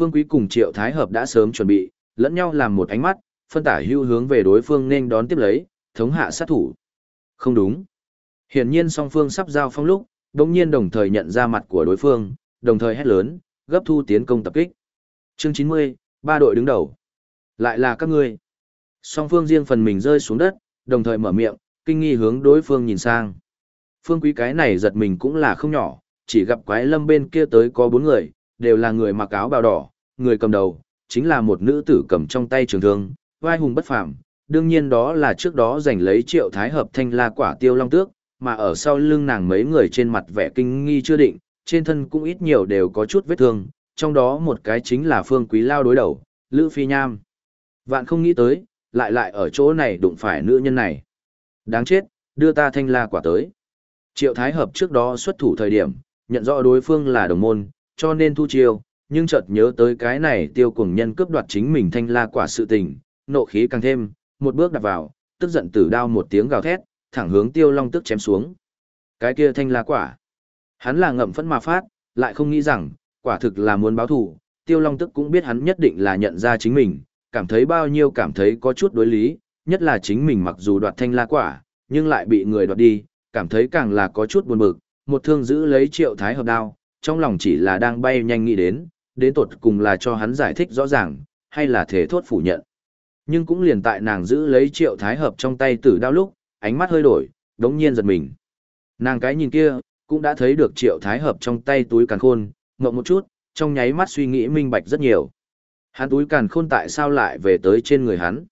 Phương Quý cùng Triệu Thái Hợp đã sớm chuẩn bị, lẫn nhau làm một ánh mắt, phân tả hưu hướng về đối phương nên đón tiếp lấy, thống hạ sát thủ. Không đúng. Hiển nhiên song phương sắp giao phong lúc, đồng nhiên đồng thời nhận ra mặt của đối phương, đồng thời hét lớn, gấp thu tiến công tập kích. Chương 90, ba đội đứng đầu. Lại là các ngươi. Song phương riêng phần mình rơi xuống đất, đồng thời mở miệng, kinh nghi hướng đối phương nhìn sang. Phương quý cái này giật mình cũng là không nhỏ, chỉ gặp quái lâm bên kia tới có bốn người, đều là người mặc áo bào đỏ, người cầm đầu, chính là một nữ tử cầm trong tay trường thương, vai hùng bất phàm. Đương nhiên đó là trước đó giành lấy triệu thái hợp thanh la quả tiêu long tước, mà ở sau lưng nàng mấy người trên mặt vẻ kinh nghi chưa định, trên thân cũng ít nhiều đều có chút vết thương, trong đó một cái chính là phương quý lao đối đầu, Lữ Phi Nham. Vạn không nghĩ tới, lại lại ở chỗ này đụng phải nữ nhân này. Đáng chết, đưa ta thanh la quả tới. Triệu Thái Hợp trước đó xuất thủ thời điểm, nhận rõ đối phương là đồng môn, cho nên thu chiêu, nhưng chợt nhớ tới cái này tiêu cùng nhân cướp đoạt chính mình thanh la quả sự tình, nộ khí càng thêm, một bước đặt vào, tức giận tử đao một tiếng gào thét, thẳng hướng tiêu long tức chém xuống. Cái kia thanh la quả. Hắn là ngậm phẫn mà phát, lại không nghĩ rằng, quả thực là muốn báo thù, tiêu long tức cũng biết hắn nhất định là nhận ra chính mình, cảm thấy bao nhiêu cảm thấy có chút đối lý, nhất là chính mình mặc dù đoạt thanh la quả, nhưng lại bị người đoạt đi, cảm thấy càng là có chút buồn bực, một thương giữ lấy triệu thái hợp đao, trong lòng chỉ là đang bay nhanh nghĩ đến, đến tột cùng là cho hắn giải thích rõ ràng, hay là thể thốt phủ nhận. Nhưng cũng liền tại nàng giữ lấy triệu thái hợp trong tay tử đao lúc, ánh mắt hơi đổi, đống nhiên giật mình. Nàng cái nhìn kia, cũng đã thấy được triệu thái hợp trong tay túi càn khôn, ngậm một chút, trong nháy mắt suy nghĩ minh bạch rất nhiều. Hắn túi càn khôn tại sao lại về tới trên người hắn?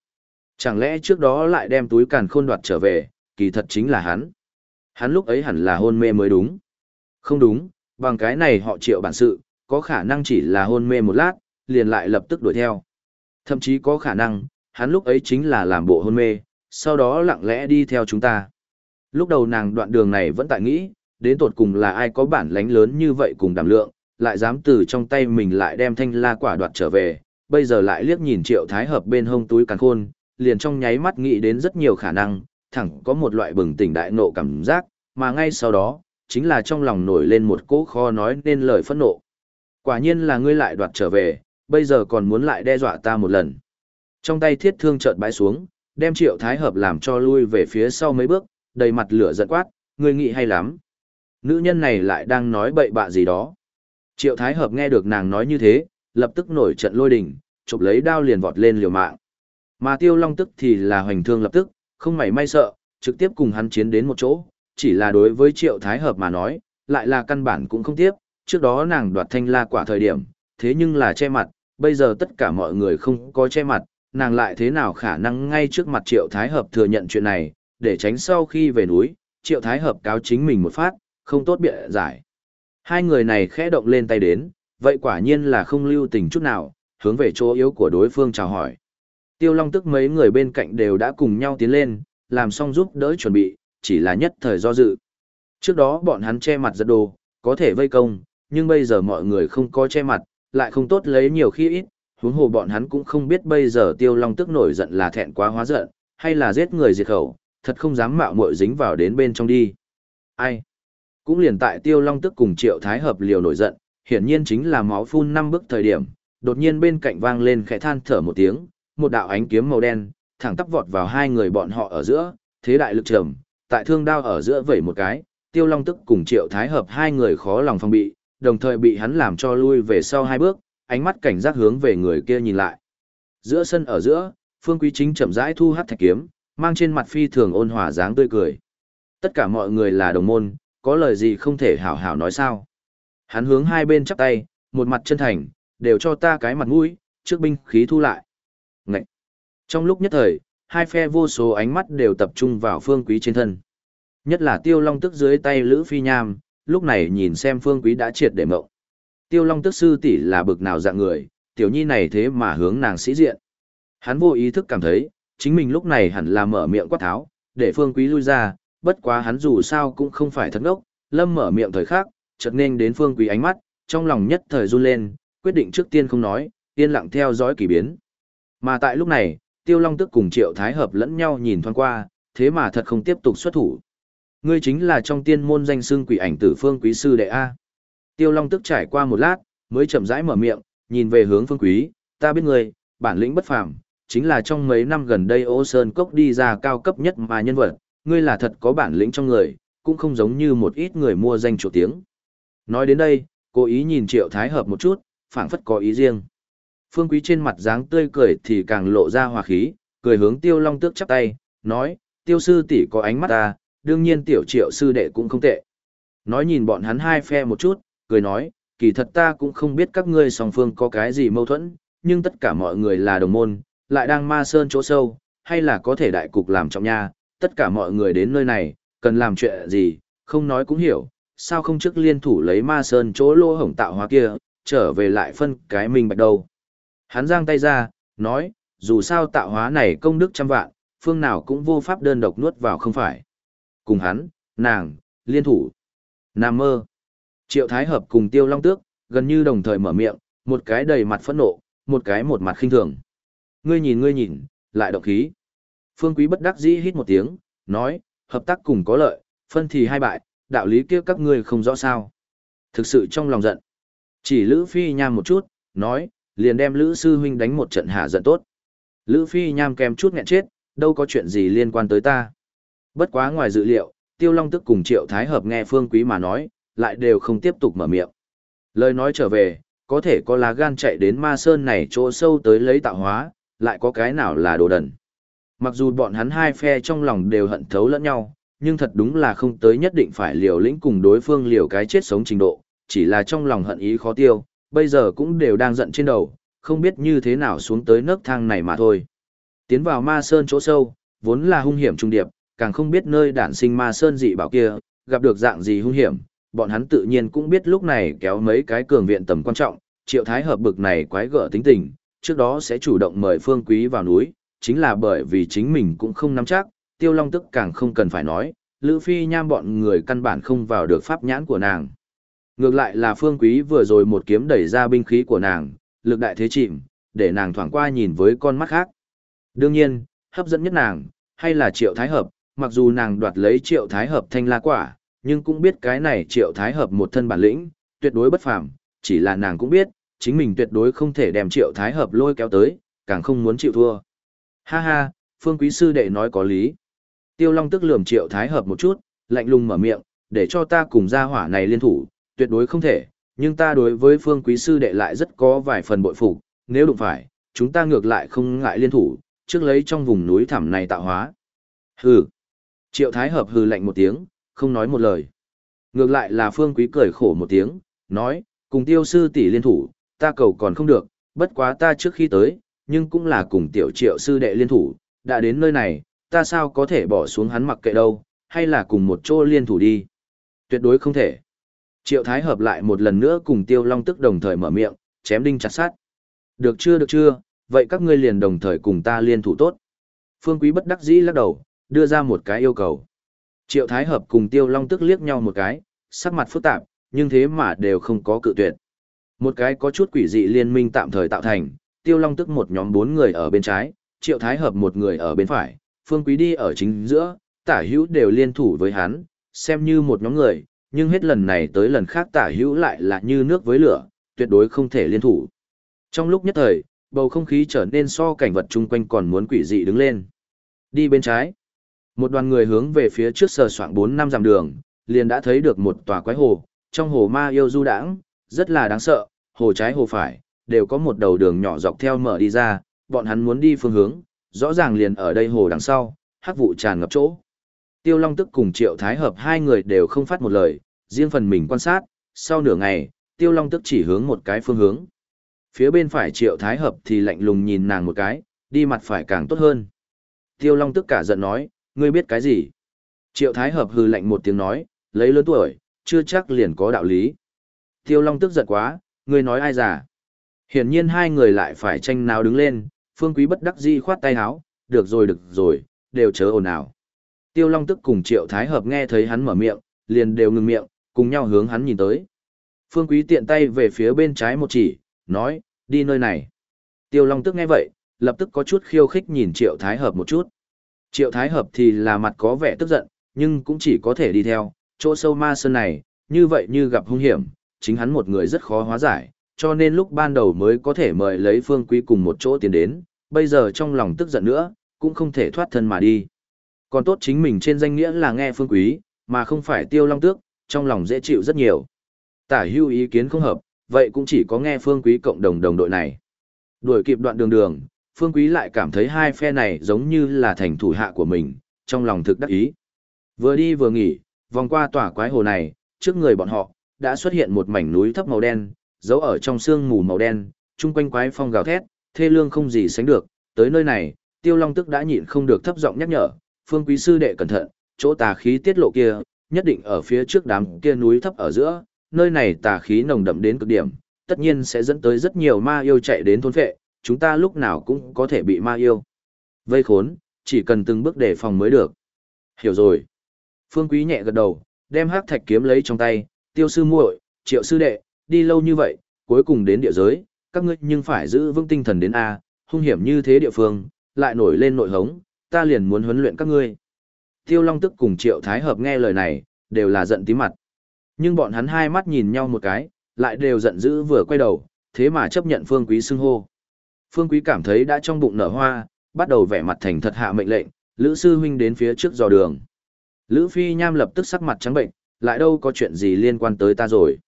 Chẳng lẽ trước đó lại đem túi càn khôn đoạt trở về, kỳ thật chính là hắn. Hắn lúc ấy hẳn là hôn mê mới đúng. Không đúng, bằng cái này họ triệu bản sự, có khả năng chỉ là hôn mê một lát, liền lại lập tức đuổi theo. Thậm chí có khả năng, hắn lúc ấy chính là làm bộ hôn mê, sau đó lặng lẽ đi theo chúng ta. Lúc đầu nàng đoạn đường này vẫn tại nghĩ, đến tột cùng là ai có bản lánh lớn như vậy cùng đảm lượng, lại dám từ trong tay mình lại đem thanh la quả đoạt trở về, bây giờ lại liếc nhìn triệu thái hợp bên hông túi càng khôn, liền trong nháy mắt nghĩ đến rất nhiều khả năng, thẳng có một loại bừng tỉnh đại nộ cảm giác, mà ngay sau đó, chính là trong lòng nổi lên một cỗ kho nói nên lời phẫn nộ. Quả nhiên là ngươi lại đoạt trở về, bây giờ còn muốn lại đe dọa ta một lần. Trong tay thiết thương chợt bãi xuống, đem triệu thái hợp làm cho lui về phía sau mấy bước, đầy mặt lửa giận quát, ngươi nghĩ hay lắm. Nữ nhân này lại đang nói bậy bạ gì đó. Triệu thái hợp nghe được nàng nói như thế, lập tức nổi trận lôi đình, chụp lấy đao liền vọt lên liều mạng. Mà tiêu long tức thì là hoành thương lập tức, không mảy may sợ, trực tiếp cùng hắn chiến đến một chỗ, chỉ là đối với triệu thái hợp mà nói, lại là căn bản cũng không tiếp, trước đó nàng đoạt thanh la quả thời điểm, thế nhưng là che mặt, bây giờ tất cả mọi người không có che mặt, nàng lại thế nào khả năng ngay trước mặt triệu thái hợp thừa nhận chuyện này, để tránh sau khi về núi, triệu thái hợp cáo chính mình một phát, không tốt bịa giải. Hai người này khẽ động lên tay đến, vậy quả nhiên là không lưu tình chút nào, hướng về chỗ yếu của đối phương chào hỏi. Tiêu Long tức mấy người bên cạnh đều đã cùng nhau tiến lên, làm xong giúp đỡ chuẩn bị, chỉ là nhất thời do dự. Trước đó bọn hắn che mặt giật đồ, có thể vây công, nhưng bây giờ mọi người không có che mặt, lại không tốt lấy nhiều khi ít, huống hồ bọn hắn cũng không biết bây giờ Tiêu Long tức nổi giận là thẹn quá hóa giận, hay là giết người diệt khẩu, thật không dám mạo muội dính vào đến bên trong đi. Ai? Cũng liền tại Tiêu Long tức cùng Triệu Thái hợp liều nổi giận, hiển nhiên chính là máu phun năm bước thời điểm, đột nhiên bên cạnh vang lên khẽ than thở một tiếng, một đạo ánh kiếm màu đen, thẳng tắp vọt vào hai người bọn họ ở giữa, thế đại lực trầm, tại thương đao ở giữa vẩy một cái, Tiêu Long tức cùng Triệu Thái hợp hai người khó lòng phòng bị, đồng thời bị hắn làm cho lui về sau hai bước, ánh mắt cảnh giác hướng về người kia nhìn lại. Giữa sân ở giữa, Phương Quý Chính chậm rãi thu hắc thạch kiếm, mang trên mặt phi thường ôn hòa dáng tươi cười. Tất cả mọi người là đồng môn, có lời gì không thể hảo hảo nói sao? Hắn hướng hai bên chắp tay, một mặt chân thành, đều cho ta cái mặt mũi, trước binh khí thu lại. Ngậy! Trong lúc nhất thời, hai phe vô số ánh mắt đều tập trung vào phương quý trên thân. Nhất là tiêu long tức dưới tay Lữ Phi Nham, lúc này nhìn xem phương quý đã triệt để mộng. Tiêu long tức sư tỷ là bực nào dạng người, tiểu nhi này thế mà hướng nàng sĩ diện. Hắn vô ý thức cảm thấy, chính mình lúc này hẳn là mở miệng quát tháo, để phương quý lui ra, bất quá hắn dù sao cũng không phải thất ngốc, lâm mở miệng thời khắc, chợt nên đến phương quý ánh mắt, trong lòng nhất thời run lên, quyết định trước tiên không nói, yên lặng theo dõi kỳ biến. Mà tại lúc này, Tiêu Long Tức cùng Triệu Thái Hợp lẫn nhau nhìn thoáng qua, thế mà thật không tiếp tục xuất thủ. Ngươi chính là trong tiên môn danh xưng quỷ ảnh tử phương quý sư đệ A. Tiêu Long Tức trải qua một lát, mới chậm rãi mở miệng, nhìn về hướng phương quý, ta biết ngươi, bản lĩnh bất phàm, chính là trong mấy năm gần đây ô sơn cốc đi ra cao cấp nhất mà nhân vật, ngươi là thật có bản lĩnh trong người, cũng không giống như một ít người mua danh chủ tiếng. Nói đến đây, cố ý nhìn triệu thái hợp một chút, phảng phất có ý riêng. Phương quý trên mặt dáng tươi cười thì càng lộ ra hòa khí, cười hướng tiêu long tước chắp tay, nói, tiêu sư tỷ có ánh mắt ta, đương nhiên tiểu triệu sư đệ cũng không tệ. Nói nhìn bọn hắn hai phe một chút, cười nói, kỳ thật ta cũng không biết các ngươi song phương có cái gì mâu thuẫn, nhưng tất cả mọi người là đồng môn, lại đang ma sơn chỗ sâu, hay là có thể đại cục làm trọng nha, tất cả mọi người đến nơi này, cần làm chuyện gì, không nói cũng hiểu, sao không trước liên thủ lấy ma sơn chỗ lô hổng tạo hóa kia, trở về lại phân cái mình bạch đầu. Hắn giang tay ra, nói, dù sao tạo hóa này công đức trăm vạn, phương nào cũng vô pháp đơn độc nuốt vào không phải. Cùng hắn, nàng, liên thủ. Nam mơ. Triệu Thái Hợp cùng Tiêu Long Tước, gần như đồng thời mở miệng, một cái đầy mặt phẫn nộ, một cái một mặt khinh thường. Ngươi nhìn ngươi nhìn, lại động khí. Phương Quý bất đắc dĩ hít một tiếng, nói, hợp tác cùng có lợi, phân thì hai bại, đạo lý kia các ngươi không rõ sao. Thực sự trong lòng giận. Chỉ Lữ Phi Nham một chút, nói, liền đem Lữ Sư Huynh đánh một trận hạ giận tốt. Lữ Phi Nham kèm chút nghẹn chết, đâu có chuyện gì liên quan tới ta. Bất quá ngoài dự liệu, Tiêu Long tức cùng Triệu Thái Hợp nghe Phương Quý mà nói, lại đều không tiếp tục mở miệng. Lời nói trở về, có thể có lá gan chạy đến ma sơn này chỗ sâu tới lấy tạo hóa, lại có cái nào là đồ đần. Mặc dù bọn hắn hai phe trong lòng đều hận thấu lẫn nhau, nhưng thật đúng là không tới nhất định phải liều lĩnh cùng đối phương liều cái chết sống trình độ, chỉ là trong lòng hận ý khó tiêu, bây giờ cũng đều đang giận trên đầu, không biết như thế nào xuống tới nấc thang này mà thôi. Tiến vào ma sơn chỗ sâu, vốn là hung hiểm trung điệp, càng không biết nơi đản sinh ma sơn dị bảo kia, gặp được dạng gì hung hiểm, bọn hắn tự nhiên cũng biết lúc này kéo mấy cái cường viện tầm quan trọng, triệu thái hợp bực này quái gở tính tình, trước đó sẽ chủ động mời phương quý vào núi, chính là bởi vì chính mình cũng không nắm chắc, tiêu long tức càng không cần phải nói, Lữ Phi nham bọn người căn bản không vào được pháp nhãn của nàng. Ngược lại là phương quý vừa rồi một kiếm đẩy ra binh khí của nàng, lực đại thế chìm, để nàng thoảng qua nhìn với con mắt khác. Đương nhiên, hấp dẫn nhất nàng, hay là triệu thái hợp, mặc dù nàng đoạt lấy triệu thái hợp thanh la quả, nhưng cũng biết cái này triệu thái hợp một thân bản lĩnh, tuyệt đối bất phàm, chỉ là nàng cũng biết, chính mình tuyệt đối không thể đem triệu thái hợp lôi kéo tới, càng không muốn chịu thua. Ha ha, phương quý sư đệ nói có lý. Tiêu Long tức lườm triệu thái hợp một chút, lạnh lùng mở miệng, để cho ta cùng gia hỏa này liên thủ, tuyệt đối không thể, nhưng ta đối với phương quý sư đệ lại rất có vài phần bội phục, nếu đụng phải, chúng ta ngược lại không ngại liên thủ, trước lấy trong vùng núi thẳm này tạo hóa. Hừ. Triệu thái hợp hừ lạnh một tiếng, không nói một lời. Ngược lại là phương quý cười khổ một tiếng, nói, cùng tiêu sư tỷ liên thủ, ta cầu còn không được, bất quá ta trước khi tới, nhưng cũng là cùng tiểu triệu sư đệ liên thủ, đã đến nơi này, ta sao có thể bỏ xuống hắn mặc kệ đâu, hay là cùng một chỗ liên thủ đi. Tuyệt đối không thể. Triệu Thái hợp lại một lần nữa cùng Tiêu Long tức đồng thời mở miệng, chém đinh chặt sát. Được chưa được chưa, vậy các ngươi liền đồng thời cùng ta liên thủ tốt. Phương Quý bất đắc dĩ lắc đầu, đưa ra một cái yêu cầu. Triệu Thái Hợp cùng Tiêu Long tức liếc nhau một cái, sắc mặt phức tạp, nhưng thế mà đều không có cự tuyệt. Một cái có chút quỷ dị liên minh tạm thời tạo thành, Tiêu Long tức một nhóm bốn người ở bên trái, Triệu Thái Hợp một người ở bên phải, Phương Quý đi ở chính giữa, tả hữu đều liên thủ với hắn, xem như một nhóm người, nhưng hết lần này tới lần khác tả hữu lại là như nước với lửa, tuyệt đối không thể liên thủ. Trong lúc nhất thời, bầu không khí trở nên so cảnh vật chung quanh còn muốn quỷ dị đứng lên. Đi bên trái. Một đoàn người hướng về phía trước sờ soạng 4 năm dặm đường, liền đã thấy được một tòa quái hồ, trong hồ ma yêu du đãng, rất là đáng sợ, hồ trái hồ phải, đều có một đầu đường nhỏ dọc theo mở đi ra, bọn hắn muốn đi phương hướng, rõ ràng liền ở đây hồ đằng sau, hắc vụ tràn ngập chỗ. Tiêu Long tức cùng Triệu Thái Hợp hai người đều không phát một lời, riêng phần mình quan sát, sau nửa ngày, Tiêu Long tức chỉ hướng một cái phương hướng. Phía bên phải Triệu Thái Hợp thì lạnh lùng nhìn nàng một cái, đi mặt phải càng tốt hơn. Tiêu Long tức cả giận nói, ngươi biết cái gì? Triệu Thái Hợp hừ lạnh một tiếng nói, lấy lớn tuổi, chưa chắc liền có đạo lý. Tiêu Long tức giận quá, ngươi nói ai già? Hiển nhiên hai người lại phải tranh nào đứng lên, Phương Quý bất đắc dĩ khoát tay áo, được rồi được rồi, đều chớ ồn ào. Tiêu Long tức cùng Triệu Thái Hợp nghe thấy hắn mở miệng, liền đều ngừng miệng, cùng nhau hướng hắn nhìn tới. Phương Quý tiện tay về phía bên trái một chỉ, nói, đi nơi này. Tiêu Long tức nghe vậy, lập tức có chút khiêu khích nhìn Triệu Thái Hợp một chút. Triệu Thái Hợp thì là mặt có vẻ tức giận, nhưng cũng chỉ có thể đi theo, chỗ sâu ma sơn này, như vậy như gặp hung hiểm, chính hắn một người rất khó hóa giải, cho nên lúc ban đầu mới có thể mời lấy phương quý cùng một chỗ tiến đến, bây giờ trong lòng tức giận nữa, cũng không thể thoát thân mà đi. Còn tốt chính mình trên danh nghĩa là nghe phương quý, mà không phải tiêu long tước, trong lòng dễ chịu rất nhiều. Tả hưu ý kiến không hợp, vậy cũng chỉ có nghe phương quý cộng đồng đồng đội này. Đuổi kịp đoạn đường đường, phương quý lại cảm thấy hai phe này giống như là thành thủ hạ của mình, trong lòng thực đắc ý. Vừa đi vừa nghỉ, vòng qua tòa quái hồ này, trước người bọn họ, đã xuất hiện một mảnh núi thấp màu đen, giấu ở trong sương mù màu đen, chung quanh quái phong gào thét, thê lương không gì sánh được, tới nơi này, tiêu long tức đã nhịn không được thấp giọng nhắc nhở, phương quý sư đệ cẩn thận, chỗ tà khí tiết lộ kia, nhất định ở phía trước đám kia núi thấp ở giữa, nơi này tà khí nồng đậm đến cực điểm, tất nhiên sẽ dẫn tới rất nhiều ma yêu chạy đến thôn phệ, chúng ta lúc nào cũng có thể bị ma yêu. Vây khốn, chỉ cần từng bước đề phòng mới được. Hiểu rồi. Phương Quý nhẹ gật đầu, đem hắc thạch kiếm lấy trong tay, tiêu sư muội, triệu sư đệ, đi lâu như vậy, cuối cùng đến địa giới, các ngươi nhưng phải giữ vững tinh thần đến A, hung hiểm như thế địa phương, lại nổi lên nội hống, ta liền muốn huấn luyện các ngươi. Tiêu Long tức cùng triệu thái hợp nghe lời này, đều là giận tí mặt. Nhưng bọn hắn hai mắt nhìn nhau một cái, lại đều giận dữ vừa quay đầu, thế mà chấp nhận Phương Quý xưng hô. Phương Quý cảm thấy đã trong bụng nở hoa, bắt đầu vẻ mặt thành thật hạ mệnh lệnh, Lữ sư huynh đến phía trước dò đường. Lữ Phi Nham lập tức sắc mặt trắng bệnh, lại đâu có chuyện gì liên quan tới ta rồi.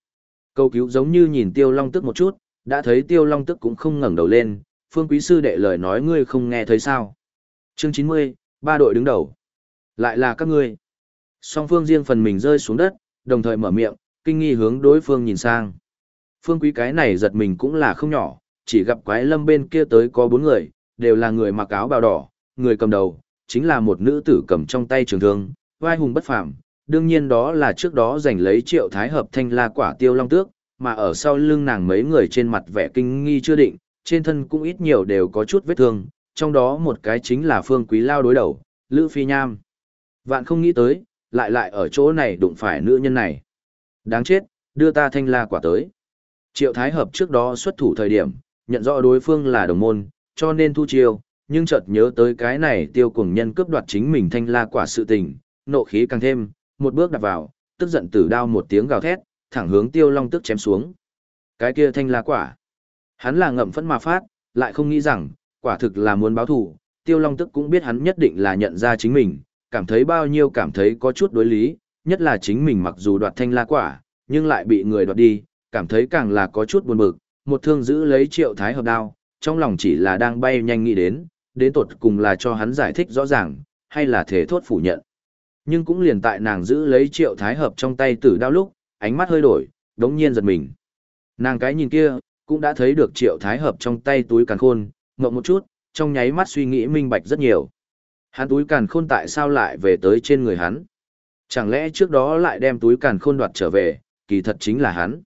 Câu cứu giống như nhìn Tiêu Long tức một chút, đã thấy Tiêu Long tức cũng không ngẩng đầu lên, Phương Quý sư đệ lời nói ngươi không nghe thấy sao. Chương 90, ba đội đứng đầu. Lại là các ngươi. Song phương riêng phần mình rơi xuống đất, đồng thời mở miệng, kinh nghi hướng đối phương nhìn sang. Phương quý cái này giật mình cũng là không nhỏ, chỉ gặp quái lâm bên kia tới có bốn người, đều là người mặc áo bào đỏ, người cầm đầu, chính là một nữ tử cầm trong tay trường thương, vai hùng bất phàm. đương nhiên đó là trước đó giành lấy triệu thái hợp thanh la quả tiêu long tước, mà ở sau lưng nàng mấy người trên mặt vẻ kinh nghi chưa định, trên thân cũng ít nhiều đều có chút vết thương, trong đó một cái chính là phương quý lao đối đầu, Lữ Phi Nham. Vạn không nghĩ tới, lại lại ở chỗ này đụng phải nữ nhân này. Đáng chết, đưa ta thanh la quả tới. Triệu Thái Hợp trước đó xuất thủ thời điểm, nhận rõ đối phương là đồng môn, cho nên thu chiêu, nhưng chợt nhớ tới cái này tiêu cùng nhân cướp đoạt chính mình thanh la quả sự tình, nộ khí càng thêm, một bước đặt vào, tức giận tử đao một tiếng gào thét, thẳng hướng tiêu long tức chém xuống. Cái kia thanh la quả. Hắn là ngậm phẫn mà phát, lại không nghĩ rằng, quả thực là muốn báo thù, tiêu long tức cũng biết hắn nhất định là nhận ra chính mình, cảm thấy bao nhiêu cảm thấy có chút đối lý, nhất là chính mình mặc dù đoạt thanh la quả, nhưng lại bị người đoạt đi, cảm thấy càng là có chút buồn bực, một thương giữ lấy triệu thái hợp đao, trong lòng chỉ là đang bay nhanh nghĩ đến, đến tột cùng là cho hắn giải thích rõ ràng, hay là thể thốt phủ nhận. Nhưng cũng liền tại nàng giữ lấy triệu thái hợp trong tay tử đao lúc, ánh mắt hơi đổi, đống nhiên giật mình. Nàng cái nhìn kia, cũng đã thấy được triệu thái hợp trong tay túi càn khôn, ngậm một chút, trong nháy mắt suy nghĩ minh bạch rất nhiều. Hắn túi càn khôn tại sao lại về tới trên người hắn? Chẳng lẽ trước đó lại đem túi càn khôn đoạt trở về, kỳ thật chính là hắn.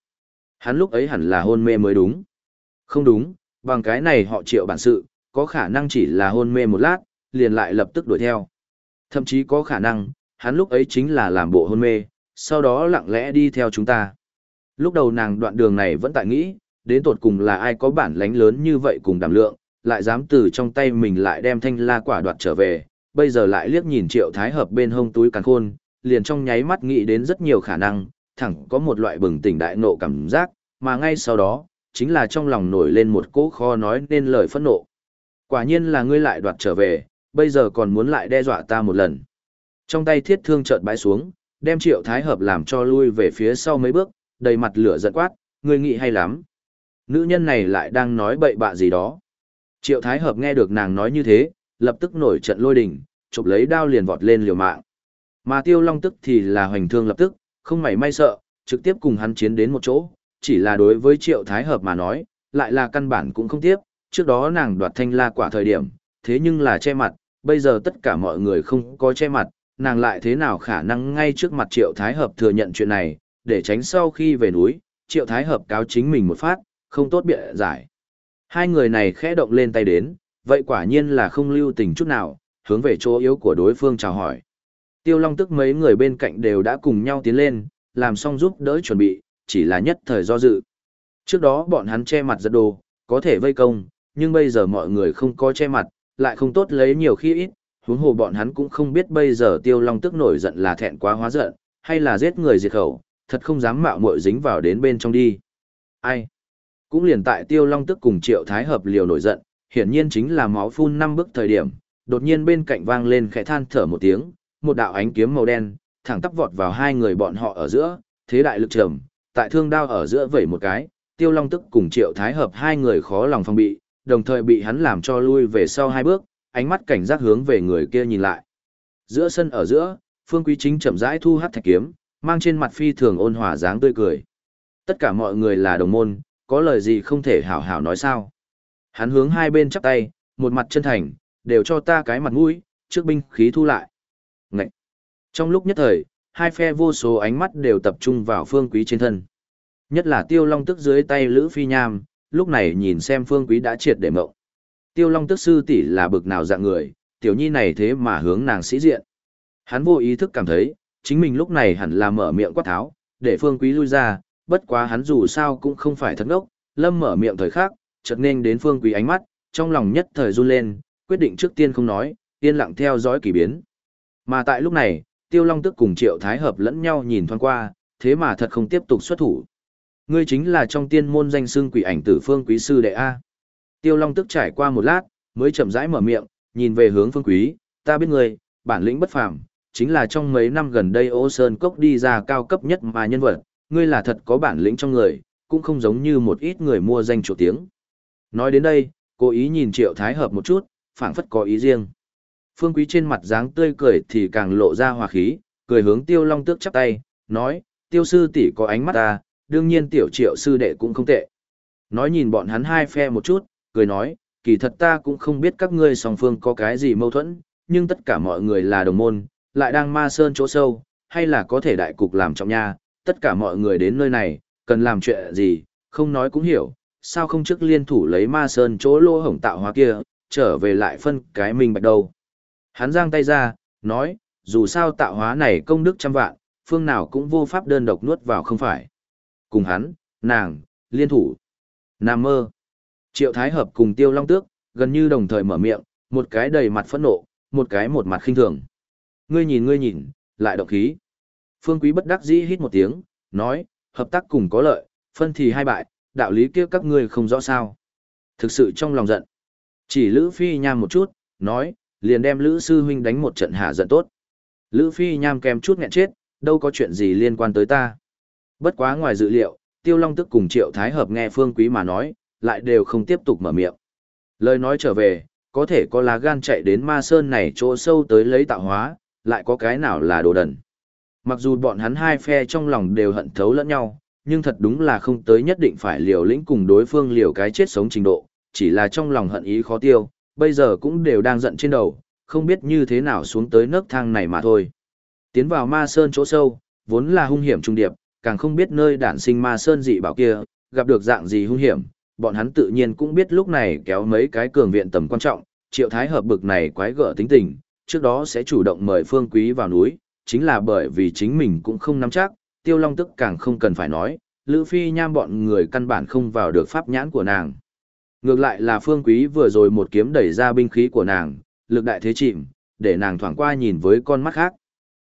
Hắn lúc ấy hẳn là hôn mê mới đúng. Không đúng, bằng cái này họ triệu bản sự, có khả năng chỉ là hôn mê một lát, liền lại lập tức đuổi theo. Thậm chí có khả năng, hắn lúc ấy chính là làm bộ hôn mê, sau đó lặng lẽ đi theo chúng ta. Lúc đầu nàng đoạn đường này vẫn tại nghĩ, đến tột cùng là ai có bản lánh lớn như vậy cùng đảm lượng, lại dám từ trong tay mình lại đem thanh la quả đoạt trở về, bây giờ lại liếc nhìn triệu thái hợp bên hông túi càn khôn, liền trong nháy mắt nghĩ đến rất nhiều khả năng, thẳng có một loại bừng tỉnh đại nộ cảm giác, mà ngay sau đó, chính là trong lòng nổi lên một cỗ kho nói nên lời phẫn nộ. Quả nhiên là ngươi lại đoạt trở về, bây giờ còn muốn lại đe dọa ta một lần. Trong tay thiết thương chợt bãi xuống, đem triệu thái hợp làm cho lui về phía sau mấy bước, đầy mặt lửa giận quát, ngươi nghĩ hay lắm. Nữ nhân này lại đang nói bậy bạ gì đó. Triệu thái hợp nghe được nàng nói như thế, lập tức nổi trận lôi đình, chụp lấy đao liền vọt lên liều mạng. Mà Tiêu Long tức thì là hoành thương lập tức, không mảy may sợ, trực tiếp cùng hắn chiến đến một chỗ, chỉ là đối với Triệu Thái Hợp mà nói, lại là căn bản cũng không tiếp, trước đó nàng đoạt thanh la quả thời điểm, thế nhưng là che mặt, bây giờ tất cả mọi người không có che mặt, nàng lại thế nào khả năng ngay trước mặt Triệu Thái Hợp thừa nhận chuyện này, để tránh sau khi về núi, Triệu Thái Hợp cáo chính mình một phát, không tốt bịa giải. Hai người này khẽ động lên tay đến, vậy quả nhiên là không lưu tình chút nào, hướng về chỗ yếu của đối phương chào hỏi. Tiêu Long tức mấy người bên cạnh đều đã cùng nhau tiến lên, làm xong giúp đỡ chuẩn bị, chỉ là nhất thời do dự. Trước đó bọn hắn che mặt giật đồ, có thể vây công, nhưng bây giờ mọi người không có che mặt, lại không tốt lấy nhiều khi ít, huống hồ bọn hắn cũng không biết bây giờ Tiêu Long tức nổi giận là thẹn quá hóa giận, hay là giết người diệt khẩu, thật không dám mạo muội dính vào đến bên trong đi. Ai? Cũng liền tại Tiêu Long tức cùng Triệu Thái hợp liều nổi giận, hiển nhiên chính là máu phun năm bước thời điểm, đột nhiên bên cạnh vang lên khẽ than thở một tiếng, một đạo ánh kiếm màu đen, thẳng tắp vọt vào hai người bọn họ ở giữa, thế đại lực trầm, tại thương đao ở giữa vẩy một cái, Tiêu Long tức cùng Triệu Thái hợp hai người khó lòng phòng bị, đồng thời bị hắn làm cho lui về sau hai bước, ánh mắt cảnh giác hướng về người kia nhìn lại. Giữa sân ở giữa, Phương Quý Chính chậm rãi thu hắt thạch kiếm, mang trên mặt phi thường ôn hòa dáng tươi cười. Tất cả mọi người là đồng môn, có lời gì không thể hảo hảo nói sao? Hắn hướng hai bên chắp tay, một mặt chân thành, đều cho ta cái mặt mũi, trước binh khí thu lại. Trong lúc nhất thời, hai phe vô số ánh mắt đều tập trung vào phương quý trên thân. Nhất là tiêu long tức dưới tay Lữ Phi Nham, lúc này nhìn xem phương quý đã triệt để mộng. Tiêu long tức sư tỷ là bực nào dạng người, tiểu nhi này thế mà hướng nàng sĩ diện. Hắn vô ý thức cảm thấy, chính mình lúc này hẳn là mở miệng quát tháo, để phương quý lui ra, bất quá hắn dù sao cũng không phải thất ngốc, lâm mở miệng thời khắc, chợt nên đến phương quý ánh mắt, trong lòng nhất thời run lên, quyết định trước tiên không nói, yên lặng theo dõi kỳ biến. Mà tại lúc này, Tiêu Long Tức cùng Triệu Thái Hợp lẫn nhau nhìn thoáng qua, thế mà thật không tiếp tục xuất thủ. Ngươi chính là trong tiên môn danh xưng quỷ ảnh tử phương quý sư đệ A. Tiêu Long Tức trải qua một lát, mới chậm rãi mở miệng, nhìn về hướng phương quý, ta biết ngươi, bản lĩnh bất phàm, chính là trong mấy năm gần đây ô sơn cốc đi ra cao cấp nhất mà nhân vật, ngươi là thật có bản lĩnh trong người, cũng không giống như một ít người mua danh chủ tiếng. Nói đến đây, cố ý nhìn Triệu Thái Hợp một chút, phảng phất có ý riêng. Phương Quý trên mặt dáng tươi cười thì càng lộ ra hòa khí, cười hướng Tiêu Long Tước chắp tay, nói, Tiêu sư tỷ có ánh mắt ta, đương nhiên tiểu triệu sư đệ cũng không tệ. Nói nhìn bọn hắn hai phe một chút, cười nói, kỳ thật ta cũng không biết các ngươi song phương có cái gì mâu thuẫn, nhưng tất cả mọi người là đồng môn, lại đang ma sơn chỗ sâu, hay là có thể đại cục làm trọng nha, tất cả mọi người đến nơi này, cần làm chuyện gì, không nói cũng hiểu, sao không trước liên thủ lấy ma sơn chỗ lô hổng tạo hóa kia, trở về lại phân cái mình bạch đầu. Hắn giang tay ra, nói, dù sao tạo hóa này công đức trăm vạn, phương nào cũng vô pháp đơn độc nuốt vào không phải. Cùng hắn, nàng, liên thủ. Nam mơ. Triệu Thái Hợp cùng Tiêu Long Tước, gần như đồng thời mở miệng, một cái đầy mặt phẫn nộ, một cái một mặt khinh thường. Ngươi nhìn ngươi nhìn, lại độc khí. Phương Quý bất đắc dĩ hít một tiếng, nói, hợp tác cùng có lợi, phân thì hai bại, đạo lý kia các ngươi không rõ sao. Thực sự trong lòng giận. Chỉ Lữ Phi Nham một chút, nói, liền đem Lữ Sư Huynh đánh một trận hạ giận tốt. Lữ Phi Nham kèm chút nghẹn chết, đâu có chuyện gì liên quan tới ta. Bất quá ngoài dự liệu, Tiêu Long tức cùng Triệu Thái Hợp nghe Phương Quý mà nói, lại đều không tiếp tục mở miệng. Lời nói trở về, có thể có lá gan chạy đến ma sơn này chỗ sâu tới lấy tạo hóa, lại có cái nào là đồ đần. Mặc dù bọn hắn hai phe trong lòng đều hận thấu lẫn nhau, nhưng thật đúng là không tới nhất định phải liều lĩnh cùng đối phương liều cái chết sống trình độ, chỉ là trong lòng hận ý khó tiêu, bây giờ cũng đều đang giận trên đầu, không biết như thế nào xuống tới nấc thang này mà thôi. Tiến vào ma sơn chỗ sâu, vốn là hung hiểm trung điệp, càng không biết nơi đản sinh ma sơn dị bảo kia, gặp được dạng gì hung hiểm, bọn hắn tự nhiên cũng biết lúc này kéo mấy cái cường viện tầm quan trọng, triệu thái hợp bực này quái gở tính tình, trước đó sẽ chủ động mời phương quý vào núi, chính là bởi vì chính mình cũng không nắm chắc, tiêu long tức càng không cần phải nói, Lữ Phi nham bọn người căn bản không vào được pháp nhãn của nàng. Ngược lại là phương quý vừa rồi một kiếm đẩy ra binh khí của nàng, lực đại thế chìm, để nàng thoảng qua nhìn với con mắt khác.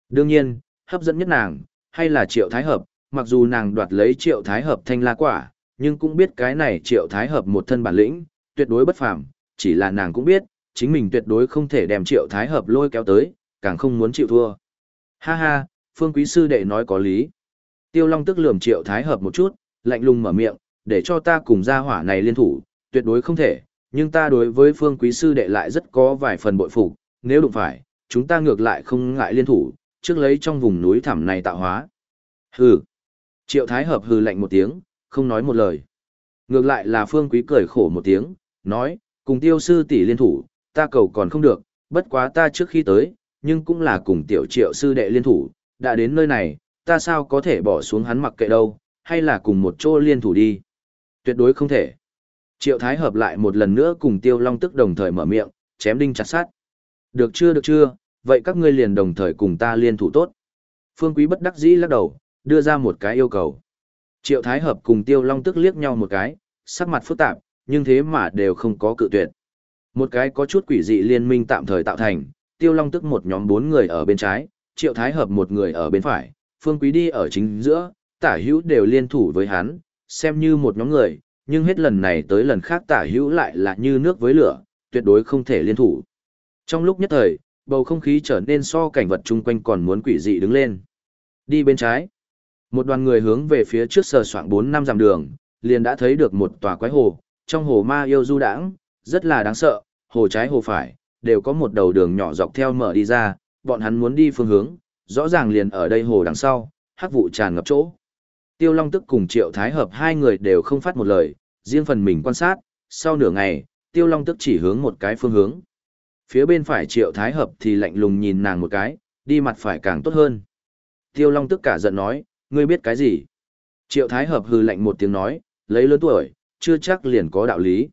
Đương nhiên, hấp dẫn nhất nàng, hay là triệu thái hợp, mặc dù nàng đoạt lấy triệu thái hợp thanh la quả, nhưng cũng biết cái này triệu thái hợp một thân bản lĩnh, tuyệt đối bất phàm, chỉ là nàng cũng biết, chính mình tuyệt đối không thể đem triệu thái hợp lôi kéo tới, càng không muốn chịu thua. Ha ha, phương quý sư đệ nói có lý. Tiêu Long tức lườm triệu thái hợp một chút, lạnh lùng mở miệng, để cho ta cùng gia hỏa này liên thủ, tuyệt đối không thể, nhưng ta đối với phương quý sư đệ lại rất có vài phần bội phục nếu đụng phải, chúng ta ngược lại không ngại liên thủ, trước lấy trong vùng núi thẳm này tạo hóa. Hừ. Triệu thái hợp hừ lạnh một tiếng, không nói một lời. Ngược lại là phương quý cười khổ một tiếng, nói, cùng tiêu sư tỷ liên thủ, ta cầu còn không được, bất quá ta trước khi tới, nhưng cũng là cùng tiểu triệu sư đệ liên thủ, đã đến nơi này, ta sao có thể bỏ xuống hắn mặc kệ đâu, hay là cùng một chỗ liên thủ đi. Tuyệt đối không thể. Triệu Thái hợp lại một lần nữa cùng Tiêu Long tức đồng thời mở miệng, chém đinh chặt sát. Được chưa được chưa, vậy các ngươi liền đồng thời cùng ta liên thủ tốt. Phương Quý bất đắc dĩ lắc đầu, đưa ra một cái yêu cầu. Triệu Thái hợp cùng Tiêu Long tức liếc nhau một cái, sắc mặt phức tạp, nhưng thế mà đều không có cự tuyệt. Một cái có chút quỷ dị liên minh tạm thời tạo thành, Tiêu Long tức một nhóm bốn người ở bên trái, Triệu Thái hợp một người ở bên phải, Phương Quý đi ở chính giữa, tả hữu đều liên thủ với hắn, xem như một nhóm người, nhưng hết lần này tới lần khác tả hữu lại là như nước với lửa, tuyệt đối không thể liên thủ. Trong lúc nhất thời, bầu không khí trở nên so cảnh vật chung quanh còn muốn quỷ dị đứng lên. Đi bên trái. Một đoàn người hướng về phía trước sờ soạng 4 năm dặm đường, liền đã thấy được một tòa quái hồ, trong hồ ma yêu du đãng, rất là đáng sợ, hồ trái hồ phải, đều có một đầu đường nhỏ dọc theo mở đi ra, bọn hắn muốn đi phương hướng, rõ ràng liền ở đây hồ đằng sau, hắc vụ tràn ngập chỗ. Tiêu Long tức cùng Triệu Thái Hợp hai người đều không phát một lời, riêng phần mình quan sát, sau nửa ngày, Tiêu Long tức chỉ hướng một cái phương hướng. Phía bên phải Triệu Thái Hợp thì lạnh lùng nhìn nàng một cái, đi mặt phải càng tốt hơn. Tiêu Long tức cả giận nói, ngươi biết cái gì? Triệu Thái Hợp hừ lạnh một tiếng nói, lấy lớn tuổi, chưa chắc liền có đạo lý.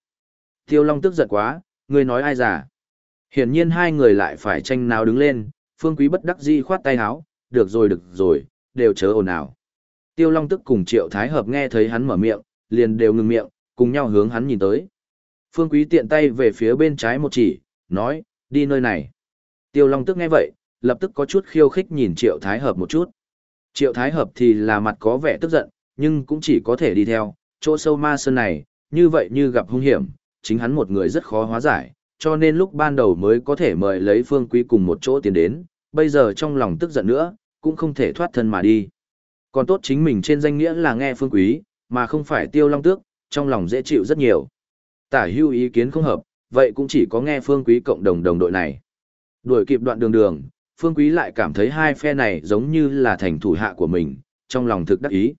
Tiêu Long tức giận quá, ngươi nói ai già? Hiển nhiên hai người lại phải tranh nào đứng lên, Phương Quý bất đắc dĩ khoát tay áo, được rồi được rồi, đều chớ ồn ào. Tiêu Long tức cùng Triệu Thái Hợp nghe thấy hắn mở miệng, liền đều ngừng miệng, cùng nhau hướng hắn nhìn tới. Phương Quý tiện tay về phía bên trái một chỉ, nói, đi nơi này. Tiêu Long tức nghe vậy, lập tức có chút khiêu khích nhìn Triệu Thái Hợp một chút. Triệu Thái Hợp thì là mặt có vẻ tức giận, nhưng cũng chỉ có thể đi theo, chỗ sâu ma sơn này, như vậy như gặp hung hiểm, chính hắn một người rất khó hóa giải, cho nên lúc ban đầu mới có thể mời lấy Phương Quý cùng một chỗ tiến đến, bây giờ trong lòng tức giận nữa, cũng không thể thoát thân mà đi. Còn tốt chính mình trên danh nghĩa là nghe Phương Quý, mà không phải Tiêu Long Tước, trong lòng dễ chịu rất nhiều. Tả hưu ý kiến không hợp, vậy cũng chỉ có nghe Phương Quý cộng đồng đồng đội này. Đuổi kịp đoạn đường đường, Phương Quý lại cảm thấy hai phe này giống như là thành thủ hạ của mình, trong lòng thực đắc ý.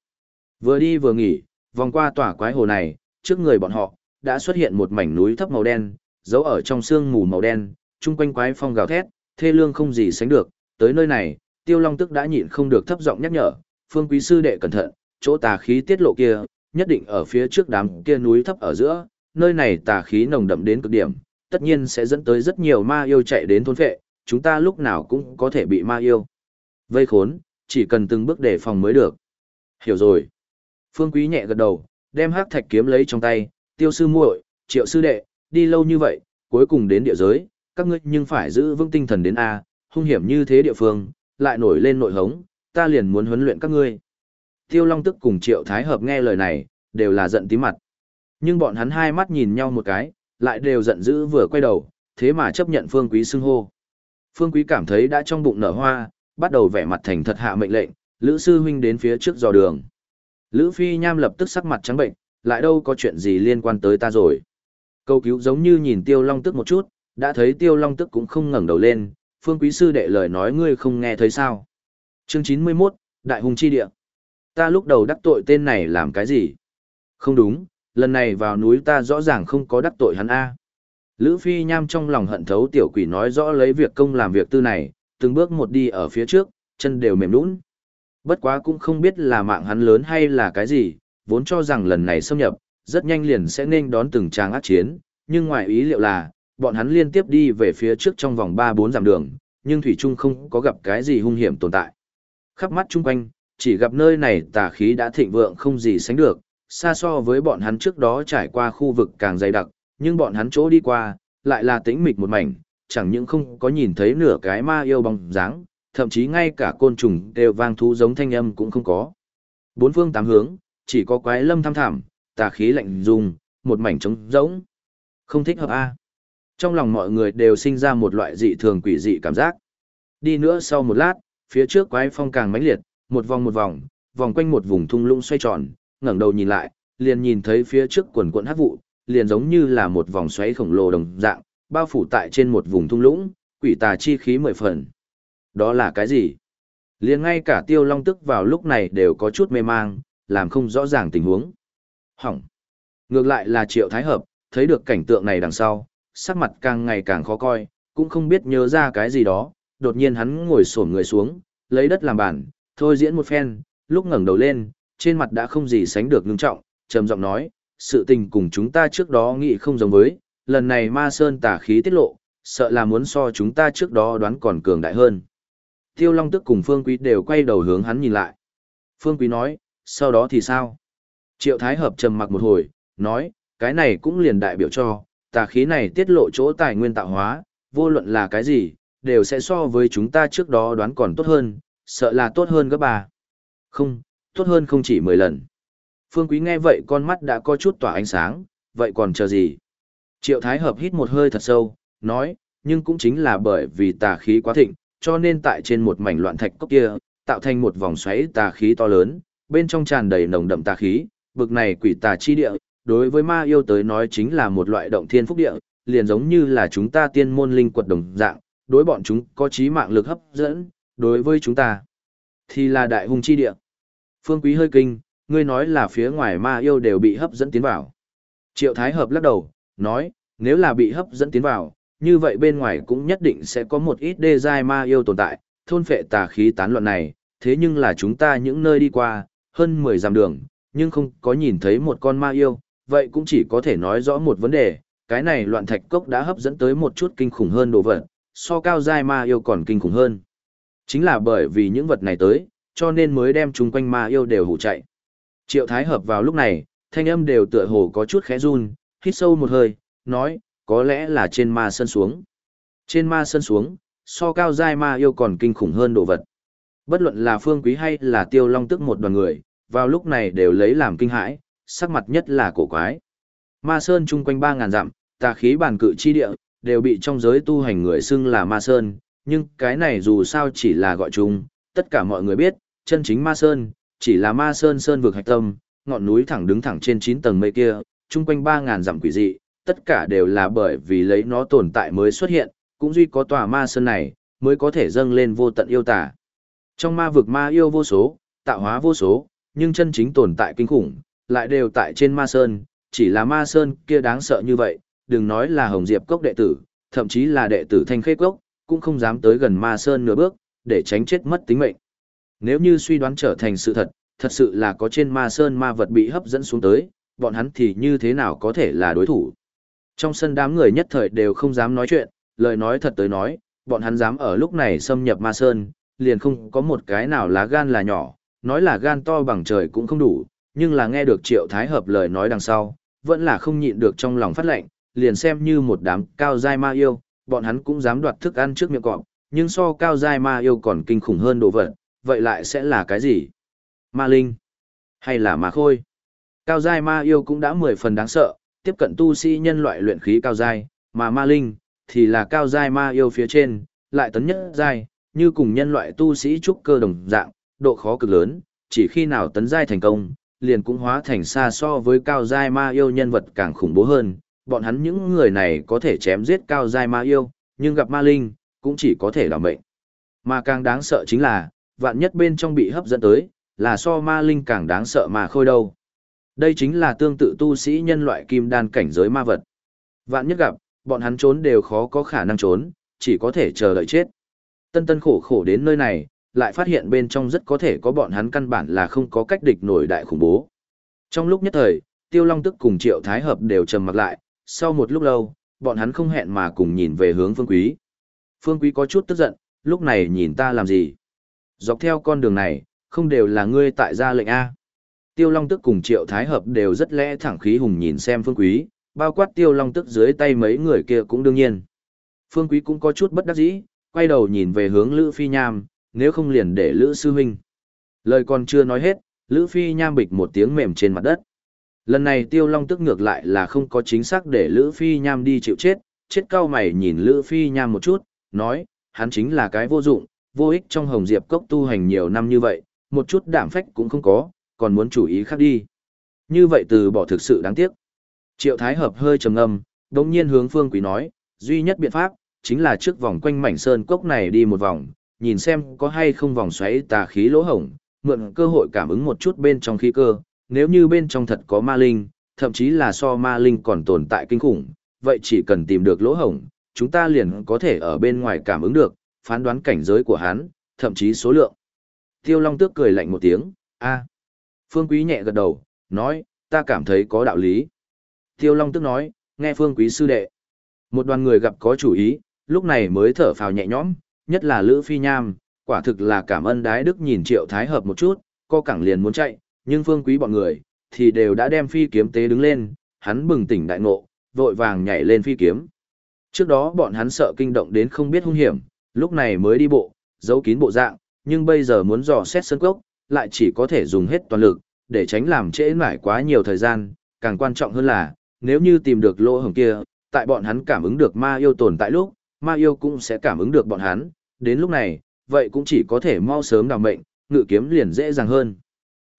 Vừa đi vừa nghỉ, vòng qua tỏa quái hồ này, trước người bọn họ, đã xuất hiện một mảnh núi thấp màu đen, giấu ở trong sương mù màu đen, chung quanh quái phong gào thét, thê lương không gì sánh được, tới nơi này, Tiêu Long tức đã nhịn không được thấp giọng nhắc nhở, Phương Quý sư đệ cẩn thận, chỗ tà khí tiết lộ kia, nhất định ở phía trước đám kia núi thấp ở giữa, nơi này tà khí nồng đậm đến cực điểm, tất nhiên sẽ dẫn tới rất nhiều ma yêu chạy đến thôn phệ, chúng ta lúc nào cũng có thể bị ma yêu. Vây khốn, chỉ cần từng bước đề phòng mới được. Hiểu rồi. Phương Quý nhẹ gật đầu, đem hắc thạch kiếm lấy trong tay, tiêu sư muội, triệu sư đệ, đi lâu như vậy, cuối cùng đến địa giới, các ngươi nhưng phải giữ vững tinh thần đến A, hung hiểm như thế địa phương, lại nổi lên nội hống, ta liền muốn huấn luyện các ngươi. Tiêu Long tức cùng Triệu Thái Hợp nghe lời này, đều là giận tí mặt. Nhưng bọn hắn hai mắt nhìn nhau một cái, lại đều giận dữ vừa quay đầu, thế mà chấp nhận Phương Quý xưng hô. Phương Quý cảm thấy đã trong bụng nở hoa, bắt đầu vẻ mặt thành thật hạ mệnh lệnh, Lữ sư huynh đến phía trước dò đường. Lữ Phi Nham lập tức sắc mặt trắng bệnh, lại đâu có chuyện gì liên quan tới ta rồi. Câu cứu giống như nhìn Tiêu Long tức một chút, đã thấy Tiêu Long tức cũng không ngẩng đầu lên, Phương Quý sư đệ lời nói ngươi không nghe thấy sao. Chương 91, Đại Hùng Chi Địa. Ta lúc đầu đắc tội tên này làm cái gì? Không đúng, lần này vào núi ta rõ ràng không có đắc tội hắn A. Lữ Phi Nham trong lòng hận thấu tiểu quỷ nói rõ lấy việc công làm việc tư này, từng bước một đi ở phía trước, chân đều mềm nũng. Bất quá cũng không biết là mạng hắn lớn hay là cái gì, vốn cho rằng lần này xâm nhập, rất nhanh liền sẽ nên đón từng tràng ác chiến, nhưng ngoài ý liệu là, bọn hắn liên tiếp đi về phía trước trong vòng 3-4 dặm đường, nhưng Thủy Trung không có gặp cái gì hung hiểm tồn tại. Khắp mắt chung quanh, chỉ gặp nơi này tà khí đã thịnh vượng không gì sánh được, xa so với bọn hắn trước đó trải qua khu vực càng dày đặc, nhưng bọn hắn chỗ đi qua, lại là tĩnh mịch một mảnh, chẳng những không có nhìn thấy nửa cái ma yêu bóng dáng, thậm chí ngay cả côn trùng đều vang thú giống thanh âm cũng không có. Bốn phương tám hướng, chỉ có quái lâm thăm thảm, tà khí lạnh dùng, một mảnh trống rỗng. Không thích hợp a. Trong lòng mọi người đều sinh ra một loại dị thường quỷ dị cảm giác. Đi nữa sau một lát, phía trước quái phong càng mãnh liệt, một vòng một vòng, vòng quanh một vùng thung lũng xoay tròn, ngẩng đầu nhìn lại, liền nhìn thấy phía trước quần quần hắc vụ, liền giống như là một vòng xoáy khổng lồ đồng dạng, bao phủ tại trên một vùng thung lũng, quỷ tà chi khí mười phần. Đó là cái gì? Liền ngay cả tiêu long tức vào lúc này đều có chút mê mang, làm không rõ ràng tình huống. Hỏng. Ngược lại là triệu thái hợp, thấy được cảnh tượng này đằng sau, sắc mặt càng ngày càng khó coi, cũng không biết nhớ ra cái gì đó, đột nhiên hắn ngồi xổm người xuống, lấy đất làm bàn, thôi diễn một phen, lúc ngẩng đầu lên, trên mặt đã không gì sánh được ngưng trọng, trầm giọng nói, sự tình cùng chúng ta trước đó nghĩ không giống với, lần này ma sơn tà khí tiết lộ, sợ là muốn so chúng ta trước đó đoán còn cường đại hơn. Tiêu Long Tức cùng Phương Quý đều quay đầu hướng hắn nhìn lại. Phương Quý nói, sau đó thì sao? Triệu Thái Hợp trầm mặc một hồi, nói, cái này cũng liền đại biểu cho, tà khí này tiết lộ chỗ tài nguyên tạo hóa, vô luận là cái gì, đều sẽ so với chúng ta trước đó đoán còn tốt hơn, sợ là tốt hơn gấp ba. Không, tốt hơn không chỉ 10 lần. Phương Quý nghe vậy con mắt đã có chút tỏa ánh sáng, vậy còn chờ gì? Triệu Thái Hợp hít một hơi thật sâu, nói, nhưng cũng chính là bởi vì tà khí quá thịnh, cho nên tại trên một mảnh loạn thạch cốc kia, tạo thành một vòng xoáy tà khí to lớn, bên trong tràn đầy nồng đậm tà khí, bực này quỷ tà chi địa, đối với ma yêu tới nói chính là một loại động thiên phúc địa, liền giống như là chúng ta tiên môn linh quật đồng dạng, đối bọn chúng có trí mạng lực hấp dẫn, đối với chúng ta thì là đại hung chi địa. Phương Quý hơi kinh, ngươi nói là phía ngoài ma yêu đều bị hấp dẫn tiến vào. Triệu Thái Hợp lắc đầu, nói, nếu là bị hấp dẫn tiến vào, như vậy bên ngoài cũng nhất định sẽ có một ít đê giai ma yêu tồn tại, thôn phệ tà khí tán loạn này, thế nhưng là chúng ta những nơi đi qua, hơn 10 dặm đường, nhưng không có nhìn thấy một con ma yêu, vậy cũng chỉ có thể nói rõ một vấn đề, cái này loạn thạch cốc đã hấp dẫn tới một chút kinh khủng hơn đồ vật, so cao giai ma yêu còn kinh khủng hơn. Chính là bởi vì những vật này tới, cho nên mới đem chúng quanh ma yêu đều hủ chạy. Triệu Thái hợp vào lúc này, thanh âm đều tựa hồ có chút khẽ run, hít sâu một hơi, nói, có lẽ là trên ma sân xuống. Trên ma sân xuống, so cao giai ma yêu còn kinh khủng hơn đồ vật. Bất luận là phương quý hay là tiêu long tức một đoàn người, vào lúc này đều lấy làm kinh hãi, sắc mặt nhất là cổ quái. Ma sơn chung quanh 3.000 dặm, tà khí bản cự chi địa, đều bị trong giới tu hành người xưng là ma sơn, nhưng cái này dù sao chỉ là gọi chung, tất cả mọi người biết, chân chính ma sơn, chỉ là ma sơn sơn vực hạch tâm, ngọn núi thẳng đứng thẳng trên 9 tầng mây kia, chung quanh 3.000 dặm quỷ dị, tất cả đều là bởi vì lấy nó tồn tại mới xuất hiện, cũng duy có tòa ma sơn này, mới có thể dâng lên vô tận yêu tả. Trong ma vực ma yêu vô số, tạo hóa vô số, nhưng chân chính tồn tại kinh khủng, lại đều tại trên ma sơn, chỉ là ma sơn kia đáng sợ như vậy, đừng nói là Hồng Diệp Cốc đệ tử, thậm chí là đệ tử Thanh Khê Cốc, cũng không dám tới gần ma sơn nửa bước, để tránh chết mất tính mệnh. Nếu như suy đoán trở thành sự thật, thật sự là có trên ma sơn ma vật bị hấp dẫn xuống tới, bọn hắn thì như thế nào có thể là đối thủ. Trong sân đám người nhất thời đều không dám nói chuyện, lời nói thật tới nói, bọn hắn dám ở lúc này xâm nhập ma sơn, liền không có một cái nào lá gan là nhỏ, nói là gan to bằng trời cũng không đủ, nhưng là nghe được triệu thái hợp lời nói đằng sau, vẫn là không nhịn được trong lòng phát lệnh, liền xem như một đám cao giai ma yêu, bọn hắn cũng dám đoạt thức ăn trước miệng cọp, nhưng so cao giai ma yêu còn kinh khủng hơn đồ vật, vậy lại sẽ là cái gì? Ma linh? Hay là ma khôi? Cao giai ma yêu cũng đã mười phần đáng sợ, tiếp cận tu sĩ nhân loại luyện khí cao giai, mà ma linh thì là cao giai ma yêu phía trên, lại tấn nhất giai, như cùng nhân loại tu sĩ trúc cơ đồng dạng, độ khó cực lớn, chỉ khi nào tấn giai thành công, liền cũng hóa thành xa so với cao giai ma yêu nhân vật càng khủng bố hơn, bọn hắn những người này có thể chém giết cao giai ma yêu, nhưng gặp ma linh, cũng chỉ có thể là mệnh. Mà càng đáng sợ chính là, vạn nhất bên trong bị hấp dẫn tới, là so ma linh càng đáng sợ mà khôi đâu. Đây chính là tương tự tu sĩ nhân loại kim đan cảnh giới ma vật. Vạn nhất gặp, bọn hắn trốn đều khó có khả năng trốn, chỉ có thể chờ đợi chết. Tân tân khổ khổ đến nơi này, lại phát hiện bên trong rất có thể có bọn hắn căn bản là không có cách địch nổi đại khủng bố. Trong lúc nhất thời, Tiêu Long Tức cùng Triệu Thái Hợp đều trầm mặc lại, sau một lúc lâu, bọn hắn không hẹn mà cùng nhìn về hướng Phương Quý. Phương Quý có chút tức giận, lúc này nhìn ta làm gì? Dọc theo con đường này, không đều là ngươi tại gia lệnh A. Tiêu Long Tức cùng Triệu Thái Hợp đều rất lẽ thẳng khí hùng nhìn xem Phương Quý, bao quát Tiêu Long Tức dưới tay mấy người kia cũng đương nhiên. Phương Quý cũng có chút bất đắc dĩ, quay đầu nhìn về hướng Lữ Phi Nham, nếu không liền để Lữ Sư Huynh. Lời còn chưa nói hết, Lữ Phi Nham bịch một tiếng mềm trên mặt đất. Lần này Tiêu Long tức ngược lại là không có chính xác để Lữ Phi Nham đi chịu chết, chết cao mày nhìn Lữ Phi Nham một chút, nói, hắn chính là cái vô dụng, vô ích trong Hồng Diệp Cốc tu hành nhiều năm như vậy, một chút đảm phách cũng không có, còn muốn chủ ý khác đi. Như vậy từ bỏ thực sự đáng tiếc. Triệu Thái Hợp hơi trầm ngâm, đồng nhiên hướng Phương Quý nói, duy nhất biện pháp, chính là trước vòng quanh mảnh sơn cốc này đi một vòng, nhìn xem có hay không vòng xoáy tà khí lỗ hổng, mượn cơ hội cảm ứng một chút bên trong khí cơ, nếu như bên trong thật có ma linh, thậm chí là so ma linh còn tồn tại kinh khủng, vậy chỉ cần tìm được lỗ hổng, chúng ta liền có thể ở bên ngoài cảm ứng được, phán đoán cảnh giới của hắn, thậm chí số lượng. Tiêu Long Tước cười lạnh một tiếng, a. Phương Quý nhẹ gật đầu, nói, ta cảm thấy có đạo lý. Tiêu Long Tước nói, nghe Phương Quý sư đệ. Một đoàn người gặp có chủ ý, lúc này mới thở phào nhẹ nhõm, nhất là Lữ Phi Nham, quả thực là cảm ơn đái đức nhìn Triệu Thái Hợp một chút, co cẳng liền muốn chạy, nhưng phương quý bọn người, thì đều đã đem phi kiếm tế đứng lên, hắn bừng tỉnh đại ngộ, vội vàng nhảy lên phi kiếm. Trước đó bọn hắn sợ kinh động đến không biết hung hiểm, lúc này mới đi bộ, giấu kín bộ dạng, nhưng bây giờ muốn dò xét sân cốc, lại chỉ có thể dùng hết toàn lực, để tránh làm trễ nải quá nhiều thời gian, càng quan trọng hơn là, nếu như tìm được lỗ hổng kia, tại bọn hắn cảm ứng được ma yêu tồn tại lúc, ma yêu cũng sẽ cảm ứng được bọn hắn, đến lúc này, vậy cũng chỉ có thể mau sớm đào mệnh, ngự kiếm liền dễ dàng hơn.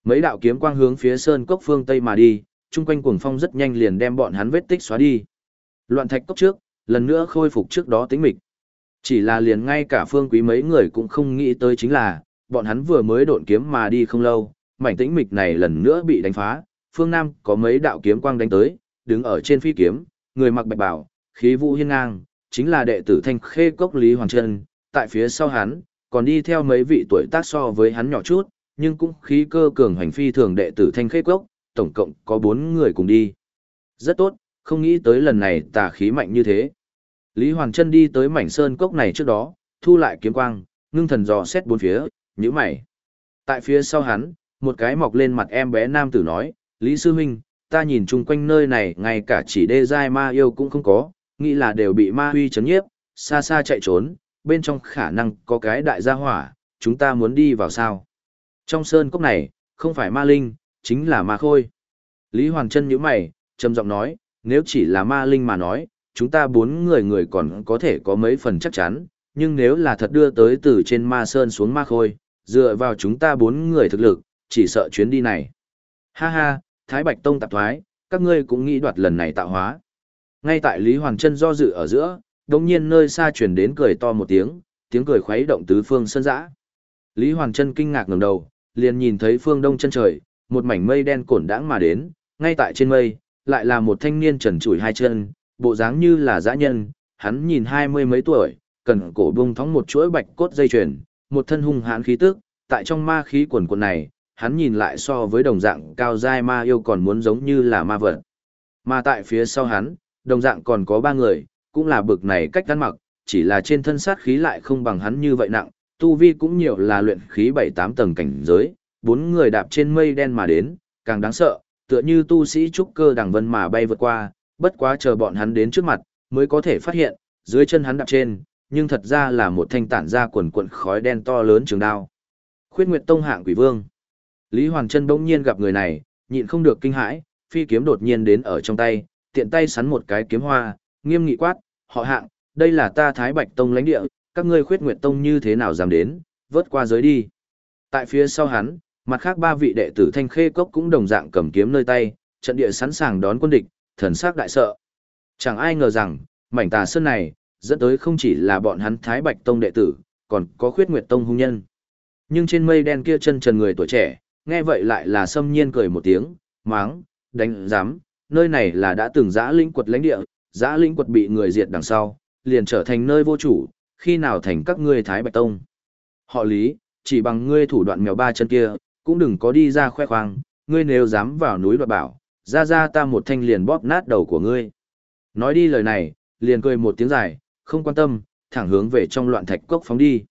Mấy đạo kiếm quang hướng phía sơn cốc phương tây mà đi, chung quanh cuồng phong rất nhanh liền đem bọn hắn vết tích xóa đi. Loạn thạch cốc trước, lần nữa khôi phục trước đó tính mịch. Chỉ là liền ngay cả phương quý mấy người cũng không nghĩ tới chính là, bọn hắn vừa mới độn kiếm mà đi không lâu, mảnh tĩnh mịch này lần nữa bị đánh phá, phương Nam có mấy đạo kiếm quang đánh tới, đứng ở trên phi kiếm, người mặc bạch bảo khí vũ hiên ngang, chính là đệ tử thanh khê cốc Lý Hoàng Trân, tại phía sau hắn, còn đi theo mấy vị tuổi tác so với hắn nhỏ chút, nhưng cũng khí cơ cường hành phi thường đệ tử thanh khê cốc, tổng cộng có bốn người cùng đi. Rất tốt, không nghĩ tới lần này tà khí mạnh như thế. Lý Hoàng Trân đi tới mảnh sơn cốc này trước đó, thu lại kiếm quang, ngưng thần dò xét bốn phía, nhíu mày. Tại phía sau hắn, một cái mọc lên mặt em bé nam tử nói, Lý Sư Huynh, ta nhìn chung quanh nơi này ngay cả chỉ đê giai ma yêu cũng không có, nghĩ là đều bị ma huy chấn nhiếp, xa xa chạy trốn, bên trong khả năng có cái đại gia hỏa, chúng ta muốn đi vào sao. Trong sơn cốc này, không phải ma linh, chính là ma khôi. Lý Hoàng Trân nhíu mày, trầm giọng nói, nếu chỉ là ma linh mà nói, chúng ta bốn người người còn có thể có mấy phần chắc chắn, nhưng nếu là thật đưa tới từ trên ma sơn xuống ma khôi, dựa vào chúng ta bốn người thực lực, chỉ sợ chuyến đi này. Ha ha, Thái Bạch Tông tạp thoái, các ngươi cũng nghĩ đoạt lần này tạo hóa. Ngay tại Lý Hoàng Trân do dự ở giữa, đồng nhiên nơi xa chuyển đến cười to một tiếng, tiếng cười khuấy động tứ phương sân dã. Lý Hoàng Trân kinh ngạc ngẩng đầu, liền nhìn thấy phương đông chân trời, một mảnh mây đen cổn đãng mà đến, ngay tại trên mây, lại là một thanh niên trần trụi hai chân, bộ dáng như là dã nhân, hắn nhìn hai mươi mấy tuổi, cần cổ bung thóng một chuỗi bạch cốt dây chuyền, một thân hung hãn khí tức, tại trong ma khí quần quần này, hắn nhìn lại so với đồng dạng cao giai ma yêu còn muốn giống như là ma vật. Mà tại phía sau hắn, đồng dạng còn có ba người, cũng là bực này cách ăn mặc, chỉ là trên thân sát khí lại không bằng hắn như vậy nặng, tu vi cũng nhiều là luyện khí 7-8 tầng cảnh giới, bốn người đạp trên mây đen mà đến, càng đáng sợ, tựa như tu sĩ trúc cơ đằng vân mà bay vượt qua, bất quá chờ bọn hắn đến trước mặt, mới có thể phát hiện, dưới chân hắn đạp trên, nhưng thật ra là một thanh tản ra quần quần khói đen to lớn trường đao. Khuyết Nguyệt Tông hạng quỷ vương. Lý Hoàng Trân bỗng nhiên gặp người này, nhịn không được kinh hãi, phi kiếm đột nhiên đến ở trong tay, tiện tay sắn một cái kiếm hoa, nghiêm nghị quát, họ hạng, đây là ta Thái Bạch Tông lãnh địa, các ngươi khuyết nguyện tông như thế nào dám đến, vớt qua giới đi. Tại phía sau hắn, mặt khác ba vị đệ tử thanh khê cốc cũng đồng dạng cầm kiếm nơi tay, trận địa sẵn sàng đón quân địch, thần sắc đại sợ. Chẳng ai ngờ rằng, mảnh tà sơn này, dẫn tới không chỉ là bọn hắn Thái Bạch Tông đệ tử, còn có khuyết nguyệt tông hung nhân. Nhưng trên mây đen kia chân trần người tuổi trẻ, nghe vậy lại là xâm nhiên cười một tiếng, máng, đánh giám, nơi này là đã từng giã linh quật lãnh địa, giã linh quật bị người diệt đằng sau, liền trở thành nơi vô chủ, khi nào thành các ngươi Thái Bạch Tông. Họ lý, chỉ bằng ngươi thủ đoạn mèo ba chân kia, cũng đừng có đi ra khoe khoang, ngươi nếu dám vào núi đoạt bảo, ra ra ta một thanh liền bóp nát đầu của ngươi. Nói đi lời này, liền cười một tiếng dài, không quan tâm, thẳng hướng về trong loạn thạch cốc phóng đi.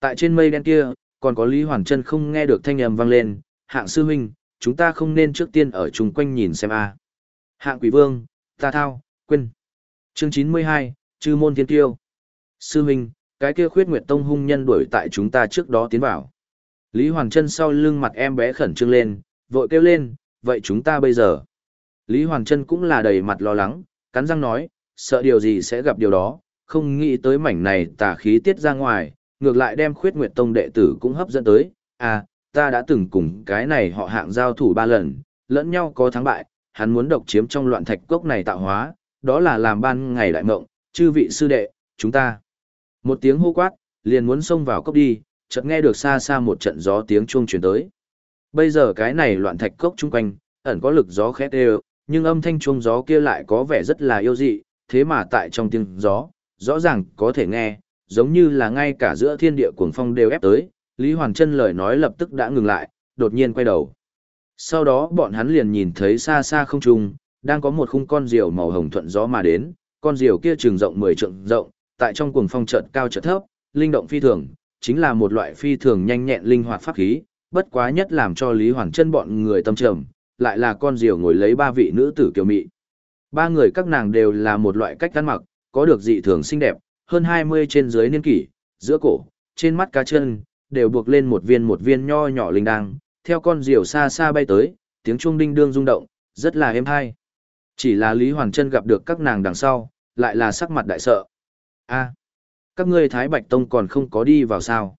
Tại trên mây đen kia, còn có Lý Hoàn Trân không nghe được thanh âm vang lên, hạng sư huynh, chúng ta không nên trước tiên ở chung quanh nhìn xem a. Hạng quỷ vương, ta thao, quên. Chương chín mươi hai, Chư môn thiên tiêu. Sư huynh, cái kia khuyết nguyệt tông hung nhân đuổi tại chúng ta trước đó tiến vào. Lý Hoàng Trân sau lưng mặt em bé khẩn trương lên, vội kêu lên, vậy chúng ta bây giờ. Lý Hoàng Trân cũng là đầy mặt lo lắng, cắn răng nói, sợ điều gì sẽ gặp điều đó, không nghĩ tới mảnh này tà khí tiết ra ngoài, ngược lại đem khuyết nguyệt tông đệ tử cũng hấp dẫn tới, à, ta đã từng cùng cái này họ hạng giao thủ ba lần, lẫn nhau có thắng bại, hắn muốn độc chiếm trong loạn thạch cốc này tạo hóa, đó là làm ban ngày đại mộng, chư vị sư đệ, chúng ta. Một tiếng hô quát, liền muốn xông vào cốc đi, chợt nghe được xa xa một trận gió tiếng chuông truyền tới. Bây giờ cái này loạn thạch cốc chung quanh, ẩn có lực gió khét đều, nhưng âm thanh chuông gió kia lại có vẻ rất là yêu dị, thế mà tại trong tiếng gió, rõ ràng có thể nghe, giống như là ngay cả giữa thiên địa cuồng phong đều ép tới, Lý Hoàng Trân lời nói lập tức đã ngừng lại, đột nhiên quay đầu. Sau đó bọn hắn liền nhìn thấy xa xa không trung, đang có một khung con diều màu hồng thuận gió mà đến, con diều kia trường rộng 10 trượng rộng, tại trong cuồng phong chợt cao chợt thấp, linh động phi thường, chính là một loại phi thường nhanh nhẹn linh hoạt pháp khí, bất quá nhất làm cho Lý Hoàng Trân bọn người tâm trầm, lại là con diều ngồi lấy ba vị nữ tử kiều mị. Ba người các nàng đều là một loại cách ăn mặc, có được dị thường xinh đẹp, hơn 20 trên dưới niên kỷ, giữa cổ, trên mắt cá chân, đều buộc lên một viên một viên nho nhỏ linh đăng, theo con diều xa xa bay tới, tiếng chuông đinh đương rung động, rất là êm hay. Chỉ là Lý Hoàn Trân gặp được các nàng đằng sau, lại là sắc mặt đại sợ a các ngươi Thái Bạch Tông còn không có đi vào sao.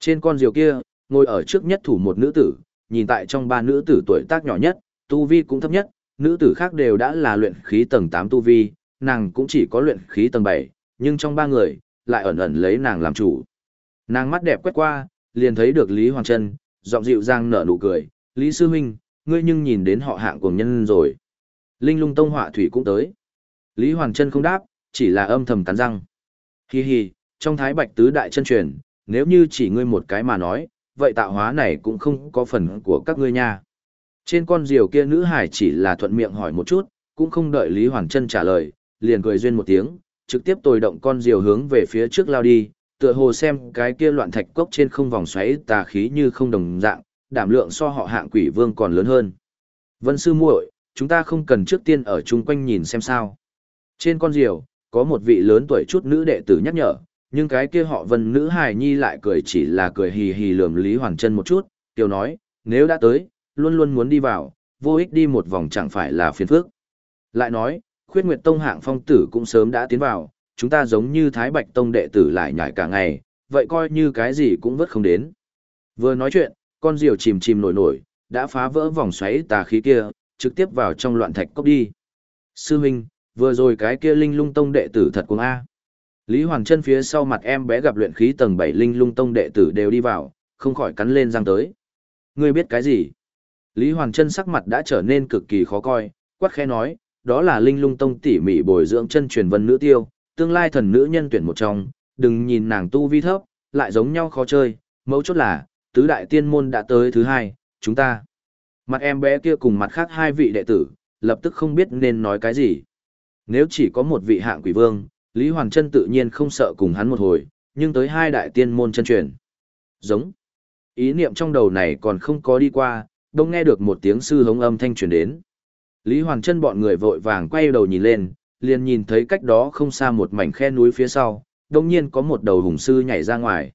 Trên con diều kia, ngồi ở trước nhất thủ một nữ tử, nhìn tại trong ba nữ tử tuổi tác nhỏ nhất, tu vi cũng thấp nhất, nữ tử khác đều đã là luyện khí tầng 8 tu vi, nàng cũng chỉ có luyện khí tầng 7, nhưng trong ba người, lại ẩn ẩn lấy nàng làm chủ. Nàng mắt đẹp quét qua, liền thấy được Lý Hoàng Trân, giọng dịu dàng nở nụ cười, Lý Sư Minh, ngươi nhưng nhìn đến họ hạng của nhân rồi. Linh lung tông họa thủy cũng tới. Lý Hoàng Trân không đáp, chỉ là âm thầm cắn răng. Hi hi, trong thái bạch tứ đại chân truyền, nếu như chỉ ngươi một cái mà nói, vậy tạo hóa này cũng không có phần của các ngươi nha. Trên con diều kia nữ hải chỉ là thuận miệng hỏi một chút, cũng không đợi Lý Hoàng Trân trả lời, liền cười duyên một tiếng, trực tiếp tồi động con diều hướng về phía trước lao đi, tựa hồ xem cái kia loạn thạch cốc trên không vòng xoáy tà khí như không đồng dạng, đảm lượng so họ hạng quỷ vương còn lớn hơn. Vân sư muội, chúng ta không cần trước tiên ở chung quanh nhìn xem sao. Trên con diều, có một vị lớn tuổi chút nữ đệ tử nhắc nhở, nhưng cái kia họ vân nữ hài nhi lại cười chỉ là cười hì hì lườm Lý Hoàng Trân một chút, tiểu nói, nếu đã tới, luôn luôn muốn đi vào, vô ích đi một vòng chẳng phải là phiền phức. Lại nói, khuyết nguyệt tông hạng phong tử cũng sớm đã tiến vào, chúng ta giống như Thái Bạch Tông đệ tử lại nhảy cả ngày, vậy coi như cái gì cũng vớt không đến. Vừa nói chuyện, con diều chìm chìm nổi nổi, đã phá vỡ vòng xoáy tà khí kia, trực tiếp vào trong loạn thạch cốc đi. Sư Minh, vừa rồi cái kia linh lung tông đệ tử thật cuồng A. Lý Hoàng chân phía sau mặt em bé gặp luyện khí tầng 7 linh lung tông đệ tử đều đi vào, không khỏi cắn lên răng tới. Ngươi biết cái gì? Lý Hoàng chân sắc mặt đã trở nên cực kỳ khó coi, quát khẽ nói, đó là linh lung tông tỉ mỉ bồi dưỡng chân truyền vân nữ tiêu, tương lai thần nữ nhân tuyển một trong, đừng nhìn nàng tu vi thấp, lại giống nhau khó chơi, mấu chốt là, tứ đại tiên môn đã tới thứ hai, chúng ta. Mặt em bé kia cùng mặt khác hai vị đệ tử, lập tức không biết nên nói cái gì. Nếu chỉ có một vị hạng quỷ vương, Lý Hoàng Trân tự nhiên không sợ cùng hắn một hồi, nhưng tới hai đại tiên môn chân truyền. Giống. Ý niệm trong đầu này còn không có đi qua, đông nghe được một tiếng sư hống âm thanh truyền đến. Lý Hoàng Trân bọn người vội vàng quay đầu nhìn lên, liền nhìn thấy cách đó không xa một mảnh khe núi phía sau, đông nhiên có một đầu hùng sư nhảy ra ngoài.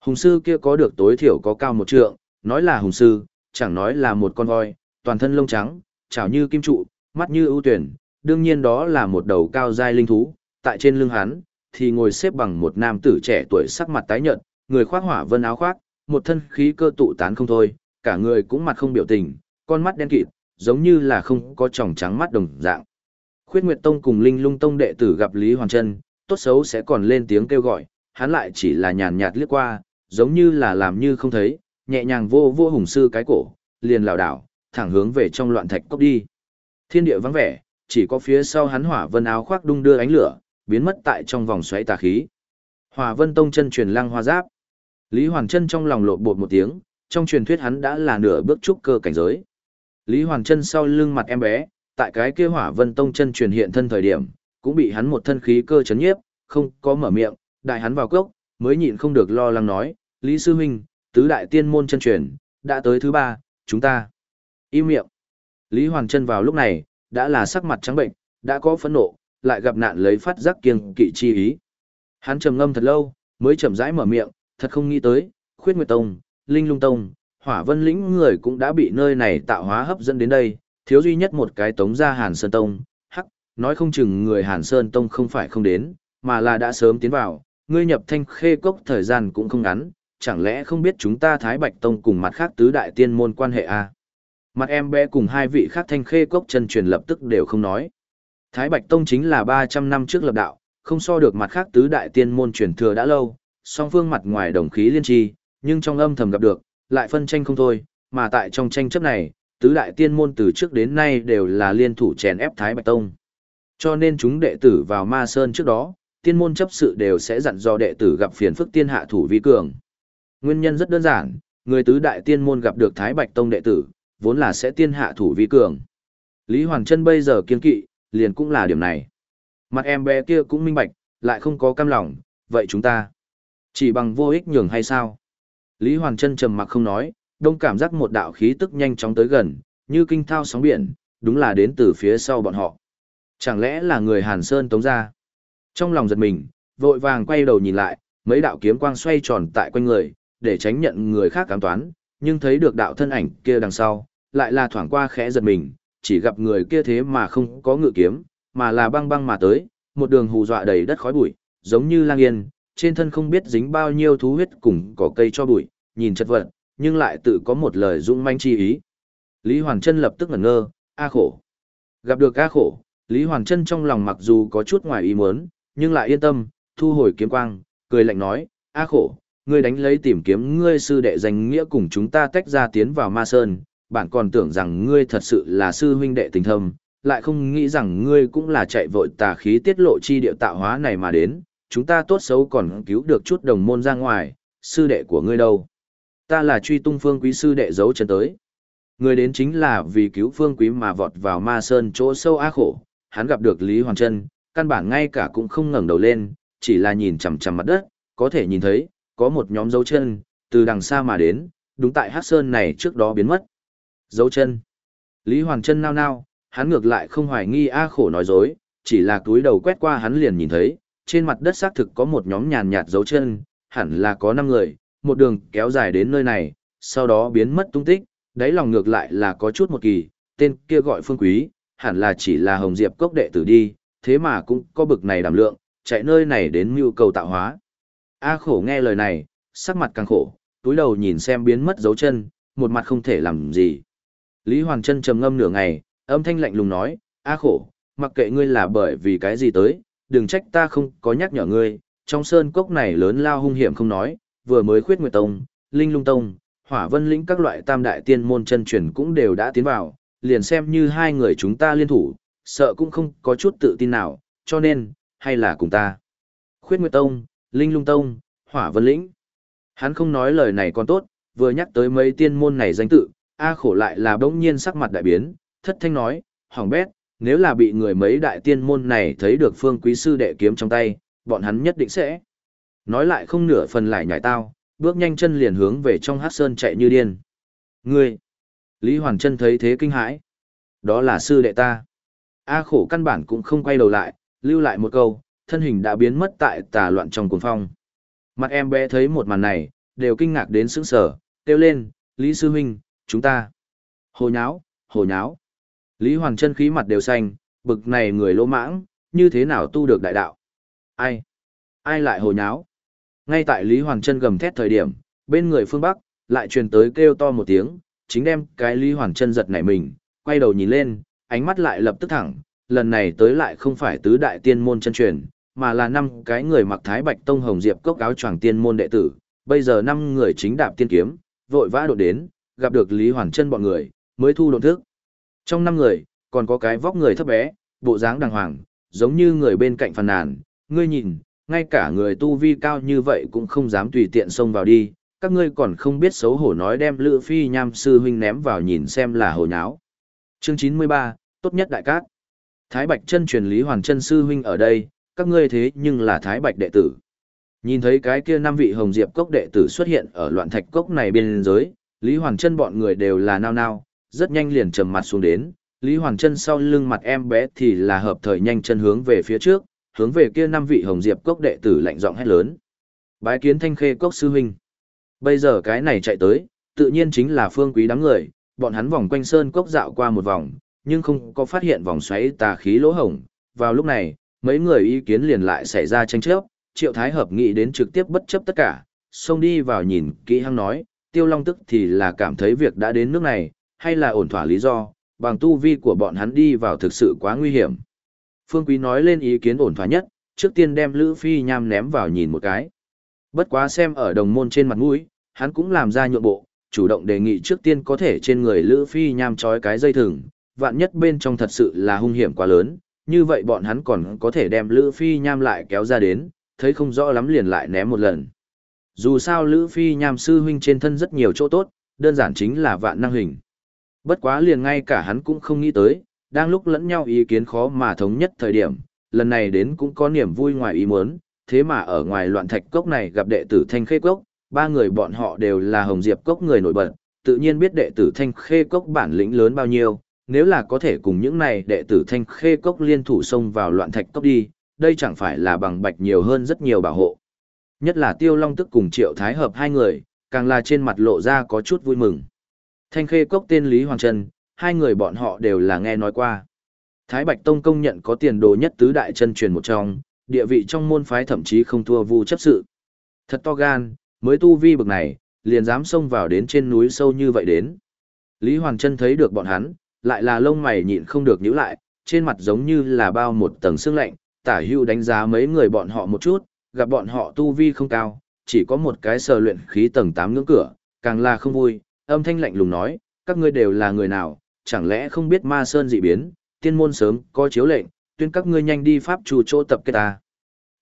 Hùng sư kia có được tối thiểu có cao một trượng, nói là hùng sư, chẳng nói là một con voi, toàn thân lông trắng, chảo như kim trụ, mắt như ưu tuyển, đương nhiên đó là một đầu cao giai linh thú, tại trên lưng hắn, thì ngồi xếp bằng một nam tử trẻ tuổi sắc mặt tái nhợt, người khoác hỏa vân áo khoác, một thân khí cơ tụ tán không thôi, cả người cũng mặt không biểu tình, con mắt đen kịt, giống như là không có tròng trắng mắt đồng dạng. Khuyết Nguyệt Tông cùng Linh Lung Tông đệ tử gặp Lý Hoàng Trân, tốt xấu sẽ còn lên tiếng kêu gọi, hắn lại chỉ là nhàn nhạt liếc qua, giống như là làm như không thấy, nhẹ nhàng vô vô hùng sư cái cổ, liền lảo đảo, thẳng hướng về trong loạn thạch cốc đi. Thiên địa vắng vẻ, chỉ có phía sau hắn hỏa vân áo khoác đung đưa ánh lửa, biến mất tại trong vòng xoáy tà khí. Hỏa Vân Tông chân truyền lăng hoa giáp. Lý Hoàng Chân trong lòng lộ bột một tiếng, trong truyền thuyết hắn đã là nửa bước trúc cơ cảnh giới. Lý Hoàng Chân sau lưng mặt em bé, tại cái kia Hỏa Vân Tông chân truyền hiện thân thời điểm, cũng bị hắn một thân khí cơ chấn nhiếp, không có mở miệng, đại hắn vào cốc, mới nhịn không được lo lắng nói, Lý Sư Huynh, tứ đại tiên môn chân truyền, đã tới thứ ba, chúng ta. Im miệng. Lý Hoàng Chân vào lúc này, đã là sắc mặt trắng bệnh, đã có phẫn nộ, lại gặp nạn lấy phát giác kiêng kỵ chi ý. Hắn trầm ngâm thật lâu, mới chậm rãi mở miệng, thật không nghĩ tới, Khuyết Nguyệt Tông, Linh Lung Tông, Hỏa Vân Lĩnh người cũng đã bị nơi này tạo hóa hấp dẫn đến đây, thiếu duy nhất một cái tống ra Hàn Sơn Tông, hắc, nói không chừng người Hàn Sơn Tông không phải không đến, mà là đã sớm tiến vào, ngươi nhập thanh khê cốc thời gian cũng không ngắn, chẳng lẽ không biết chúng ta Thái Bạch Tông cùng mặt khác tứ đại tiên môn quan hệ à? Mặt em bé cùng hai vị khác thanh khê cốc chân truyền lập tức đều không nói. Thái Bạch Tông chính là 300 năm trước lập đạo, không so được mặt khác tứ đại tiên môn truyền thừa đã lâu, song phương mặt ngoài đồng khí liên tri, nhưng trong âm thầm gặp được, lại phân tranh không thôi, mà tại trong tranh chấp này, tứ đại tiên môn từ trước đến nay đều là liên thủ chèn ép Thái Bạch Tông. Cho nên chúng đệ tử vào Ma Sơn trước đó, tiên môn chấp sự đều sẽ dặn dò đệ tử gặp phiền phức tiên hạ thủ vi cường. Nguyên nhân rất đơn giản, người tứ đại tiên môn gặp được Thái Bạch Tông đệ tử, vốn là sẽ tiên hạ thủ vi cường. Lý Hoàng Trân bây giờ kiên kỵ, liền cũng là điểm này. Mặt em bé kia cũng minh bạch, lại không có cam lòng, vậy chúng ta chỉ bằng vô ích nhường hay sao? Lý Hoàng Trân trầm mặc không nói, đông cảm giác một đạo khí tức nhanh chóng tới gần, như kinh thao sóng biển, đúng là đến từ phía sau bọn họ. Chẳng lẽ là người Hàn Sơn tống ra? Trong lòng giật mình, vội vàng quay đầu nhìn lại, mấy đạo kiếm quang xoay tròn tại quanh người, để tránh nhận người khác cám toán, nhưng thấy được đạo thân ảnh kia đằng sau, lại là thoảng qua khẽ giật mình, chỉ gặp người kia thế mà không có ngự kiếm, mà là băng băng mà tới, một đường hù dọa đầy đất khói bụi, giống như lang yên, trên thân không biết dính bao nhiêu thú huyết cùng cỏ cây cho bụi, nhìn chất vật, nhưng lại tự có một lời dũng manh chi ý. Lý Hoàn Trân lập tức ngẩn ngơ, a khổ. Gặp được a khổ, Lý Hoàn Trân trong lòng mặc dù có chút ngoài ý muốn, nhưng lại yên tâm, thu hồi kiếm quang, cười lạnh nói, a khổ, ngươi đánh lấy tìm kiếm ngươi sư đệ danh nghĩa cùng chúng ta tách ra tiến vào ma sơn, bạn còn tưởng rằng ngươi thật sự là sư huynh đệ tình thâm, lại không nghĩ rằng ngươi cũng là chạy vội tà khí tiết lộ chi điệu tạo hóa này mà đến, chúng ta tốt xấu còn cứu được chút đồng môn ra ngoài, sư đệ của ngươi đâu? Ta là truy tung phương quý sư đệ giấu chân tới. Người đến chính là vì cứu phương quý mà vọt vào ma sơn chỗ sâu á khổ, hắn gặp được Lý Hoàng Trân, căn bản ngay cả cũng không ngẩng đầu lên, chỉ là nhìn chằm chằm mặt đất, có thể nhìn thấy, có một nhóm dấu chân, từ đằng xa mà đến, đúng tại hát sơn này trước đó biến mất. Dấu chân. Lý Hoàng Trân nao nao, hắn ngược lại không hoài nghi A khổ nói dối, chỉ là túi đầu quét qua hắn liền nhìn thấy, trên mặt đất xác thực có một nhóm nhàn nhạt dấu chân, hẳn là có 5 người, một đường kéo dài đến nơi này, sau đó biến mất tung tích, đáy lòng ngược lại là có chút một kỳ, tên kia gọi Phương Quý, hẳn là chỉ là Hồng Diệp cốc đệ tử đi, thế mà cũng có bực này đảm lượng, chạy nơi này đến mưu cầu tạo hóa. A khổ nghe lời này, sắc mặt càng khổ, túi đầu nhìn xem biến mất dấu chân, một mặt không thể làm gì. Lý Hoàng Trân trầm ngâm nửa ngày, âm thanh lạnh lùng nói, A khổ, mặc kệ ngươi là bởi vì cái gì tới, đừng trách ta không có nhắc nhở ngươi, trong sơn cốc này lớn lao hung hiểm không nói, vừa mới khuyết nguyệt tông, linh lung tông, hỏa vân lĩnh các loại tam đại tiên môn chân truyền cũng đều đã tiến vào, liền xem như hai người chúng ta liên thủ, sợ cũng không có chút tự tin nào, cho nên, hay là cùng ta. Khuyết nguyệt tông, linh lung tông, hỏa vân lĩnh. Hắn không nói lời này còn tốt, vừa nhắc tới mấy tiên môn này danh tự, A khổ lại là bỗng nhiên sắc mặt đại biến, thất thanh nói, hỏng bét, nếu là bị người mấy đại tiên môn này thấy được phương quý sư đệ kiếm trong tay, bọn hắn nhất định sẽ. Nói lại không nửa phần lại nhảy tao, bước nhanh chân liền hướng về trong hát sơn chạy như điên. Ngươi! Lý Hoàn Trân thấy thế kinh hãi. Đó là sư đệ ta. A khổ căn bản cũng không quay đầu lại, lưu lại một câu, thân hình đã biến mất tại tà loạn trong cuồng phong. Mặt em bé thấy một màn này, đều kinh ngạc đến sững sờ, kêu lên, Lý Sư Huynh, chúng ta. Hồ nháo, hồ nháo. Lý Hoàng chân khí mặt đều xanh, bực này người lỗ mãng, như thế nào tu được đại đạo? Ai? Ai lại hồ nháo? Ngay tại Lý Hoàng chân gầm thét thời điểm, bên người phương Bắc, lại truyền tới kêu to một tiếng, chính đem cái Lý Hoàng chân giật nảy mình, quay đầu nhìn lên, ánh mắt lại lập tức thẳng, lần này tới lại không phải tứ đại tiên môn chân truyền, mà là năm cái người mặc thái bạch tông hồng diệp cốc áo choàng tiên môn đệ tử, bây giờ năm người chính đạp tiên kiếm, vội vã đột đến, gặp được Lý Hoàn Chân bọn người, mới thu độn thức. Trong năm người, còn có cái vóc người thấp bé, bộ dáng đàng hoàng, giống như người bên cạnh phàn nàn, ngươi nhìn, ngay cả người tu vi cao như vậy cũng không dám tùy tiện xông vào đi, các ngươi còn không biết xấu hổ nói đem Lữ Phi Nham sư huynh ném vào nhìn xem là hồ nháo. Chương 93, tốt nhất đại cát. Thái Bạch chân truyền Lý Hoàn chân sư huynh ở đây, các ngươi thế nhưng là Thái Bạch đệ tử. Nhìn thấy cái kia năm vị Hồng Diệp cốc đệ tử xuất hiện ở loạn thạch cốc này bên dưới, Lý Hoàng chân bọn người đều là nao nao, rất nhanh liền trầm mặt xuống đến. Lý Hoàng chân sau lưng mặt em bé thì là hợp thời nhanh chân hướng về phía trước, hướng về kia năm vị Hồng Diệp cốc đệ tử lạnh giọng hét lớn. Bái kiến thanh khê cốc sư huynh. Bây giờ cái này chạy tới, tự nhiên chính là phương quý đám người, bọn hắn vòng quanh sơn cốc dạo qua một vòng, nhưng không có phát hiện vòng xoáy tà khí lỗ hổng. Vào lúc này, mấy người ý kiến liền lại xảy ra tranh chấp, triệu thái hợp nghĩ đến trực tiếp bất chấp tất cả, xông đi vào nhìn kỹ hăng nói, tiêu long tức thì là cảm thấy việc đã đến nước này, hay là ổn thỏa lý do, bằng tu vi của bọn hắn đi vào thực sự quá nguy hiểm. Phương Quý nói lên ý kiến ổn thỏa nhất, trước tiên đem Lữ Phi Nham ném vào nhìn một cái. Bất quá xem ở đồng môn trên mặt mũi, hắn cũng làm ra nhượng bộ, chủ động đề nghị trước tiên có thể trên người Lữ Phi Nham trói cái dây thừng, vạn nhất bên trong thật sự là hung hiểm quá lớn, như vậy bọn hắn còn có thể đem Lữ Phi Nham lại kéo ra đến, thấy không rõ lắm liền lại ném một lần. Dù sao Lữ Phi Nham sư huynh trên thân rất nhiều chỗ tốt, đơn giản chính là vạn năng hình. Bất quá liền ngay cả hắn cũng không nghĩ tới, đang lúc lẫn nhau ý kiến khó mà thống nhất thời điểm, lần này đến cũng có niềm vui ngoài ý muốn, thế mà ở ngoài loạn thạch cốc này gặp đệ tử Thanh Khê Cốc, ba người bọn họ đều là Hồng Diệp Cốc người nổi bật, tự nhiên biết đệ tử Thanh Khê Cốc bản lĩnh lớn bao nhiêu, nếu là có thể cùng những này đệ tử Thanh Khê Cốc liên thủ xông vào loạn thạch cốc đi, đây chẳng phải là bằng bạch nhiều hơn rất nhiều bảo hộ. Nhất là Tiêu Long tức cùng Triệu Thái Hợp hai người, càng là trên mặt lộ ra có chút vui mừng. Thanh khê cốc tên Lý Hoàng Trân, hai người bọn họ đều là nghe nói qua. Thái Bạch Tông công nhận có tiền đồ nhất tứ đại chân truyền một trong, địa vị trong môn phái thậm chí không thua vu chấp sự. Thật to gan, mới tu vi bực này, liền dám xông vào đến trên núi sâu như vậy đến. Lý Hoàng Trân thấy được bọn hắn, lại là lông mày nhịn không được nhíu lại, trên mặt giống như là bao một tầng sương lạnh, tả hưu đánh giá mấy người bọn họ một chút, gặp bọn họ tu vi không cao, chỉ có một cái sờ luyện khí tầng 8 ngưỡng cửa, càng là không vui, âm thanh lạnh lùng nói, các ngươi đều là người nào, chẳng lẽ không biết ma sơn dị biến, tiên môn sớm có chiếu lệnh, tuyên các ngươi nhanh đi pháp chủ chỗ tập kết ta.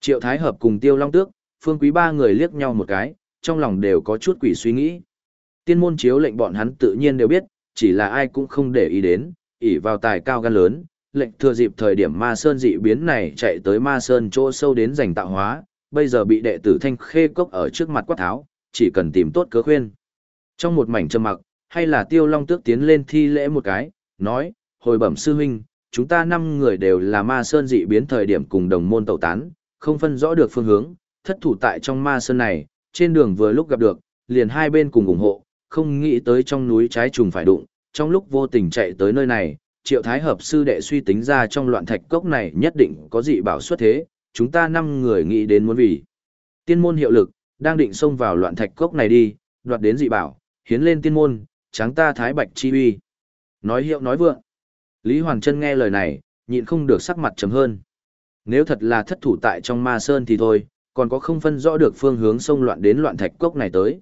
Triệu Thái Hợp cùng Tiêu Long Tước, Phương Quý ba người liếc nhau một cái, trong lòng đều có chút quỷ suy nghĩ. Tiên môn chiếu lệnh bọn hắn tự nhiên đều biết, chỉ là ai cũng không để ý đến, ỷ vào tài cao gan lớn, lệnh thừa dịp thời điểm ma sơn dị biến này chạy tới ma sơn chỗ sâu đến giành tạo hóa, bây giờ bị đệ tử thanh khê cốc ở trước mặt quát tháo, chỉ cần tìm tốt cớ khuyên. Trong một mảnh trầm mặc, hay là tiêu long tước tiến lên thi lễ một cái, nói, hồi bẩm sư huynh, chúng ta năm người đều là ma sơn dị biến thời điểm cùng đồng môn tẩu tán, không phân rõ được phương hướng, thất thủ tại trong ma sơn này, trên đường vừa lúc gặp được, liền hai bên cùng ủng hộ, không nghĩ tới trong núi trái trùng phải đụng, trong lúc vô tình chạy tới nơi này, triệu thái hợp sư đệ suy tính ra trong loạn thạch cốc này nhất định có dị bảo xuất thế, chúng ta năm người nghĩ đến muốn vì. Tiên môn hiệu lực, đang định xông vào loạn thạch cốc này đi, đoạt đến dị bảo, hiến lên tiên môn, tráng ta thái bạch chi uy. Nói hiệu nói vượng. Lý Hoàng Trân nghe lời này, nhịn không được sắc mặt trầm hơn. Nếu thật là thất thủ tại trong ma sơn thì thôi, còn có không phân rõ được phương hướng xông loạn đến loạn thạch cốc này tới.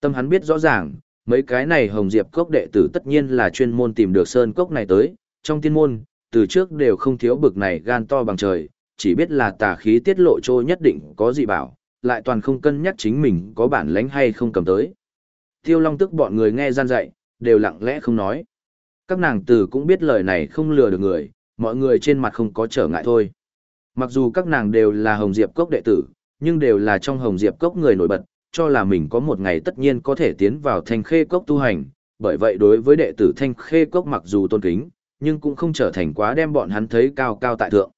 Tâm hắn biết rõ ràng, mấy cái này hồng diệp cốc đệ tử tất nhiên là chuyên môn tìm được sơn cốc này tới, trong tiên môn, từ trước đều không thiếu bực này gan to bằng trời, chỉ biết là tà khí tiết lộ trô nhất định có gì bảo, lại toàn không cân nhắc chính mình có bản lãnh hay không cầm tới. Tiêu Long tức bọn người nghe gian dạy, đều lặng lẽ không nói. Các nàng tử cũng biết lời này không lừa được người, mọi người trên mặt không có trở ngại thôi. Mặc dù các nàng đều là Hồng Diệp Cốc đệ tử, nhưng đều là trong Hồng Diệp Cốc người nổi bật, cho là mình có một ngày tất nhiên có thể tiến vào Thanh Khê Cốc tu hành, bởi vậy đối với đệ tử Thanh Khê Cốc mặc dù tôn kính, nhưng cũng không trở thành quá đem bọn hắn thấy cao cao tại thượng.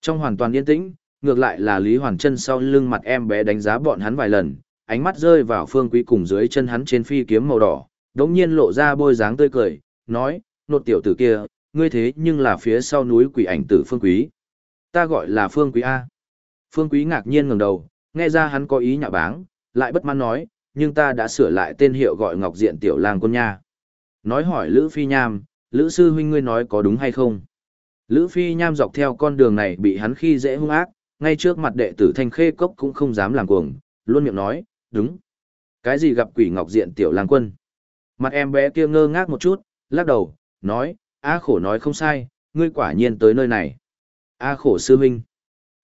Trong hoàn toàn yên tĩnh, ngược lại là Lý Hoàn Chân sau lưng mặt em bé đánh giá bọn hắn vài lần, ánh mắt rơi vào Phương Quý cùng dưới chân hắn trên phi kiếm màu đỏ, đống nhiên lộ ra bôi dáng tươi cười, nói, nột tiểu tử kia, ngươi thế nhưng là phía sau núi quỷ ảnh tử Phương Quý. Ta gọi là Phương Quý A. Phương Quý ngạc nhiên ngẩng đầu, nghe ra hắn có ý nhạ báng, lại bất mãn nói, nhưng ta đã sửa lại tên hiệu gọi Ngọc Diện Tiểu Lang Quân Nha. Nói hỏi Lữ Phi Nham, Lữ Sư Huynh ngươi nói có đúng hay không? Lữ Phi Nham dọc theo con đường này bị hắn khi dễ hung ác, ngay trước mặt đệ tử Thanh Khê Cốc cũng không dám làm cuồng, luôn miệng nói, đúng. Cái gì gặp quỷ Ngọc Diện Tiểu Lang Quân? Mặt em bé kia ngơ ngác một chút, lắc đầu, nói, A khổ nói không sai, ngươi quả nhiên tới nơi này. A khổ sư huynh.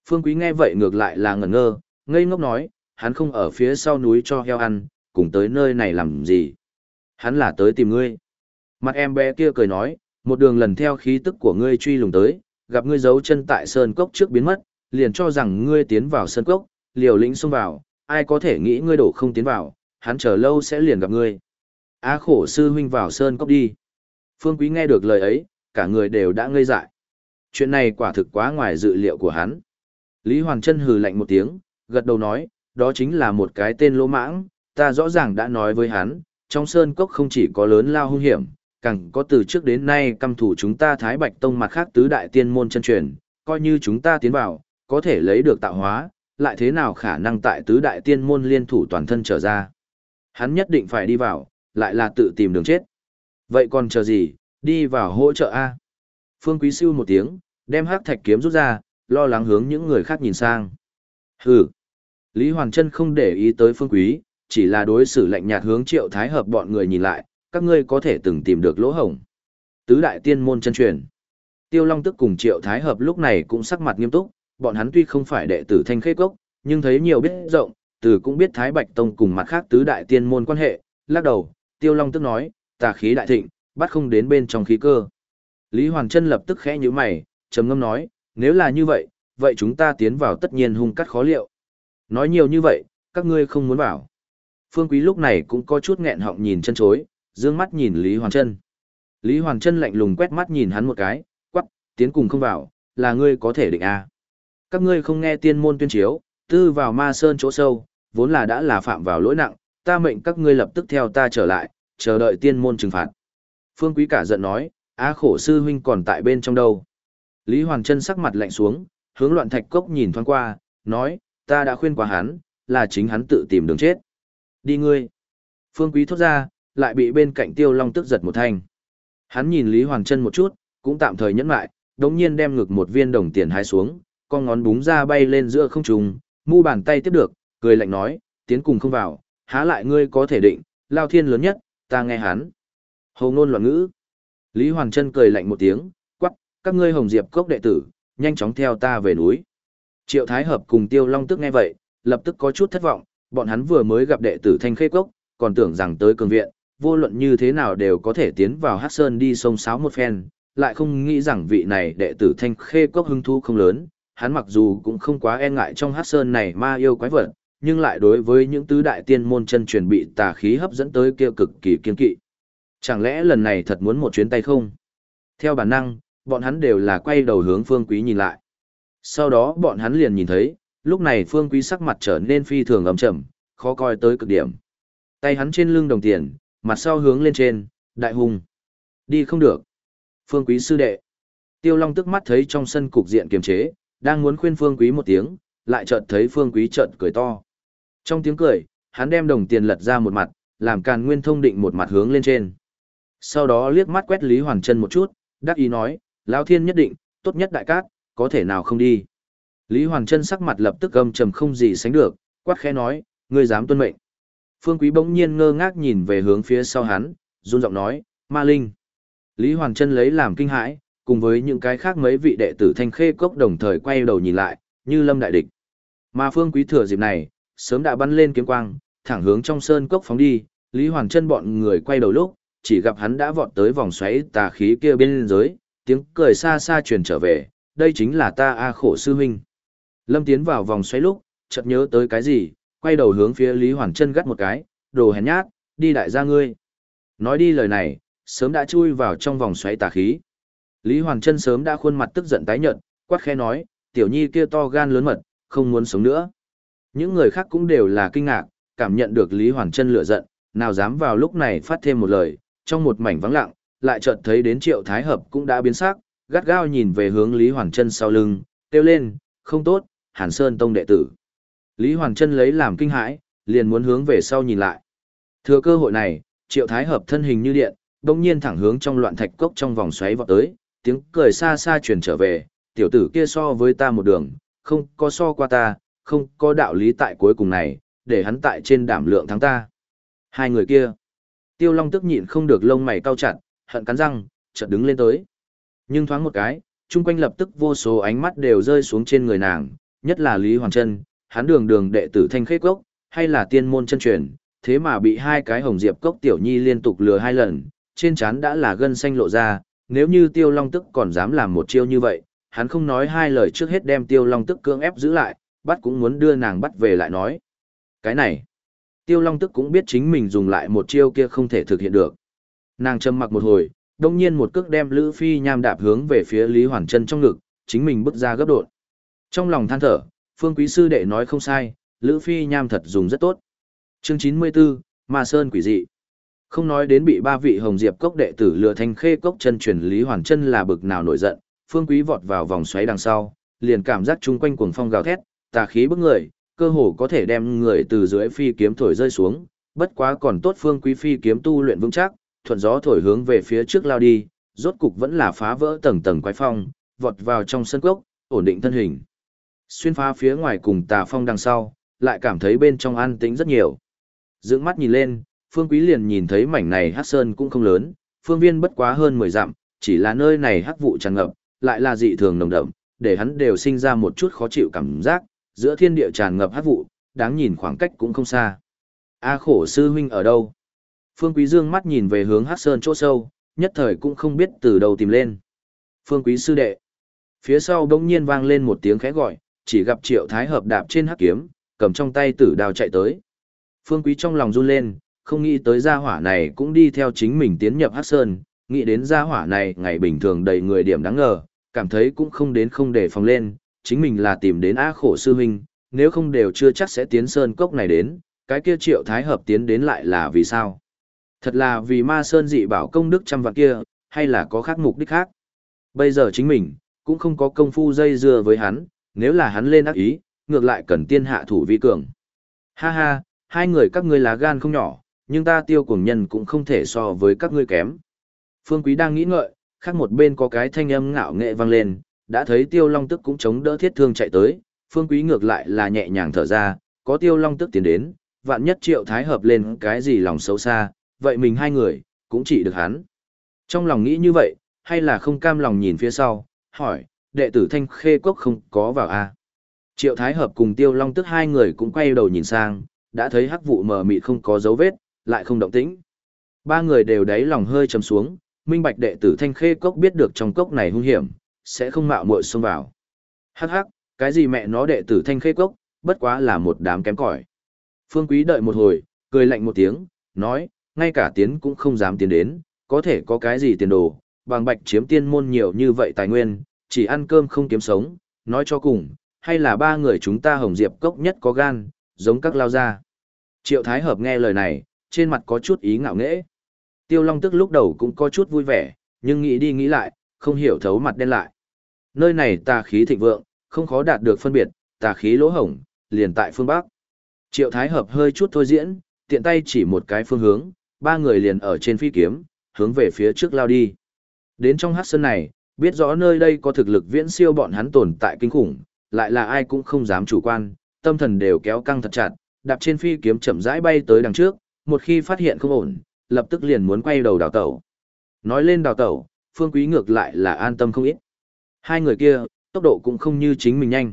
Phương Quý nghe vậy ngược lại là ngẩn ngơ, ngây ngốc nói, hắn không ở phía sau núi cho heo ăn, cùng tới nơi này làm gì. Hắn là tới tìm ngươi. Mặt em bé kia cười nói, một đường lần theo khí tức của ngươi truy lùng tới, gặp ngươi giấu chân tại sơn cốc trước biến mất, liền cho rằng ngươi tiến vào sơn cốc, liều lĩnh xông vào, ai có thể nghĩ ngươi đổ không tiến vào, hắn chờ lâu sẽ liền gặp ngươi. Á khổ sư huynh vào sơn cốc đi. Phương Quý nghe được lời ấy, cả người đều đã ngây dại. Chuyện này quả thực quá ngoài dự liệu của hắn. Lý Hoàng Trân hừ lạnh một tiếng, gật đầu nói, đó chính là một cái tên lỗ mãng, ta rõ ràng đã nói với hắn, trong sơn cốc không chỉ có lớn lao hung hiểm, càng có từ trước đến nay căm thủ chúng ta Thái Bạch Tông mặt khác tứ đại tiên môn chân truyền, coi như chúng ta tiến vào, có thể lấy được tạo hóa, lại thế nào khả năng tại tứ đại tiên môn liên thủ toàn thân trở ra. Hắn nhất định phải đi vào, lại là tự tìm đường chết. Vậy còn chờ gì, đi vào hỗ trợ A. Phương Quý Siêu một tiếng, đem hắc thạch kiếm rút ra, lo lắng hướng những người khác nhìn sang. Hừ. Lý Hoàng Trân không để ý tới Phương Quý, chỉ là đối xử lạnh nhạt hướng Triệu Thái Hợp bọn người nhìn lại, các ngươi có thể từng tìm được lỗ hổng. Tứ đại tiên môn chân truyền. Tiêu Long tức cùng Triệu Thái Hợp lúc này cũng sắc mặt nghiêm túc, bọn hắn tuy không phải đệ tử thanh khê cốc, nhưng thấy nhiều biết rộng, từ cũng biết Thái Bạch Tông cùng mặt khác tứ đại tiên môn quan hệ, lắc đầu, Tiêu Long tức nói, tà khí đại thịnh, bắt không đến bên trong khí cơ. Lý Hoàng Trân lập tức khẽ nhíu mày, trầm ngâm nói, nếu là như vậy, vậy chúng ta tiến vào tất nhiên hung cắt khó liệu. Nói nhiều như vậy, các ngươi không muốn vào. Phương Quý lúc này cũng có chút nghẹn họng nhìn chân chối, dương mắt nhìn Lý Hoàng Trân. Lý Hoàng Trân lạnh lùng quét mắt nhìn hắn một cái, quắc, tiến cùng không vào, là ngươi có thể định a à. Các ngươi không nghe tiên môn tuyên chiếu, tư vào ma sơn chỗ sâu, vốn là đã là phạm vào lỗi nặng, ta mệnh các ngươi lập tức theo ta trở lại, chờ đợi tiên môn trừng phạt. Phương Quý cả giận nói, á khổ sư huynh còn tại bên trong đâu. Lý Hoàng Trân sắc mặt lạnh xuống, hướng loạn thạch cốc nhìn thoáng qua, nói, ta đã khuyên qua hắn, là chính hắn tự tìm đường chết. Đi ngươi. Phương Quý thốt ra, lại bị bên cạnh Tiêu Long tức giật một thanh. Hắn nhìn Lý Hoàng Trân một chút, cũng tạm thời nhẫn lại, đống nhiên đem ngực một viên đồng tiền hái xuống, con ngón búng ra bay lên giữa không trung, mu bàn tay tiếp được, cười lạnh nói, tiến cùng không vào, há lại ngươi có thể định, lao thiên lớn nhất, ta nghe hắn. Hầu ngôn loạn ngữ. Lý Hoàng Trân cười lạnh một tiếng, quắc, các ngươi hồng diệp cốc đệ tử, nhanh chóng theo ta về núi. Triệu Thái Hợp cùng Tiêu Long tức nghe vậy, lập tức có chút thất vọng, bọn hắn vừa mới gặp đệ tử Thanh Khê Cốc, còn tưởng rằng tới cường viện, vô luận như thế nào đều có thể tiến vào Hắc Sơn đi sông sáo một phen, lại không nghĩ rằng vị này đệ tử Thanh Khê Cốc hứng thú không lớn, hắn mặc dù cũng không quá e ngại trong Hắc Sơn này ma yêu quái vật, nhưng lại đối với những tứ đại tiên môn chân truyền bị tà khí hấp dẫn tới kia cực kỳ kiên kỵ. Chẳng lẽ lần này thật muốn một chuyến tay không? Theo bản năng, bọn hắn đều là quay đầu hướng Phương Quý nhìn lại. Sau đó bọn hắn liền nhìn thấy, lúc này Phương Quý sắc mặt trở nên phi thường ấm trầm, khó coi tới cực điểm. Tay hắn trên lưng đồng tiền, mặt sau hướng lên trên, đại hùng. Đi không được. Phương Quý sư đệ. Tiêu Long tức mắt thấy trong sân cục diện kiềm chế, đang muốn khuyên Phương Quý một tiếng, lại chợt thấy Phương Quý chợt cười to. Trong tiếng cười, hắn đem đồng tiền lật ra một mặt, làm Càn Nguyên thông định một mặt hướng lên trên. Sau đó liếc mắt quét Lý Hoàn Chân một chút, đắc ý nói, Lão Thiên nhất định, tốt nhất đại cát, có thể nào không đi. Lý Hoàn Chân sắc mặt lập tức gầm trầm không gì sánh được, quát khẽ nói, ngươi dám tuân mệnh. Phương Quý bỗng nhiên ngơ ngác nhìn về hướng phía sau hắn, run giọng nói, Ma Linh. Lý Hoàn Chân lấy làm kinh hãi, cùng với những cái khác mấy vị đệ tử Thanh Khê Cốc đồng thời quay đầu nhìn lại, như lâm đại địch. Mà Phương Quý thừa dịp này, sớm đã bắn lên kiếm quang, thẳng hướng trong sơn cốc phóng đi, Lý Hoàn Chân bọn người quay đầu lúc, chỉ gặp hắn đã vọt tới vòng xoáy tà khí kia bên dưới, tiếng cười xa xa truyền trở về, đây chính là ta A khổ sư huynh. Lâm tiến vào vòng xoáy lúc, chợt nhớ tới cái gì, quay đầu hướng phía Lý Hoàn Chân gắt một cái, đồ hèn nhát, đi đại gia ngươi. Nói đi lời này, sớm đã chui vào trong vòng xoáy tà khí. Lý Hoàn Chân sớm đã khuôn mặt tức giận tái nhợt, quát khẽ nói, tiểu nhi kia to gan lớn mật, không muốn sống nữa. Những người khác cũng đều là kinh ngạc, cảm nhận được Lý Hoàn Chân lửa giận, nào dám vào lúc này phát thêm một lời, trong một mảnh vắng lặng, lại chợt thấy đến Triệu Thái Hợp cũng đã biến sắc, gắt gao nhìn về hướng Lý Hoàn Trân sau lưng, kêu lên, không tốt, Hàn Sơn Tông đệ tử. Lý Hoàn Trân lấy làm kinh hãi, liền muốn hướng về sau nhìn lại. Thừa cơ hội này, Triệu Thái Hợp thân hình như điện, đông nhiên thẳng hướng trong loạn thạch cốc trong vòng xoáy vọt tới, tiếng cười xa xa truyền trở về, tiểu tử kia so với ta một đường, không có so qua ta, không có đạo lý tại cuối cùng này, để hắn tại trên đảm lượng thắng ta. Hai người kia. Tiêu Long tức nhịn không được lông mày cau chặt, hận cắn răng, chợt đứng lên tới. Nhưng thoáng một cái, chung quanh lập tức vô số ánh mắt đều rơi xuống trên người nàng, nhất là Lý Hoàng Trân, hắn đường đường đệ tử thanh khế cốc, hay là tiên môn chân truyền, thế mà bị hai cái hồng diệp cốc tiểu nhi liên tục lừa hai lần, trên trán đã là gân xanh lộ ra, nếu như Tiêu Long tức còn dám làm một chiêu như vậy, hắn không nói hai lời trước hết đem Tiêu Long tức cưỡng ép giữ lại, bắt cũng muốn đưa nàng bắt về lại nói. Cái này, Tiêu Long tức cũng biết chính mình dùng lại một chiêu kia không thể thực hiện được. Nàng trầm mặc một hồi, đông nhiên một cước đem Lữ Phi nham đạp hướng về phía Lý Hoàn Trân trong ngực, chính mình bước ra gấp đột. Trong lòng than thở, Phương Quý Sư Đệ nói không sai, Lữ Phi nham thật dùng rất tốt. Chương 94, Ma Sơn quỷ dị. Không nói đến bị ba vị Hồng Diệp cốc đệ tử lừa thanh khê cốc chân truyền Lý Hoàn Trân là bực nào nổi giận, Phương Quý vọt vào vòng xoáy đằng sau, liền cảm giác chung quanh cuồng phong gào thét, tà khí bức người, cơ hồ có thể đem người từ dưới phi kiếm thổi rơi xuống, bất quá còn tốt Phương Quý phi kiếm tu luyện vững chắc, thuận gió thổi hướng về phía trước lao đi, rốt cục vẫn là phá vỡ tầng tầng quái phong, vọt vào trong sân cốc, ổn định thân hình. Xuyên phá phía ngoài cùng tà phong đằng sau, lại cảm thấy bên trong an tĩnh rất nhiều. Dưỡng mắt nhìn lên, Phương Quý liền nhìn thấy mảnh này hắc sơn cũng không lớn, phương viên bất quá hơn 10 dặm, chỉ là nơi này hắc vụ tràn ngập, lại là dị thường nồng đậm, để hắn đều sinh ra một chút khó chịu cảm giác, giữa thiên địa tràn ngập hắc vụ, đáng nhìn khoảng cách cũng không xa. A khổ sư huynh ở đâu? Phương Quý Dương mắt nhìn về hướng hắc sơn chỗ sâu, nhất thời cũng không biết từ đâu tìm lên. Phương Quý sư đệ. Phía sau đống nhiên vang lên một tiếng khẽ gọi, chỉ gặp Triệu Thái Hợp đạp trên hắc kiếm, cầm trong tay tử đào chạy tới. Phương Quý trong lòng run lên, không nghĩ tới gia hỏa này cũng đi theo chính mình tiến nhập hắc sơn, nghĩ đến gia hỏa này ngày bình thường đầy người điểm đáng ngờ, cảm thấy cũng không đến không để phòng lên, chính mình là tìm đến á khổ sư huynh, nếu không đều chưa chắc sẽ tiến sơn cốc này đến, cái kia triệu thái hợp tiến đến lại là vì sao? Thật là vì ma sơn dị bảo công đức trăm vạn kia, hay là có khác mục đích khác? Bây giờ chính mình, cũng không có công phu dây dưa với hắn, nếu là hắn lên ác ý, ngược lại cần tiên hạ thủ vi cường. Ha ha, hai người các ngươi lá gan không nhỏ, nhưng ta tiêu cùng nhân cũng không thể so với các ngươi kém. Phương Quý đang nghĩ ngợi, khác một bên có cái thanh âm ngạo nghệ vang lên, đã thấy tiêu long tức cũng chống đỡ thiết thương chạy tới, Phương Quý ngược lại là nhẹ nhàng thở ra, có tiêu long tức tiến đến, vạn nhất triệu thái hợp lên cái gì lòng xấu xa, vậy mình hai người, cũng chỉ được hắn. Trong lòng nghĩ như vậy, hay là không cam lòng nhìn phía sau, hỏi, đệ tử thanh khê quốc không có vào a à? Triệu thái hợp cùng tiêu long tức hai người cũng quay đầu nhìn sang, đã thấy hắc vụ mờ mịt không có dấu vết, lại không động tĩnh. Ba người đều đáy lòng hơi trầm xuống, minh bạch đệ tử thanh khê cốc biết được trong cốc này hung hiểm, sẽ không mạo muội xông vào. Hắc hắc, cái gì mẹ nó đệ tử thanh khê cốc, bất quá là một đám kém cỏi. Phương Quý đợi một hồi, cười lạnh một tiếng, nói, ngay cả tiến cũng không dám tiến đến, có thể có cái gì tiền đồ, bằng bạch chiếm tiên môn nhiều như vậy tài nguyên, chỉ ăn cơm không kiếm sống, nói cho cùng, hay là ba người chúng ta hồng diệp cốc nhất có gan, giống các lao gia. Triệu Thái Hợp nghe lời này, trên mặt có chút ý ngạo nghễ. Tiêu Long tức lúc đầu cũng có chút vui vẻ, nhưng nghĩ đi nghĩ lại, không hiểu thấu mặt đen lại. Nơi này tà khí thịnh vượng, không khó đạt được phân biệt, tà khí lỗ hổng, liền tại phương Bắc. Triệu Thái Hợp hơi chút thôi diễn, tiện tay chỉ một cái phương hướng, ba người liền ở trên phi kiếm, hướng về phía trước lao đi. Đến trong hát sơn này, biết rõ nơi đây có thực lực viễn siêu bọn hắn tồn tại kinh khủng, lại là ai cũng không dám chủ quan, tâm thần đều kéo căng thật chặt, đạp trên phi kiếm chậm rãi bay tới đằng trước, một khi phát hiện không ổn, lập tức liền muốn quay đầu đào tẩu. Nói lên đào tẩu, Phương Quý ngược lại là an tâm không ít. Hai người kia, tốc độ cũng không như chính mình nhanh.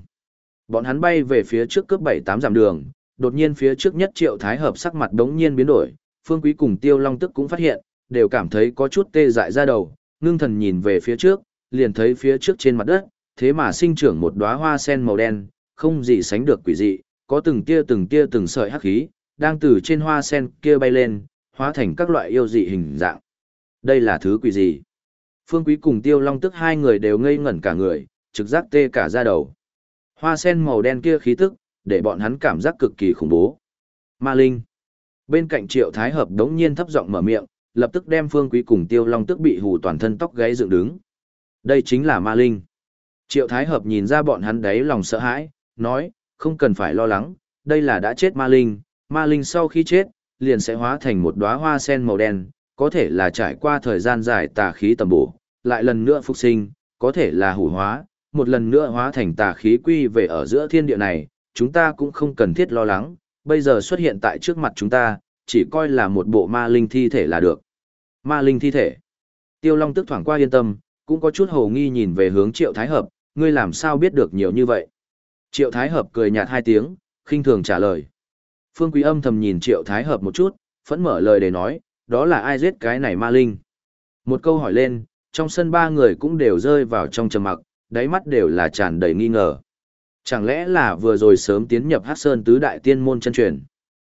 Bọn hắn bay về phía trước cướp 7-8 dặm đường, đột nhiên phía trước nhất Triệu Thái Hợp sắc mặt đống nhiên biến đổi, Phương Quý cùng Tiêu Long Tức cũng phát hiện, đều cảm thấy có chút tê dại ra đầu, ngưng thần nhìn về phía trước, liền thấy phía trước trên mặt đất, thế mà sinh trưởng một đóa hoa sen màu đen, không gì sánh được quỷ dị, có từng tia từng tia từng sợi hắc khí, đang từ trên hoa sen kia bay lên, hóa thành các loại yêu dị hình dạng. Đây là thứ quỷ gì? Phương Quý cùng Tiêu Long tức hai người đều ngây ngẩn cả người, trực giác tê cả da đầu. Hoa sen màu đen kia khí tức, để bọn hắn cảm giác cực kỳ khủng bố. Ma Linh. Bên cạnh Triệu Thái Hợp đống nhiên thấp giọng mở miệng, lập tức đem Phương Quý cùng Tiêu Long tức bị hù toàn thân tóc gáy dựng đứng. Đây chính là Ma Linh. Triệu Thái Hợp nhìn ra bọn hắn đấy lòng sợ hãi, nói, không cần phải lo lắng, đây là đã chết Ma Linh, Ma Linh sau khi chết, liền sẽ hóa thành một đóa hoa sen màu đen, có thể là trải qua thời gian dài tà khí tầm bổ, lại lần nữa phục sinh, có thể là hủ hóa, một lần nữa hóa thành tà khí quy về ở giữa thiên địa này, chúng ta cũng không cần thiết lo lắng, bây giờ xuất hiện tại trước mặt chúng ta, chỉ coi là một bộ ma linh thi thể là được. Ma linh thi thể. Tiêu Long tức thoảng qua yên tâm, cũng có chút hồ nghi nhìn về hướng Triệu Thái Hợp, ngươi làm sao biết được nhiều như vậy? Triệu Thái Hợp cười nhạt hai tiếng, khinh thường trả lời. Phương Quý âm thầm nhìn Triệu Thái Hợp một chút, phẫn mở lời để nói, đó là ai giết cái này ma linh? Một câu hỏi lên, trong sân ba người cũng đều rơi vào trong trầm mặc, đáy mắt đều là tràn đầy nghi ngờ. Chẳng lẽ là vừa rồi sớm tiến nhập Hắc Sơn tứ đại tiên môn chân truyền?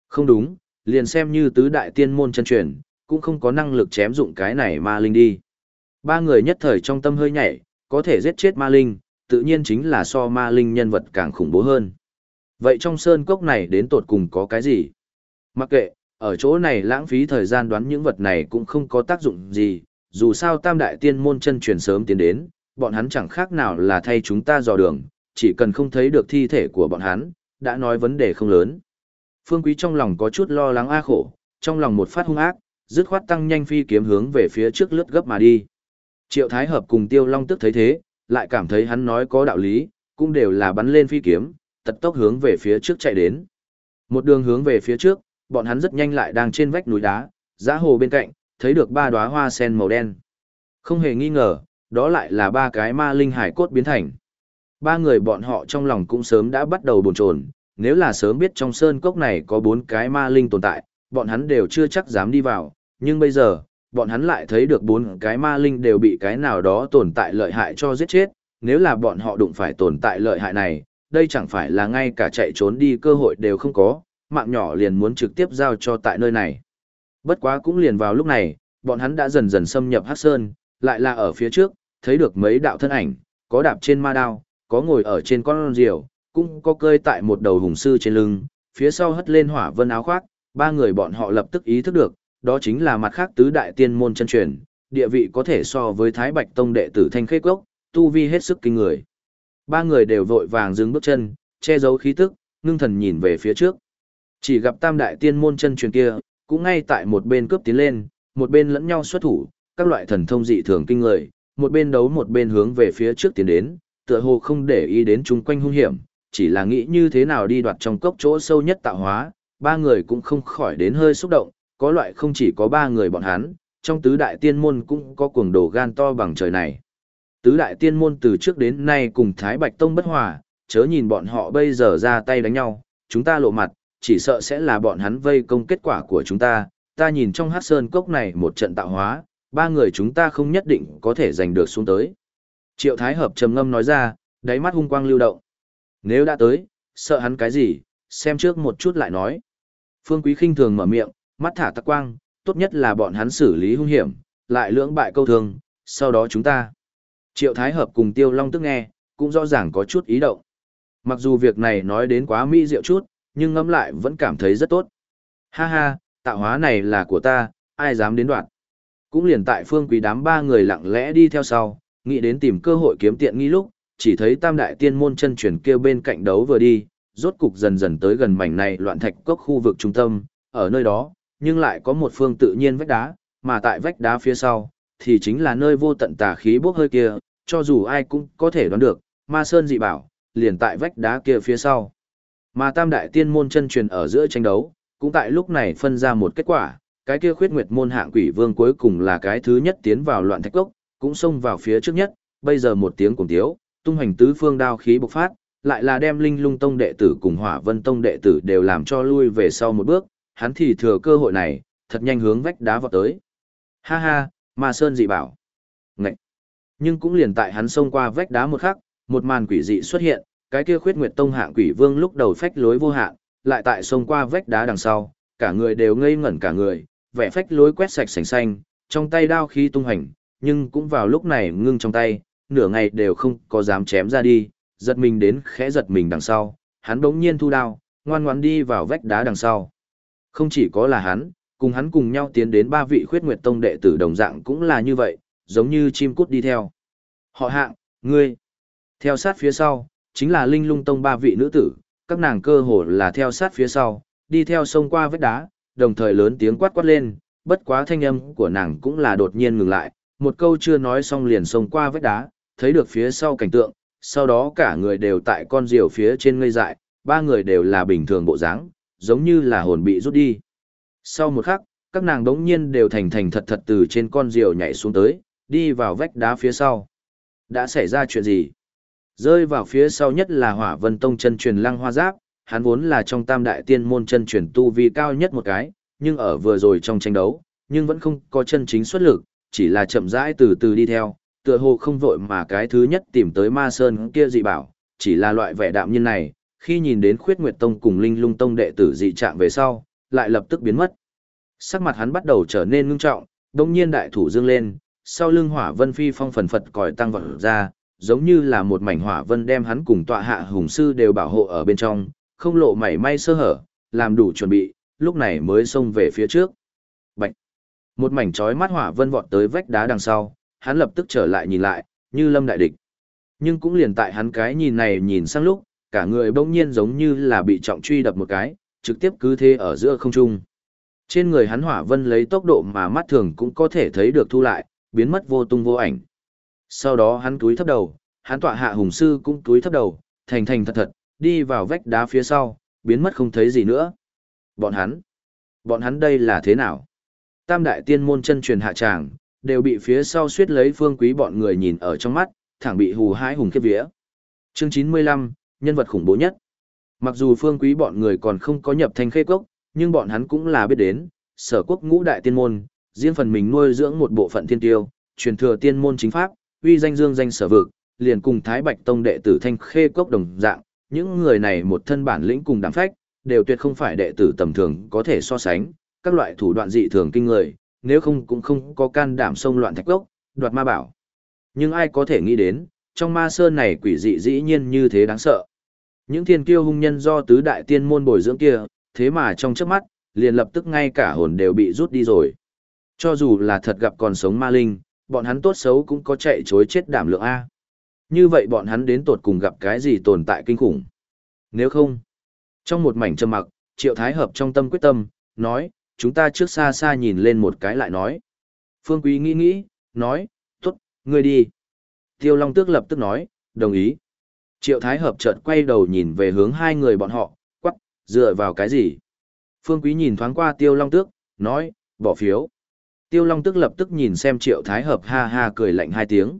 Không đúng, liền xem như tứ đại tiên môn chân truyền, cũng không có năng lực chém dụng cái này ma linh đi. Ba người nhất thời trong tâm hơi nhảy, có thể giết chết ma linh, tự nhiên chính là so ma linh nhân vật càng khủng bố hơn. Vậy trong sơn cốc này đến tột cùng có cái gì? Mặc kệ, ở chỗ này lãng phí thời gian đoán những vật này cũng không có tác dụng gì, dù sao tam đại tiên môn chân truyền sớm tiến đến, bọn hắn chẳng khác nào là thay chúng ta dò đường, chỉ cần không thấy được thi thể của bọn hắn, đã nói vấn đề không lớn. Phương Quý trong lòng có chút lo lắng a khổ, trong lòng một phát hung ác, dứt khoát tăng nhanh phi kiếm hướng về phía trước lướt gấp mà đi. Triệu Thái Hợp cùng Tiêu Long tức thấy thế, lại cảm thấy hắn nói có đạo lý, cũng đều là bắn lên phi kiếm, tật tốc hướng về phía trước chạy đến. Một đường hướng về phía trước, bọn hắn rất nhanh lại đang trên vách núi đá, giá hồ bên cạnh, thấy được ba đóa hoa sen màu đen. Không hề nghi ngờ, đó lại là ba cái ma linh hải cốt biến thành. Ba người bọn họ trong lòng cũng sớm đã bắt đầu bồn chồn, nếu là sớm biết trong sơn cốc này có bốn cái ma linh tồn tại, bọn hắn đều chưa chắc dám đi vào, nhưng bây giờ, bọn hắn lại thấy được bốn cái ma linh đều bị cái nào đó tồn tại lợi hại cho giết chết, nếu là bọn họ đụng phải tồn tại lợi hại này, đây chẳng phải là ngay cả chạy trốn đi cơ hội đều không có, mạng nhỏ liền muốn trực tiếp giao cho tại nơi này. Bất quá cũng liền vào lúc này, bọn hắn đã dần dần xâm nhập Hắc Sơn, lại là ở phía trước, thấy được mấy đạo thân ảnh, có đạp trên ma đao, có ngồi ở trên con diều, cũng có cơi tại một đầu hùng sư trên lưng, phía sau hất lên hỏa vân áo khoác, ba người bọn họ lập tức ý thức được, đó chính là mặt khác tứ đại tiên môn chân truyền, địa vị có thể so với Thái Bạch Tông đệ tử Thanh Khê quốc tu vi hết sức kinh người. Ba người đều vội vàng dừng bước chân, che giấu khí tức, ngưng thần nhìn về phía trước. Chỉ gặp tam đại tiên môn chân truyền kia, cũng ngay tại một bên cướp tiến lên, một bên lẫn nhau xuất thủ, các loại thần thông dị thường kinh người, một bên đấu một bên hướng về phía trước tiến đến, tựa hồ không để ý đến chung quanh hung hiểm, chỉ là nghĩ như thế nào đi đoạt trong cốc chỗ sâu nhất tạo hóa, ba người cũng không khỏi đến hơi xúc động, có loại không chỉ có ba người bọn hắn, trong tứ đại tiên môn cũng có cuồng đồ gan to bằng trời này. Tứ đại tiên môn từ trước đến nay cùng Thái Bạch Tông bất hòa, chớ nhìn bọn họ bây giờ ra tay đánh nhau, chúng ta lộ mặt, chỉ sợ sẽ là bọn hắn vây công kết quả của chúng ta, ta nhìn trong hát sơn cốc này một trận tạo hóa, ba người chúng ta không nhất định có thể giành được xuống tới. Triệu Thái Hợp trầm ngâm nói ra, đáy mắt hung quang lưu động. Nếu đã tới, sợ hắn cái gì, xem trước một chút lại nói. Phương Quý khinh thường mở miệng, mắt thả tắc quang, tốt nhất là bọn hắn xử lý hung hiểm, lại lưỡng bại câu thường. sau đó chúng ta. Triệu Thái Hợp cùng Tiêu Long tức nghe, cũng rõ ràng có chút ý động. Mặc dù việc này nói đến quá mỹ diệu chút, nhưng ngẫm lại vẫn cảm thấy rất tốt. Ha ha, tạo hóa này là của ta, ai dám đến đoạn. Cũng liền tại phương quý đám ba người lặng lẽ đi theo sau, nghĩ đến tìm cơ hội kiếm tiện nghi lúc, chỉ thấy tam đại tiên môn chân truyền kia bên cạnh đấu vừa đi, rốt cục dần dần tới gần mảnh này loạn thạch cốc khu vực trung tâm, ở nơi đó, nhưng lại có một phương tự nhiên vách đá, mà tại vách đá phía sau, thì chính là nơi vô tận tà khí bốc hơi kia, cho dù ai cũng có thể đoán được, ma sơn dị bảo, liền tại vách đá kia phía sau. Mà tam đại tiên môn chân truyền ở giữa tranh đấu, cũng tại lúc này phân ra một kết quả, cái kia khuyết nguyệt môn hạng quỷ vương cuối cùng là cái thứ nhất tiến vào loạn thạch cốc, cũng xông vào phía trước nhất, bây giờ một tiếng cùng tiếu, tung hành tứ phương đao khí bộc phát, lại là đem linh lung tông đệ tử cùng hỏa vân tông đệ tử đều làm cho lui về sau một bước, hắn thì thừa cơ hội này, thật nhanh hướng vách đá vọt tới. Ha ha, ma sơn dị bảo. Ngậy. Nhưng cũng liền tại hắn xông qua vách đá một khắc, một màn quỷ dị xuất hiện, cái kia khuyết nguyệt tông hạng quỷ vương lúc đầu phách lối vô hạn, lại tại xông qua vách đá đằng sau, cả người đều ngây ngẩn cả người, vẻ phách lối quét sạch sành xanh, trong tay đao khí tung hành, nhưng cũng vào lúc này ngưng trong tay, nửa ngày đều không có dám chém ra đi, giật mình đến khẽ giật mình đằng sau, hắn bỗng nhiên thu đao, ngoan ngoãn đi vào vách đá đằng sau. Không chỉ có là hắn, cùng hắn cùng nhau tiến đến ba vị khuyết nguyệt tông đệ tử đồng dạng cũng là như vậy, giống như chim cút đi theo. Họ hạng, ngươi, theo sát phía sau, chính là linh lung tông ba vị nữ tử, các nàng cơ hồ là theo sát phía sau, đi theo sông qua vách đá, đồng thời lớn tiếng quát quát lên, bất quá thanh âm của nàng cũng là đột nhiên ngừng lại, một câu chưa nói xong liền xông qua vách đá, thấy được phía sau cảnh tượng, sau đó cả người đều tại con diều phía trên ngây dại, ba người đều là bình thường bộ dáng, giống như là hồn bị rút đi. Sau một khắc, các nàng đống nhiên đều thành thành thật thật từ trên con diều nhảy xuống tới, đi vào vách đá phía sau. Đã xảy ra chuyện gì? Rơi vào phía sau nhất là hỏa vân tông chân truyền lăng hoa giáp, hắn vốn là trong tam đại tiên môn chân truyền tu vi cao nhất một cái, nhưng ở vừa rồi trong tranh đấu, nhưng vẫn không có chân chính xuất lực, chỉ là chậm rãi từ từ đi theo, tựa hồ không vội mà cái thứ nhất tìm tới ma sơn kia dị bảo, chỉ là loại vẻ đạm nhân này, khi nhìn đến khuyết nguyệt tông cùng linh lung tông đệ tử dị trạng về sau, lại lập tức biến mất. Sắc mặt hắn bắt đầu trở nên ngưng trọng, đồng nhiên đại thủ dương lên, sau lưng hỏa vân phi phong phần phật còi tăng vọt ra, giống như là một mảnh hỏa vân đem hắn cùng tọa hạ hùng sư đều bảo hộ ở bên trong, không lộ mảy may sơ hở, làm đủ chuẩn bị, lúc này mới xông về phía trước. Bạch! Một mảnh chói mắt hỏa vân vọt tới vách đá đằng sau, hắn lập tức trở lại nhìn lại, như lâm đại địch. Nhưng cũng liền tại hắn cái nhìn này nhìn sang lúc, cả người bỗng nhiên giống như là bị trọng truy đập một cái, trực tiếp cứ thế ở giữa không trung. Trên người hắn hỏa vân lấy tốc độ mà mắt thường cũng có thể thấy được thu lại, biến mất vô tung vô ảnh. Sau đó hắn túi thấp đầu, hắn tọa hạ hùng sư cũng túi thấp đầu, thành thành thật thật, đi vào vách đá phía sau, biến mất không thấy gì nữa. Bọn hắn, bọn hắn đây là thế nào? Tam đại tiên môn chân truyền hạ tràng, đều bị phía sau suýt lấy phương quý bọn người nhìn ở trong mắt, thẳng bị hù hãi hùng khiếp vía. Chương 95, nhân vật khủng bố nhất. Mặc dù phương quý bọn người còn không có nhập thành khê cốc, nhưng bọn hắn cũng là biết đến, sở quốc ngũ đại tiên môn, riêng phần mình nuôi dưỡng một bộ phận thiên tiêu, truyền thừa tiên môn chính pháp, uy danh dương danh sở vực, liền cùng Thái Bạch Tông đệ tử Thanh Khê Cốc đồng dạng, những người này một thân bản lĩnh cùng đảm phách, đều tuyệt không phải đệ tử tầm thường có thể so sánh, các loại thủ đoạn dị thường kinh người, nếu không cũng không có can đảm xông loạn thạch gốc, đoạt ma bảo. Nhưng ai có thể nghĩ đến, trong ma sơn này quỷ dị dĩ nhiên như thế đáng sợ. Những thiên kiêu hung nhân do tứ đại tiên môn bồi dưỡng kia, thế mà trong chớp mắt, liền lập tức ngay cả hồn đều bị rút đi rồi. Cho dù là thật gặp còn sống ma linh, bọn hắn tốt xấu cũng có chạy chối chết đảm lượng A. Như vậy bọn hắn đến tột cùng gặp cái gì tồn tại kinh khủng. Nếu không, trong một mảnh trầm mặc, Triệu Thái Hợp trong tâm quyết tâm, nói, chúng ta trước xa xa nhìn lên một cái lại nói. Phương Quý nghĩ nghĩ, nói, tốt, ngươi đi. Tiêu Long Tước lập tức nói, đồng ý. Triệu Thái Hợp chợt quay đầu nhìn về hướng hai người bọn họ, quắc, dựa vào cái gì? Phương Quý nhìn thoáng qua Tiêu Long Tước, nói, bỏ phiếu. Tiêu Long Tước lập tức nhìn xem Triệu Thái Hợp ha ha cười lạnh hai tiếng.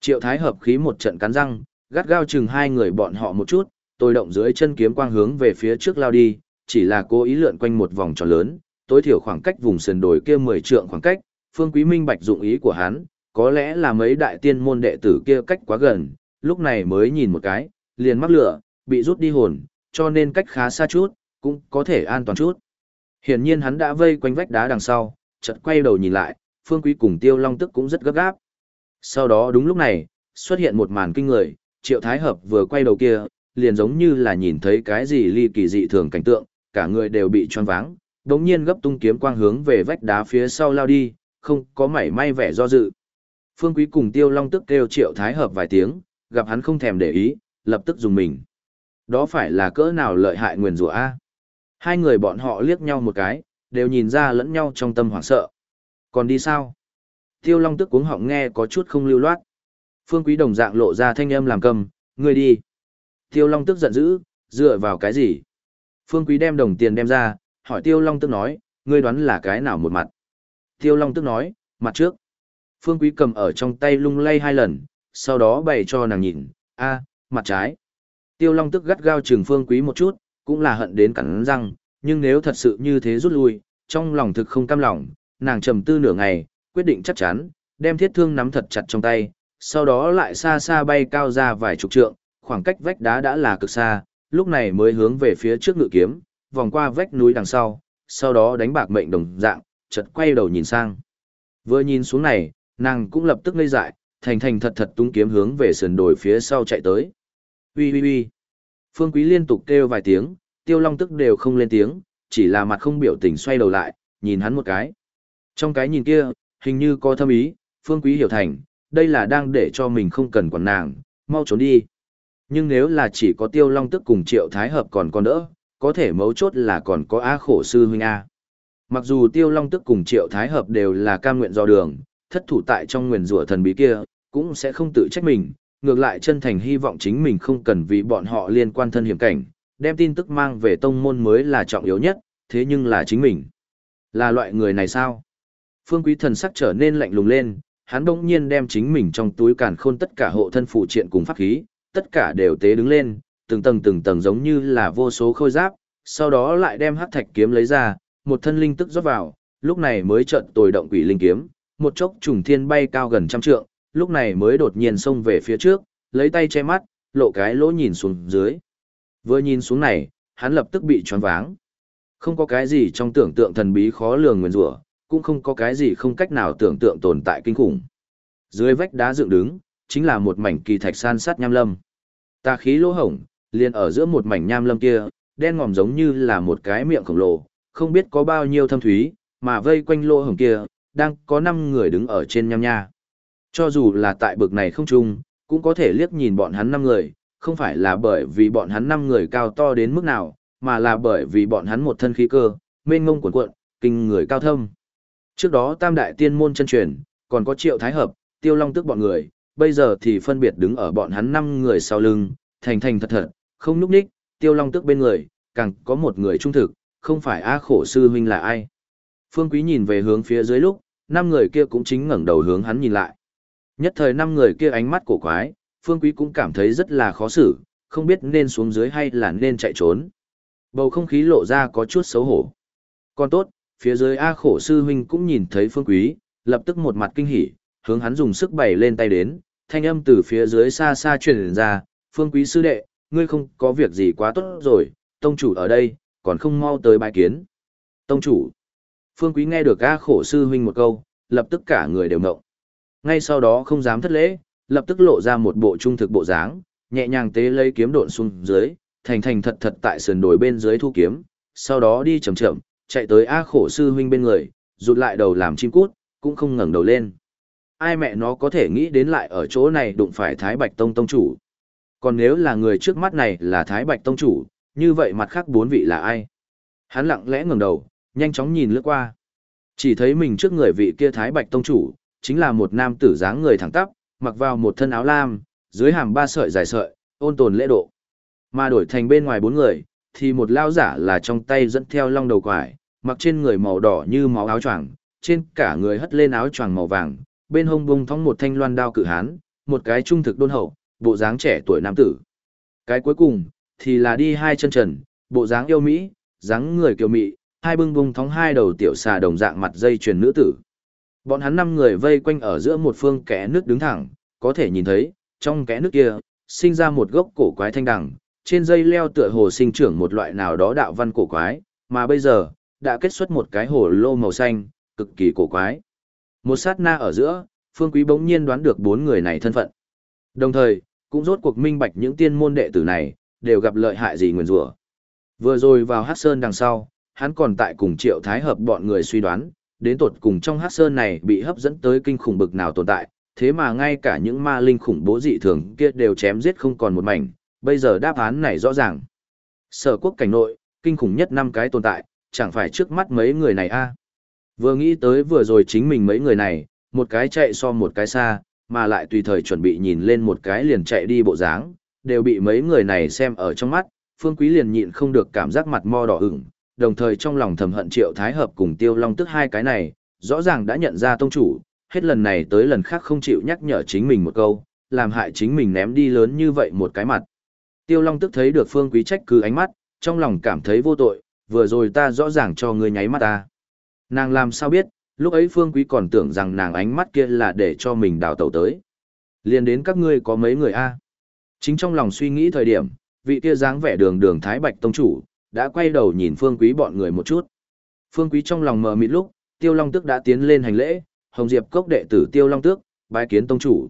Triệu Thái Hợp khí một trận cắn răng, gắt gao chừng hai người bọn họ một chút, tôi động dưới chân kiếm quang hướng về phía trước lao đi, chỉ là cố ý lượn quanh một vòng tròn lớn, tối thiểu khoảng cách vùng sườn đồi kia 10 trượng khoảng cách, Phương Quý Minh bạch dụng ý của hắn, có lẽ là mấy đại tiên môn đệ tử kia cách quá gần, lúc này mới nhìn một cái, liền mắc lửa, bị rút đi hồn, cho nên cách khá xa chút, cũng có thể an toàn chút. Hiển nhiên hắn đã vây quanh vách đá đằng sau, chợt quay đầu nhìn lại, Phương Quý cùng Tiêu Long Tức cũng rất gấp gáp. Sau đó đúng lúc này, xuất hiện một màn kinh người, Triệu Thái Hợp vừa quay đầu kia, liền giống như là nhìn thấy cái gì ly kỳ dị thường cảnh tượng, cả người đều bị choáng váng, đống nhiên gấp tung kiếm quang hướng về vách đá phía sau lao đi, không có mảy may vẻ do dự. Phương Quý cùng Tiêu Long tức kêu Triệu Thái Hợp vài tiếng, gặp hắn không thèm để ý, lập tức dùng mình. Đó phải là cỡ nào lợi hại nguyền rủa a? Hai người bọn họ liếc nhau một cái, đều nhìn ra lẫn nhau trong tâm hoảng sợ. Còn đi sao? Tiêu Long tức cuống họng nghe có chút không lưu loát. Phương Quý đồng dạng lộ ra thanh âm làm cầm, người đi. Tiêu Long tức giận dữ, dựa vào cái gì? Phương Quý đem đồng tiền đem ra, hỏi Tiêu Long tức nói, ngươi đoán là cái nào một mặt? Tiêu Long tức nói, mặt trước. Phương Quý cầm ở trong tay lung lay hai lần, sau đó bày cho nàng nhìn, a, mặt trái. Tiêu Long tức gắt gao trừng Phương Quý một chút, cũng là hận đến cắn răng, nhưng nếu thật sự như thế rút lui, trong lòng thực không cam lòng, nàng trầm tư nửa ngày, quyết định chắc chắn, đem thiết thương nắm thật chặt trong tay, sau đó lại xa xa bay cao ra vài chục trượng, khoảng cách vách đá đã là cực xa, lúc này mới hướng về phía trước ngự kiếm, vòng qua vách núi đằng sau, sau đó đánh bạc mệnh đồng dạng, chợt quay đầu nhìn sang. Vừa nhìn xuống này, nàng cũng lập tức ngây dại, thành thành thật thật tung kiếm hướng về sườn đồi phía sau chạy tới. Ui ui ui. Phương Quý liên tục kêu vài tiếng, Tiêu Long tức đều không lên tiếng, chỉ là mặt không biểu tình xoay đầu lại, nhìn hắn một cái. Trong cái nhìn kia, hình như có thâm ý, Phương Quý hiểu thành, đây là đang để cho mình không cần quản nàng, mau trốn đi. Nhưng nếu là chỉ có Tiêu Long tức cùng Triệu Thái Hợp còn còn đỡ, có thể mấu chốt là còn có A khổ sư huynh A. Mặc dù Tiêu Long tức cùng Triệu Thái Hợp đều là cam nguyện do đường, thất thủ tại trong nguyền rủa thần bí kia, cũng sẽ không tự trách mình, ngược lại chân thành hy vọng chính mình không cần vì bọn họ liên quan thân hiểm cảnh, đem tin tức mang về tông môn mới là trọng yếu nhất, thế nhưng là chính mình. Là loại người này sao? Phương Quý thần sắc trở nên lạnh lùng lên, hắn đông nhiên đem chính mình trong túi càn khôn tất cả hộ thân phụ triện cùng pháp khí, tất cả đều tế đứng lên, từng tầng từng tầng giống như là vô số khôi giáp, sau đó lại đem hắc thạch kiếm lấy ra, một thân linh tức rót vào, lúc này mới chợt tồi động quỷ linh kiếm, một chốc trùng thiên bay cao gần trăm trượng, lúc này mới đột nhiên xông về phía trước, lấy tay che mắt, lộ cái lỗ nhìn xuống dưới. Vừa nhìn xuống này, hắn lập tức bị choáng váng. Không có cái gì trong tưởng tượng thần bí khó lường nguyên rủa, cũng không có cái gì không cách nào tưởng tượng tồn tại kinh khủng. Dưới vách đá dựng đứng, chính là một mảnh kỳ thạch san sát nham lâm. Tà khí lỗ hổng, liền ở giữa một mảnh nham lâm kia, đen ngòm giống như là một cái miệng khổng lồ, không biết có bao nhiêu thâm thúy, mà vây quanh lỗ hổng kia, đang có 5 người đứng ở trên nham nha. Cho dù là tại bực này không chung, cũng có thể liếc nhìn bọn hắn 5 người, không phải là bởi vì bọn hắn 5 người cao to đến mức nào, mà là bởi vì bọn hắn một thân khí cơ, mênh ngông cuộn cuộn, kinh người cao thâm. Trước đó tam đại tiên môn chân truyền, còn có triệu thái hợp, tiêu long tức bọn người, bây giờ thì phân biệt đứng ở bọn hắn 5 người sau lưng, thành thành thật thật, không núp ních, tiêu long tức bên người, càng có một người trung thực, không phải A khổ sư huynh là ai. Phương Quý nhìn về hướng phía dưới lúc, năm người kia cũng chính ngẩng đầu hướng hắn nhìn lại. Nhất thời năm người kia ánh mắt cổ quái, Phương Quý cũng cảm thấy rất là khó xử, không biết nên xuống dưới hay là nên chạy trốn. Bầu không khí lộ ra có chút xấu hổ. Còn tốt, phía dưới A khổ sư huynh cũng nhìn thấy Phương Quý, lập tức một mặt kinh hỉ, hướng hắn dùng sức bày lên tay đến, thanh âm từ phía dưới xa xa truyền ra, Phương Quý sư đệ, ngươi không có việc gì quá tốt rồi, tông chủ ở đây, còn không mau tới bài kiến. Tông chủ. Phương Quý nghe được A khổ sư huynh một câu, lập tức cả người đều ngộng. Ngay sau đó không dám thất lễ, lập tức lộ ra một bộ trung thực bộ dáng, nhẹ nhàng tế lấy kiếm độn xuống dưới, thành thành thật thật tại sườn đồi bên dưới thu kiếm, sau đó đi chậm chậm, chạy tới A khổ sư huynh bên người, rụt lại đầu làm chim cút, cũng không ngẩng đầu lên. Ai mẹ nó có thể nghĩ đến lại ở chỗ này đụng phải Thái Bạch Tông Tông chủ. Còn nếu là người trước mắt này là Thái Bạch Tông chủ, như vậy mặt khác bốn vị là ai? Hắn lặng lẽ ngẩng đầu, nhanh chóng nhìn lướt qua. Chỉ thấy mình trước người vị kia Thái Bạch Tông chủ, chính là một nam tử dáng người thẳng tắp, mặc vào một thân áo lam, dưới hàm ba sợi dài sợi, ôn tồn lễ độ. Mà đổi thành bên ngoài bốn người, thì một lao giả là trong tay dẫn theo long đầu quải, mặc trên người màu đỏ như máu áo choàng, trên cả người hất lên áo choàng màu vàng, bên hông bung thong một thanh loan đao cử hán, một cái trung thực đôn hậu, bộ dáng trẻ tuổi nam tử. Cái cuối cùng, thì là đi hai chân trần, bộ dáng yêu mỹ, dáng người kiều mỹ, hai bưng bung thóng hai đầu tiểu xà đồng dạng mặt dây chuyền nữ tử. Bọn hắn năm người vây quanh ở giữa một phương kẽ nước đứng thẳng, có thể nhìn thấy, trong kẽ nước kia, sinh ra một gốc cổ quái thanh đằng, trên dây leo tựa hồ sinh trưởng một loại nào đó đạo văn cổ quái, mà bây giờ, đã kết xuất một cái hồ lô màu xanh, cực kỳ cổ quái. Một sát na ở giữa, Phương Quý bỗng nhiên đoán được bốn người này thân phận. Đồng thời, cũng rốt cuộc minh bạch những tiên môn đệ tử này, đều gặp lợi hại gì nguyền rủa. Vừa rồi vào Hát Sơn đằng sau, hắn còn tại cùng Triệu Thái Hợp bọn người suy đoán, đến tột cùng trong Hát Sơn này bị hấp dẫn tới kinh khủng bực nào tồn tại, thế mà ngay cả những ma linh khủng bố dị thường kia đều chém giết không còn một mảnh, bây giờ đáp án này rõ ràng. Sở quốc cảnh nội, kinh khủng nhất năm cái tồn tại, chẳng phải trước mắt mấy người này a Vừa nghĩ tới vừa rồi chính mình mấy người này, một cái chạy so một cái xa, mà lại tùy thời chuẩn bị nhìn lên một cái liền chạy đi bộ dáng, đều bị mấy người này xem ở trong mắt, Phương Quý liền nhịn không được cảm giác mặt mo đỏ ửng, đồng thời trong lòng thầm hận Triệu Thái Hợp cùng Tiêu Long tức hai cái này, rõ ràng đã nhận ra tông chủ, hết lần này tới lần khác không chịu nhắc nhở chính mình một câu, làm hại chính mình ném đi lớn như vậy một cái mặt. Tiêu Long tức thấy được Phương Quý trách cứ ánh mắt, trong lòng cảm thấy vô tội, vừa rồi ta rõ ràng cho ngươi nháy mắt ta. Nàng làm sao biết, lúc ấy Phương Quý còn tưởng rằng nàng ánh mắt kia là để cho mình đào tẩu tới. Liên đến các ngươi có mấy người a? Chính trong lòng suy nghĩ thời điểm, vị kia dáng vẻ đường đường Thái Bạch Tông Chủ, đã quay đầu nhìn Phương Quý bọn người một chút. Phương Quý trong lòng mờ mịt lúc, Tiêu Long Tước đã tiến lên hành lễ, Hồng Diệp Cốc đệ tử Tiêu Long Tước, bái kiến Tông Chủ.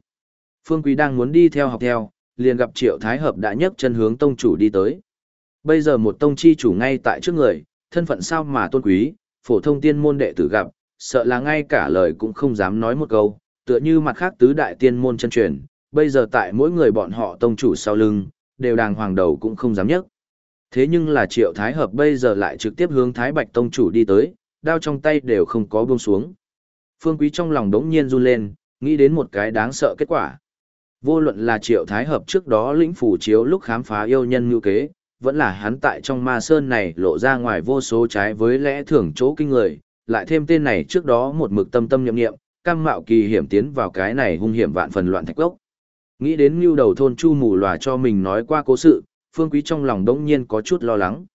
Phương Quý đang muốn đi theo học theo, liền gặp Triệu Thái Hợp đã nhấc chân hướng Tông Chủ đi tới. Bây giờ một Tông Chi Chủ ngay tại trước người, thân phận sao mà tôn quý, phổ thông tiên môn đệ tử gặp, sợ là ngay cả lời cũng không dám nói một câu, tựa như mặt khác tứ đại tiên môn chân truyền, bây giờ tại mỗi người bọn họ tông chủ sau lưng, đều đàng hoàng đầu cũng không dám nhấc. Thế nhưng là Triệu Thái Hợp bây giờ lại trực tiếp hướng Thái Bạch tông chủ đi tới, đao trong tay đều không có buông xuống. Phương Quý trong lòng đống nhiên run lên, nghĩ đến một cái đáng sợ kết quả. Vô luận là Triệu Thái Hợp trước đó lĩnh phủ chiếu lúc khám phá yêu nhân như kế, vẫn là hắn tại trong ma sơn này lộ ra ngoài vô số trái với lẽ thường chỗ kinh người, lại thêm tên này trước đó một mực tâm tâm nhậm nghiệm, cam mạo kỳ hiểm tiến vào cái này hung hiểm vạn phần loạn thạch gốc. Nghĩ đến mưu đầu thôn chu mù lòa cho mình nói qua cố sự, phương quý trong lòng đống nhiên có chút lo lắng.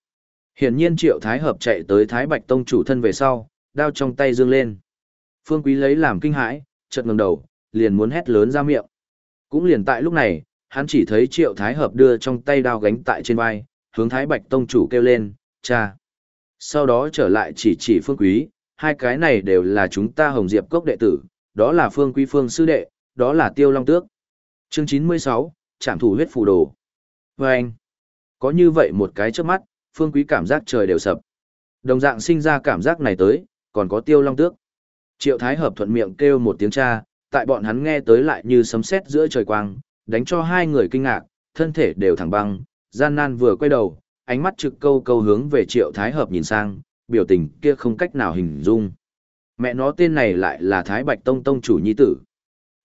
Hiển nhiên triệu thái hợp chạy tới thái bạch tông chủ thân về sau, đao trong tay dương lên. Phương quý lấy làm kinh hãi, chợt ngẩng đầu, liền muốn hét lớn ra miệng. Cũng liền tại lúc này, hắn chỉ thấy triệu thái hợp đưa trong tay đao gánh tại trên vai, hướng thái bạch tông chủ kêu lên, cha. Sau đó trở lại chỉ chỉ phương quý, hai cái này đều là chúng ta hồng diệp cốc đệ tử, đó là phương quý phương sư đệ, đó là tiêu long tước. Chương 96, trạm thủ huyết phù đồ. Và anh, có như vậy một cái trước mắt, phương quý cảm giác trời đều sập. Đồng dạng sinh ra cảm giác này tới, còn có tiêu long tước. Triệu Thái Hợp thuận miệng kêu một tiếng cha, tại bọn hắn nghe tới lại như sấm sét giữa trời quang, đánh cho hai người kinh ngạc, thân thể đều thẳng băng, gian nan vừa quay đầu, ánh mắt trực câu câu hướng về Triệu Thái Hợp nhìn sang, biểu tình kia không cách nào hình dung. Mẹ nó tên này lại là Thái Bạch Tông Tông chủ nhi tử.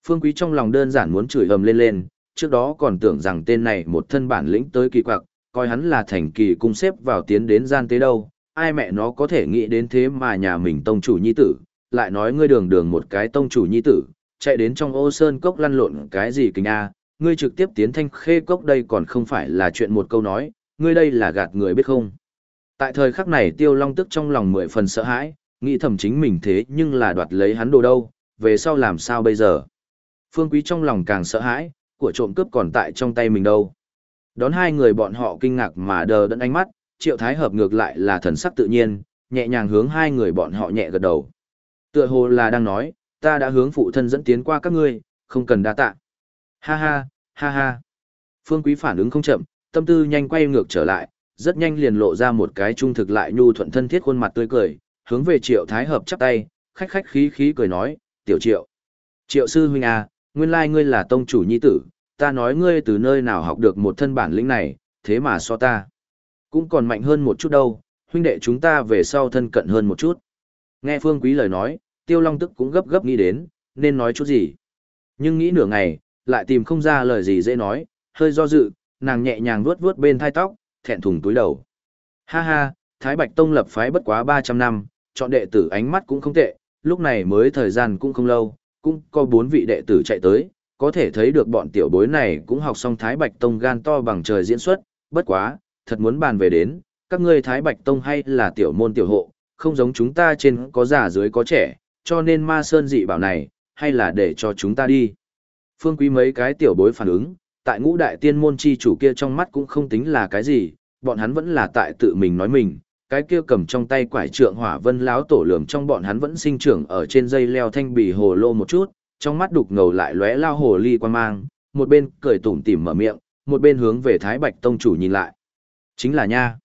Phương Quý trong lòng đơn giản muốn chửi ầm lên lên, trước đó còn tưởng rằng tên này một thân bản lĩnh tới kỳ quặc, coi hắn là thành kỳ cung xếp vào tiến đến gian tế đâu, ai mẹ nó có thể nghĩ đến thế mà nhà mình tông chủ nhi tử, lại nói ngươi đường đường một cái tông chủ nhi tử, chạy đến trong ô sơn cốc lăn lộn cái gì kinh a, ngươi trực tiếp tiến thanh khê cốc đây còn không phải là chuyện một câu nói, ngươi đây là gạt người biết không. Tại thời khắc này tiêu long tức trong lòng mười phần sợ hãi, nghĩ thầm chính mình thế nhưng là đoạt lấy hắn đồ đâu, về sau làm sao bây giờ. Phương Quý trong lòng càng sợ hãi, của trộm cướp còn tại trong tay mình đâu. Đón hai người bọn họ kinh ngạc mà đờ đẫn ánh mắt, Triệu Thái Hợp ngược lại là thần sắc tự nhiên, nhẹ nhàng hướng hai người bọn họ nhẹ gật đầu. Tựa hồ là đang nói, ta đã hướng phụ thân dẫn tiến qua các ngươi, không cần đa tạ. Ha ha, ha ha. Phương Quý phản ứng không chậm, tâm tư nhanh quay ngược trở lại, rất nhanh liền lộ ra một cái trung thực lại nhu thuận thân thiết khuôn mặt tươi cười, hướng về Triệu Thái Hợp chắp tay, khách khách khí khí cười nói, "Tiểu Triệu, Triệu sư huynh à, nguyên lai ngươi là tông chủ nhi tử, ta nói ngươi từ nơi nào học được một thân bản lĩnh này, thế mà so ta cũng còn mạnh hơn một chút đâu, huynh đệ chúng ta về sau thân cận hơn một chút." Nghe Phương Quý lời nói, Tiêu Long tức cũng gấp gấp nghĩ đến, nên nói chút gì. Nhưng nghĩ nửa ngày, lại tìm không ra lời gì dễ nói, hơi do dự, nàng nhẹ nhàng vuốt vuốt bên thai tóc, thẹn thùng túi đầu. Ha ha, Thái Bạch Tông lập phái bất quá 300 năm, chọn đệ tử ánh mắt cũng không tệ, lúc này mới thời gian cũng không lâu, cũng có bốn vị đệ tử chạy tới, có thể thấy được bọn tiểu bối này cũng học xong Thái Bạch Tông gan to bằng trời diễn xuất, bất quá, thật muốn bàn về đến, các ngươi Thái Bạch Tông hay là tiểu môn tiểu hộ, không giống chúng ta trên có già dưới có trẻ, cho nên ma sơn dị bảo này, hay là để cho chúng ta đi. Phương quý mấy cái tiểu bối phản ứng, tại ngũ đại tiên môn chi chủ kia trong mắt cũng không tính là cái gì, bọn hắn vẫn là tại tự mình nói mình, cái kia cầm trong tay quải trượng hỏa vân láo tổ lườm trong bọn hắn vẫn sinh trưởng ở trên dây leo thanh bì hồ lô một chút, trong mắt đục ngầu lại lóe lao hồ ly quan mang, một bên cười tủm tỉm mở miệng, một bên hướng về Thái Bạch Tông chủ nhìn lại. Chính là nha.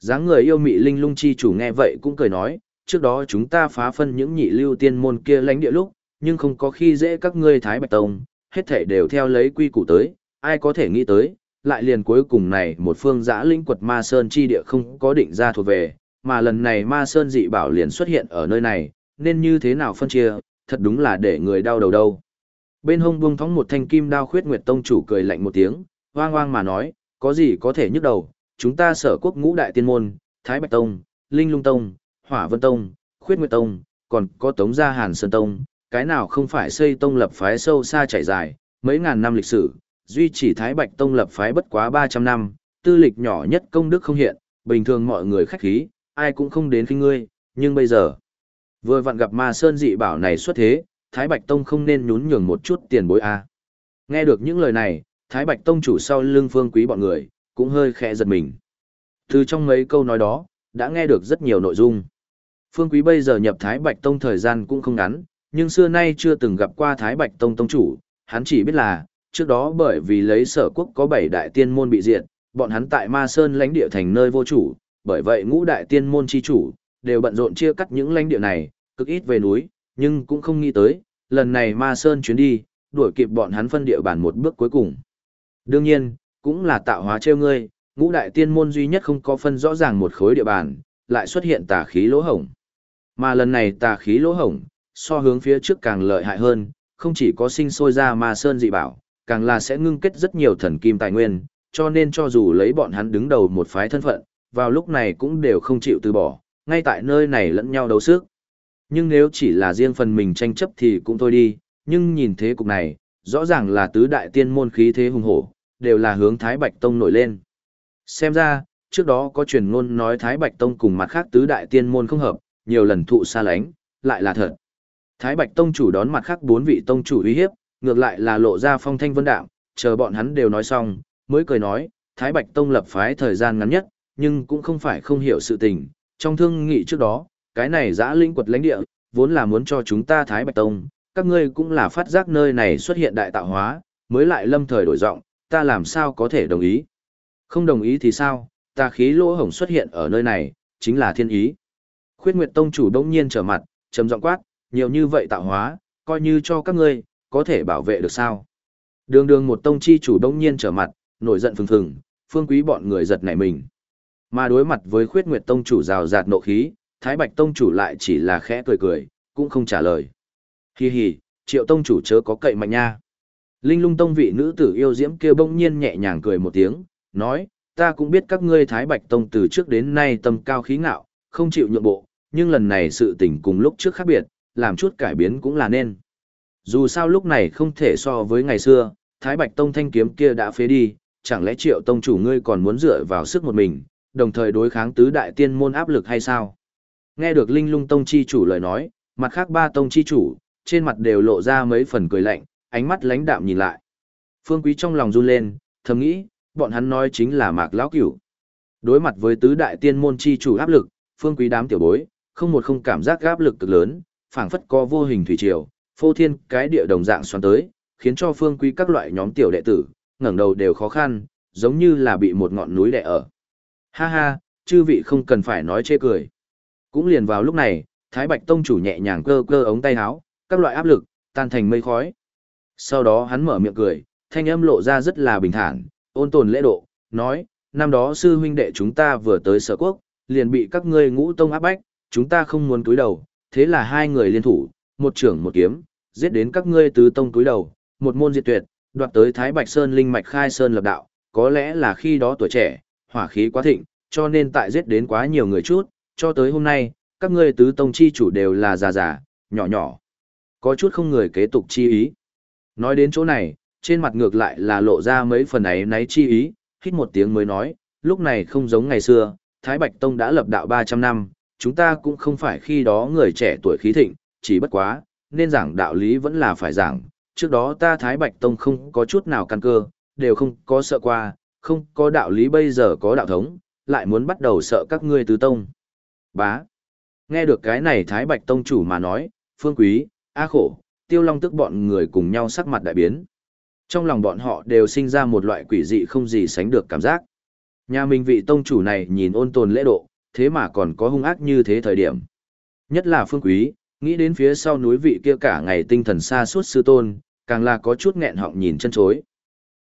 dáng người yêu mị linh lung chi chủ nghe vậy cũng cười nói, trước đó chúng ta phá phân những nhị lưu tiên môn kia lãnh địa lúc, nhưng không có khi dễ các ngươi Thái Bạch Tông, hết thể đều theo lấy quy củ tới, ai có thể nghĩ tới, lại liền cuối cùng này một phương giã linh quật ma sơn chi địa không có định ra thuộc về, mà lần này ma sơn dị bảo liền xuất hiện ở nơi này, nên như thế nào phân chia, thật đúng là để người đau đầu đâu. Bên hông buông thóng một thanh kim đao khuyết nguyệt tông chủ cười lạnh một tiếng, hoang hoang mà nói, có gì có thể nhức đầu, chúng ta sở quốc ngũ đại tiên môn, Thái Bạch Tông, Linh Lung Tông, Hỏa Vân Tông, Khuyết Nguyệt Tông, còn có Tống Gia Hàn Sơn Tông, cái nào không phải xây tông lập phái sâu xa trải dài, mấy ngàn năm lịch sử, duy chỉ Thái Bạch Tông lập phái bất quá 300 năm, tư lịch nhỏ nhất công đức không hiện, bình thường mọi người khách khí, ai cũng không đến khinh ngươi, nhưng bây giờ, vừa vặn gặp ma sơn dị bảo này xuất thế, Thái Bạch Tông không nên nhún nhường một chút tiền bối a. Nghe được những lời này, Thái Bạch Tông chủ sau lưng phương quý bọn người, cũng hơi khẽ giật mình. Từ trong mấy câu nói đó, đã nghe được rất nhiều nội dung. Phương Quý bây giờ nhập Thái Bạch Tông thời gian cũng không ngắn, nhưng xưa nay chưa từng gặp qua Thái Bạch Tông Tông chủ, hắn chỉ biết là, trước đó bởi vì lấy sở quốc có bảy đại tiên môn bị diệt, bọn hắn tại Ma Sơn lãnh địa thành nơi vô chủ, bởi vậy ngũ đại tiên môn chi chủ, đều bận rộn chia cắt những lãnh địa này, cực ít về núi, nhưng cũng không nghĩ tới, lần này Ma Sơn chuyến đi, đuổi kịp bọn hắn phân địa bàn một bước cuối cùng. Đương nhiên, cũng là tạo hóa trêu ngươi, ngũ đại tiên môn duy nhất không có phân rõ ràng một khối địa bàn, lại xuất hiện tà khí lỗ hổng. Mà lần này tà khí lỗ hổng, so hướng phía trước càng lợi hại hơn, không chỉ có sinh sôi ra ma sơn dị bảo, càng là sẽ ngưng kết rất nhiều thần kim tài nguyên, cho nên cho dù lấy bọn hắn đứng đầu một phái thân phận, vào lúc này cũng đều không chịu từ bỏ, ngay tại nơi này lẫn nhau đấu sức. Nhưng nếu chỉ là riêng phần mình tranh chấp thì cũng thôi đi, nhưng nhìn thế cục này, rõ ràng là tứ đại tiên môn khí thế hùng hổ, đều là hướng Thái Bạch Tông nổi lên. Xem ra, trước đó có truyền ngôn nói Thái Bạch Tông cùng mặt khác tứ đại tiên môn không hợp, nhiều lần thụ xa lánh, lại là thật. Thái Bạch Tông chủ đón mặt khác bốn vị tông chủ uy hiếp, ngược lại là lộ ra phong thanh vân đạm, chờ bọn hắn đều nói xong, mới cười nói, Thái Bạch Tông lập phái thời gian ngắn nhất, nhưng cũng không phải không hiểu sự tình. Trong thương nghị trước đó, cái này giã linh quật lãnh địa, vốn là muốn cho chúng ta Thái Bạch Tông, các ngươi cũng là phát giác nơi này xuất hiện đại tạo hóa, mới lại lâm thời đổi giọng, ta làm sao có thể đồng ý. Không đồng ý thì sao, ta khí lỗ hổng xuất hiện ở nơi này, chính là thiên ý. Khuyết Nguyệt Tông chủ đông nhiên trở mặt, trầm giọng quát, nhiều như vậy tạo hóa, coi như cho các ngươi, có thể bảo vệ được sao. Đường đường một tông chi chủ đông nhiên trở mặt, nổi giận phừng phừng, phương quý bọn người giật nảy mình. Mà đối mặt với khuyết nguyệt tông chủ rào rạt nộ khí, Thái Bạch tông chủ lại chỉ là khẽ cười cười, cũng không trả lời. Hi hi, triệu tông chủ chớ có cậy mạnh nha. Linh lung tông vị nữ tử yêu diễm kia bỗng nhiên nhẹ nhàng cười một tiếng, nói, ta cũng biết các ngươi Thái Bạch tông từ trước đến nay tâm cao khí ngạo, không chịu nhượng bộ, nhưng lần này sự tình cùng lúc trước khác biệt, làm chút cải biến cũng là nên. Dù sao lúc này không thể so với ngày xưa, Thái Bạch Tông thanh kiếm kia đã phế đi, chẳng lẽ triệu tông chủ ngươi còn muốn dựa vào sức một mình, đồng thời đối kháng tứ đại tiên môn áp lực hay sao? Nghe được Linh Lung Tông chi chủ lời nói, mặt khác ba tông chi chủ, trên mặt đều lộ ra mấy phần cười lạnh, ánh mắt lãnh đạm nhìn lại. Phương Quý trong lòng run lên, thầm nghĩ, bọn hắn nói chính là Mạc Lão Cửu. Đối mặt với tứ đại tiên môn chi chủ áp lực, Phương Quý đám tiểu bối, không một không cảm giác áp lực cực lớn, phảng phất có vô hình thủy triều, phô thiên cái địa đồng dạng xoắn tới, khiến cho phương quý các loại nhóm tiểu đệ tử, ngẩng đầu đều khó khăn, giống như là bị một ngọn núi đè ở. Ha ha, chư vị không cần phải nói chê cười. Cũng liền vào lúc này, Thái Bạch Tông chủ nhẹ nhàng cơ cơ ống tay áo, các loại áp lực, tan thành mây khói. Sau đó hắn mở miệng cười, thanh âm lộ ra rất là bình thản, ôn tồn lễ độ, nói, năm đó sư huynh đệ chúng ta vừa tới sở quốc, liền bị các ngươi ngũ tông áp bách, chúng ta không muốn túi đầu, thế là hai người liên thủ, một trưởng một kiếm, giết đến các ngươi tứ tông túi đầu, một môn diệt tuyệt, đoạt tới Thái Bạch Sơn linh mạch khai sơn lập đạo, có lẽ là khi đó tuổi trẻ, hỏa khí quá thịnh, cho nên tại giết đến quá nhiều người chút, cho tới hôm nay, các ngươi tứ tông chi chủ đều là già già, nhỏ nhỏ. Có chút không người kế tục chi ý. Nói đến chỗ này, trên mặt ngược lại là lộ ra mấy phần ấy náy chi ý, hít một tiếng mới nói, lúc này không giống ngày xưa, Thái Bạch Tông đã lập đạo 300 năm, chúng ta cũng không phải khi đó người trẻ tuổi khí thịnh, chỉ bất quá, nên giảng đạo lý vẫn là phải giảng. Trước đó ta Thái Bạch Tông không có chút nào căn cơ, đều không có sợ qua, không có đạo lý bây giờ có đạo thống, lại muốn bắt đầu sợ các ngươi tứ tông. Bá. Nghe được cái này Thái Bạch Tông chủ mà nói, Phương Quý, A Khổ, Tiêu Long tức bọn người cùng nhau sắc mặt đại biến. Trong lòng bọn họ đều sinh ra một loại quỷ dị không gì sánh được cảm giác. Nhà mình vị tông chủ này nhìn ôn tồn lễ độ, thế mà còn có hung ác như thế thời điểm. Nhất là Phương Quý, nghĩ đến phía sau núi vị kia cả ngày tinh thần xa suốt sư tôn, càng là có chút nghẹn họng nhìn chân chối.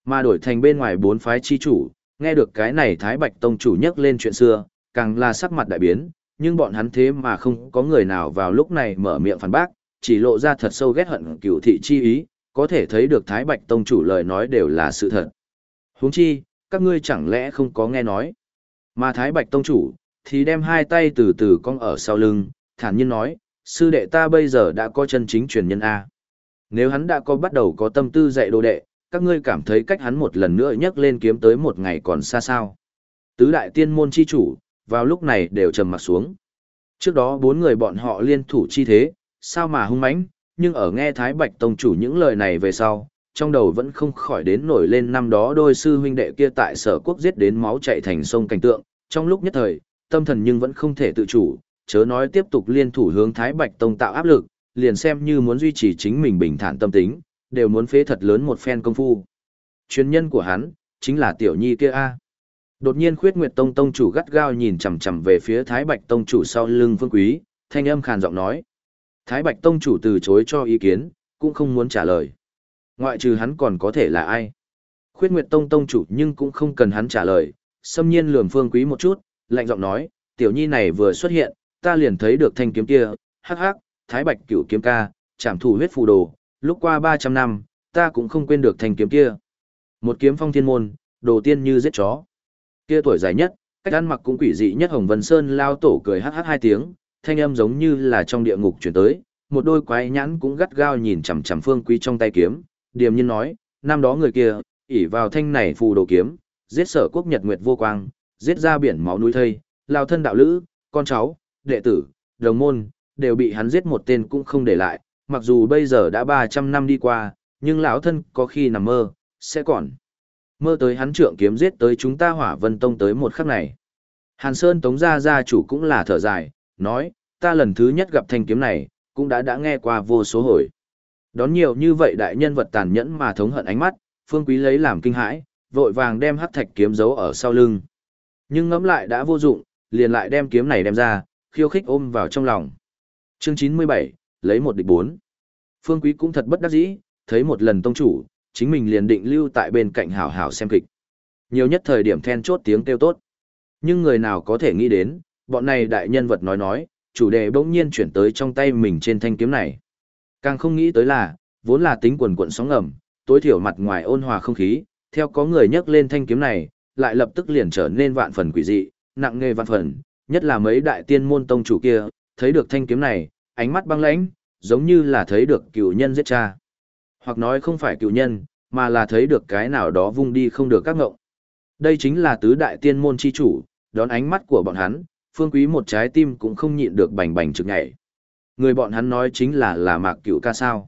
Mà đổi thành bên ngoài bốn phái chi chủ, nghe được cái này Thái Bạch Tông chủ nhắc lên chuyện xưa, càng là sắc mặt đại biến, nhưng bọn hắn thế mà không có người nào vào lúc này mở miệng phản bác, chỉ lộ ra thật sâu ghét hận cửu thị chi ý, có thể thấy được Thái Bạch Tông chủ lời nói đều là sự thật. Huống chi, các ngươi chẳng lẽ không có nghe nói. Mà Thái Bạch Tông chủ, thì đem hai tay từ từ cong ở sau lưng, thản nhiên nói, sư đệ ta bây giờ đã có chân chính truyền nhân A. Nếu hắn đã có bắt đầu có tâm tư dạy đồ đệ, các ngươi cảm thấy cách hắn một lần nữa nhấc lên kiếm tới một ngày còn xa sao. Tứ đại tiên môn chi chủ, vào lúc này đều trầm mặt xuống. Trước đó bốn người bọn họ liên thủ chi thế, sao mà hung mãnh, nhưng ở nghe Thái Bạch Tông chủ những lời này về sau, trong đầu vẫn không khỏi đến nổi lên năm đó đôi sư huynh đệ kia tại sở quốc giết đến máu chạy thành sông cảnh tượng, trong lúc nhất thời, tâm thần nhưng vẫn không thể tự chủ, chớ nói tiếp tục liên thủ hướng Thái Bạch Tông tạo áp lực, liền xem như muốn duy trì chính mình bình thản tâm tính, đều muốn phế thật lớn một phen công phu. Chuyên nhân của hắn, chính là tiểu nhi kia a. Đột nhiên Khuyết Nguyệt Tông tông chủ gắt gao nhìn chằm chằm về phía Thái Bạch Tông chủ sau lưng Vương Quý, thanh âm khàn giọng nói. Thái Bạch Tông chủ từ chối cho ý kiến, cũng không muốn trả lời. Ngoại trừ hắn còn có thể là ai? Khuyết Nguyệt Tông tông chủ nhưng cũng không cần hắn trả lời, xâm nhiên lườm Phương Quý một chút, lạnh giọng nói, tiểu nhi này vừa xuất hiện, ta liền thấy được thanh kiếm kia, hắc hắc, Thái Bạch cửu kiếm ca, trảm thủ huyết phù đồ, lúc qua 300 năm, ta cũng không quên được thanh kiếm kia. Một kiếm phong thiên môn, đồ tiên như giết chó. Kia tuổi dài nhất, cách ăn mặc cũng quỷ dị nhất Hồng Vân Sơn lao tổ cười hắc hắc hai tiếng, thanh âm giống như là trong địa ngục chuyển tới, một đôi quái nhãn cũng gắt gao nhìn chằm chằm Phương Quý trong tay kiếm, điềm nhiên nói, năm đó người kia, ỷ vào thanh này phù đồ kiếm, giết sở quốc nhật nguyệt vô quang, giết ra biển máu núi thây, lao thân đạo lữ, con cháu, đệ tử, đồng môn, đều bị hắn giết một tên cũng không để lại, mặc dù bây giờ đã 300 năm đi qua, nhưng lão thân có khi nằm mơ, sẽ còn. Mơ tới hắn trượng kiếm giết tới chúng ta hỏa vân tông tới một khắc này. Hàn Sơn Tống gia gia chủ cũng là thở dài, nói, ta lần thứ nhất gặp thanh kiếm này, cũng đã đã nghe qua vô số hồi. Đón nhiều như vậy đại nhân vật tàn nhẫn mà thống hận ánh mắt, Phương Quý lấy làm kinh hãi, vội vàng đem hắc thạch kiếm giấu ở sau lưng. Nhưng ngẫm lại đã vô dụng, liền lại đem kiếm này đem ra, khiêu khích ôm vào trong lòng. Chương 97, lấy một địch bốn. Phương Quý cũng thật bất đắc dĩ, thấy một lần tông chủ, chính mình liền định lưu tại bên cạnh hảo hảo xem kịch. Nhiều nhất thời điểm then chốt tiếng kêu tốt. Nhưng người nào có thể nghĩ đến, bọn này đại nhân vật nói nói, chủ đề bỗng nhiên chuyển tới trong tay mình trên thanh kiếm này. Càng không nghĩ tới là, vốn là tính quần quận sóng ngầm, tối thiểu mặt ngoài ôn hòa không khí, theo có người nhắc lên thanh kiếm này, lại lập tức liền trở nên vạn phần quỷ dị, nặng nghề vạn phần, nhất là mấy đại tiên môn tông chủ kia, thấy được thanh kiếm này, ánh mắt băng lãnh, giống như là thấy được cựu nhân giết cha. Hoặc nói không phải cựu nhân, mà là thấy được cái nào đó vung đi không được các ngộng. Đây chính là tứ đại tiên môn chi chủ, đón ánh mắt của bọn hắn, phương quý một trái tim cũng không nhịn được bành bành trực nhảy. Người bọn hắn nói chính là là mạc cựu ca sao.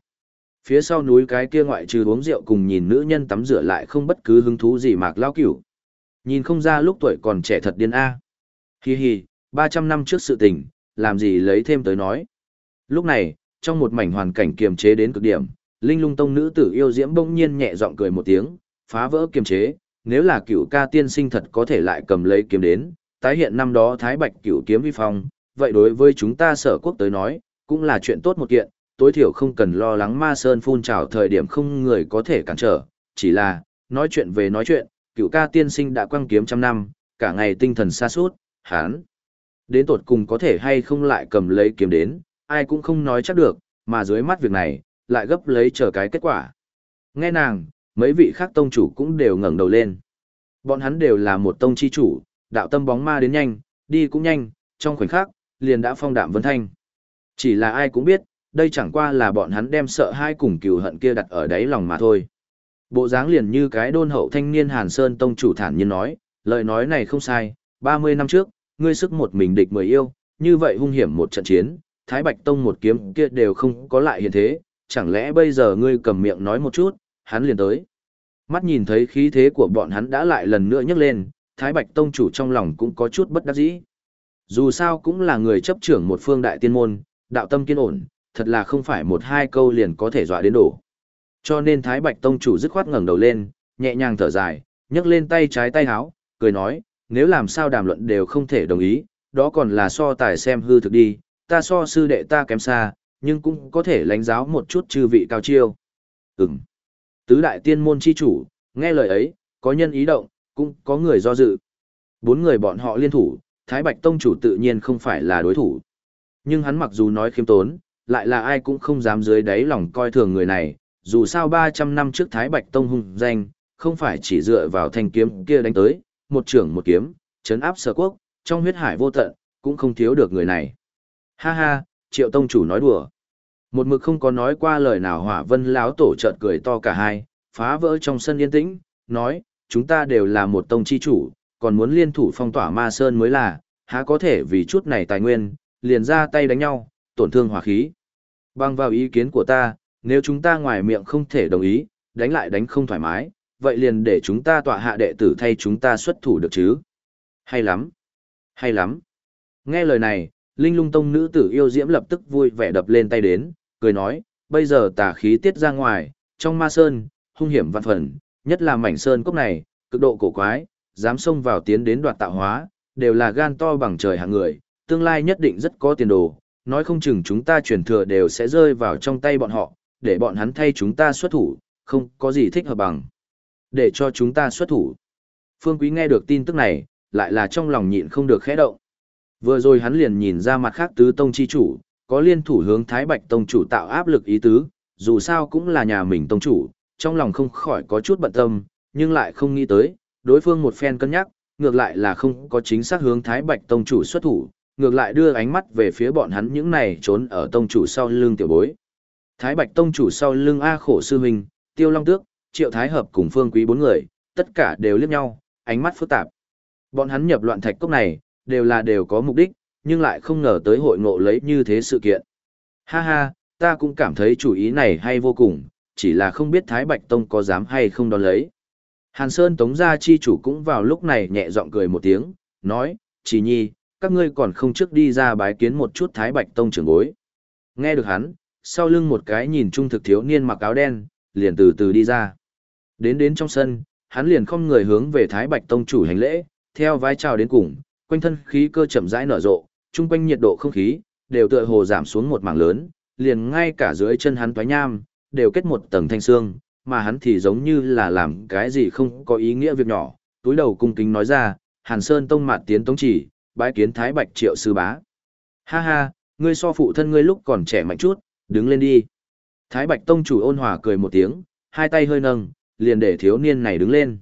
Phía sau núi cái kia ngoại trừ uống rượu cùng nhìn nữ nhân tắm rửa lại không bất cứ hứng thú gì mạc lao cửu. Nhìn không ra lúc tuổi còn trẻ thật điên A. Hi hi, 300 năm trước sự tình, làm gì lấy thêm tới nói. Lúc này, trong một mảnh hoàn cảnh kiềm chế đến cực điểm, Linh Lung Tông nữ tử yêu diễm bỗng nhiên nhẹ giọng cười một tiếng, phá vỡ kiềm chế, nếu là cựu ca tiên sinh thật có thể lại cầm lấy kiếm đến, tái hiện năm đó Thái Bạch cựu kiếm vi phong, vậy đối với chúng ta sở quốc tới nói, cũng là chuyện tốt một kiện, tối thiểu không cần lo lắng ma sơn phun trào thời điểm không người có thể cản trở, chỉ là, nói chuyện về nói chuyện, cựu ca tiên sinh đã quăng kiếm trăm năm, cả ngày tinh thần xa suốt, hán. Đến tột cùng có thể hay không lại cầm lấy kiếm đến, ai cũng không nói chắc được, mà dưới mắt việc này, lại gấp lấy chờ cái kết quả. Nghe nàng, mấy vị khác tông chủ cũng đều ngẩng đầu lên. Bọn hắn đều là một tông chi chủ, đạo tâm bóng ma đến nhanh, đi cũng nhanh, trong khoảnh khắc, liền đã phong đạm vân thanh. Chỉ là ai cũng biết, đây chẳng qua là bọn hắn đem sợ hai cùng cừu hận kia đặt ở đáy lòng mà thôi. Bộ dáng liền như cái đôn hậu thanh niên Hàn Sơn Tông chủ thản nhiên nói, lời nói này không sai, 30 năm trước, ngươi sức một mình địch mười yêu, như vậy hung hiểm một trận chiến, Thái Bạch Tông một kiếm kia đều không có lại hiện thế, chẳng lẽ bây giờ ngươi cầm miệng nói một chút, hắn liền tới. Mắt nhìn thấy khí thế của bọn hắn đã lại lần nữa nhấc lên, Thái Bạch Tông chủ trong lòng cũng có chút bất đắc dĩ. Dù sao cũng là người chấp trưởng một phương đại tiên môn, đạo tâm kiên ổn, thật là không phải một hai câu liền có thể dọa đến đổ. Cho nên Thái Bạch Tông chủ dứt khoát ngẩng đầu lên, nhẹ nhàng thở dài, nhấc lên tay trái tay háo, cười nói, nếu làm sao đàm luận đều không thể đồng ý, đó còn là so tài xem hư thực đi, ta so sư đệ ta kém xa, nhưng cũng có thể lãnh giáo một chút chư vị cao chiêu. Ừm. Tứ đại tiên môn chi chủ, nghe lời ấy, có nhân ý động, cũng có người do dự. Bốn người bọn họ liên thủ, Thái Bạch Tông chủ tự nhiên không phải là đối thủ. Nhưng hắn mặc dù nói khiêm tốn, lại là ai cũng không dám dưới đáy lòng coi thường người này, dù sao 300 năm trước Thái Bạch Tông hung danh, không phải chỉ dựa vào thanh kiếm kia đánh tới, một trưởng một kiếm, chấn áp sở quốc, trong huyết hải vô tận, cũng không thiếu được người này. Ha ha, triệu tông chủ nói đùa. Một mực không có nói qua lời nào hỏa vân láo tổ chợt cười to cả hai, phá vỡ trong sân yên tĩnh, nói, chúng ta đều là một tông chi chủ, còn muốn liên thủ phong tỏa ma sơn mới là, há có thể vì chút này tài nguyên, liền ra tay đánh nhau, tổn thương hỏa khí. Bằng vào ý kiến của ta, nếu chúng ta ngoài miệng không thể đồng ý, đánh lại đánh không thoải mái, vậy liền để chúng ta tọa hạ đệ tử thay chúng ta xuất thủ được chứ. Hay lắm. Hay lắm. Nghe lời này, Linh lung tông nữ tử yêu diễm lập tức vui vẻ đập lên tay đến, cười nói, bây giờ tà khí tiết ra ngoài, trong ma sơn, hung hiểm vạn phần, nhất là mảnh sơn cốc này, cực độ cổ quái, dám xông vào tiến đến đoạt tạo hóa, đều là gan to bằng trời hạng người, tương lai nhất định rất có tiền đồ, nói không chừng chúng ta truyền thừa đều sẽ rơi vào trong tay bọn họ, để bọn hắn thay chúng ta xuất thủ, không có gì thích hợp bằng. Để cho chúng ta xuất thủ. Phương Quý nghe được tin tức này, lại là trong lòng nhịn không được khẽ động. Vừa rồi hắn liền nhìn ra mặt khác tứ tông chi chủ, có liên thủ hướng Thái Bạch tông chủ tạo áp lực ý tứ, dù sao cũng là nhà mình tông chủ, trong lòng không khỏi có chút bận tâm, nhưng lại không nghĩ tới, đối phương một phen cân nhắc, ngược lại là không có chính xác hướng Thái Bạch tông chủ xuất thủ, ngược lại đưa ánh mắt về phía bọn hắn những này trốn ở tông chủ sau lưng tiểu bối. Thái Bạch tông chủ sau lưng A khổ sư huynh, Tiêu Long Tước, Triệu Thái Hợp cùng Phương Quý bốn người, tất cả đều liếc nhau, ánh mắt phức tạp. Bọn hắn nhập loạn thạch cốc này, đều là đều có mục đích, nhưng lại không ngờ tới hội ngộ lấy như thế sự kiện. Ha ha, ta cũng cảm thấy chủ ý này hay vô cùng, chỉ là không biết Thái Bạch Tông có dám hay không đón lấy. Hàn Sơn Tống gia chi chủ cũng vào lúc này nhẹ giọng cười một tiếng, nói, chỉ nhi, các ngươi còn không trước đi ra bái kiến một chút Thái Bạch Tông trưởng bối. Nghe được hắn, sau lưng một cái nhìn trung thực thiếu niên mặc áo đen, liền từ từ đi ra. Đến đến trong sân, hắn liền không người hướng về Thái Bạch Tông chủ hành lễ, theo vai chào đến cùng, quanh thân khí cơ chậm rãi nở rộ, chung quanh nhiệt độ không khí đều tựa hồ giảm xuống một mảng lớn, liền ngay cả dưới chân hắn toái nham đều kết một tầng thanh xương, mà hắn thì giống như là làm cái gì không có ý nghĩa việc nhỏ, túi đầu cung kính nói ra, Hàn Sơn tông mạt tiến tống chỉ, bái kiến Thái Bạch Triệu sư bá. Ha ha, ngươi so phụ thân ngươi lúc còn trẻ mạnh chút, đứng lên đi. Thái Bạch tông chủ ôn hòa cười một tiếng, hai tay hơi nâng, liền để thiếu niên này đứng lên.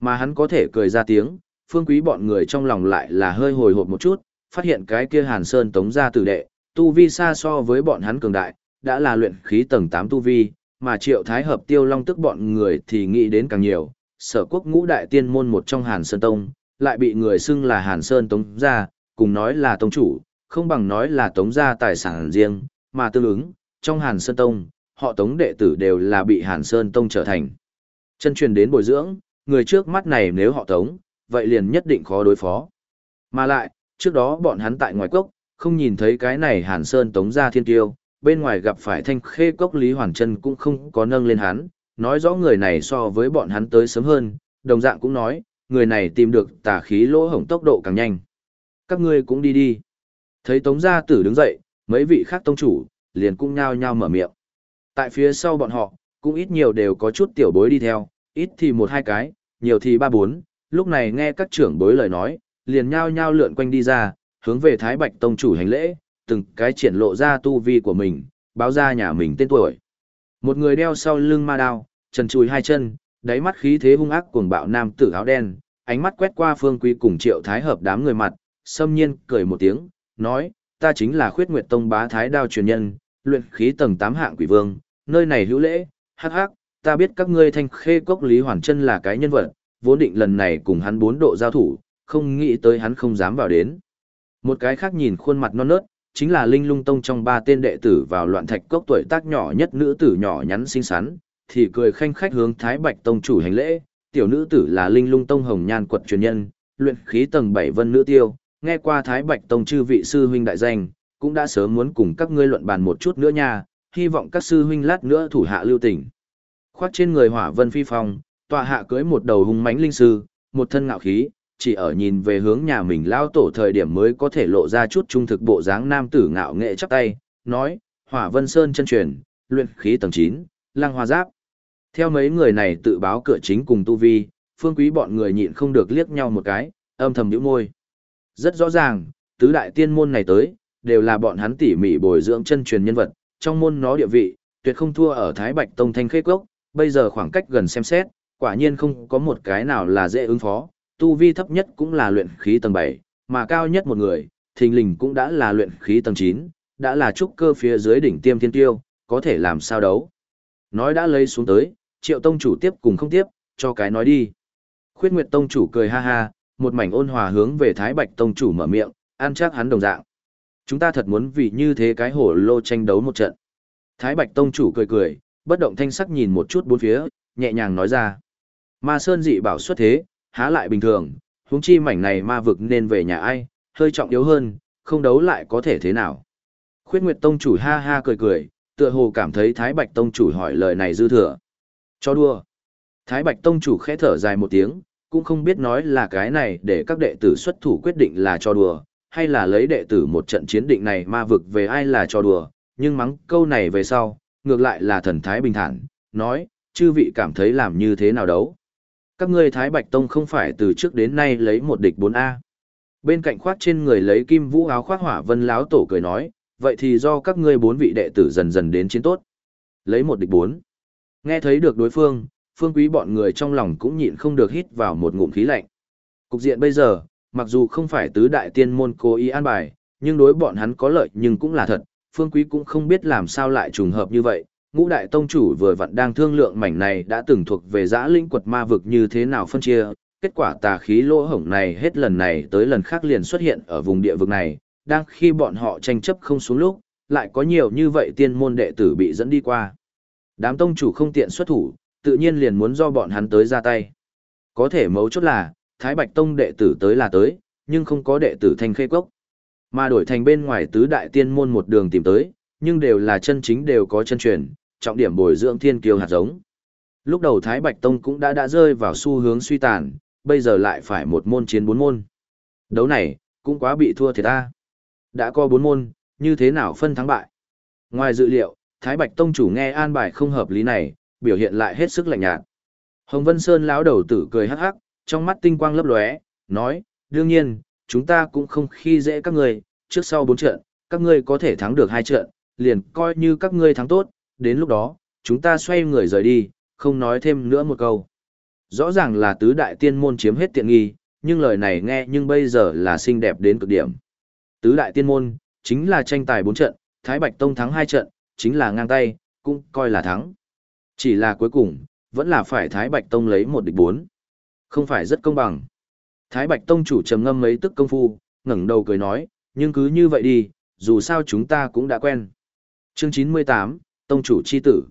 Mà hắn có thể cười ra tiếng, phương quý bọn người trong lòng lại là hơi hồi hộp một chút, phát hiện cái kia Hàn Sơn tống ra tử đệ, tu vi xa so với bọn hắn cường đại, đã là luyện khí tầng 8 tu vi, mà triệu thái hợp tiêu long tức bọn người thì nghĩ đến càng nhiều, sở quốc ngũ đại tiên môn một trong Hàn Sơn Tông, lại bị người xưng là Hàn Sơn Tống gia, cùng nói là tông chủ, không bằng nói là tống gia tài sản riêng, mà tương ứng, trong Hàn Sơn Tông, họ tống đệ tử đều là bị Hàn Sơn Tông trở thành. Chân truyền đến bồi dưỡng, người trước mắt này nếu họ tống, vậy liền nhất định khó đối phó. Mà lại, trước đó bọn hắn tại ngoài cốc, không nhìn thấy cái này Hàn Sơn tống ra thiên tiêu, bên ngoài gặp phải thanh khê cốc Lý Hoàn Trân cũng không có nâng lên hắn, nói rõ người này so với bọn hắn tới sớm hơn, đồng dạng cũng nói, người này tìm được tà khí lỗ hổng tốc độ càng nhanh. Các ngươi cũng đi đi. Thấy Tống Gia Tử đứng dậy, mấy vị khác tông chủ, liền cũng nhao nhao mở miệng. Tại phía sau bọn họ, cũng ít nhiều đều có chút tiểu bối đi theo, ít thì một hai cái, nhiều thì ba bốn, lúc này nghe các trưởng bối lời nói, liền nhao nhao lượn quanh đi ra, hướng về Thái Bạch Tông chủ hành lễ, từng cái triển lộ ra tu vi của mình, báo ra nhà mình tên tuổi. Một người đeo sau lưng ma đao, trần chùi hai chân, đáy mắt khí thế hung ác cuồng bạo nam tử áo đen, ánh mắt quét qua phương quý cùng triệu thái hợp đám người mặt, xâm nhiên cười một tiếng, nói, ta chính là khuyết nguyệt tông bá thái đao truyền nhân, luyện khí tầng 8 hạng quỷ vương, nơi này hữu lễ, hắc hắc, ta biết các ngươi thanh khê cốc lý hoàn chân là cái nhân vật, vốn định lần này cùng hắn bốn độ giao thủ, không nghĩ tới hắn không dám vào đến. Một cái khác nhìn khuôn mặt non nớt, chính là Linh Lung Tông trong ba tên đệ tử vào loạn thạch cốc tuổi tác nhỏ nhất nữ tử nhỏ nhắn xinh xắn, thì cười khanh khách hướng Thái Bạch Tông chủ hành lễ, tiểu nữ tử là Linh Lung Tông Hồng Nhan quật truyền nhân, luyện khí tầng 7 vân nữ tiêu, nghe qua Thái Bạch Tông chư vị sư huynh đại danh, cũng đã sớm muốn cùng các ngươi luận bàn một chút nữa nha, hy vọng các sư huynh lát nữa thủ hạ lưu tình. Khoát trên người Hỏa Vân Phi Phong, tọa hạ cưới một đầu hung mãnh linh sư, một thân ngạo khí, chỉ ở nhìn về hướng nhà mình lao tổ thời điểm mới có thể lộ ra chút trung thực bộ dáng nam tử ngạo nghệ chắp tay, nói, Hỏa Vân Sơn chân truyền, luyện khí tầng 9, lăng hoa giáp. Theo mấy người này tự báo cửa chính cùng tu vi, phương quý bọn người nhịn không được liếc nhau một cái, âm thầm nhíu môi. Rất rõ ràng, tứ đại tiên môn này tới, đều là bọn hắn tỉ mỉ bồi dưỡng chân truyền nhân vật, trong môn nó địa vị, tuyệt không thua ở Thái Bạch Tông Thanh Khê Cốc, bây giờ khoảng cách gần xem xét, quả nhiên không có một cái nào là dễ ứng phó, tu vi thấp nhất cũng là luyện khí tầng 7, mà cao nhất một người, thình lình cũng đã là luyện khí tầng 9, đã là trúc cơ phía dưới đỉnh tiêm thiên tiêu, có thể làm sao đấu. Nói đã lấy xuống tới, triệu tông chủ tiếp cùng không tiếp, cho cái nói đi. Khuyết Nguyệt tông chủ cười ha ha, một mảnh ôn hòa hướng về Thái Bạch tông chủ mở miệng, an chắc hắn đồng dạng. Chúng ta thật muốn vì như thế cái hổ lô tranh đấu một trận. Thái Bạch tông chủ cười cười, bất động thanh sắc nhìn một chút bốn phía, nhẹ nhàng nói ra. Ma Sơn dị bảo xuất thế, há lại bình thường, huống chi mảnh này ma vực nên về nhà ai, hơi trọng yếu hơn, không đấu lại có thể thế nào. Khuyết Nguyệt Tông chủ ha ha cười cười, tựa hồ cảm thấy Thái Bạch Tông chủ hỏi lời này dư thừa. Cho đua. Thái Bạch Tông chủ khẽ thở dài một tiếng, cũng không biết nói là cái này để các đệ tử xuất thủ quyết định là cho đùa, hay là lấy đệ tử một trận chiến định này ma vực về ai là cho đùa, nhưng mắng câu này về sau, ngược lại là thần thái bình thản, nói, chư vị cảm thấy làm như thế nào đấu. Các ngươi Thái Bạch Tông không phải từ trước đến nay lấy một địch 4A. Bên cạnh khoác trên người lấy kim vũ áo khoác hỏa vân láo tổ cười nói, vậy thì do các ngươi bốn vị đệ tử dần dần đến chiến tốt. Lấy một địch bốn. Nghe thấy được đối phương, phương quý bọn người trong lòng cũng nhịn không được hít vào một ngụm khí lạnh. Cục diện bây giờ, mặc dù không phải tứ đại tiên môn cố ý an bài, nhưng đối bọn hắn có lợi nhưng cũng là thật, phương quý cũng không biết làm sao lại trùng hợp như vậy. Ngũ đại tông chủ vừa vặn đang thương lượng mảnh này đã từng thuộc về giã linh quật ma vực như thế nào phân chia, kết quả tà khí lỗ hổng này hết lần này tới lần khác liền xuất hiện ở vùng địa vực này, đang khi bọn họ tranh chấp không xuống lúc, lại có nhiều như vậy tiên môn đệ tử bị dẫn đi qua. Đám tông chủ không tiện xuất thủ, tự nhiên liền muốn do bọn hắn tới ra tay. Có thể mấu chốt là, Thái Bạch Tông đệ tử tới là tới, nhưng không có đệ tử thanh khê cốc. Mà đổi thành bên ngoài tứ đại tiên môn một đường tìm tới, nhưng đều là chân chính đều có chân truyền, trọng điểm bồi dưỡng thiên kiêu hạt giống. Lúc đầu Thái Bạch Tông cũng đã đã rơi vào xu hướng suy tàn, bây giờ lại phải một môn chiến bốn môn. Đấu này, cũng quá bị thua thiệt ta. Đã có bốn môn, như thế nào phân thắng bại? Ngoài dự liệu, Thái Bạch Tông chủ nghe an bài không hợp lý này, biểu hiện lại hết sức lạnh nhạt. Hồng Vân Sơn lão đầu tử cười hắc hắc, trong mắt tinh quang lấp lóe, nói, đương nhiên, chúng ta cũng không khi dễ các người trước sau bốn trận, các ngươi có thể thắng được hai trận, liền coi như các ngươi thắng tốt, đến lúc đó, chúng ta xoay người rời đi, không nói thêm nữa một câu. Rõ ràng là tứ đại tiên môn chiếm hết tiện nghi, nhưng lời này nghe nhưng bây giờ là xinh đẹp đến cực điểm. Tứ đại tiên môn, chính là tranh tài bốn trận, Thái Bạch Tông thắng hai trận, chính là ngang tay, cũng coi là thắng. Chỉ là cuối cùng, vẫn là phải Thái Bạch Tông lấy một địch bốn. Không phải rất công bằng. Thái Bạch Tông chủ trầm ngâm mấy tức công phu, ngẩng đầu cười nói, nhưng cứ như vậy đi, dù sao chúng ta cũng đã quen. Chương 98, Tông chủ chi tử.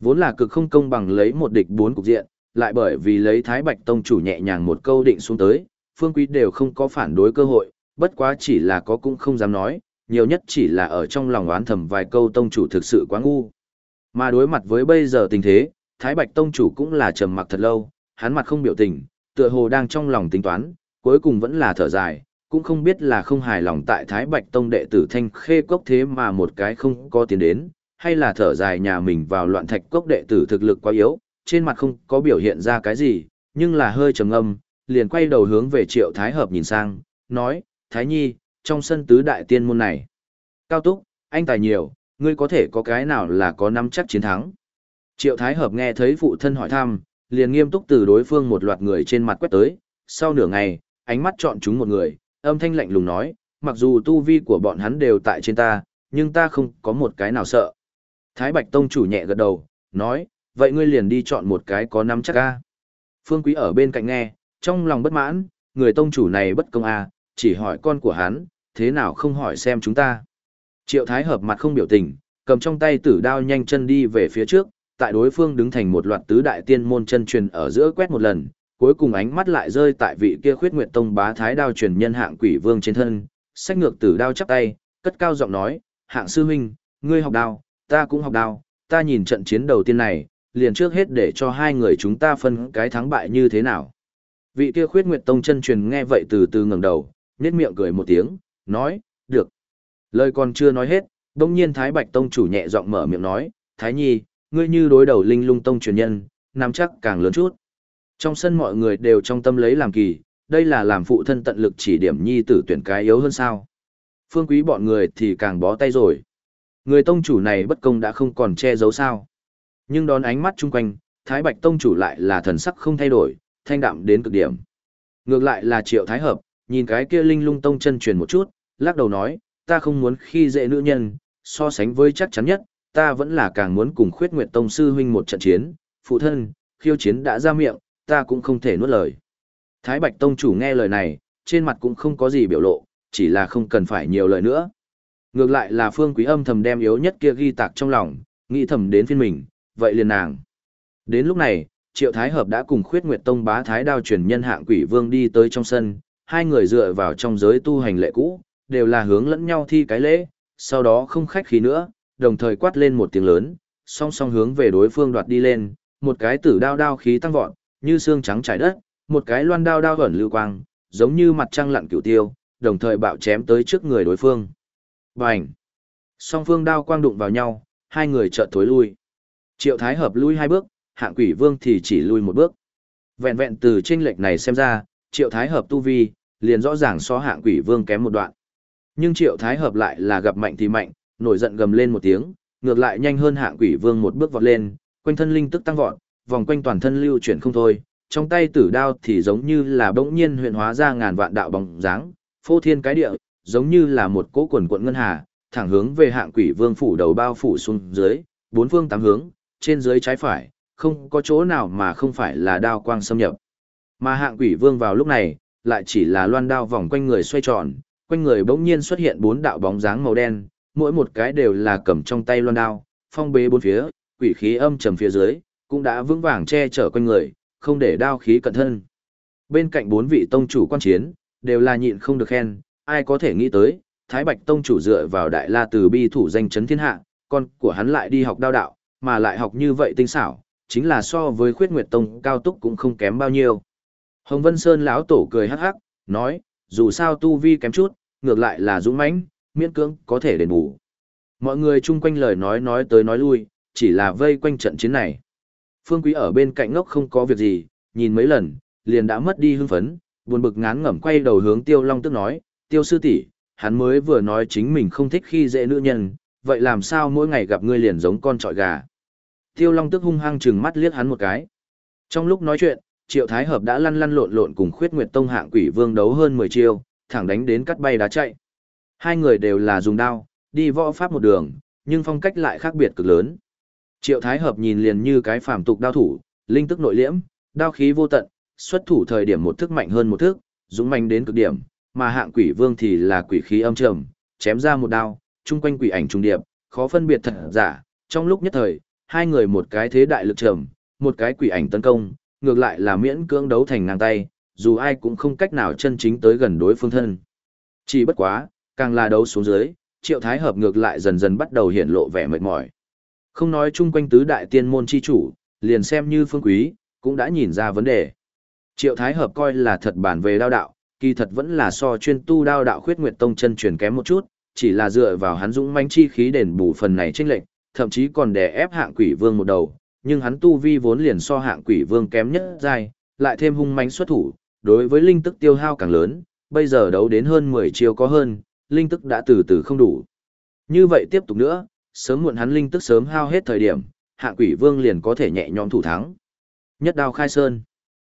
Vốn là cực không công bằng lấy một địch bốn cục diện, lại bởi vì lấy Thái Bạch Tông chủ nhẹ nhàng một câu định xuống tới, Phương Quý đều không có phản đối cơ hội, bất quá chỉ là có cũng không dám nói, nhiều nhất chỉ là ở trong lòng oán thầm vài câu tông chủ thực sự quá ngu. Mà đối mặt với bây giờ tình thế, Thái Bạch tông chủ cũng là trầm mặc thật lâu, hắn mặt không biểu tình, tựa hồ đang trong lòng tính toán, cuối cùng vẫn là thở dài, cũng không biết là không hài lòng tại Thái Bạch Tông đệ tử Thanh Khê Cốc thế mà một cái không có tiến đến, hay là thở dài nhà mình vào loạn thạch cốc đệ tử thực lực quá yếu, trên mặt không có biểu hiện ra cái gì, nhưng là hơi trầm âm, liền quay đầu hướng về Triệu Thái Hợp nhìn sang, nói, Thái Nhi, trong sân tứ đại tiên môn này. Cao Túc, anh tài nhiều, ngươi có thể có cái nào là có nắm chắc chiến thắng. Triệu Thái Hợp nghe thấy phụ thân hỏi thăm, liền nghiêm túc từ đối phương một loạt người trên mặt quét tới, sau nửa ngày, ánh mắt chọn chúng một người, âm thanh lạnh lùng nói, mặc dù tu vi của bọn hắn đều tại trên ta, nhưng ta không có một cái nào sợ. Thái Bạch Tông chủ nhẹ gật đầu, nói, vậy ngươi liền đi chọn một cái có nắm chắc a. Phương Quý ở bên cạnh nghe, trong lòng bất mãn, người tông chủ này bất công a, chỉ hỏi con của hắn, thế nào không hỏi xem chúng ta. Triệu Thái hợp mặt không biểu tình, cầm trong tay tử đao nhanh chân đi về phía trước, tại đối phương đứng thành một loạt tứ đại tiên môn chân truyền ở giữa quét một lần, cuối cùng ánh mắt lại rơi tại vị kia khuyết nguyệt tông bá thái đao truyền nhân hạng quỷ vương trên thân, sách ngược tử đao chắp tay, cất cao giọng nói, hạng sư huynh, ngươi học đao, ta cũng học đao, ta nhìn trận chiến đầu tiên này, liền trước hết để cho hai người chúng ta phân cái thắng bại như thế nào. Vị kia khuyết nguyệt tông chân truyền nghe vậy từ từ ngẩng đầu, nhếch miệng cười một tiếng, nói, được. Lời còn chưa nói hết, đông nhiên Thái Bạch Tông chủ nhẹ giọng mở miệng nói, Thái Nhi, ngươi như đối đầu linh lung tông truyền nhân, nắm chắc càng lớn chút. Trong sân mọi người đều trong tâm lấy làm kỳ, đây là làm phụ thân tận lực chỉ điểm nhi tử tuyển cái yếu hơn sao. Phương quý bọn người thì càng bó tay rồi. Người tông chủ này bất công đã không còn che giấu sao. Nhưng đón ánh mắt chung quanh, Thái Bạch tông chủ lại là thần sắc không thay đổi, thanh đạm đến cực điểm. Ngược lại là triệu thái hợp, nhìn cái kia linh lung tông chân truyền một chút, lắc đầu nói, ta không muốn khi dễ nữ nhân, so sánh với chắc chắn nhất, ta vẫn là càng muốn cùng khuyết nguyệt tông sư huynh một trận chiến, phụ thân, khiêu chiến đã ra miệng, ta cũng không thể nuốt lời. Thái Bạch Tông chủ nghe lời này, trên mặt cũng không có gì biểu lộ, chỉ là không cần phải nhiều lời nữa. Ngược lại là Phương Quý âm thầm đem yếu nhất kia ghi tạc trong lòng, nghĩ thầm đến phiên mình, vậy liền nàng. Đến lúc này, Triệu Thái Hợp đã cùng khuyết nguyệt tông bá Thái đao truyền nhân hạng quỷ vương đi tới trong sân, hai người dựa vào trong giới tu hành lệ cũ, đều là hướng lẫn nhau thi cái lễ, sau đó không khách khí nữa, đồng thời quát lên một tiếng lớn, song song hướng về đối phương đoạt đi lên, một cái tử đao đao khí tăng vọt, như xương trắng trải đất, một cái loan đao đao ẩn lưu quang, giống như mặt trăng lặn cửu tiêu, đồng thời bạo chém tới trước người đối phương. Bành! Song phương đao quang đụng vào nhau, hai người chợt thối lui. Triệu Thái hợp lui hai bước, hạng quỷ vương thì chỉ lui một bước. Vẹn vẹn từ tranh lệch này xem ra, Triệu Thái hợp tu vi, liền rõ ràng so hạng quỷ vương kém một đoạn. Nhưng Triệu Thái hợp lại là gặp mạnh thì mạnh, nổi giận gầm lên một tiếng, ngược lại nhanh hơn hạng quỷ vương một bước vọt lên, quanh thân linh tức tăng vọt, vòng quanh toàn thân lưu chuyển không thôi, trong tay tử đao thì giống như là bỗng nhiên huyện hóa ra ngàn vạn đạo bóng dáng, phô thiên cái địa, giống như là một cỗ quần quận ngân hà, thẳng hướng về hạng quỷ vương phủ đầu bao phủ xuống dưới, bốn phương tám hướng, trên dưới trái phải, không có chỗ nào mà không phải là đao quang xâm nhập. Mà hạng quỷ vương vào lúc này, lại chỉ là loan đao vòng quanh người xoay tròn, quanh người bỗng nhiên xuất hiện bốn đạo bóng dáng màu đen, mỗi một cái đều là cầm trong tay loan đao, phong bế bốn phía, quỷ khí âm trầm phía dưới, cũng đã vững vàng che chở quanh người, không để đao khí cận thân. Bên cạnh bốn vị tông chủ quan chiến, đều là nhịn không được khen, ai có thể nghĩ tới, Thái Bạch tông chủ dựa vào đại la từ bi thủ danh chấn thiên hạ, con của hắn lại đi học đao đạo, mà lại học như vậy tinh xảo, chính là so với khuyết nguyệt tông cao túc cũng không kém bao nhiêu. Hồng Vân Sơn lão tổ cười hắc hắc, nói, dù sao tu vi kém chút, ngược lại là dũng mãnh, miễn cưỡng có thể đền bù. Mọi người chung quanh lời nói nói tới nói lui, chỉ là vây quanh trận chiến này. Phương Quý ở bên cạnh ngốc không có việc gì, nhìn mấy lần, liền đã mất đi hưng phấn, buồn bực ngán ngẩm quay đầu hướng Tiêu Long tức nói, Tiêu sư tỷ, hắn mới vừa nói chính mình không thích khi dễ nữ nhân, vậy làm sao mỗi ngày gặp ngươi liền giống con trọi gà. Tiêu Long tức hung hăng chừng mắt liếc hắn một cái. Trong lúc nói chuyện, Triệu Thái Hợp đã lăn lăn lộn lộn cùng Khuyết Nguyệt Tông hạng quỷ vương đấu hơn 10 chiêu, thẳng đánh đến cắt bay đá chạy. Hai người đều là dùng đao, đi võ pháp một đường, nhưng phong cách lại khác biệt cực lớn. Triệu Thái Hợp nhìn liền như cái phàm tục đao thủ, linh tức nội liễm, đao khí vô tận, xuất thủ thời điểm một thức mạnh hơn một thức, dũng mạnh đến cực điểm, mà hạng quỷ vương thì là quỷ khí âm trầm, chém ra một đao, chung quanh quỷ ảnh trung điệp, khó phân biệt thật giả, trong lúc nhất thời, hai người một cái thế đại lực trầm, một cái quỷ ảnh tấn công, ngược lại là miễn cưỡng đấu thành ngang tay, dù ai cũng không cách nào chân chính tới gần đối phương thân. Chỉ bất quá, càng là đấu xuống dưới, triệu thái hợp ngược lại dần dần bắt đầu hiện lộ vẻ mệt mỏi. Không nói chung quanh tứ đại tiên môn chi chủ, liền xem như phương quý, cũng đã nhìn ra vấn đề. Triệu Thái Hợp coi là thật bản về đao đạo, kỳ thật vẫn là so chuyên tu đao đạo khuyết nguyệt tông chân truyền kém một chút, chỉ là dựa vào hắn dũng mãnh chi khí đền bù phần này chênh lệnh, thậm chí còn đè ép hạng quỷ vương một đầu, nhưng hắn tu vi vốn liền so hạng quỷ vương kém nhất giai, lại thêm hung mãnh xuất thủ, đối với linh tức tiêu hao càng lớn, bây giờ đấu đến hơn 10 chiêu có hơn, linh tức đã từ từ không đủ. Như vậy tiếp tục nữa, sớm muộn hắn linh tức sớm hao hết thời điểm, hạng quỷ vương liền có thể nhẹ nhõm thủ thắng. Nhất đao khai sơn.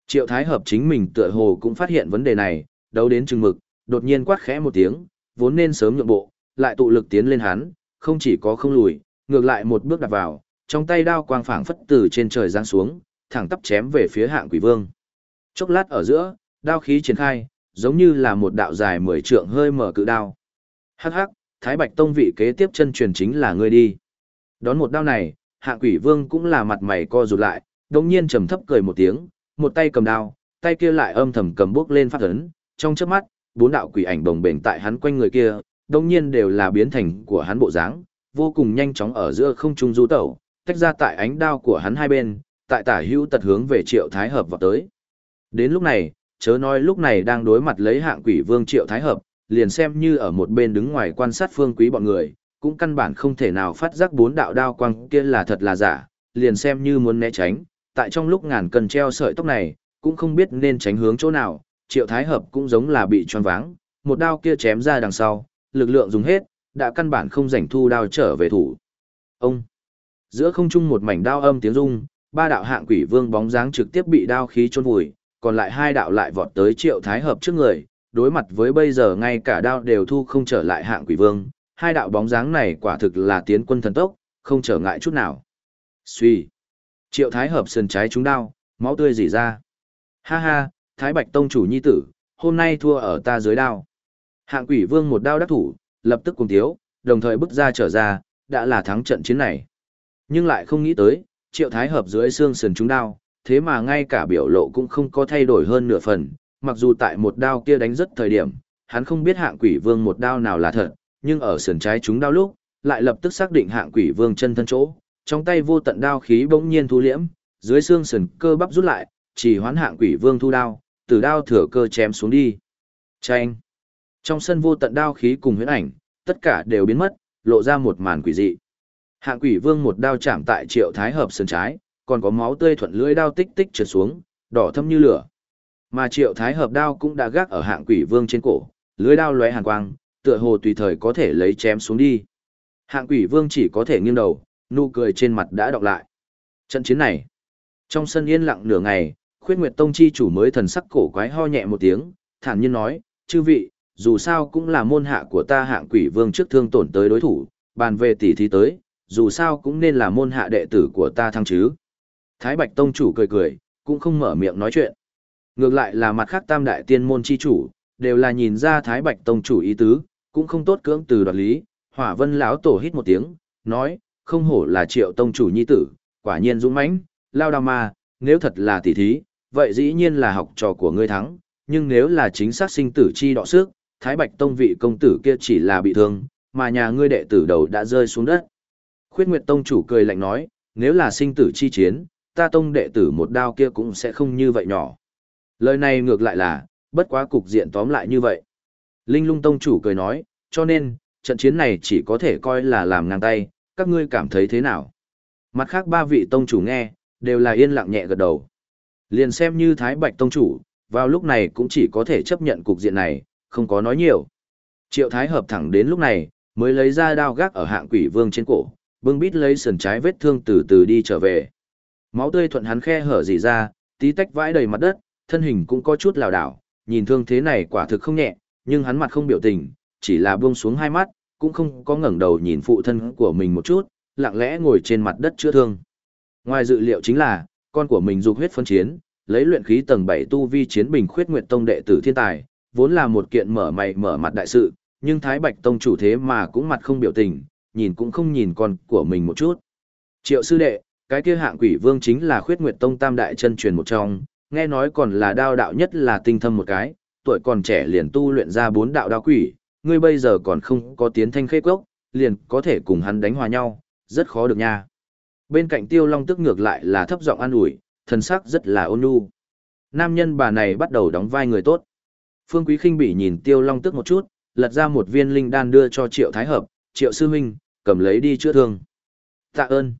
Triệu Thái Hợp chính mình tựa hồ cũng phát hiện vấn đề này, đấu đến chừng mực, đột nhiên quát khẽ một tiếng, vốn nên sớm nhượng bộ, lại tụ lực tiến lên hắn, không chỉ có không lùi, ngược lại một bước đặt vào, trong tay đao quang phảng phất từ trên trời giáng xuống, thẳng tắp chém về phía hạng quỷ vương. Chốc lát ở giữa, đao khí triển khai, giống như là một đạo dài mười trượng hơi mở cự đao. Hắc hắc, Thái Bạch Tông vị kế tiếp chân truyền chính là ngươi đi. Đón một đao này, hạng quỷ vương cũng là mặt mày co rụt lại, đồng nhiên trầm thấp cười một tiếng, một tay cầm đao, tay kia lại âm thầm cầm bước lên phát ấn, trong chớp mắt, bốn đạo quỷ ảnh đồng bềnh tại hắn quanh người kia, đồng nhiên đều là biến thành của hắn bộ dáng, vô cùng nhanh chóng ở giữa không trung du tẩu, tách ra tại ánh đao của hắn hai bên, tại tả hữu tật hướng về triệu thái hợp vào tới. Đến lúc này, chớ nói lúc này đang đối mặt lấy hạng quỷ vương triệu thái hợp, liền xem như ở một bên đứng ngoài quan sát phương quý bọn người, cũng căn bản không thể nào phát giác bốn đạo đao quang kia là thật là giả, liền xem như muốn né tránh, tại trong lúc ngàn cần treo sợi tóc này, cũng không biết nên tránh hướng chỗ nào, triệu thái hợp cũng giống là bị choáng váng, một đao kia chém ra đằng sau, lực lượng dùng hết, đã căn bản không rảnh thu đao trở về thủ. Ông! Giữa không trung một mảnh đao âm tiếng rung, ba đạo hạng quỷ vương bóng dáng trực tiếp bị đao khí chôn vùi, còn lại hai đạo lại vọt tới triệu thái hợp trước người, đối mặt với bây giờ ngay cả đao đều thu không trở lại hạng quỷ vương, hai đạo bóng dáng này quả thực là tiến quân thần tốc, không trở ngại chút nào. Suy! Triệu thái hợp sườn trái trúng đao, máu tươi rỉ ra. Ha ha, thái bạch tông chủ nhi tử, hôm nay thua ở ta dưới đao. Hạng quỷ vương một đao đắc thủ, lập tức cùng thiếu, đồng thời bước ra trở ra, đã là thắng trận chiến này. Nhưng lại không nghĩ tới, triệu thái hợp dưới xương sườn trúng đao, thế mà ngay cả biểu lộ cũng không có thay đổi hơn nửa phần, mặc dù tại một đao kia đánh rất thời điểm, hắn không biết hạng quỷ vương một đao nào là thật, nhưng ở sườn trái chúng đao lúc, lại lập tức xác định hạng quỷ vương chân thân chỗ, trong tay vô tận đao khí bỗng nhiên thu liễm, dưới xương sườn cơ bắp rút lại, chỉ hoán hạng quỷ vương thu đao, từ đao thừa cơ chém xuống đi. Chanh! Trong sân vô tận đao khí cùng huyễn ảnh, tất cả đều biến mất, lộ ra một màn quỷ dị. Hạng quỷ vương một đao chạm tại triệu thái hợp sườn trái, còn có máu tươi thuận lưỡi đao tích tích trượt xuống, đỏ thâm như lửa. Mà triệu thái hợp đao cũng đã gác ở hạng quỷ vương trên cổ, lưỡi đao lóe hàn quang, tựa hồ tùy thời có thể lấy chém xuống đi. Hạng quỷ vương chỉ có thể nghiêng đầu, nụ cười trên mặt đã đọc lại. Trận chiến này, trong sân yên lặng nửa ngày, khuyết nguyệt tông chi chủ mới thần sắc cổ quái ho nhẹ một tiếng, thản nhiên nói, chư vị, dù sao cũng là môn hạ của ta hạng quỷ vương trước thương tổn tới đối thủ, bàn về tỷ thí tới, dù sao cũng nên là môn hạ đệ tử của ta thăng chứ. Thái Bạch Tông chủ cười cười, cũng không mở miệng nói chuyện. Ngược lại là mặt khác tam đại tiên môn chi chủ, đều là nhìn ra Thái Bạch Tông chủ ý tứ, cũng không tốt cưỡng từ đoạt lý. Hỏa Vân lão tổ hít một tiếng, nói, không hổ là Triệu Tông chủ nhi tử, quả nhiên dũng mãnh, lao đao ma, nếu thật là tỷ thí, vậy dĩ nhiên là học trò của ngươi thắng, nhưng nếu là chính xác sinh tử chi đọ sức, Thái Bạch Tông vị công tử kia chỉ là bị thương, mà nhà ngươi đệ tử đầu đã rơi xuống đất. Khuyết Nguyệt Tông chủ cười lạnh nói, nếu là sinh tử chi chiến, ta tông đệ tử một đao kia cũng sẽ không như vậy nhỏ. Lời này ngược lại là, bất quá cục diện tóm lại như vậy. Linh lung tông chủ cười nói, cho nên, trận chiến này chỉ có thể coi là làm ngang tay, các ngươi cảm thấy thế nào? Mặt khác ba vị tông chủ nghe, đều là yên lặng nhẹ gật đầu. Liền xem như Thái Bạch tông chủ, vào lúc này cũng chỉ có thể chấp nhận cục diện này, không có nói nhiều. Triệu Thái hợp thẳng đến lúc này, mới lấy ra đao gác ở hạng quỷ vương trên cổ, bưng bít lấy sườn trái vết thương từ từ đi trở về. Máu tươi thuận hắn khe hở dì ra, tí tách vãi đầy mặt đất, thân hình cũng có chút lảo đảo, nhìn thương thế này quả thực không nhẹ, nhưng hắn mặt không biểu tình, chỉ là buông xuống hai mắt, cũng không có ngẩng đầu nhìn phụ thân của mình một chút, lặng lẽ ngồi trên mặt đất chữa thương. Ngoài dự liệu chính là, con của mình dục huyết phân chiến, lấy luyện khí tầng 7 tu vi chiến bình khuyết nguyệt tông đệ tử thiên tài, vốn là một kiện mở mày mở mặt đại sự, nhưng Thái Bạch tông chủ thế mà cũng mặt không biểu tình, nhìn cũng không nhìn con của mình một chút. Triệu sư đệ, cái kia hạng quỷ vương chính là khuyết nguyệt tông tam đại chân truyền một trong, nghe nói còn là đao đạo nhất là tinh thâm một cái, tuổi còn trẻ liền tu luyện ra bốn đạo đao quỷ, ngươi bây giờ còn không có tiến thanh khê cốc, liền có thể cùng hắn đánh hòa nhau, rất khó được nha. Bên cạnh tiêu long tức ngược lại là thấp giọng an ủi, thân sắc rất là ôn nhu. Nam nhân bà này bắt đầu đóng vai người tốt. Phương Quý khinh bỉ nhìn Tiêu Long Tức một chút, lật ra một viên linh đan đưa cho Triệu Thái Hợp, Triệu Sư Minh, cầm lấy đi chữa thương. Tạ ơn.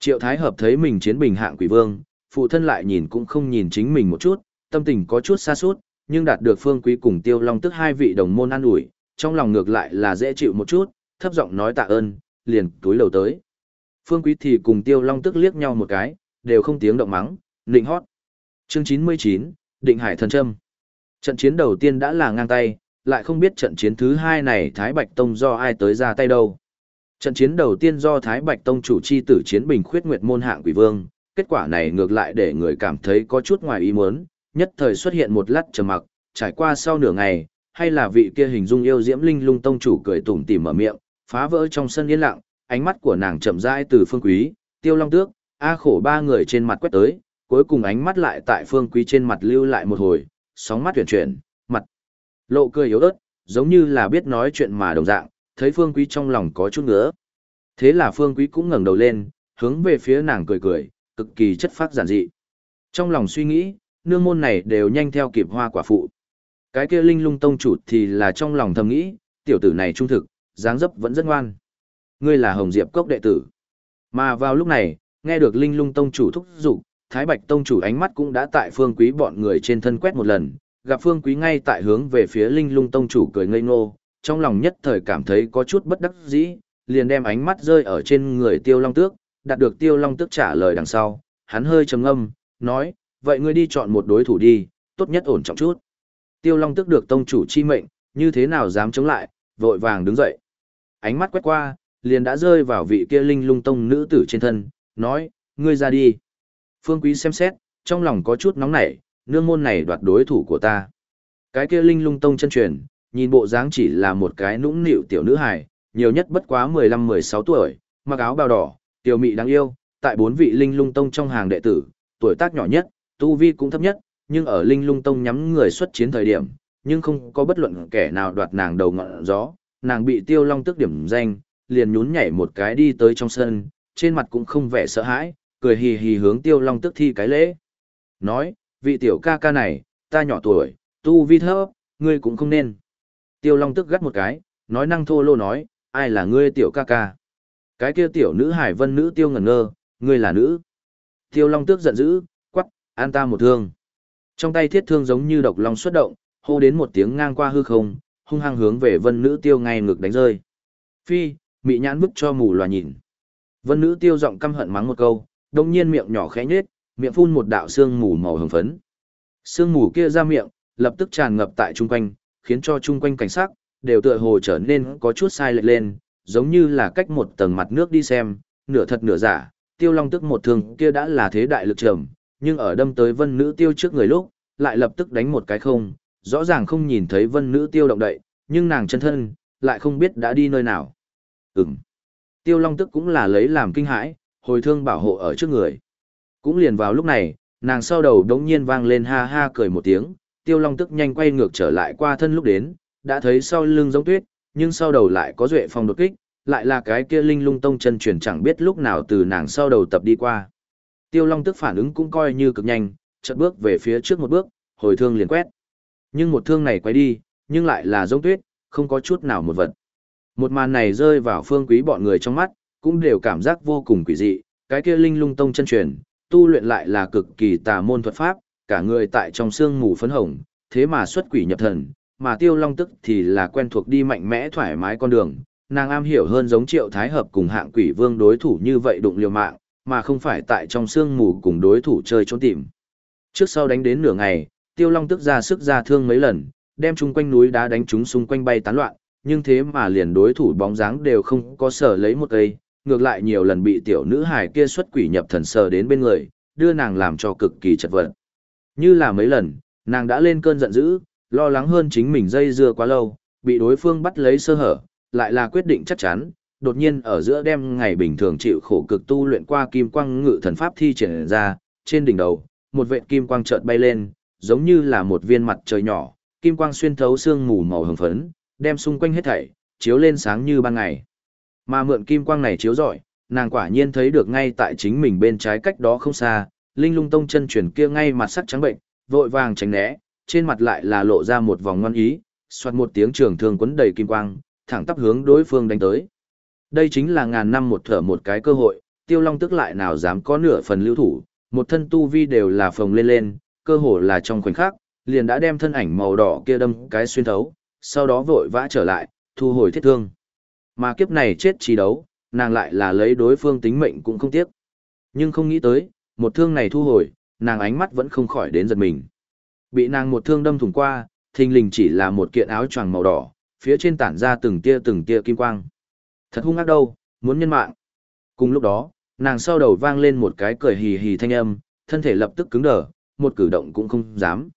Triệu Thái Hợp thấy mình chiến bình hạng quỷ vương, phụ thân lại nhìn cũng không nhìn chính mình một chút, tâm tình có chút xa suốt, nhưng đạt được Phương Quý cùng Tiêu Long Tức hai vị đồng môn an ủi, trong lòng ngược lại là dễ chịu một chút, thấp giọng nói tạ ơn, liền túi lầu tới. Phương Quý thì cùng Tiêu Long Tức liếc nhau một cái, đều không tiếng động mắng, định hót. Chương 99, Định Hải Thần Trâm. Trận chiến đầu tiên đã là ngang tay, lại không biết trận chiến thứ hai này Thái Bạch Tông do ai tới ra tay đâu. Trận chiến đầu tiên do Thái Bạch Tông chủ chi tử chiến bình khuyết nguyệt môn hạng quỷ vương, kết quả này ngược lại để người cảm thấy có chút ngoài ý muốn, nhất thời xuất hiện một lát trầm mặc, trải qua sau nửa ngày, hay là vị kia hình dung yêu diễm linh lung tông chủ cười tủm tỉm mở miệng, phá vỡ trong sân yên lặng, ánh mắt của nàng chậm rãi từ phương quý, tiêu long tước, a khổ ba người trên mặt quét tới, cuối cùng ánh mắt lại tại phương quý trên mặt lưu lại một hồi, sóng mắt chuyển chuyển, mặt lộ cười yếu ớt, giống như là biết nói chuyện mà đồng dạng, thấy phương quý trong lòng có chút nữa. Thế là phương quý cũng ngẩng đầu lên, hướng về phía nàng cười cười, cực kỳ chất phát giản dị. Trong lòng suy nghĩ, nương môn này đều nhanh theo kịp hoa quả phụ. Cái kia linh lung tông chủ thì là trong lòng thầm nghĩ, tiểu tử này trung thực, dáng dấp vẫn rất ngoan. Ngươi là Hồng Diệp Cốc đệ tử. Mà vào lúc này, nghe được linh lung tông chủ thúc giục, Thái Bạch tông chủ ánh mắt cũng đã tại phương quý bọn người trên thân quét một lần, gặp phương quý ngay tại hướng về phía linh lung tông chủ cười ngây ngô, trong lòng nhất thời cảm thấy có chút bất đắc dĩ, liền đem ánh mắt rơi ở trên người tiêu long tước, đạt được tiêu long tước trả lời đằng sau, hắn hơi trầm âm nói, vậy ngươi đi chọn một đối thủ đi, tốt nhất ổn trọng chút. Tiêu long tước được tông chủ chi mệnh, như thế nào dám chống lại, vội vàng đứng dậy. Ánh mắt quét qua, liền đã rơi vào vị kia linh lung tông nữ tử trên thân, nói, ngươi ra đi. Phương Quý xem xét, trong lòng có chút nóng nảy, nương môn này đoạt đối thủ của ta. Cái kia linh lung tông chân truyền, nhìn bộ dáng chỉ là một cái nũng nịu tiểu nữ hài, nhiều nhất bất quá 15-16 tuổi, mặc áo bào đỏ, tiểu mị đáng yêu, tại bốn vị linh lung tông trong hàng đệ tử, tuổi tác nhỏ nhất, tu vi cũng thấp nhất, nhưng ở linh lung tông nhắm người xuất chiến thời điểm, nhưng không có bất luận kẻ nào đoạt nàng đầu ngọn gió, nàng bị tiêu long tức điểm danh, liền nhún nhảy một cái đi tới trong sân, trên mặt cũng không vẻ sợ hãi, cười hì hì hướng tiêu long tức thi cái lễ. Nói, vị tiểu ca ca này, ta nhỏ tuổi, tu vi thấp, ngươi cũng không nên. Tiêu long tức gắt một cái, nói năng thô lô nói, ai là ngươi tiểu ca ca. Cái kia tiểu nữ hải vân nữ tiêu ngẩn ngơ, ngươi là nữ. Tiêu long tước giận dữ, quắc, an ta một thương. Trong tay thiết thương giống như độc long xuất động, hô đến một tiếng ngang qua hư không, hung hăng hướng về vân nữ tiêu ngay ngực đánh rơi. Phi, mị nhãn bức cho mù loà nhìn. Vân nữ tiêu giọng căm hận mắng một câu, đồng nhiên miệng nhỏ khẽ nhếch, miệng phun một đạo xương mù màu hồng phấn. Sương mù kia ra miệng, lập tức tràn ngập tại trung quanh, khiến cho chung quanh cảnh sắc đều tựa hồ trở nên có chút sai lệch lên, giống như là cách một tầng mặt nước đi xem, nửa thật nửa giả. Tiêu Long tức một thường kia đã là thế đại lực trầm, nhưng ở đâm tới Vân Nữ Tiêu trước người lúc, lại lập tức đánh một cái không, rõ ràng không nhìn thấy Vân Nữ Tiêu động đậy, nhưng nàng chân thân lại không biết đã đi nơi nào. Ừm. Tiêu Long tức cũng là lấy làm kinh hãi, hồi thương bảo hộ ở trước người. Cũng liền vào lúc này, nàng sau đầu đống nhiên vang lên ha ha cười một tiếng, Tiêu Long tức nhanh quay ngược trở lại qua thân lúc đến, đã thấy sau lưng giống tuyết, nhưng sau đầu lại có duệ phong đột kích, lại là cái kia linh lung tông chân truyền chẳng biết lúc nào từ nàng sau đầu tập đi qua. Tiêu Long tức phản ứng cũng coi như cực nhanh, chợt bước về phía trước một bước, hồi thương liền quét. Nhưng một thương này quay đi, nhưng lại là giống tuyết, không có chút nào một vật. Một màn này rơi vào phương quý bọn người trong mắt, cũng đều cảm giác vô cùng quỷ dị, cái kia linh lung tông chân truyền, tu luyện lại là cực kỳ tà môn thuật pháp, cả người tại trong xương mù phấn hồng, thế mà xuất quỷ nhập thần, mà tiêu long tức thì là quen thuộc đi mạnh mẽ thoải mái con đường, nàng am hiểu hơn giống triệu thái hợp cùng hạng quỷ vương đối thủ như vậy đụng liều mạng, mà không phải tại trong xương mù cùng đối thủ chơi trốn tìm. Trước sau đánh đến nửa ngày, tiêu long tức ra sức ra thương mấy lần, đem chung quanh núi đá đánh chúng xung quanh bay tán loạn, nhưng thế mà liền đối thủ bóng dáng đều không có sở lấy một cây, ngược lại nhiều lần bị tiểu nữ hài kia xuất quỷ nhập thần sờ đến bên người, đưa nàng làm cho cực kỳ chật vật. Như là mấy lần, nàng đã lên cơn giận dữ, lo lắng hơn chính mình dây dưa quá lâu, bị đối phương bắt lấy sơ hở, lại là quyết định chắc chắn, đột nhiên ở giữa đêm ngày bình thường chịu khổ cực tu luyện qua kim quang ngự thần pháp thi triển ra, trên đỉnh đầu, một vệt kim quang chợt bay lên, giống như là một viên mặt trời nhỏ, kim quang xuyên thấu xương mù màu hồng phấn, đem xung quanh hết thảy chiếu lên sáng như ban ngày. Mà mượn kim quang này chiếu rọi, nàng quả nhiên thấy được ngay tại chính mình bên trái cách đó không xa, Linh lung tông chân truyền kia ngay mặt sắc trắng bệnh, vội vàng tránh né, trên mặt lại là lộ ra một vòng ngoan ý, xoát một tiếng trường thương quấn đầy kim quang, thẳng tắp hướng đối phương đánh tới. Đây chính là ngàn năm một thở một cái cơ hội, tiêu long tức lại nào dám có nửa phần lưu thủ, một thân tu vi đều là phồng lên lên, cơ hồ là trong khoảnh khắc, liền đã đem thân ảnh màu đỏ kia đâm cái xuyên thấu, sau đó vội vã trở lại, thu hồi thiết thương. Mà kiếp này chết trí đấu, nàng lại là lấy đối phương tính mệnh cũng không tiếc. Nhưng không nghĩ tới, một thương này thu hồi, nàng ánh mắt vẫn không khỏi đến giật mình. Bị nàng một thương đâm thủng qua, thình lình chỉ là một kiện áo choàng màu đỏ, phía trên tản ra từng tia từng tia kim quang. Thật hung ác đâu, muốn nhân mạng. Cùng lúc đó, nàng sau đầu vang lên một cái cười hì hì thanh âm, thân thể lập tức cứng đờ, một cử động cũng không dám.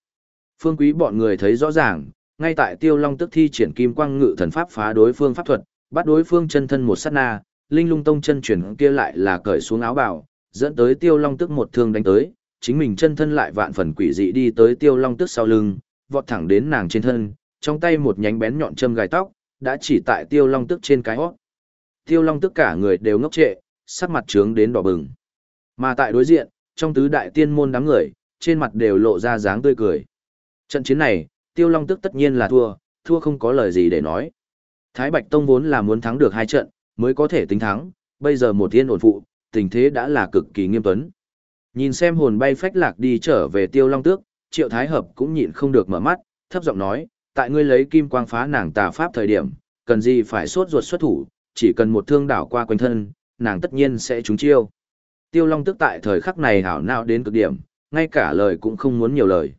Phương quý bọn người thấy rõ ràng, ngay tại tiêu long tức thi triển kim quang ngự thần pháp phá đối phương pháp thuật, bắt đối phương chân thân một sát na, linh lung tông chân chuyển kia lại là cởi xuống áo bào, dẫn tới tiêu long tức một thương đánh tới, chính mình chân thân lại vạn phần quỷ dị đi tới tiêu long tức sau lưng, vọt thẳng đến nàng trên thân, trong tay một nhánh bén nhọn châm gài tóc, đã chỉ tại tiêu long tức trên cái hót. Tiêu long tức cả người đều ngốc trệ, sắc mặt trướng đến đỏ bừng. Mà tại đối diện, trong tứ đại tiên môn đám người, trên mặt đều lộ ra dáng tươi cười. Trận chiến này, tiêu long tức tất nhiên là thua, thua không có lời gì để nói. Thái Bạch Tông vốn là muốn thắng được hai trận, mới có thể tính thắng, bây giờ một tiên ổn phụ, tình thế đã là cực kỳ nghiêm tuấn. Nhìn xem hồn bay phách lạc đi trở về tiêu long tước, triệu thái hợp cũng nhịn không được mở mắt, thấp giọng nói, tại ngươi lấy kim quang phá nàng tà pháp thời điểm, cần gì phải sốt ruột xuất thủ, chỉ cần một thương đảo qua quanh thân, nàng tất nhiên sẽ trúng chiêu. Tiêu long tức tại thời khắc này hảo nào đến cực điểm, ngay cả lời cũng không muốn nhiều lời.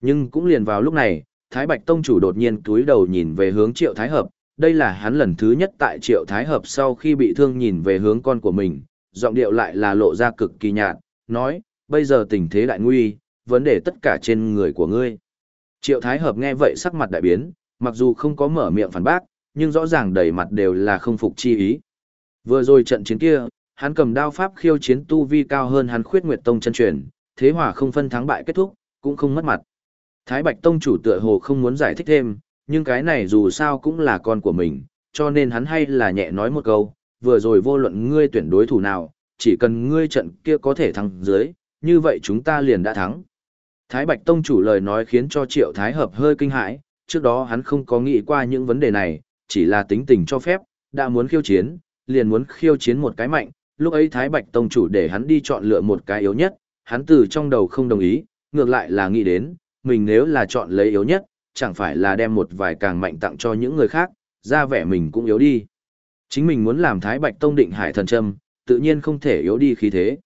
Nhưng cũng liền vào lúc này, Thái Bạch Tông chủ đột nhiên túi đầu nhìn về hướng Triệu Thái Hợp, đây là hắn lần thứ nhất tại Triệu Thái Hợp sau khi bị thương nhìn về hướng con của mình, giọng điệu lại là lộ ra cực kỳ nhạt, nói, bây giờ tình thế đại nguy, vấn đề tất cả trên người của ngươi. Triệu Thái Hợp nghe vậy sắc mặt đại biến, mặc dù không có mở miệng phản bác, nhưng rõ ràng đầy mặt đều là không phục chi ý. Vừa rồi trận chiến kia, hắn cầm đao pháp khiêu chiến tu vi cao hơn hắn khuyết nguyệt tông chân truyền, thế hòa không phân thắng bại kết thúc, cũng không mất mặt. Thái Bạch Tông chủ tựa hồ không muốn giải thích thêm, nhưng cái này dù sao cũng là con của mình, cho nên hắn hay là nhẹ nói một câu, vừa rồi vô luận ngươi tuyển đối thủ nào, chỉ cần ngươi trận kia có thể thắng dưới, như vậy chúng ta liền đã thắng. Thái Bạch Tông chủ lời nói khiến cho Triệu Thái Hợp hơi kinh hãi, trước đó hắn không có nghĩ qua những vấn đề này, chỉ là tính tình cho phép, đã muốn khiêu chiến, liền muốn khiêu chiến một cái mạnh, lúc ấy Thái Bạch Tông chủ để hắn đi chọn lựa một cái yếu nhất, hắn từ trong đầu không đồng ý, ngược lại là nghĩ đến, mình nếu là chọn lấy yếu nhất, chẳng phải là đem một vài càng mạnh tặng cho những người khác, ra vẻ mình cũng yếu đi. Chính mình muốn làm Thái Bạch Tông định hải thần châm, tự nhiên không thể yếu đi khí thế.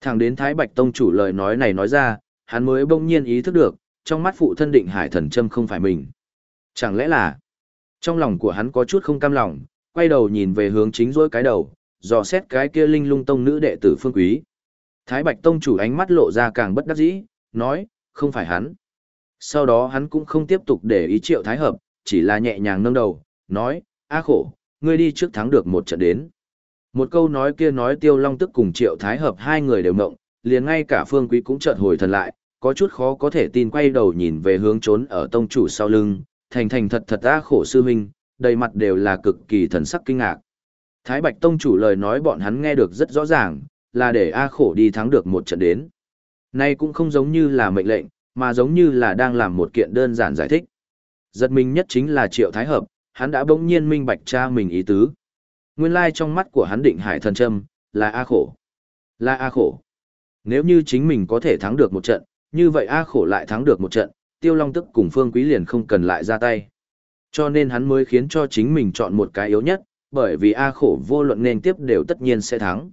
Thẳng đến Thái Bạch Tông chủ lời nói này nói ra, hắn mới bỗng nhiên ý thức được, trong mắt phụ thân định hải thần châm không phải mình. Chẳng lẽ là, trong lòng của hắn có chút không cam lòng, quay đầu nhìn về hướng chính rỗi cái đầu, dò xét cái kia linh lung tông nữ đệ tử phương quý. Thái Bạch Tông chủ ánh mắt lộ ra càng bất đắc dĩ, nói, không phải hắn. Sau đó hắn cũng không tiếp tục để ý triệu thái hợp, chỉ là nhẹ nhàng nâng đầu, nói, a khổ, ngươi đi trước thắng được một trận đến. Một câu nói kia nói tiêu long tức cùng triệu thái hợp hai người đều mộng, liền ngay cả phương quý cũng chợt hồi thần lại, có chút khó có thể tin quay đầu nhìn về hướng trốn ở tông chủ sau lưng, thành thành thật thật ra khổ sư huynh, đầy mặt đều là cực kỳ thần sắc kinh ngạc. Thái Bạch Tông chủ lời nói bọn hắn nghe được rất rõ ràng, là để A khổ đi thắng được một trận đến. Nay cũng không giống như là mệnh lệnh, mà giống như là đang làm một kiện đơn giản giải thích. Giật mình nhất chính là Triệu Thái Hợp, hắn đã bỗng nhiên minh bạch cha mình ý tứ. Nguyên lai trong mắt của hắn định hải thần châm, là A khổ. Là A khổ. Nếu như chính mình có thể thắng được một trận, như vậy A khổ lại thắng được một trận, Tiêu Long tức cùng Phương Quý liền không cần lại ra tay. Cho nên hắn mới khiến cho chính mình chọn một cái yếu nhất, bởi vì A khổ vô luận nên tiếp đều tất nhiên sẽ thắng.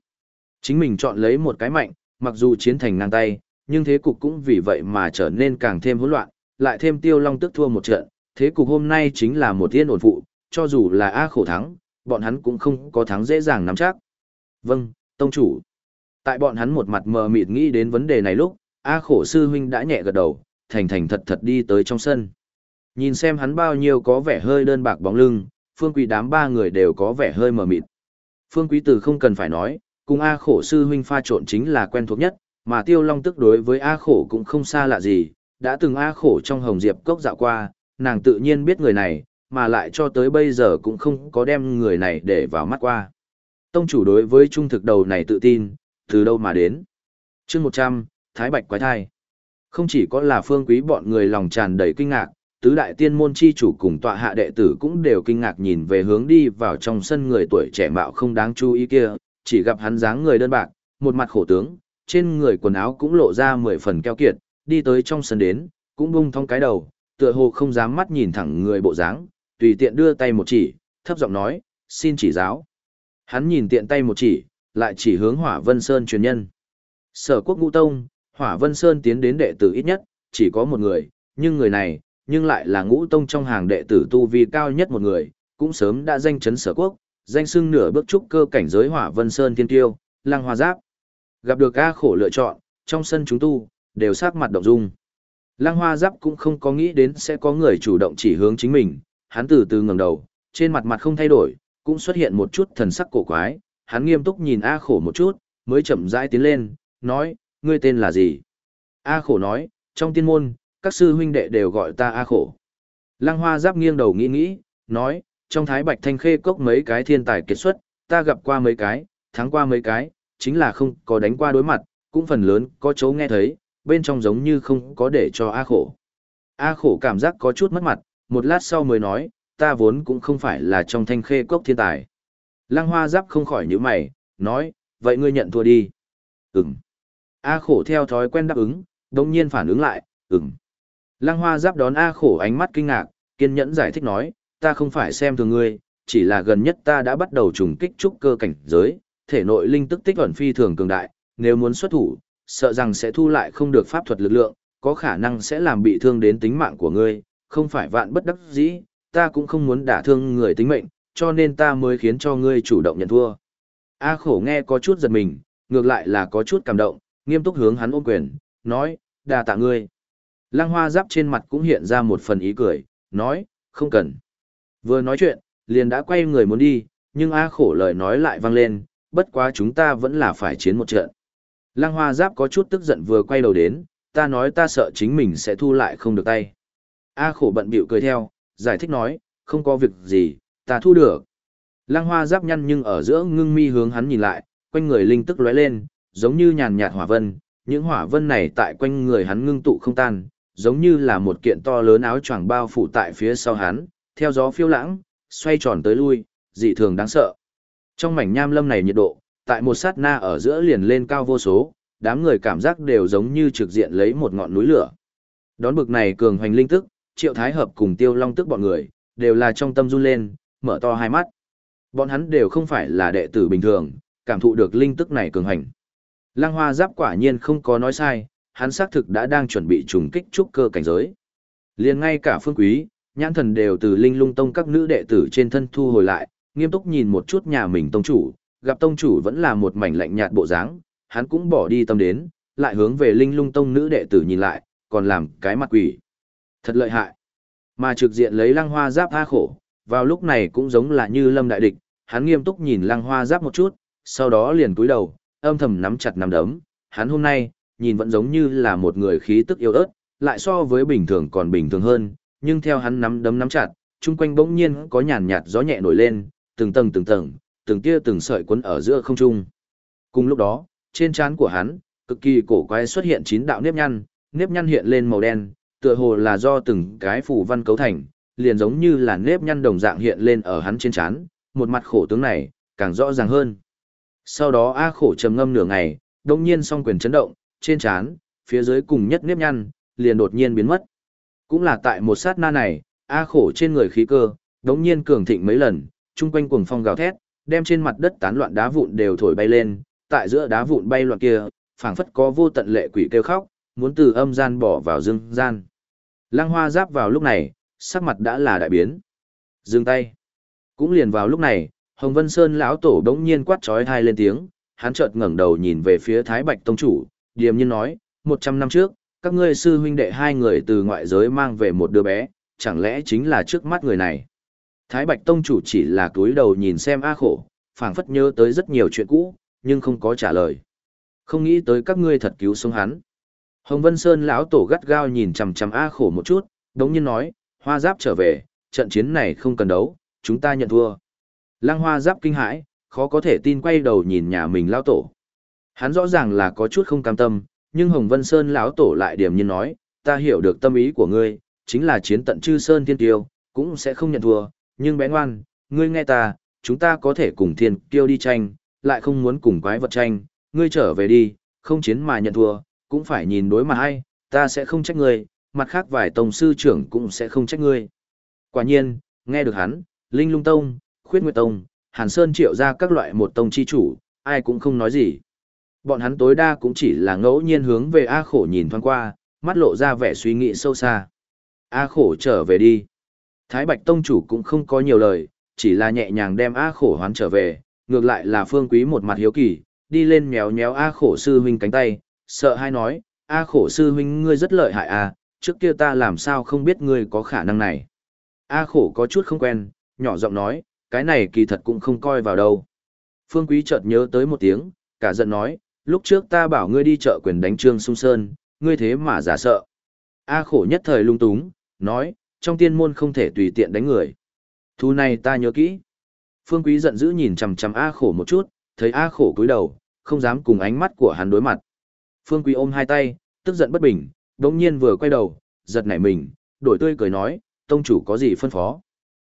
Chính mình chọn lấy một cái mạnh, mặc dù chiến thành ngang tay, nhưng thế cục cũng vì vậy mà trở nên càng thêm hỗn loạn, lại thêm tiêu long tức thua một trận, thế cục hôm nay chính là một tiên ổn phụ, cho dù là A khổ thắng, bọn hắn cũng không có thắng dễ dàng nắm chắc. Vâng, tông chủ. Tại bọn hắn một mặt mờ mịt nghĩ đến vấn đề này lúc, A khổ sư huynh đã nhẹ gật đầu, thành thành thật thật đi tới trong sân. Nhìn xem hắn bao nhiêu có vẻ hơi đơn bạc bóng lưng, phương quý đám ba người đều có vẻ hơi mờ mịt. Phương quý từ không cần phải nói, cùng A khổ sư huynh pha trộn chính là quen thuộc nhất, mà tiêu long tức đối với A khổ cũng không xa lạ gì, đã từng A khổ trong hồng diệp cốc dạo qua, nàng tự nhiên biết người này, mà lại cho tới bây giờ cũng không có đem người này để vào mắt qua. Tông chủ đối với trung thực đầu này tự tin, từ đâu mà đến. chương 100, thái bạch quái thai. Không chỉ có là phương quý bọn người lòng tràn đầy kinh ngạc, tứ đại tiên môn chi chủ cùng tọa hạ đệ tử cũng đều kinh ngạc nhìn về hướng đi vào trong sân người tuổi trẻ mạo không đáng chú ý kia, chỉ gặp hắn dáng người đơn bạc, một mặt khổ tướng, trên người quần áo cũng lộ ra mười phần keo kiệt, đi tới trong sân đến, cũng bung thong cái đầu, tựa hồ không dám mắt nhìn thẳng người bộ dáng, tùy tiện đưa tay một chỉ, thấp giọng nói, xin chỉ giáo. Hắn nhìn tiện tay một chỉ, lại chỉ hướng Hỏa Vân Sơn truyền nhân. Sở quốc ngũ tông, Hỏa Vân Sơn tiến đến đệ tử ít nhất, chỉ có một người, nhưng người này, nhưng lại là ngũ tông trong hàng đệ tử tu vi cao nhất một người, cũng sớm đã danh chấn sở quốc, danh xưng nửa bước trúc cơ cảnh giới Hỏa Vân Sơn tiên tiêu, Lăng Hoa Giáp. Gặp được A khổ lựa chọn, trong sân chúng tu, đều sắc mặt động dung. Lăng Hoa Giáp cũng không có nghĩ đến sẽ có người chủ động chỉ hướng chính mình, hắn từ từ ngẩng đầu, trên mặt mặt không thay đổi, cũng xuất hiện một chút thần sắc cổ quái, hắn nghiêm túc nhìn A khổ một chút, mới chậm rãi tiến lên, nói, ngươi tên là gì? A khổ nói, trong tiên môn, các sư huynh đệ đều gọi ta A khổ. Lăng Hoa Giáp nghiêng đầu nghĩ nghĩ, nói, trong thái bạch thanh khê cốc mấy cái thiên tài kết xuất, ta gặp qua mấy cái, thắng qua mấy cái, chính là không có đánh qua đối mặt, cũng phần lớn có chỗ nghe thấy, bên trong giống như không có để cho A khổ. A khổ cảm giác có chút mất mặt, một lát sau mới nói, ta vốn cũng không phải là trong thanh khê cốc thiên tài. Lăng hoa giáp không khỏi nhíu mày, nói, vậy ngươi nhận thua đi. Ừm. A khổ theo thói quen đáp ứng, đồng nhiên phản ứng lại, ừm. Lăng hoa giáp đón A khổ ánh mắt kinh ngạc, kiên nhẫn giải thích nói, ta không phải xem thường ngươi, chỉ là gần nhất ta đã bắt đầu trùng kích trúc cơ cảnh giới, thể nội linh tức tích ẩn phi thường cường đại, nếu muốn xuất thủ, sợ rằng sẽ thu lại không được pháp thuật lực lượng, có khả năng sẽ làm bị thương đến tính mạng của ngươi, không phải vạn bất đắc dĩ, ta cũng không muốn đả thương người tính mệnh, cho nên ta mới khiến cho ngươi chủ động nhận thua. A khổ nghe có chút giật mình, ngược lại là có chút cảm động, nghiêm túc hướng hắn ôm quyền, nói, đà tạ ngươi. Lăng hoa giáp trên mặt cũng hiện ra một phần ý cười, nói, không cần. Vừa nói chuyện, liền đã quay người muốn đi, nhưng A khổ lời nói lại vang lên, bất quá chúng ta vẫn là phải chiến một trận. Lăng hoa giáp có chút tức giận vừa quay đầu đến, ta nói ta sợ chính mình sẽ thu lại không được tay. A khổ bận bịu cười theo, giải thích nói, không có việc gì, ta thu được. Lăng hoa giáp nhăn nhưng ở giữa ngưng mi hướng hắn nhìn lại, quanh người linh tức lóe lên, giống như nhàn nhạt hỏa vân, những hỏa vân này tại quanh người hắn ngưng tụ không tan, giống như là một kiện to lớn áo choàng bao phủ tại phía sau hắn, theo gió phiêu lãng, xoay tròn tới lui, dị thường đáng sợ. Trong mảnh nham lâm này nhiệt độ, tại một sát na ở giữa liền lên cao vô số, đám người cảm giác đều giống như trực diện lấy một ngọn núi lửa. Đón bực này cường hoành linh tức, Triệu Thái Hợp cùng Tiêu Long tức bọn người, đều là trong tâm run lên, mở to hai mắt. Bọn hắn đều không phải là đệ tử bình thường, cảm thụ được linh tức này cường hành. Lăng Hoa Giáp quả nhiên không có nói sai, hắn xác thực đã đang chuẩn bị trùng kích trúc cơ cảnh giới. Liền ngay cả Phương Quý, nhãn thần đều từ Linh Lung Tông các nữ đệ tử trên thân thu hồi lại, nghiêm túc nhìn một chút nhà mình tông chủ, gặp tông chủ vẫn là một mảnh lạnh nhạt bộ dáng, hắn cũng bỏ đi tâm đến, lại hướng về Linh Lung Tông nữ đệ tử nhìn lại, còn làm cái mặt quỷ. Thật lợi hại. Mà trực diện lấy lăng hoa giáp tha khổ, vào lúc này cũng giống là như lâm đại địch, hắn nghiêm túc nhìn lăng hoa giáp một chút, sau đó liền cúi đầu, âm thầm nắm chặt nắm đấm, hắn hôm nay, nhìn vẫn giống như là một người khí tức yếu ớt, lại so với bình thường còn bình thường hơn, nhưng theo hắn nắm đấm nắm chặt, chung quanh bỗng nhiên có nhàn nhạt gió nhẹ nổi lên, từng tầng từng tầng, từng tia từng sợi quấn ở giữa không trung. Cùng lúc đó, trên trán của hắn, cực kỳ cổ quái xuất hiện chín đạo nếp nhăn, nếp nhăn hiện lên màu đen, tựa hồ là do từng cái phù văn cấu thành, liền giống như là nếp nhăn đồng dạng hiện lên ở hắn trên trán, một mặt khổ tướng này, càng rõ ràng hơn. Sau đó A khổ trầm ngâm nửa ngày, đột nhiên song quyền chấn động, trên trán, phía dưới cùng nhất nếp nhăn, liền đột nhiên biến mất. Cũng là tại một sát na này, A khổ trên người khí cơ, đống nhiên cường thịnh mấy lần, chung quanh cuồng phong gào thét, đem trên mặt đất tán loạn đá vụn đều thổi bay lên, tại giữa đá vụn bay loạn kia, phảng phất có vô tận lệ quỷ kêu khóc, muốn từ âm gian bỏ vào dương gian. Lăng hoa giáp vào lúc này, sắc mặt đã là đại biến. Dừng tay. Cũng liền vào lúc này, Hồng Vân Sơn lão tổ đống nhiên quát chói thai lên tiếng, hắn chợt ngẩng đầu nhìn về phía Thái Bạch Tông Chủ, điềm nhiên nói, một trăm năm trước, các ngươi sư huynh đệ hai người từ ngoại giới mang về một đứa bé, chẳng lẽ chính là trước mắt người này. Thái Bạch Tông Chủ chỉ là túi đầu nhìn xem A khổ, phảng phất nhớ tới rất nhiều chuyện cũ, nhưng không có trả lời. Không nghĩ tới các ngươi thật cứu sống hắn. Hồng Vân Sơn lão tổ gắt gao nhìn chằm chằm A khổ một chút, đống nhiên nói, hoa giáp trở về, trận chiến này không cần đấu, chúng ta nhận thua. Lăng hoa giáp kinh hãi, khó có thể tin quay đầu nhìn nhà mình lão tổ. Hắn rõ ràng là có chút không cam tâm, Nhưng Hồng Vân Sơn lão tổ lại điểm nhiên nói, ta hiểu được tâm ý của ngươi, chính là chiến tận chư sơn thiên tiêu, cũng sẽ không nhận thua, nhưng bé ngoan, ngươi nghe ta, chúng ta có thể cùng thiên kiêu đi tranh, lại không muốn cùng quái vật tranh, ngươi trở về đi, không chiến mà nhận thua, cũng phải nhìn đối mà hay, ta sẽ không trách ngươi, mặt khác vài tông sư trưởng cũng sẽ không trách ngươi. Quả nhiên, nghe được hắn, Linh Lung Tông, Khuyết Nguyệt Tông, Hàn Sơn triệu ra các loại một tông chi chủ, ai cũng không nói gì. Bọn hắn tối đa cũng chỉ là ngẫu nhiên hướng về A khổ nhìn thoáng qua, mắt lộ ra vẻ suy nghĩ sâu xa. A khổ trở về đi. Thái Bạch Tông chủ cũng không có nhiều lời, chỉ là nhẹ nhàng đem A khổ hoán trở về, ngược lại là phương quý một mặt hiếu kỳ, đi lên méo méo A khổ sư huynh cánh tay, sợ hai nói, A khổ sư huynh ngươi rất lợi hại à, trước kia ta làm sao không biết ngươi có khả năng này. A khổ có chút không quen, nhỏ giọng nói, cái này kỳ thật cũng không coi vào đâu. Phương quý chợt nhớ tới một tiếng, cả giận nói, lúc trước ta bảo ngươi đi chợ quyền đánh trương sung sơn, ngươi thế mà giả sợ. A khổ nhất thời lung túng, nói, trong tiên môn không thể tùy tiện đánh người. Thu này ta nhớ kỹ. Phương Quý giận dữ nhìn chằm chằm A khổ một chút, thấy A khổ cúi đầu, không dám cùng ánh mắt của hắn đối mặt. Phương Quý ôm hai tay, tức giận bất bình, đống nhiên vừa quay đầu, giật nảy mình, đổi tươi cười nói, tông chủ có gì phân phó.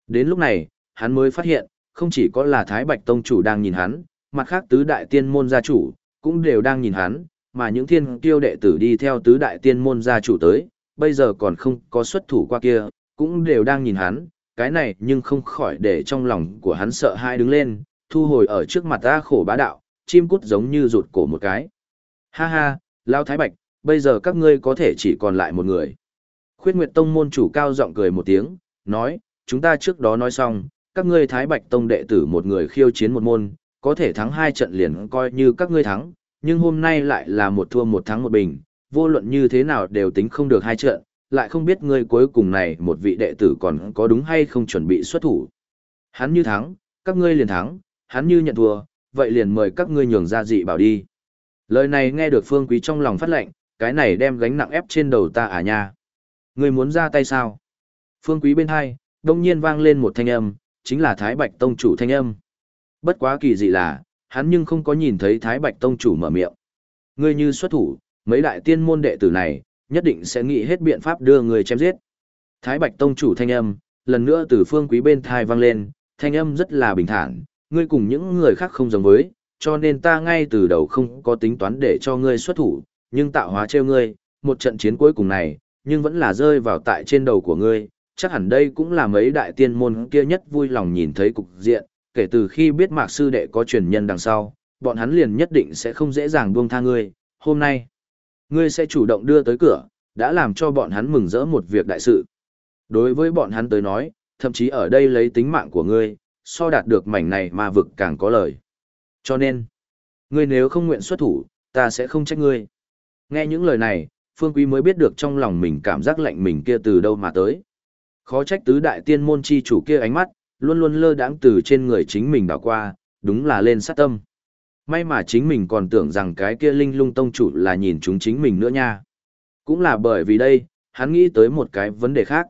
Đến lúc này, hắn mới phát hiện, không chỉ có là Thái Bạch tông chủ đang nhìn hắn, mặt khác tứ đại tiên môn gia chủ, cũng đều đang nhìn hắn, mà những thiên kiêu đệ tử đi theo tứ đại tiên môn gia chủ tới, bây giờ còn không có xuất thủ qua kia, cũng đều đang nhìn hắn, cái này nhưng không khỏi để trong lòng của hắn sợ hai đứng lên, thu hồi ở trước mặt ta khổ bá đạo, chim cút giống như rụt cổ một cái. Ha ha, Lao Thái Bạch, bây giờ các ngươi có thể chỉ còn lại một người. Khuyết Nguyệt Tông môn chủ cao giọng cười một tiếng, nói, chúng ta trước đó nói xong, các ngươi Thái Bạch Tông đệ tử một người khiêu chiến một môn, có thể thắng hai trận liền coi như các ngươi thắng, nhưng hôm nay lại là một thua một thắng một bình, vô luận như thế nào đều tính không được hai trận, lại không biết ngươi cuối cùng này một vị đệ tử còn có đúng hay không chuẩn bị xuất thủ. Hắn như thắng, các ngươi liền thắng, hắn như nhận thua, vậy liền mời các ngươi nhường ra dị bảo đi. Lời này nghe được phương quý trong lòng phát lệnh, cái này đem gánh nặng ép trên đầu ta à nha. Ngươi muốn ra tay sao? Phương quý bên hai, đông nhiên vang lên một thanh âm, chính là Thái Bạch Tông chủ thanh âm. Bất quá kỳ dị là, hắn nhưng không có nhìn thấy Thái Bạch Tông chủ mở miệng. Ngươi như xuất thủ, mấy đại tiên môn đệ tử này, nhất định sẽ nghĩ hết biện pháp đưa người chém giết. Thái Bạch Tông chủ thanh âm, lần nữa từ phương quý bên thai vang lên, thanh âm rất là bình thản, ngươi cùng những người khác không giống với, cho nên ta ngay từ đầu không có tính toán để cho ngươi xuất thủ, nhưng tạo hóa trêu ngươi, một trận chiến cuối cùng này, nhưng vẫn là rơi vào tại trên đầu của ngươi, chắc hẳn đây cũng là mấy đại tiên môn kia nhất vui lòng nhìn thấy cục diện, kể từ khi biết mạc sư đệ có truyền nhân đằng sau, bọn hắn liền nhất định sẽ không dễ dàng buông tha ngươi, hôm nay, ngươi sẽ chủ động đưa tới cửa, đã làm cho bọn hắn mừng rỡ một việc đại sự. Đối với bọn hắn tới nói, thậm chí ở đây lấy tính mạng của ngươi, so đạt được mảnh này mà vực càng có lời. Cho nên, ngươi nếu không nguyện xuất thủ, ta sẽ không trách ngươi. Nghe những lời này, Phương Quý mới biết được trong lòng mình cảm giác lạnh mình kia từ đâu mà tới. Khó trách tứ đại tiên môn chi chủ kia ánh mắt, luôn luôn lơ đãng từ trên người chính mình đảo qua, đúng là lên sát tâm. May mà chính mình còn tưởng rằng cái kia linh lung tông chủ là nhìn chúng chính mình nữa nha. Cũng là bởi vì đây, hắn nghĩ tới một cái vấn đề khác.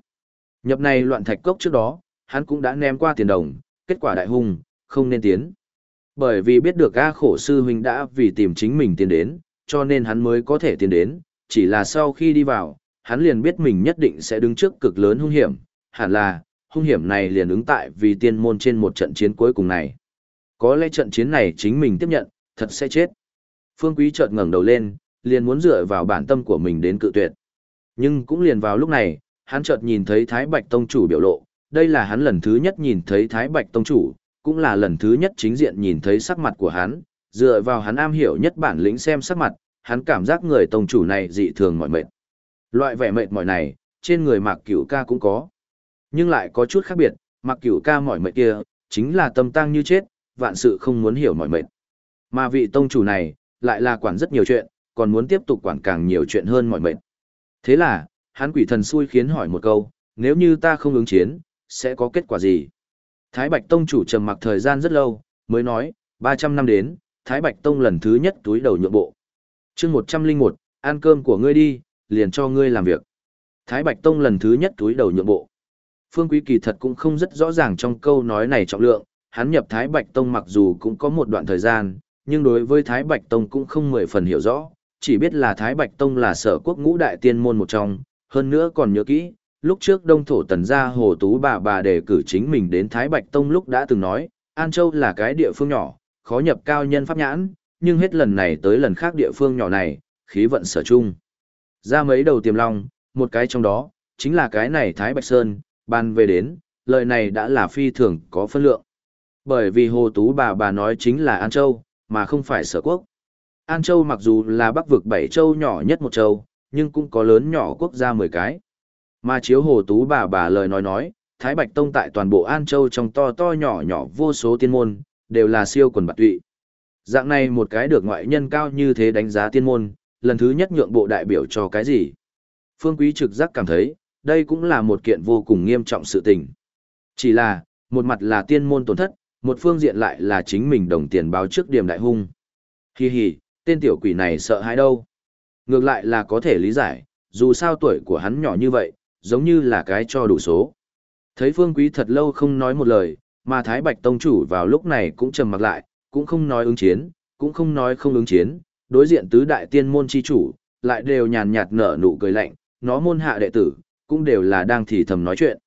Nhập này loạn thạch cốc trước đó, hắn cũng đã ném qua tiền đồng, kết quả đại hung, không nên tiến. Bởi vì biết được A khổ sư huynh đã vì tìm chính mình tiến đến, cho nên hắn mới có thể tiến đến, chỉ là sau khi đi vào, hắn liền biết mình nhất định sẽ đứng trước cực lớn hung hiểm, hẳn là, hung hiểm này liền ứng tại vì tiên môn trên một trận chiến cuối cùng này. Có lẽ trận chiến này chính mình tiếp nhận, thật sẽ chết. Phương Quý chợt ngẩng đầu lên, liền muốn dựa vào bản tâm của mình đến cự tuyệt. Nhưng cũng liền vào lúc này, hắn chợt nhìn thấy Thái Bạch Tông chủ biểu lộ, đây là hắn lần thứ nhất nhìn thấy Thái Bạch Tông chủ, cũng là lần thứ nhất chính diện nhìn thấy sắc mặt của hắn, dựa vào hắn am hiểu nhất bản lĩnh xem sắc mặt, hắn cảm giác người tông chủ này dị thường mỏi mệt. Loại vẻ mệt mỏi này, trên người Mạc Cửu Ca cũng có. Nhưng lại có chút khác biệt, Mạc Cửu Ca mỏi mệt kia, chính là tâm tăng như chết, vạn sự không muốn hiểu mọi mệt. Mà vị tông chủ này, lại là quản rất nhiều chuyện, còn muốn tiếp tục quản càng nhiều chuyện hơn mọi mệnh. Thế là, hắn quỷ thần xui khiến hỏi một câu, nếu như ta không ứng chiến, sẽ có kết quả gì? Thái Bạch Tông chủ trầm mặc thời gian rất lâu, mới nói, 300 năm đến, Thái Bạch Tông lần thứ nhất túi đầu nhượng bộ. chương 101, ăn cơm của ngươi đi, liền cho ngươi làm việc. Thái Bạch Tông lần thứ nhất túi đầu nhượng bộ. Phương Quý kỳ thật cũng không rất rõ ràng trong câu nói này trọng lượng, hắn nhập Thái Bạch Tông mặc dù cũng có một đoạn thời gian, nhưng đối với Thái Bạch Tông cũng không mười phần hiểu rõ, chỉ biết là Thái Bạch Tông là sở quốc ngũ đại tiên môn một trong, hơn nữa còn nhớ kỹ, lúc trước Đông Thổ Tần gia Hồ Tú bà bà đề cử chính mình đến Thái Bạch Tông lúc đã từng nói, An Châu là cái địa phương nhỏ, khó nhập cao nhân pháp nhãn, nhưng hết lần này tới lần khác địa phương nhỏ này, khí vận sở chung. Ra mấy đầu tiềm long, một cái trong đó, chính là cái này Thái Bạch Sơn, ban về đến, lời này đã là phi thường có phân lượng. Bởi vì Hồ Tú bà bà nói chính là An Châu, mà không phải sở quốc. An Châu mặc dù là bắc vực bảy châu nhỏ nhất một châu, nhưng cũng có lớn nhỏ quốc gia mười cái. Mà chiếu Hồ Tú bà bà lời nói nói, Thái Bạch Tông tại toàn bộ An Châu trong to to nhỏ nhỏ vô số tiên môn, đều là siêu quần bạc tụy. Dạng này một cái được ngoại nhân cao như thế đánh giá tiên môn, lần thứ nhất nhượng bộ đại biểu cho cái gì? Phương Quý trực giác cảm thấy, đây cũng là một kiện vô cùng nghiêm trọng sự tình. Chỉ là, một mặt là tiên môn tổn thất, một phương diện lại là chính mình đồng tiền báo trước điểm đại hung. Hi hi, tên tiểu quỷ này sợ hãi đâu. Ngược lại là có thể lý giải, dù sao tuổi của hắn nhỏ như vậy, giống như là cái cho đủ số. Thấy Phương Quý thật lâu không nói một lời, mà Thái Bạch Tông chủ vào lúc này cũng trầm mặc lại, cũng không nói ứng chiến, cũng không nói không ứng chiến, đối diện tứ đại tiên môn chi chủ, lại đều nhàn nhạt nở nụ cười lạnh, nó môn hạ đệ tử, cũng đều là đang thì thầm nói chuyện.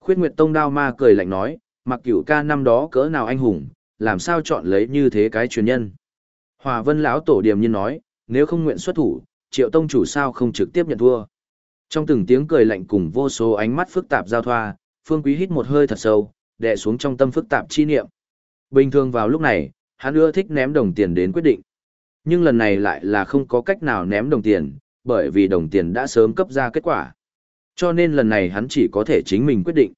Khuyết Nguyệt Tông đao ma cười lạnh nói, mặc cửu ca năm đó cỡ nào anh hùng, làm sao chọn lấy như thế cái truyền nhân. Hòa Vân lão tổ điềm nhiên nói, nếu không nguyện xuất thủ, Triệu Tông chủ sao không trực tiếp nhận thua. Trong từng tiếng cười lạnh cùng vô số ánh mắt phức tạp giao thoa, Phương Quý hít một hơi thật sâu, đè xuống trong tâm phức tạp chi niệm. Bình thường vào lúc này, hắn ưa thích ném đồng tiền đến quyết định. Nhưng lần này lại là không có cách nào ném đồng tiền, bởi vì đồng tiền đã sớm cấp ra kết quả. Cho nên lần này hắn chỉ có thể chính mình quyết định.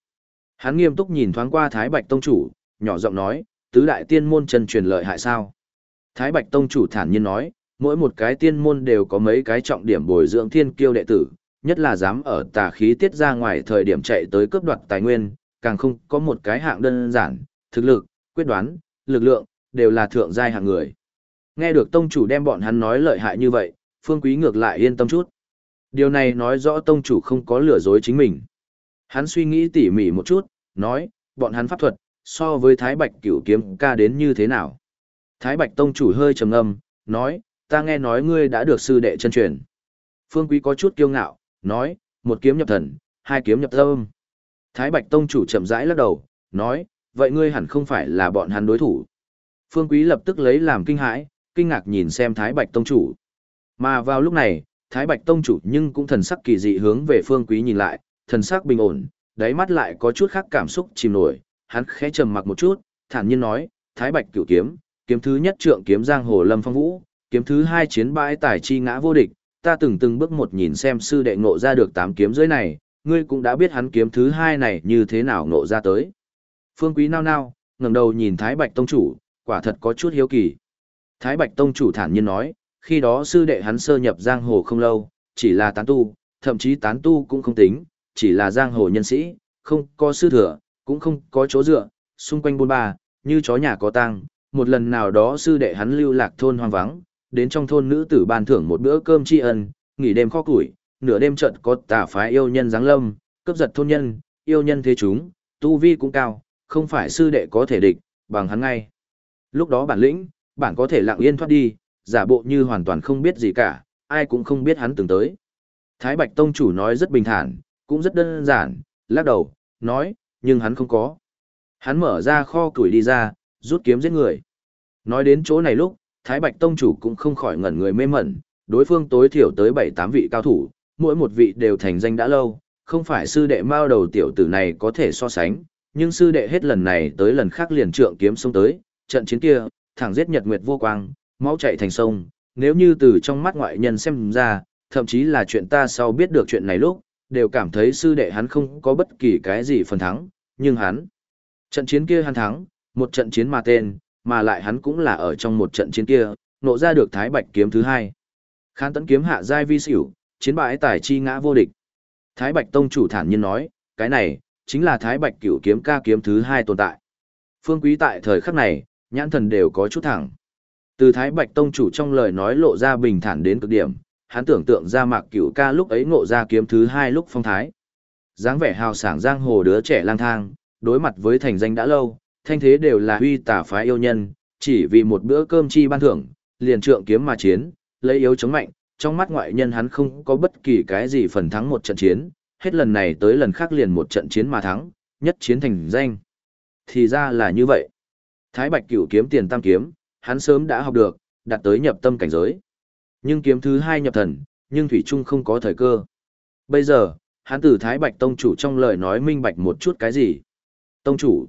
Hắn nghiêm túc nhìn thoáng qua Thái Bạch Tông Chủ, nhỏ giọng nói, tứ đại tiên môn chân truyền lợi hại sao? Thái Bạch Tông Chủ thản nhiên nói, mỗi một cái tiên môn đều có mấy cái trọng điểm bồi dưỡng thiên kiêu đệ tử, nhất là dám ở tà khí tiết ra ngoài thời điểm chạy tới cướp đoạt tài nguyên, càng không có một cái hạng đơn giản, thực lực, quyết đoán, lực lượng, đều là thượng giai hạng người. Nghe được tông chủ đem bọn hắn nói lợi hại như vậy, Phương Quý ngược lại yên tâm chút. Điều này nói rõ tông chủ không có lừa dối chính mình. Hắn suy nghĩ tỉ mỉ một chút, nói, bọn hắn pháp thuật, so với Thái Bạch cửu kiếm ca đến như thế nào. Thái Bạch tông chủ hơi trầm ngâm, nói, ta nghe nói ngươi đã được sư đệ chân truyền. Phương Quý có chút kiêu ngạo, nói, một kiếm nhập thần, hai kiếm nhập tâm. Thái Bạch tông chủ chậm rãi lắc đầu, nói, vậy ngươi hẳn không phải là bọn hắn đối thủ. Phương Quý lập tức lấy làm kinh hãi, kinh ngạc nhìn xem Thái Bạch tông chủ. Mà vào lúc này, Thái Bạch tông chủ nhưng cũng thần sắc kỳ dị hướng về Phương Quý nhìn lại, thần sắc bình ổn, đáy mắt lại có chút khác cảm xúc chìm nổi, hắn khẽ trầm mặc một chút, thản nhiên nói, Thái Bạch cửu kiếm, kiếm thứ nhất trượng kiếm giang hồ lâm phong vũ, kiếm thứ hai chiến bãi tài chi ngã vô địch, ta từng từng bước một nhìn xem sư đệ ngộ ra được tám kiếm dưới này, ngươi cũng đã biết hắn kiếm thứ hai này như thế nào ngộ ra tới. Phương Quý nao nao, ngẩng đầu nhìn Thái Bạch Tông Chủ, quả thật có chút hiếu kỳ. Thái Bạch Tông Chủ thản nhiên nói, khi đó sư đệ hắn sơ nhập giang hồ không lâu, chỉ là tán tu, thậm chí tán tu cũng không tính, chỉ là giang hồ nhân sĩ, không có sư thừa, cũng không có chỗ dựa, xung quanh bôn ba, như chó nhà có tang. Một lần nào đó sư đệ hắn lưu lạc thôn hoang vắng, đến trong thôn nữ tử ban thưởng một bữa cơm tri ân, nghỉ đêm kho củi, nửa đêm trận có tà phái yêu nhân giáng lâm, cướp giật thôn nhân, yêu nhân thế chúng, tu vi cũng cao, không phải sư đệ có thể địch, bằng hắn ngay. Lúc đó bản lĩnh, bản có thể lặng yên thoát đi, giả bộ như hoàn toàn không biết gì cả, ai cũng không biết hắn từng tới. Thái Bạch Tông chủ nói rất bình thản, cũng rất đơn giản, lắc đầu, nói, nhưng hắn không có. Hắn mở ra kho củi đi ra, rút kiếm giết người. Nói đến chỗ này lúc, Thái Bạch Tông chủ cũng không khỏi ngẩn người mê mẩn, đối phương tối thiểu tới 7-8 vị cao thủ, mỗi một vị đều thành danh đã lâu, không phải sư đệ mao đầu tiểu tử này có thể so sánh, nhưng sư đệ hết lần này tới lần khác liền trượng kiếm xông tới, trận chiến kia, thẳng giết nhật nguyệt vô quang, máu chảy thành sông, nếu như từ trong mắt ngoại nhân xem ra, thậm chí là chuyện ta sau biết được chuyện này lúc, đều cảm thấy sư đệ hắn không có bất kỳ cái gì phần thắng, nhưng hắn, trận chiến kia hắn thắng, một trận chiến mà tên, mà lại hắn cũng là ở trong một trận chiến kia, nộ ra được thái bạch kiếm thứ hai. Khán tấn kiếm hạ giai vi xỉu, chiến bại tài chi ngã vô địch. Thái bạch tông chủ thản nhiên nói, cái này, chính là thái bạch cửu kiếm ca kiếm thứ hai tồn tại. Phương quý tại thời khắc này, nhãn thần đều có chút thẳng. Từ thái bạch tông chủ trong lời nói lộ ra bình thản đến cực điểm, hắn tưởng tượng ra mạc cửu ca lúc ấy ngộ ra kiếm thứ hai lúc phong thái. dáng vẻ hào sảng giang hồ đứa trẻ lang thang, đối mặt với thành danh đã lâu, thanh thế đều là huy tả phái yêu nhân, chỉ vì một bữa cơm chi ban thưởng, liền trượng kiếm mà chiến, lấy yếu chống mạnh, trong mắt ngoại nhân hắn không có bất kỳ cái gì phần thắng một trận chiến, hết lần này tới lần khác liền một trận chiến mà thắng, nhất chiến thành danh. Thì ra là như vậy. Thái Bạch Cửu kiếm tiền tam kiếm, hắn sớm đã học được, đạt tới nhập tâm cảnh giới. Nhưng kiếm thứ hai nhập thần, nhưng thủy trung không có thời cơ. Bây giờ, hắn từ Thái Bạch tông chủ trong lời nói minh bạch một chút cái gì. Tông chủ.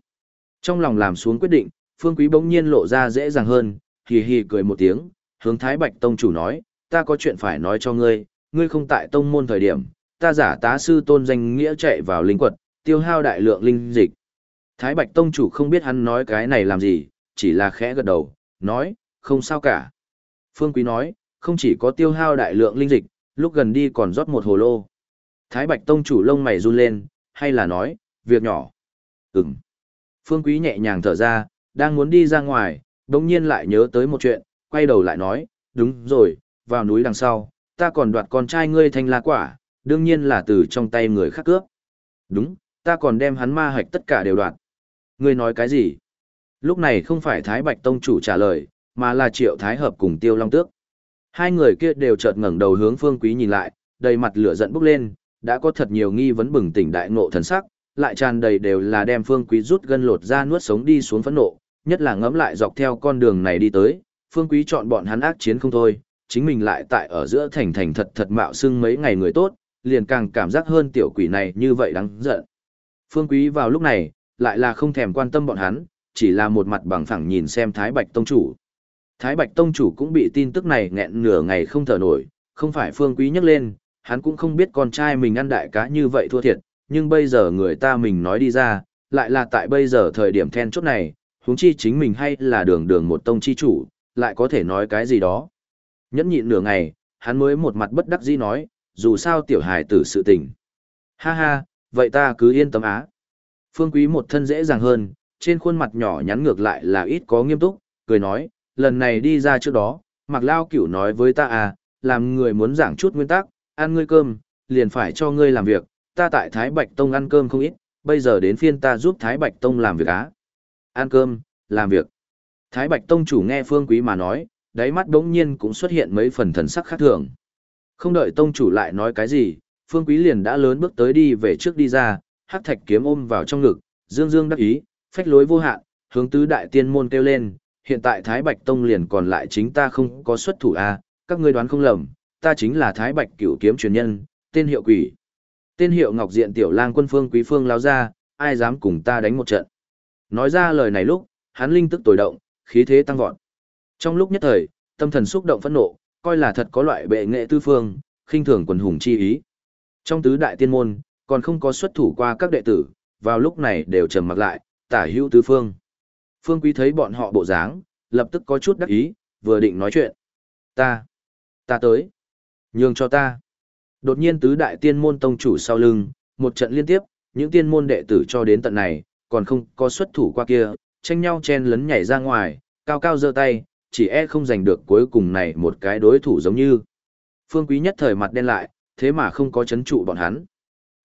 Trong lòng làm xuống quyết định, Phương Quý bỗng nhiên lộ ra dễ dàng hơn, hì hì cười một tiếng, hướng Thái Bạch tông chủ nói, ta có chuyện phải nói cho ngươi, ngươi không tại tông môn thời điểm, ta giả tá sư tôn danh nghĩa chạy vào linh quật, tiêu hao đại lượng linh dịch. Thái Bạch Tông chủ không biết hắn nói cái này làm gì, chỉ là khẽ gật đầu, nói, không sao cả. Phương Quý nói, không chỉ có tiêu hao đại lượng linh dịch, lúc gần đi còn rót một hồ lô. Thái Bạch Tông chủ lông mày run lên, hay là nói, việc nhỏ. Ừm. Phương Quý nhẹ nhàng thở ra, đang muốn đi ra ngoài, đồng nhiên lại nhớ tới một chuyện, quay đầu lại nói, đúng rồi, vào núi đằng sau, ta còn đoạt con trai ngươi thành la quả, đương nhiên là từ trong tay người khác cướp. Đúng, ta còn đem hắn ma hạch tất cả đều đoạt. Ngươi nói cái gì? Lúc này không phải Thái Bạch Tông chủ trả lời, mà là Triệu Thái Hợp cùng Tiêu Long Tước. Hai người kia đều chợt ngẩng đầu hướng Phương Quý nhìn lại, đầy mặt lửa giận bốc lên, đã có thật nhiều nghi vấn bừng tỉnh đại ngộ thần sắc, lại tràn đầy đều là đem Phương Quý rút gân lột ra nuốt sống đi xuống phẫn nộ, nhất là ngẫm lại dọc theo con đường này đi tới, Phương Quý chọn bọn hắn ác chiến không thôi, chính mình lại tại ở giữa thành thành thật thật mạo xưng mấy ngày người tốt, liền càng cảm giác hơn tiểu quỷ này như vậy đáng giận. Phương Quý vào lúc này, lại là không thèm quan tâm bọn hắn, chỉ là một mặt bằng phẳng nhìn xem Thái Bạch Tông Chủ. Thái Bạch Tông Chủ cũng bị tin tức này nghẹn nửa ngày không thở nổi, không phải Phương Quý nhắc lên, hắn cũng không biết con trai mình ăn đại cá như vậy thua thiệt, nhưng bây giờ người ta mình nói đi ra, lại là tại bây giờ thời điểm then chốt này, huống chi chính mình hay là đường đường một tông chi chủ, lại có thể nói cái gì đó. Nhẫn nhịn nửa ngày, hắn mới một mặt bất đắc dĩ nói, dù sao tiểu hài tử sự tình. Ha ha, vậy ta cứ yên tâm á. Phương Quý một thân dễ dàng hơn, trên khuôn mặt nhỏ nhắn ngược lại là ít có nghiêm túc, cười nói, lần này đi ra trước đó, Mạc Lao Cửu nói với ta à, làm người muốn giảng chút nguyên tắc, ăn ngươi cơm, liền phải cho ngươi làm việc, ta tại Thái Bạch Tông ăn cơm không ít, bây giờ đến phiên ta giúp Thái Bạch Tông làm việc á. Ăn cơm, làm việc. Thái Bạch Tông chủ nghe Phương Quý mà nói, đáy mắt đống nhiên cũng xuất hiện mấy phần thần sắc khác thường. Không đợi Tông chủ lại nói cái gì, Phương Quý liền đã lớn bước tới đi về trước đi ra, hắc thạch kiếm ôm vào trong ngực, dương dương đắc ý, phách lối vô hạn, hướng tứ đại tiên môn kêu lên, hiện tại Thái Bạch Tông liền còn lại chính ta không có xuất thủ a, à, các ngươi đoán không lầm, ta chính là Thái Bạch Cửu kiếm truyền nhân, tên hiệu quỷ. Tên hiệu Ngọc Diện tiểu lang quân phương quý phương lao ra, ai dám cùng ta đánh một trận. Nói ra lời này lúc, hắn linh tức tối động, khí thế tăng vọt. Trong lúc nhất thời, tâm thần xúc động phẫn nộ, coi là thật có loại bệ nghệ tư phương, khinh thường quần hùng chi ý. Trong tứ đại tiên môn, còn không có xuất thủ qua các đệ tử, vào lúc này đều trầm mặc lại, tả hữu tứ phương. Phương Quý thấy bọn họ bộ dáng, lập tức có chút đắc ý, vừa định nói chuyện. Ta, ta tới, nhường cho ta. Đột nhiên tứ đại tiên môn tông chủ sau lưng, một trận liên tiếp, những tiên môn đệ tử cho đến tận này, còn không có xuất thủ qua kia, tranh nhau chen lấn nhảy ra ngoài, cao cao giơ tay, chỉ e không giành được cuối cùng này một cái đối thủ giống như. Phương Quý nhất thời mặt đen lại, thế mà không có chấn trụ bọn hắn.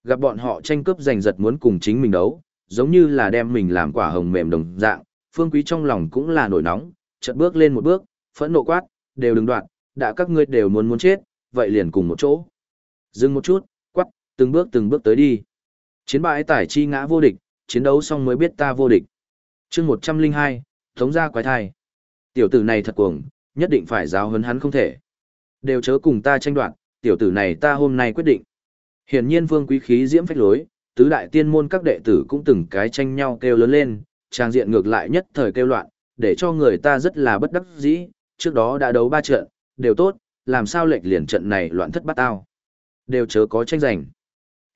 Gặp bọn họ tranh cướp giành giật muốn cùng chính mình đấu, giống như là đem mình làm quả hồng mềm đồng dạng, Phương Quý trong lòng cũng là nổi nóng, chợt bước lên một bước, phẫn nộ quát, đều đừng đoạn, đã các ngươi đều muốn muốn chết, vậy liền cùng một chỗ. Dừng một chút, quát, từng bước từng bước tới đi. Chiến bại tải chi ngã vô địch, chiến đấu xong mới biết ta vô địch. chương 102, thống ra quái thai. Tiểu tử này thật cuồng, nhất định phải giáo huấn hắn không thể. Đều chớ cùng ta tranh đoạt, tiểu tử này ta hôm nay quyết định. Hiển nhiên vương quý khí diễm phách lối, tứ đại tiên môn các đệ tử cũng từng cái tranh nhau kêu lớn lên, trang diện ngược lại nhất thời kêu loạn, để cho người ta rất là bất đắc dĩ, trước đó đã đấu ba trận, đều tốt, làm sao lệch liền trận này loạn thất bát tao. Đều chớ có tranh giành.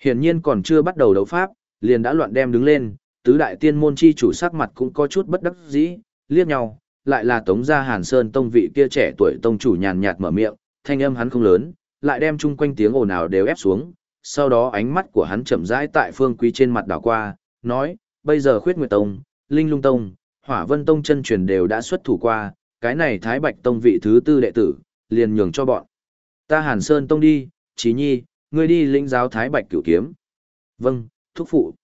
Hiển nhiên còn chưa bắt đầu đấu pháp, liền đã loạn đem đứng lên, tứ đại tiên môn chi chủ sắc mặt cũng có chút bất đắc dĩ, liếc nhau, lại là tống gia Hàn Sơn tông vị kia trẻ tuổi tông chủ nhàn nhạt mở miệng, thanh âm hắn không lớn, lại đem chung quanh tiếng ồn ào đều ép xuống, sau đó ánh mắt của hắn chậm rãi tại phương quý trên mặt đảo qua, nói, bây giờ khuyết nguyệt tông, linh lung tông, hỏa vân tông chân truyền đều đã xuất thủ qua, cái này thái bạch tông vị thứ tư đệ tử, liền nhường cho bọn. Ta hàn sơn tông đi, Chí nhi, ngươi đi lĩnh giáo thái bạch cửu kiếm. Vâng, thúc phụ.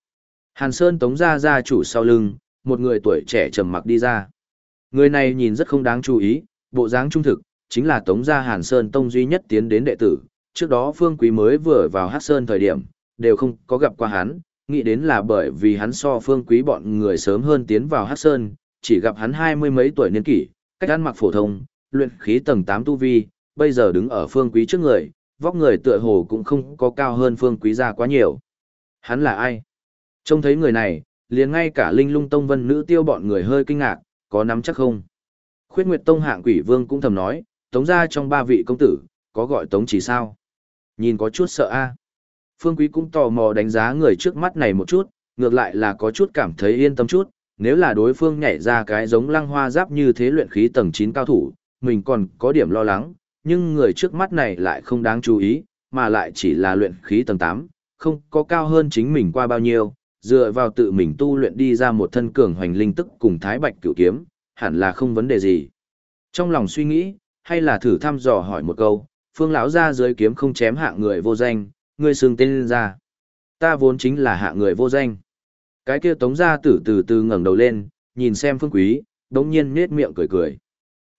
Hàn sơn tống ra ra chủ sau lưng, một người tuổi trẻ trầm mặc đi ra. Người này nhìn rất không đáng chú ý, bộ dáng trung thực, chính là Tống gia Hàn Sơn Tông duy nhất tiến đến đệ tử, trước đó Phương Quý mới vừa vào Hát Sơn thời điểm, đều không có gặp qua hắn, nghĩ đến là bởi vì hắn so Phương Quý bọn người sớm hơn tiến vào hắc Sơn, chỉ gặp hắn hai mươi mấy tuổi niên kỷ, cách ăn mặc phổ thông, luyện khí tầng 8 tu vi, bây giờ đứng ở Phương Quý trước người, vóc người tựa hồ cũng không có cao hơn Phương Quý ra quá nhiều. Hắn là ai? Trông thấy người này, liền ngay cả Linh Lung Tông Vân nữ tiêu bọn người hơi kinh ngạc, có nắm chắc không? Khuyết Nguyệt Tông hạng quỷ vương cũng thầm nói, tống ra trong ba vị công tử, có gọi tống chỉ sao? Nhìn có chút sợ a. Phương Quý cũng tò mò đánh giá người trước mắt này một chút, ngược lại là có chút cảm thấy yên tâm chút, nếu là đối phương nhảy ra cái giống lăng hoa giáp như thế luyện khí tầng 9 cao thủ, mình còn có điểm lo lắng, nhưng người trước mắt này lại không đáng chú ý, mà lại chỉ là luyện khí tầng 8, không có cao hơn chính mình qua bao nhiêu, dựa vào tự mình tu luyện đi ra một thân cường hoành linh tức cùng thái bạch cửu kiếm, hẳn là không vấn đề gì. Trong lòng suy nghĩ, hay là thử thăm dò hỏi một câu, phương lão ra dưới kiếm không chém hạ người vô danh, Ngươi xưng tên ra. Ta vốn chính là hạ người vô danh. Cái kia tống gia tử từ từ ngẩng đầu lên, nhìn xem phương quý, đống nhiên nết miệng cười cười.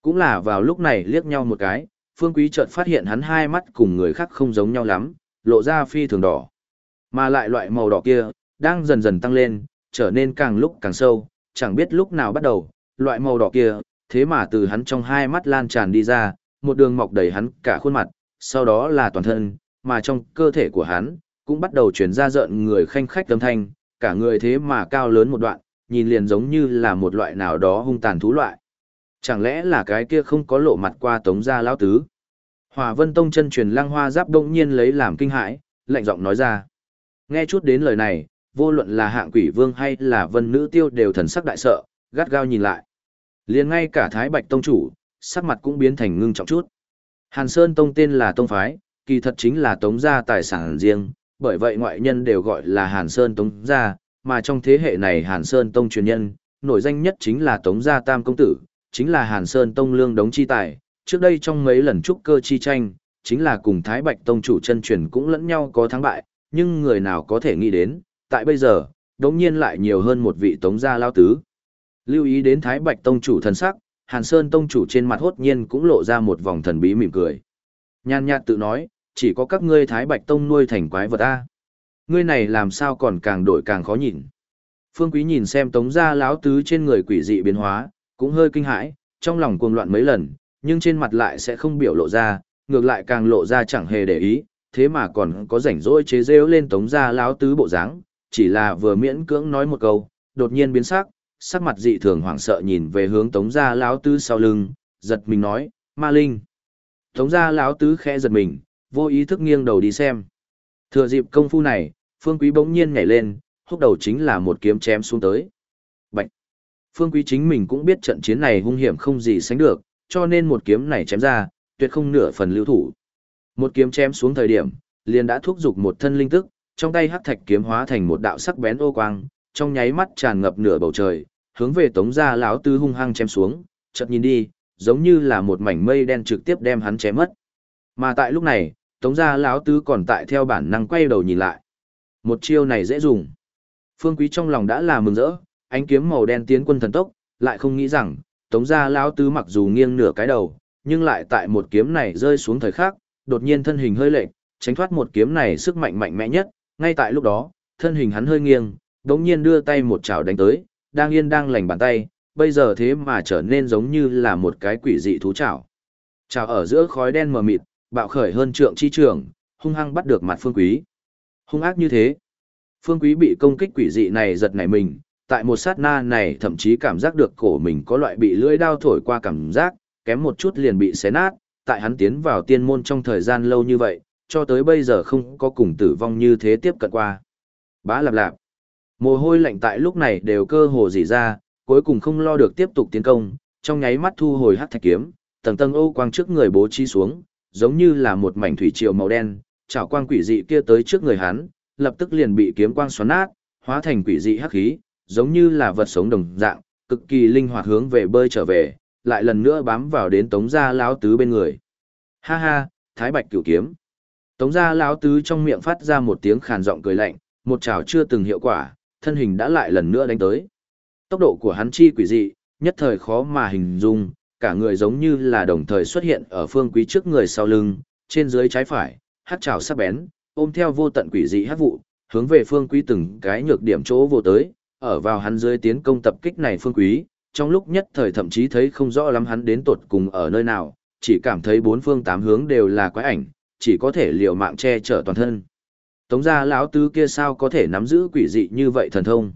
Cũng là vào lúc này liếc nhau một cái, phương quý chợt phát hiện hắn hai mắt cùng người khác không giống nhau lắm, lộ ra phi thường đỏ. Mà lại loại màu đỏ kia, đang dần dần tăng lên, trở nên càng lúc càng sâu, chẳng biết lúc nào bắt đầu, loại màu đỏ kia, thế mà từ hắn trong hai mắt lan tràn đi ra, một đường mọc đầy hắn cả khuôn mặt, sau đó là toàn thân, mà trong cơ thể của hắn, cũng bắt đầu chuyển ra rợn người khanh khách âm thanh, cả người thế mà cao lớn một đoạn, nhìn liền giống như là một loại nào đó hung tàn thú loại. Chẳng lẽ là cái kia không có lộ mặt qua tống gia lão tứ? Hòa Vân Tông chân truyền lăng hoa giáp đông nhiên lấy làm kinh hãi, lạnh giọng nói ra. Nghe chút đến lời này, vô luận là hạng quỷ vương hay là vân nữ tiêu đều thần sắc đại sợ, gắt gao nhìn lại. liền ngay cả Thái Bạch Tông chủ, sắc mặt cũng biến thành ngưng trọng chút. Hàn Sơn Tông tên là Tông Phái, kỳ thật chính là tống gia tài sản riêng, bởi vậy ngoại nhân đều gọi là Hàn Sơn Tông gia, mà trong thế hệ này Hàn Sơn Tông truyền nhân, nổi danh nhất chính là Tống gia Tam Công Tử, chính là Hàn Sơn Tông lương đống chi tài, trước đây trong mấy lần trúc cơ chi tranh, chính là cùng Thái Bạch Tông chủ chân truyền cũng lẫn nhau có thắng bại, nhưng người nào có thể nghĩ đến, tại bây giờ, đống nhiên lại nhiều hơn một vị tống gia lao tứ. Lưu ý đến Thái Bạch Tông chủ thần sắc, Hàn Sơn Tông chủ trên mặt hốt nhiên cũng lộ ra một vòng thần bí mỉm cười. Nhan nhạt tự nói, chỉ có các ngươi Thái Bạch Tông nuôi thành quái vật a. Ngươi này làm sao còn càng đổi càng khó nhìn. Phương Quý nhìn xem tống gia lão tứ trên người quỷ dị biến hóa, cũng hơi kinh hãi, trong lòng cuồng loạn mấy lần, nhưng trên mặt lại sẽ không biểu lộ ra, ngược lại càng lộ ra chẳng hề để ý, thế mà còn có rảnh rỗi chế rêu lên tống gia lão tứ bộ dáng, chỉ là vừa miễn cưỡng nói một câu, đột nhiên biến sắc, sắc mặt dị thường hoảng sợ nhìn về hướng Tống gia lão tứ sau lưng, giật mình nói, "Ma Linh." Tống gia lão tứ khẽ giật mình, vô ý thức nghiêng đầu đi xem. Thừa dịp công phu này, Phương Quý bỗng nhiên nhảy lên, húc đầu chính là một kiếm chém xuống tới. Bạch. Phương Quý chính mình cũng biết trận chiến này hung hiểm không gì sánh được, cho nên một kiếm này chém ra, tuyệt không nửa phần lưu thủ. Một kiếm chém xuống thời điểm, liền đã thúc giục một thân linh tức, trong tay hắc thạch kiếm hóa thành một đạo sắc bén ô quang, trong nháy mắt tràn ngập nửa bầu trời, hướng về Tống gia lão tứ hung hăng chém xuống, chợt nhìn đi, giống như là một mảnh mây đen trực tiếp đem hắn chém mất. Mà tại lúc này, Tống gia lão tứ còn tại theo bản năng quay đầu nhìn lại. Một chiêu này dễ dùng. Phương Quý trong lòng đã là mừng rỡ, ánh kiếm màu đen tiến quân thần tốc, lại không nghĩ rằng, Tống gia lão tứ mặc dù nghiêng nửa cái đầu, nhưng lại tại một kiếm này rơi xuống thời khắc, đột nhiên thân hình hơi lệch, tránh thoát một kiếm này sức mạnh mạnh mẽ nhất, ngay tại lúc đó, thân hình hắn hơi nghiêng, đống nhiên đưa tay một chảo đánh tới, đang yên đang lành bàn tay, bây giờ thế mà trở nên giống như là một cái quỷ dị thú chảo. Chảo ở giữa khói đen mờ mịt, bạo khởi hơn trượng chi trường, hung hăng bắt được mặt phương quý. Hung ác như thế. Phương quý bị công kích quỷ dị này giật nảy mình, tại một sát na này thậm chí cảm giác được cổ mình có loại bị lưỡi đao thổi qua cảm giác, kém một chút liền bị xé nát, tại hắn tiến vào tiên môn trong thời gian lâu như vậy, cho tới bây giờ không có cùng tử vong như thế tiếp cận qua. Bá lạp lạp. Mồ hôi lạnh tại lúc này đều cơ hồ dỉ ra, cuối cùng không lo được tiếp tục tiến công, trong nháy mắt thu hồi hắc thạch kiếm, tầng tầng ô quang trước người bố trí xuống, giống như là một mảnh thủy triều màu đen, chảo quang quỷ dị kia tới trước người hắn, lập tức liền bị kiếm quang xoắn nát, hóa thành quỷ dị hắc khí, giống như là vật sống đồng dạng, cực kỳ linh hoạt hướng về bơi trở về, lại lần nữa bám vào đến tống gia lão tứ bên người. Ha ha, Thái Bạch Cửu kiếm. Tống gia lão tứ trong miệng phát ra một tiếng khàn giọng cười lạnh, một chảo chưa từng hiệu quả, thân hình đã lại lần nữa đánh tới. Tốc độ của hắn chi quỷ dị, nhất thời khó mà hình dung, cả người giống như là đồng thời xuất hiện ở phương quý trước người sau lưng, trên dưới trái phải, hát trào sắc bén, ôm theo vô tận quỷ dị hát vụ, hướng về phương quý từng cái nhược điểm chỗ vô tới, ở vào hắn dưới tiến công tập kích này phương quý, trong lúc nhất thời thậm chí thấy không rõ lắm hắn đến tột cùng ở nơi nào, chỉ cảm thấy bốn phương tám hướng đều là quái ảnh, chỉ có thể liều mạng che chở toàn thân. Tống gia lão tứ kia sao có thể nắm giữ quỷ dị như vậy thần thông.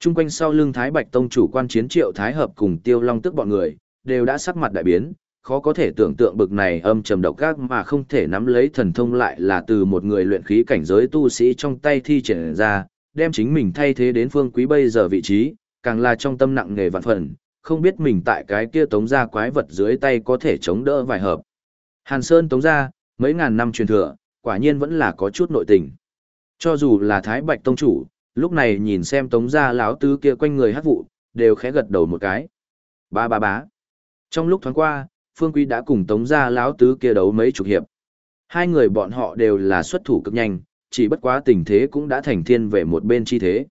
Trung quanh sau lưng Thái Bạch Tông chủ quan chiến triệu Thái Hợp cùng Tiêu Long tức bọn người, đều đã sắc mặt đại biến, khó có thể tưởng tượng bực này âm trầm độc ác mà không thể nắm lấy thần thông lại là từ một người luyện khí cảnh giới tu sĩ trong tay thi triển ra, đem chính mình thay thế đến phương quý bây giờ vị trí, càng là trong tâm nặng nghề vạn phần, không biết mình tại cái kia tống gia quái vật dưới tay có thể chống đỡ vài hợp. Hàn Sơn tống gia, mấy ngàn năm truyền thừa, quả nhiên vẫn là có chút nội tình. Cho dù là Thái Bạch Tông chủ, lúc này nhìn xem tống gia lão tứ kia quanh người hát vụ, đều khẽ gật đầu một cái. Ba ba bá. Trong lúc thoáng qua, Phương Quý đã cùng tống gia lão tứ kia đấu mấy chục hiệp. Hai người bọn họ đều là xuất thủ cực nhanh, chỉ bất quá tình thế cũng đã thành thiên về một bên chi thế.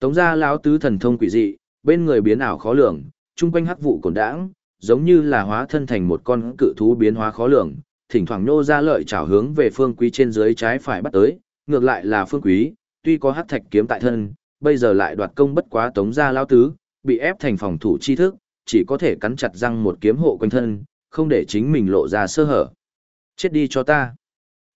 Tống gia lão tứ thần thông quỷ dị, bên người biến ảo khó lường, chung quanh hắc vụ cồn đãng, giống như là hóa thân thành một con cự thú biến hóa khó lường, thỉnh thoảng nô ra lợi chảo hướng về phương quý trên dưới trái phải bắt tới, ngược lại là phương quý, tuy có hắc thạch kiếm tại thân, bây giờ lại đoạt công bất quá tống gia lão tứ, bị ép thành phòng thủ chi thức, chỉ có thể cắn chặt răng một kiếm hộ quanh thân, không để chính mình lộ ra sơ hở. Chết đi cho ta.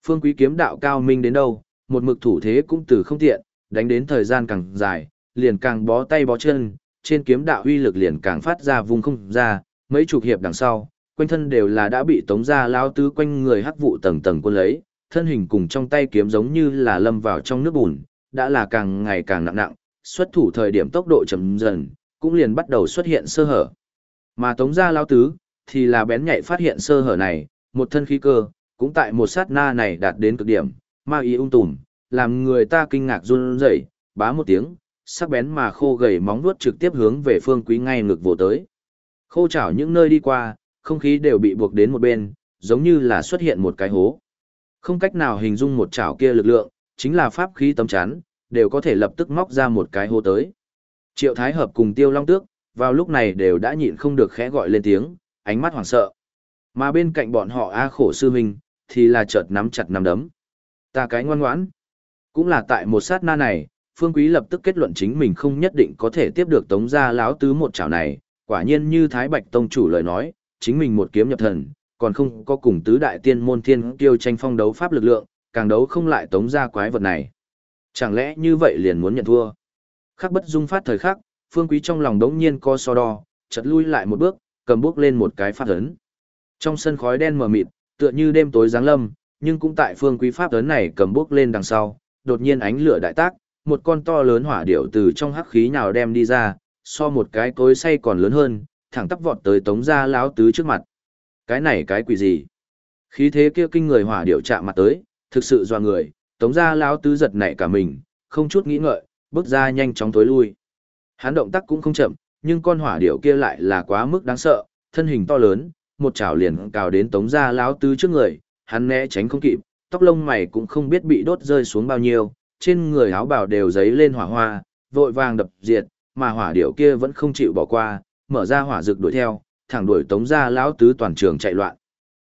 Phương quý kiếm đạo cao minh đến đâu, một mực thủ thế cũng từ không tiện, đánh đến thời gian càng dài, liền càng bó tay bó chân, trên kiếm đạo uy lực liền càng phát ra vùng không ra, mấy chục hiệp đằng sau, quanh thân đều là đã bị tống ra lao tứ quanh người hắc vụ tầng tầng quân lấy, thân hình cùng trong tay kiếm giống như là lâm vào trong nước bùn, đã là càng ngày càng nặng nặng, xuất thủ thời điểm tốc độ chậm dần, cũng liền bắt đầu xuất hiện sơ hở. Mà tống Gia lao tứ, thì là bén nhạy phát hiện sơ hở này, một thân khí cơ, cũng tại một sát na này đạt đến cực điểm, ma ý ung tùm, làm người ta kinh ngạc run rẩy, bá một tiếng, sắc bén mà khô gầy móng vuốt trực tiếp hướng về phương quý ngay ngực vồ tới. Khô chảo những nơi đi qua, không khí đều bị buộc đến một bên, giống như là xuất hiện một cái hố. Không cách nào hình dung một chảo kia lực lượng, chính là pháp khí tấm chắn, đều có thể lập tức móc ra một cái hố tới. Triệu Thái Hợp cùng Tiêu Long Tước, vào lúc này đều đã nhịn không được khẽ gọi lên tiếng, ánh mắt hoảng sợ. Mà bên cạnh bọn họ A khổ sư huynh, thì là chợt nắm chặt nắm đấm. Ta cái ngoan ngoãn. Cũng là tại một sát na này, Phương Quý lập tức kết luận chính mình không nhất định có thể tiếp được Tống gia lão tứ một chảo này, quả nhiên như Thái Bạch tông chủ lời nói, chính mình một kiếm nhập thần, còn không có cùng tứ đại tiên môn thiên tiêu tranh phong đấu pháp lực lượng, càng đấu không lại Tống gia quái vật này. Chẳng lẽ như vậy liền muốn nhận thua? Khắc bất dung phát thời khắc, Phương Quý trong lòng đống nhiên co so đo, chợt lui lại một bước, cầm bước lên một cái phát ấn. Trong sân khói đen mờ mịt, tựa như đêm tối giáng lâm, nhưng cũng tại Phương Quý pháp ấn này cầm bước lên đằng sau, đột nhiên ánh lửa đại tác, một con to lớn hỏa điểu từ trong hắc khí nào đem đi ra, so một cái cối say còn lớn hơn, thẳng tắp vọt tới tống gia lão tứ trước mặt. Cái này cái quỷ gì? Khí thế kia kinh người hỏa điểu chạm mặt tới, thực sự doa người, tống gia lão tứ giật nảy cả mình, không chút nghĩ ngợi, bước ra nhanh chóng tối lui. Hắn động tác cũng không chậm, nhưng con hỏa điểu kia lại là quá mức đáng sợ, thân hình to lớn, một chảo liền cào đến tống gia lão tứ trước người, hắn né tránh không kịp, tóc lông mày cũng không biết bị đốt rơi xuống bao nhiêu, trên người áo bào đều giấy lên hỏa hoa, vội vàng đập diệt, mà hỏa điểu kia vẫn không chịu bỏ qua, mở ra hỏa rực đuổi theo, thẳng đuổi tống gia lão tứ toàn trường chạy loạn.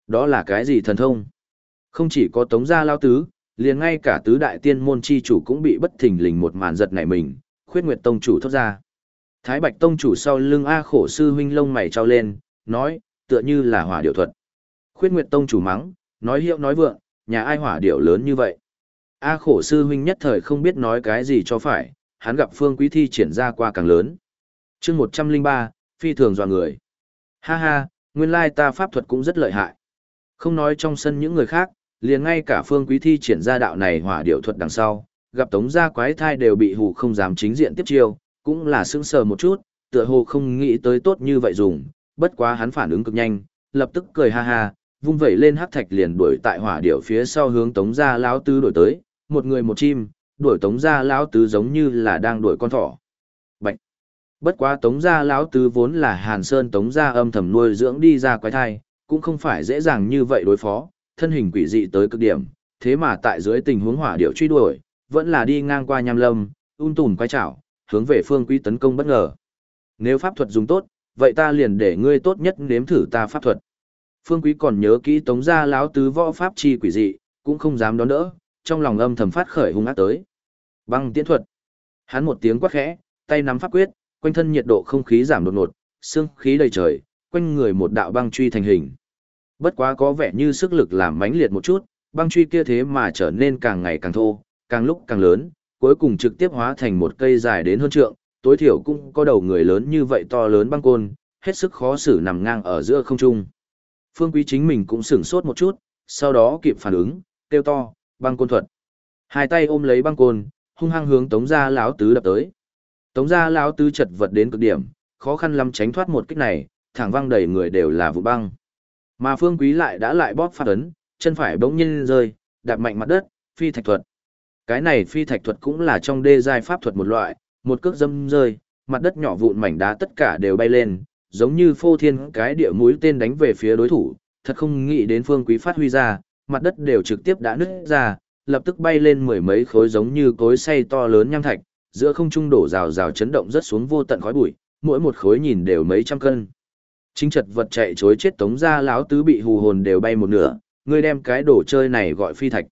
Đó là cái gì thần thông? Không chỉ có tống gia lão tứ, liền ngay cả tứ đại tiên môn chi chủ cũng bị bất thình lình một màn giật nảy mình, khuyết nguyệt tông chủ thốt ra. Thái bạch tông chủ sau lưng A khổ sư huynh lông mày trao lên, nói, tựa như là hỏa điểu thuật. Khuyết nguyệt tông chủ mắng, nói hiệu nói vượng, nhà ai hỏa điểu lớn như vậy. A khổ sư huynh nhất thời không biết nói cái gì cho phải, hắn gặp phương quý thi triển ra qua càng lớn. chương 103, phi thường dò người. Ha ha, nguyên lai ta pháp thuật cũng rất lợi hại. Không nói trong sân những người khác, liền ngay cả phương quý thi triển ra đạo này hỏa điệu thuật đằng sau, gặp tống gia quái thai đều bị hù không dám chính diện tiếp chiêu, cũng là sững sờ một chút, tựa hồ không nghĩ tới tốt như vậy dùng, bất quá hắn phản ứng cực nhanh, lập tức cười ha ha, vung vẩy lên hắc thạch liền đuổi tại hỏa điệu phía sau hướng tống gia lão tứ đuổi tới, một người một chim, đuổi tống gia lão tứ giống như là đang đuổi con thỏ. Bạch. Bất quá tống gia lão tứ vốn là Hàn Sơn tống gia âm thầm nuôi dưỡng đi ra quái thai, cũng không phải dễ dàng như vậy đối phó, thân hình quỷ dị tới cực điểm, thế mà tại dưới tình huống hỏa điệu truy đuổi, vẫn là đi ngang qua nham lâm, um un tùn quay chảo, hướng về phương quý tấn công bất ngờ. Nếu pháp thuật dùng tốt, vậy ta liền để ngươi tốt nhất nếm thử ta pháp thuật. Phương Quý còn nhớ kỹ tống gia láo tứ võ pháp chi quỷ dị, cũng không dám đón đỡ, trong lòng âm thầm phát khởi hung ác tới. Băng tiễn thuật. Hắn một tiếng quát khẽ, tay nắm pháp quyết, quanh thân nhiệt độ không khí giảm đột ngột, xương khí đầy trời, quanh người một đạo băng truy thành hình. Bất quá có vẻ như sức lực làm mãnh liệt một chút, băng truy kia thế mà trở nên càng ngày càng thô, càng lúc càng lớn, cuối cùng trực tiếp hóa thành một cây dài đến hơn trượng, tối thiểu cũng có đầu người lớn như vậy to lớn băng côn, hết sức khó xử nằm ngang ở giữa không trung. Phương Quý chính mình cũng sửng sốt một chút, sau đó kịp phản ứng, kêu to, băng côn thuật. Hai tay ôm lấy băng côn, hung hăng hướng Tống gia lão tứ đập tới. Tống gia lão tứ chật vật đến cực điểm, khó khăn lắm tránh thoát một kích này, thẳng văng đầy người đều là vụ băng. Mà Phương Quý lại đã lại bóp phát ấn, chân phải bỗng nhiên rơi, đạp mạnh mặt đất, phi thạch thuật. Cái này phi thạch thuật cũng là trong đê giai pháp thuật một loại, một cước dâm rơi, mặt đất nhỏ vụn mảnh đá tất cả đều bay lên, giống như phô thiên cái địa mũi tên đánh về phía đối thủ, thật không nghĩ đến phương quý phát huy ra, mặt đất đều trực tiếp đã nứt ra, lập tức bay lên mười mấy khối giống như cối xay to lớn nham thạch, giữa không trung đổ rào rào chấn động rất xuống vô tận khói bụi, mỗi một khối nhìn đều mấy trăm cân. Chính chật vật chạy chối chết tống ra láo tứ bị hù hồn đều bay một nửa, người đem cái đồ chơi này gọi phi thạch.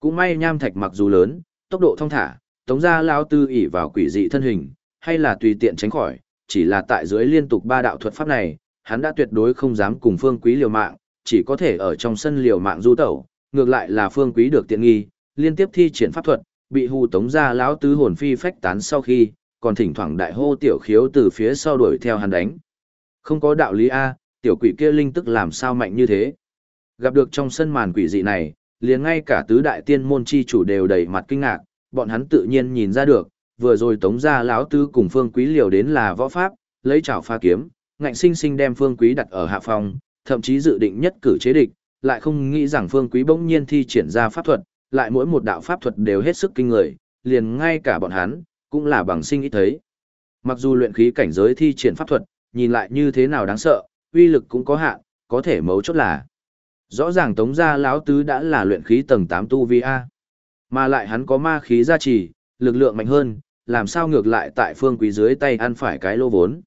Cũng may nham thạch mặc dù lớn, tốc độ thông thả, tống ra láo tư ỉ vào quỷ dị thân hình, hay là tùy tiện tránh khỏi, chỉ là tại dưới liên tục ba đạo thuật pháp này, hắn đã tuyệt đối không dám cùng phương quý liều mạng, chỉ có thể ở trong sân liều mạng du tẩu, ngược lại là phương quý được tiện nghi, liên tiếp thi triển pháp thuật, bị hù tống ra lão tứ hồn phi phách tán sau khi, còn thỉnh thoảng đại hô tiểu khiếu từ phía sau đuổi theo hắn đánh. Không có đạo lý A, tiểu quỷ kia linh tức làm sao mạnh như thế. Gặp được trong sân màn quỷ dị này, liền ngay cả tứ đại tiên môn chi chủ đều đầy mặt kinh ngạc, bọn hắn tự nhiên nhìn ra được, vừa rồi tống ra lão tứ cùng phương quý liều đến là võ pháp, lấy chảo pha kiếm, ngạnh sinh sinh đem phương quý đặt ở hạ phòng, thậm chí dự định nhất cử chế địch, lại không nghĩ rằng phương quý bỗng nhiên thi triển ra pháp thuật, lại mỗi một đạo pháp thuật đều hết sức kinh người, liền ngay cả bọn hắn, cũng là bằng sinh ý thấy. Mặc dù luyện khí cảnh giới thi triển pháp thuật, nhìn lại như thế nào đáng sợ, uy lực cũng có hạn, có thể mấu chốt là. Rõ ràng tống gia lão tứ đã là luyện khí tầng 8 tu vi A. Mà lại hắn có ma khí gia trì, lực lượng mạnh hơn, làm sao ngược lại tại phương quý dưới tay ăn phải cái lô vốn.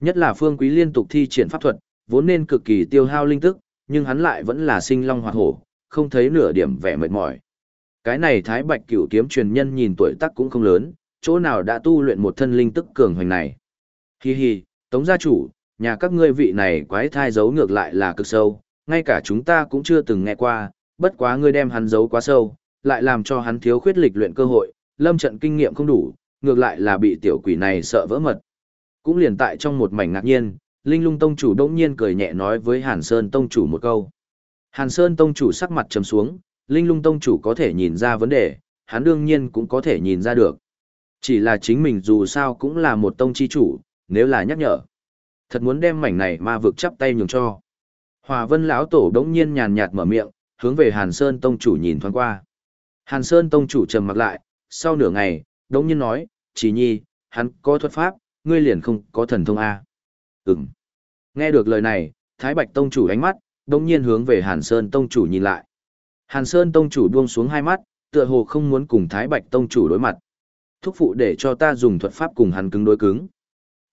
Nhất là phương quý liên tục thi triển pháp thuật, vốn nên cực kỳ tiêu hao linh tức, nhưng hắn lại vẫn là sinh long hoạt hổ, không thấy nửa điểm vẻ mệt mỏi. Cái này Thái Bạch Cửu kiếm truyền nhân nhìn tuổi tác cũng không lớn, chỗ nào đã tu luyện một thân linh tức cường hoành này. Hi hi, Tống gia chủ, nhà các ngươi vị này quái thai giấu ngược lại là cực sâu, ngay cả chúng ta cũng chưa từng nghe qua, bất quá ngươi đem hắn giấu quá sâu, lại làm cho hắn thiếu khuyết lịch luyện cơ hội, lâm trận kinh nghiệm không đủ, ngược lại là bị tiểu quỷ này sợ vỡ mật. Cũng liền tại trong một mảnh ngạc nhiên, Linh Lung Tông chủ đỗng nhiên cười nhẹ nói với Hàn Sơn Tông chủ một câu. Hàn Sơn Tông chủ sắc mặt trầm xuống, Linh Lung Tông chủ có thể nhìn ra vấn đề, hắn đương nhiên cũng có thể nhìn ra được. Chỉ là chính mình dù sao cũng là một tông chi chủ, nếu là nhắc nhở. Thật muốn đem mảnh này ma vực chắp tay nhường cho. Hòa Vân lão tổ đống nhiên nhàn nhạt mở miệng, hướng về Hàn Sơn Tông chủ nhìn thoáng qua. Hàn Sơn Tông chủ trầm mặc lại, sau nửa ngày, đống nhiên nói, chỉ nhi, hắn có thuật pháp, ngươi liền không có thần thông A. Ừm. Nghe được lời này, Thái Bạch Tông chủ ánh mắt, đống nhiên hướng về Hàn Sơn Tông chủ nhìn lại. Hàn Sơn Tông chủ buông xuống hai mắt, tựa hồ không muốn cùng Thái Bạch Tông chủ đối mặt. Thúc phụ để cho ta dùng thuật pháp cùng hắn cứng đối cứng.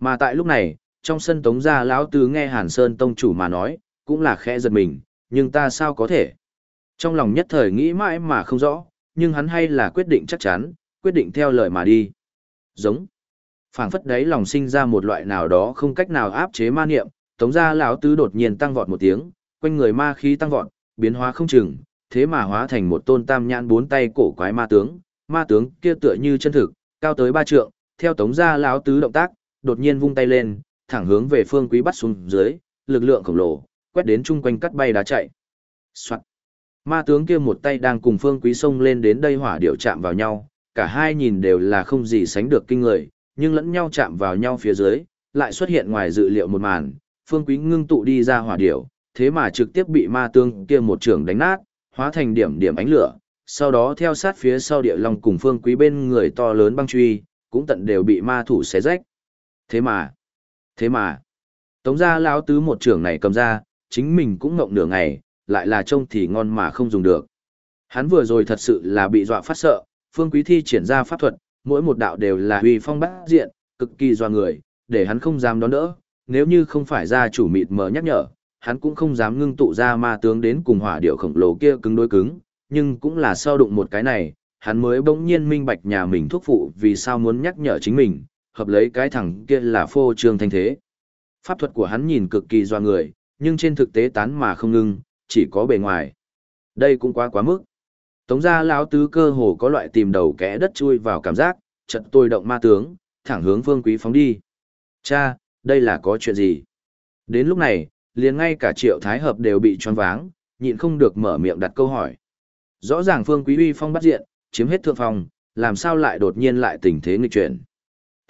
Mà tại lúc này, trong sân Tống gia lão tứ nghe Hàn Sơn Tông chủ mà nói, cũng là khẽ giật mình, nhưng ta sao có thể? Trong lòng nhất thời nghĩ mãi mà không rõ, nhưng hắn hay là quyết định chắc chắn, quyết định theo lời mà đi. Giống. phảng phất đấy lòng sinh ra một loại nào đó không cách nào áp chế ma niệm, tống gia lão tứ đột nhiên tăng vọt một tiếng, quanh người ma khí tăng vọt, biến hóa không chừng, thế mà hóa thành một tôn tam nhãn bốn tay cổ quái ma tướng, ma tướng kia tựa như chân thực, cao tới ba trượng, theo tống gia lão tứ động tác, đột nhiên vung tay lên, thẳng hướng về phương quý bắt xuống dưới, lực lượng khổng lồ, quét đến chung quanh cắt bay đá chạy. Soạn. Ma tướng kia một tay đang cùng phương quý sông lên đến đây hỏa điệu chạm vào nhau, cả hai nhìn đều là không gì sánh được kinh người, nhưng lẫn nhau chạm vào nhau phía dưới, lại xuất hiện ngoài dự liệu một màn, phương quý ngưng tụ đi ra hỏa điệu, thế mà trực tiếp bị ma tướng kia một trường đánh nát, hóa thành điểm điểm ánh lửa, sau đó theo sát phía sau địa long cùng phương quý bên người to lớn băng truy, cũng tận đều bị ma thủ xé rách. Thế mà, thế mà, tống gia lão tứ một trưởng này cầm ra, chính mình cũng ngộng nửa ngày, lại là trông thì ngon mà không dùng được. Hắn vừa rồi thật sự là bị dọa phát sợ, phương quý thi triển ra pháp thuật, mỗi một đạo đều là huy phong bát diện, cực kỳ doa người, để hắn không dám đón đỡ, nếu như không phải gia chủ mịt mờ nhắc nhở, hắn cũng không dám ngưng tụ ra ma tướng đến cùng hỏa điệu khổng lồ kia cứng đối cứng, nhưng cũng là sau đụng một cái này, hắn mới bỗng nhiên minh bạch nhà mình thuốc phụ vì sao muốn nhắc nhở chính mình, hợp lấy cái thằng kia là phô trương thanh thế. Pháp thuật của hắn nhìn cực kỳ doa người, nhưng trên thực tế tán mà không ngưng, chỉ có bề ngoài. Đây cũng quá quá mức. Tống gia lão tứ cơ hồ có loại tìm đầu kẽ đất chui vào cảm giác, trận tôi động ma tướng, thẳng hướng Vương Quý phóng đi. Cha, đây là có chuyện gì? Đến lúc này, liền ngay cả Triệu Thái Hợp đều bị choáng váng, nhịn không được mở miệng đặt câu hỏi. Rõ ràng Phương Quý uy phong bắt diện, chiếm hết thượng phòng, làm sao lại đột nhiên lại tình thế nghịch chuyển.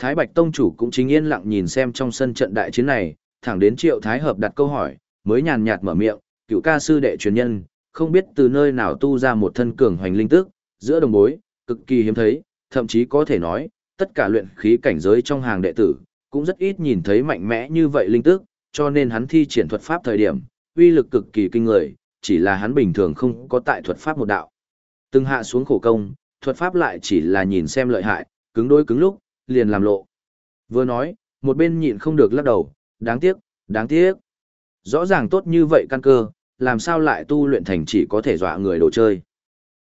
Thái Bạch Tông chủ cũng chính yên lặng nhìn xem trong sân trận đại chiến này, thẳng đến Triệu Thái Hợp đặt câu hỏi, mới nhàn nhạt mở miệng, cựu ca sư đệ truyền nhân, không biết từ nơi nào tu ra một thân cường hoành linh tức, giữa đồng bối, cực kỳ hiếm thấy, thậm chí có thể nói, tất cả luyện khí cảnh giới trong hàng đệ tử, cũng rất ít nhìn thấy mạnh mẽ như vậy linh tức, cho nên hắn thi triển thuật pháp thời điểm, uy lực cực kỳ kinh người, chỉ là hắn bình thường không có tại thuật pháp một đạo. Từng hạ xuống khổ công, thuật pháp lại chỉ là nhìn xem lợi hại, cứng đối cứng lúc, liền làm lộ. Vừa nói, một bên nhịn không được lắc đầu, đáng tiếc, đáng tiếc. Rõ ràng tốt như vậy căn cơ, làm sao lại tu luyện thành chỉ có thể dọa người đồ chơi.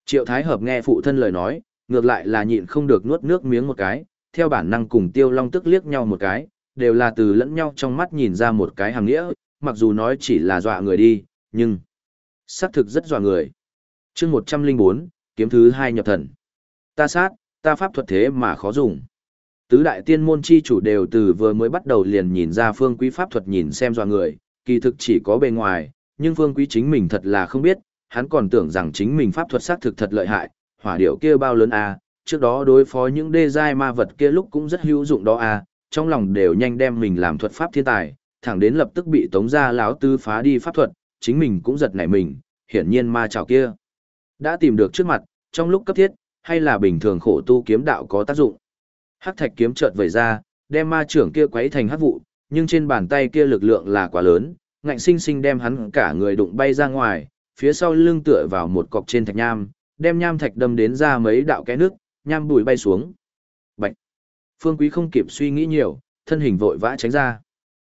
Triệu Thái Hợp nghe phụ thân lời nói, ngược lại là nhịn không được nuốt nước miếng một cái, theo bản năng cùng Tiêu Long tức liếc nhau một cái, đều là từ lẫn nhau trong mắt nhìn ra một cái hàng nghĩa, mặc dù nói chỉ là dọa người đi, nhưng xác thực rất dọa người. chương 104, kiếm thứ hai nhập thần. Ta sát, ta pháp thuật thế mà khó dùng. Tứ đại tiên môn chi chủ đều từ vừa mới bắt đầu liền nhìn ra phương quý pháp thuật nhìn xem do người, kỳ thực chỉ có bề ngoài, nhưng phương quý chính mình thật là không biết, hắn còn tưởng rằng chính mình pháp thuật xác thực thật lợi hại, hỏa điệu kia bao lớn à, trước đó đối phó những đê giai ma vật kia lúc cũng rất hữu dụng đó à, trong lòng đều nhanh đem mình làm thuật pháp thiên tài, thẳng đến lập tức bị tống gia lão tư phá đi pháp thuật, chính mình cũng giật nảy mình, hiển nhiên ma chảo kia đã tìm được trước mặt, trong lúc cấp thiết, hay là bình thường khổ tu kiếm đạo có tác dụng. Hắc thạch kiếm chợt vẩy ra, đem ma trưởng kia quấy thành hắc vụ, nhưng trên bàn tay kia lực lượng là quá lớn, ngạnh sinh sinh đem hắn cả người đụng bay ra ngoài, phía sau lưng tựa vào một cọc trên thạch nham, đem nham thạch đâm đến ra mấy đạo cái nước, nham bùi bay xuống. Bạch. Phương Quý không kịp suy nghĩ nhiều, thân hình vội vã tránh ra.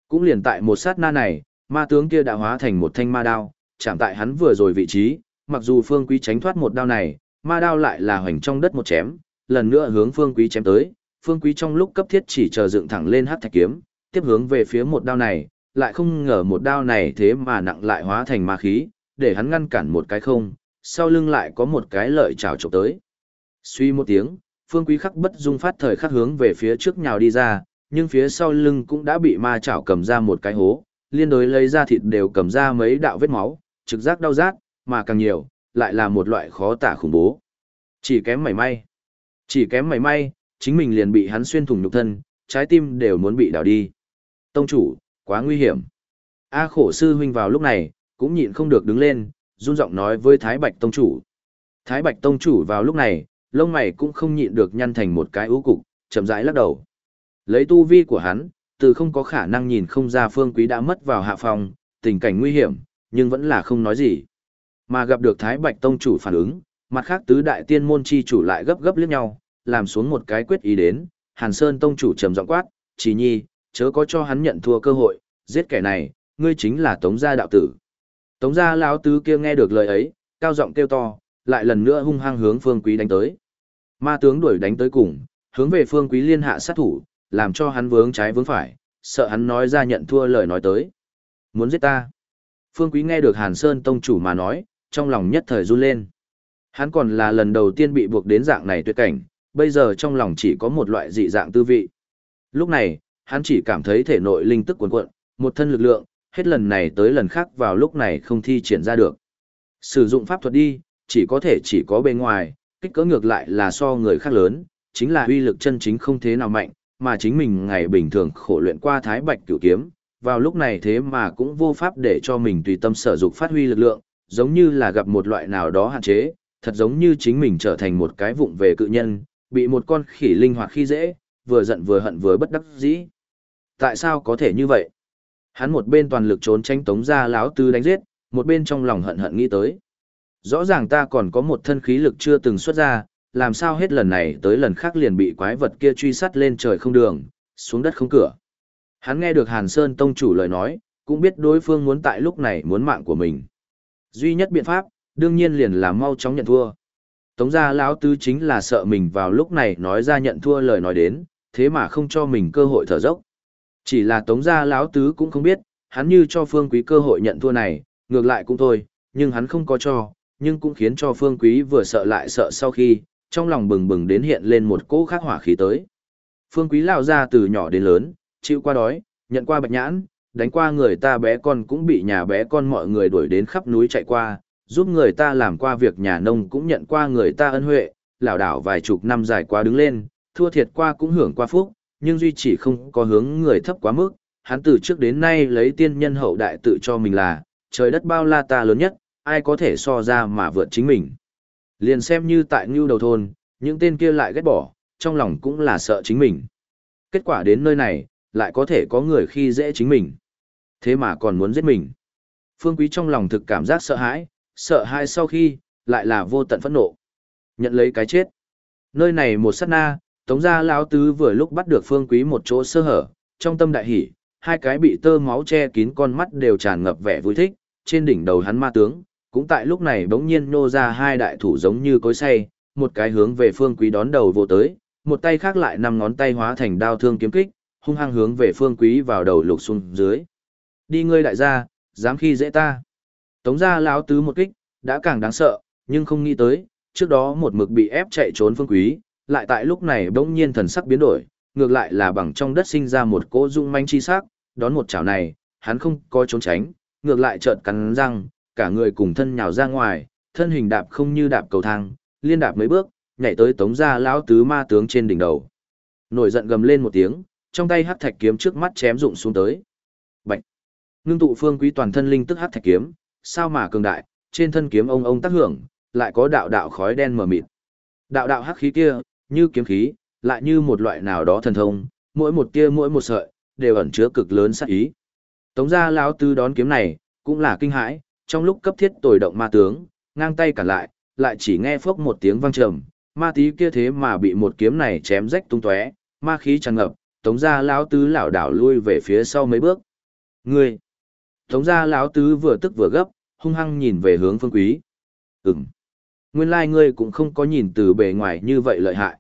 Cũng liền tại một sát na này, ma tướng kia đã hóa thành một thanh ma đao, chạm tại hắn vừa rồi vị trí, mặc dù Phương Quý tránh thoát một đao này, ma đao lại là hoành trong đất một chém, lần nữa hướng Phương Quý chém tới, Phương Quý trong lúc cấp thiết chỉ chờ dựng thẳng lên hắc thạch kiếm, tiếp hướng về phía một đao này, lại không ngờ một đao này thế mà nặng lại hóa thành ma khí, để hắn ngăn cản một cái không, sau lưng lại có một cái lợi trào chụp tới. Suy một tiếng, Phương Quý khắc bất dung phát thời khắc hướng về phía trước nhào đi ra, nhưng phía sau lưng cũng đã bị ma chảo cầm ra một cái hố, liên đối lấy ra thịt đều cầm ra mấy đạo vết máu, trực giác đau rát, mà càng nhiều, lại là một loại khó tả khủng bố. Chỉ kém mảy may. Chỉ kém mảy may, chính mình liền bị hắn xuyên thủng nhục thân, trái tim đều muốn bị đảo đi. Tông chủ, quá nguy hiểm. A khổ sư huynh vào lúc này, cũng nhịn không được đứng lên, run giọng nói với Thái Bạch Tông chủ. Thái Bạch Tông chủ vào lúc này, lông mày cũng không nhịn được nhăn thành một cái ú cục, chậm rãi lắc đầu. Lấy tu vi của hắn, từ không có khả năng nhìn không ra phương quý đã mất vào hạ phòng, tình cảnh nguy hiểm, nhưng vẫn là không nói gì. Mà gặp được Thái Bạch Tông chủ phản ứng, mặt khác tứ đại tiên môn chi chủ lại gấp gấp liếc nhau, làm xuống một cái quyết ý đến, Hàn Sơn Tông chủ trầm giọng quát, chỉ nhi, chớ có cho hắn nhận thua cơ hội, giết kẻ này, ngươi chính là Tống gia đạo tử. Tống gia lão tứ kia nghe được lời ấy, cao giọng kêu to, lại lần nữa hung hăng hướng Phương Quý đánh tới. Ma tướng đuổi đánh tới cùng, hướng về Phương Quý liên hạ sát thủ, làm cho hắn vướng trái vướng phải, sợ hắn nói ra nhận thua lời nói tới. Muốn giết ta. Phương Quý nghe được Hàn Sơn tông chủ mà nói, trong lòng nhất thời run lên. Hắn còn là lần đầu tiên bị buộc đến dạng này tuyệt cảnh, bây giờ trong lòng chỉ có một loại dị dạng tư vị. Lúc này, hắn chỉ cảm thấy thể nội linh tức cuồn cuộn, một thân lực lượng, hết lần này tới lần khác vào lúc này không thi triển ra được. Sử dụng pháp thuật đi, chỉ có thể chỉ có bên ngoài, kích cỡ ngược lại là so người khác lớn, chính là uy lực chân chính không thế nào mạnh, mà chính mình ngày bình thường khổ luyện qua thái bạch cửu kiếm, vào lúc này thế mà cũng vô pháp để cho mình tùy tâm sở dục phát huy lực lượng, giống như là gặp một loại nào đó hạn chế, thật giống như chính mình trở thành một cái vụng về cự nhân, bị một con khỉ linh hoạt khi dễ, vừa giận vừa hận vừa bất đắc dĩ. Tại sao có thể như vậy? Hắn một bên toàn lực trốn tránh tống ra láo tư đánh giết, một bên trong lòng hận hận nghĩ tới. Rõ ràng ta còn có một thân khí lực chưa từng xuất ra, làm sao hết lần này tới lần khác liền bị quái vật kia truy sát lên trời không đường, xuống đất không cửa. Hắn nghe được Hàn Sơn tông chủ lời nói, cũng biết đối phương muốn tại lúc này muốn mạng của mình. Duy nhất biện pháp, đương nhiên liền là mau chóng nhận thua. Tống gia lão tứ chính là sợ mình vào lúc này nói ra nhận thua lời nói đến, thế mà không cho mình cơ hội thở dốc. Chỉ là Tống gia lão tứ cũng không biết, hắn như cho Phương Quý cơ hội nhận thua này, ngược lại cũng thôi, nhưng hắn không có cho, nhưng cũng khiến cho Phương Quý vừa sợ lại sợ sau khi, trong lòng bừng bừng đến hiện lên một cỗ khắc hỏa khí tới. Phương Quý lão ra từ nhỏ đến lớn, chịu qua đói, nhận qua bạch nhãn, đánh qua người ta bé con cũng bị nhà bé con mọi người đuổi đến khắp núi chạy qua, giúp người ta làm qua việc nhà nông cũng nhận qua người ta ân huệ, lảo đảo vài chục năm dài quá đứng lên, thua thiệt qua cũng hưởng qua phúc, nhưng duy chỉ không có hướng người thấp quá mức, hắn từ trước đến nay lấy tiên nhân hậu đại tự cho mình là, trời đất bao la ta lớn nhất, ai có thể so ra mà vượt chính mình. Liền xem như tại ngưu đầu thôn, những tên kia lại ghét bỏ, trong lòng cũng là sợ chính mình. Kết quả đến nơi này, lại có thể có người khi dễ chính mình. Thế mà còn muốn giết mình. Phương Quý trong lòng thực cảm giác sợ hãi, sợ hãi sau khi, lại là vô tận phẫn nộ. Nhận lấy cái chết. Nơi này một sát na, Tống gia lão tứ vừa lúc bắt được Phương Quý một chỗ sơ hở, trong tâm đại hỉ, hai cái bị tơ máu che kín con mắt đều tràn ngập vẻ vui thích, trên đỉnh đầu hắn ma tướng, cũng tại lúc này bỗng nhiên nô ra hai đại thủ giống như cối xay, một cái hướng về Phương Quý đón đầu vô tới, một tay khác lại năm ngón tay hóa thành đao thương kiếm kích, hung hăng hướng về Phương Quý vào đầu lục xuống dưới. Đi ngươi đại gia, dám khi dễ ta. Tống gia lão tứ một kích, đã càng đáng sợ, nhưng không nghĩ tới, trước đó một mực bị ép chạy trốn Phương Quý, lại tại lúc này bỗng nhiên thần sắc biến đổi, ngược lại là bằng trong đất sinh ra một cỗ dung manh chi sắc, đón một chảo này, hắn không có trốn tránh, ngược lại chợt cắn răng, cả người cùng thân nhào ra ngoài, thân hình đạp không như đạp cầu thang, liên đạp mấy bước, nhảy tới tống gia lão tứ ma tướng trên đỉnh đầu. Nổi giận gầm lên một tiếng, trong tay hắc thạch kiếm trước mắt chém rụng xuống tới. Bạch. Ngưng tụ phương quý toàn thân linh tức hắc thạch kiếm, sao mà cường đại, trên thân kiếm ông ông tác hưởng, lại có đạo đạo khói đen mờ mịt. Đạo đạo hắc khí kia, như kiếm khí, lại như một loại nào đó thần thông, mỗi một tia mỗi một sợi, đều ẩn chứa cực lớn sát ý. Tống gia lão tứ đón kiếm này, cũng là kinh hãi, trong lúc cấp thiết tồi động ma tướng, ngang tay cản lại, lại chỉ nghe phốc một tiếng vang trầm, ma tí kia thế mà bị một kiếm này chém rách tung tóe, ma khí tràn ngập, tống gia lão tứ lảo đảo lui về phía sau mấy bước. Ngươi! Tống gia lão tứ vừa tức vừa gấp, hung hăng nhìn về hướng phương quý. Ừm! Nguyên lai like ngươi cũng không có nhìn từ bề ngoài như vậy lợi hại.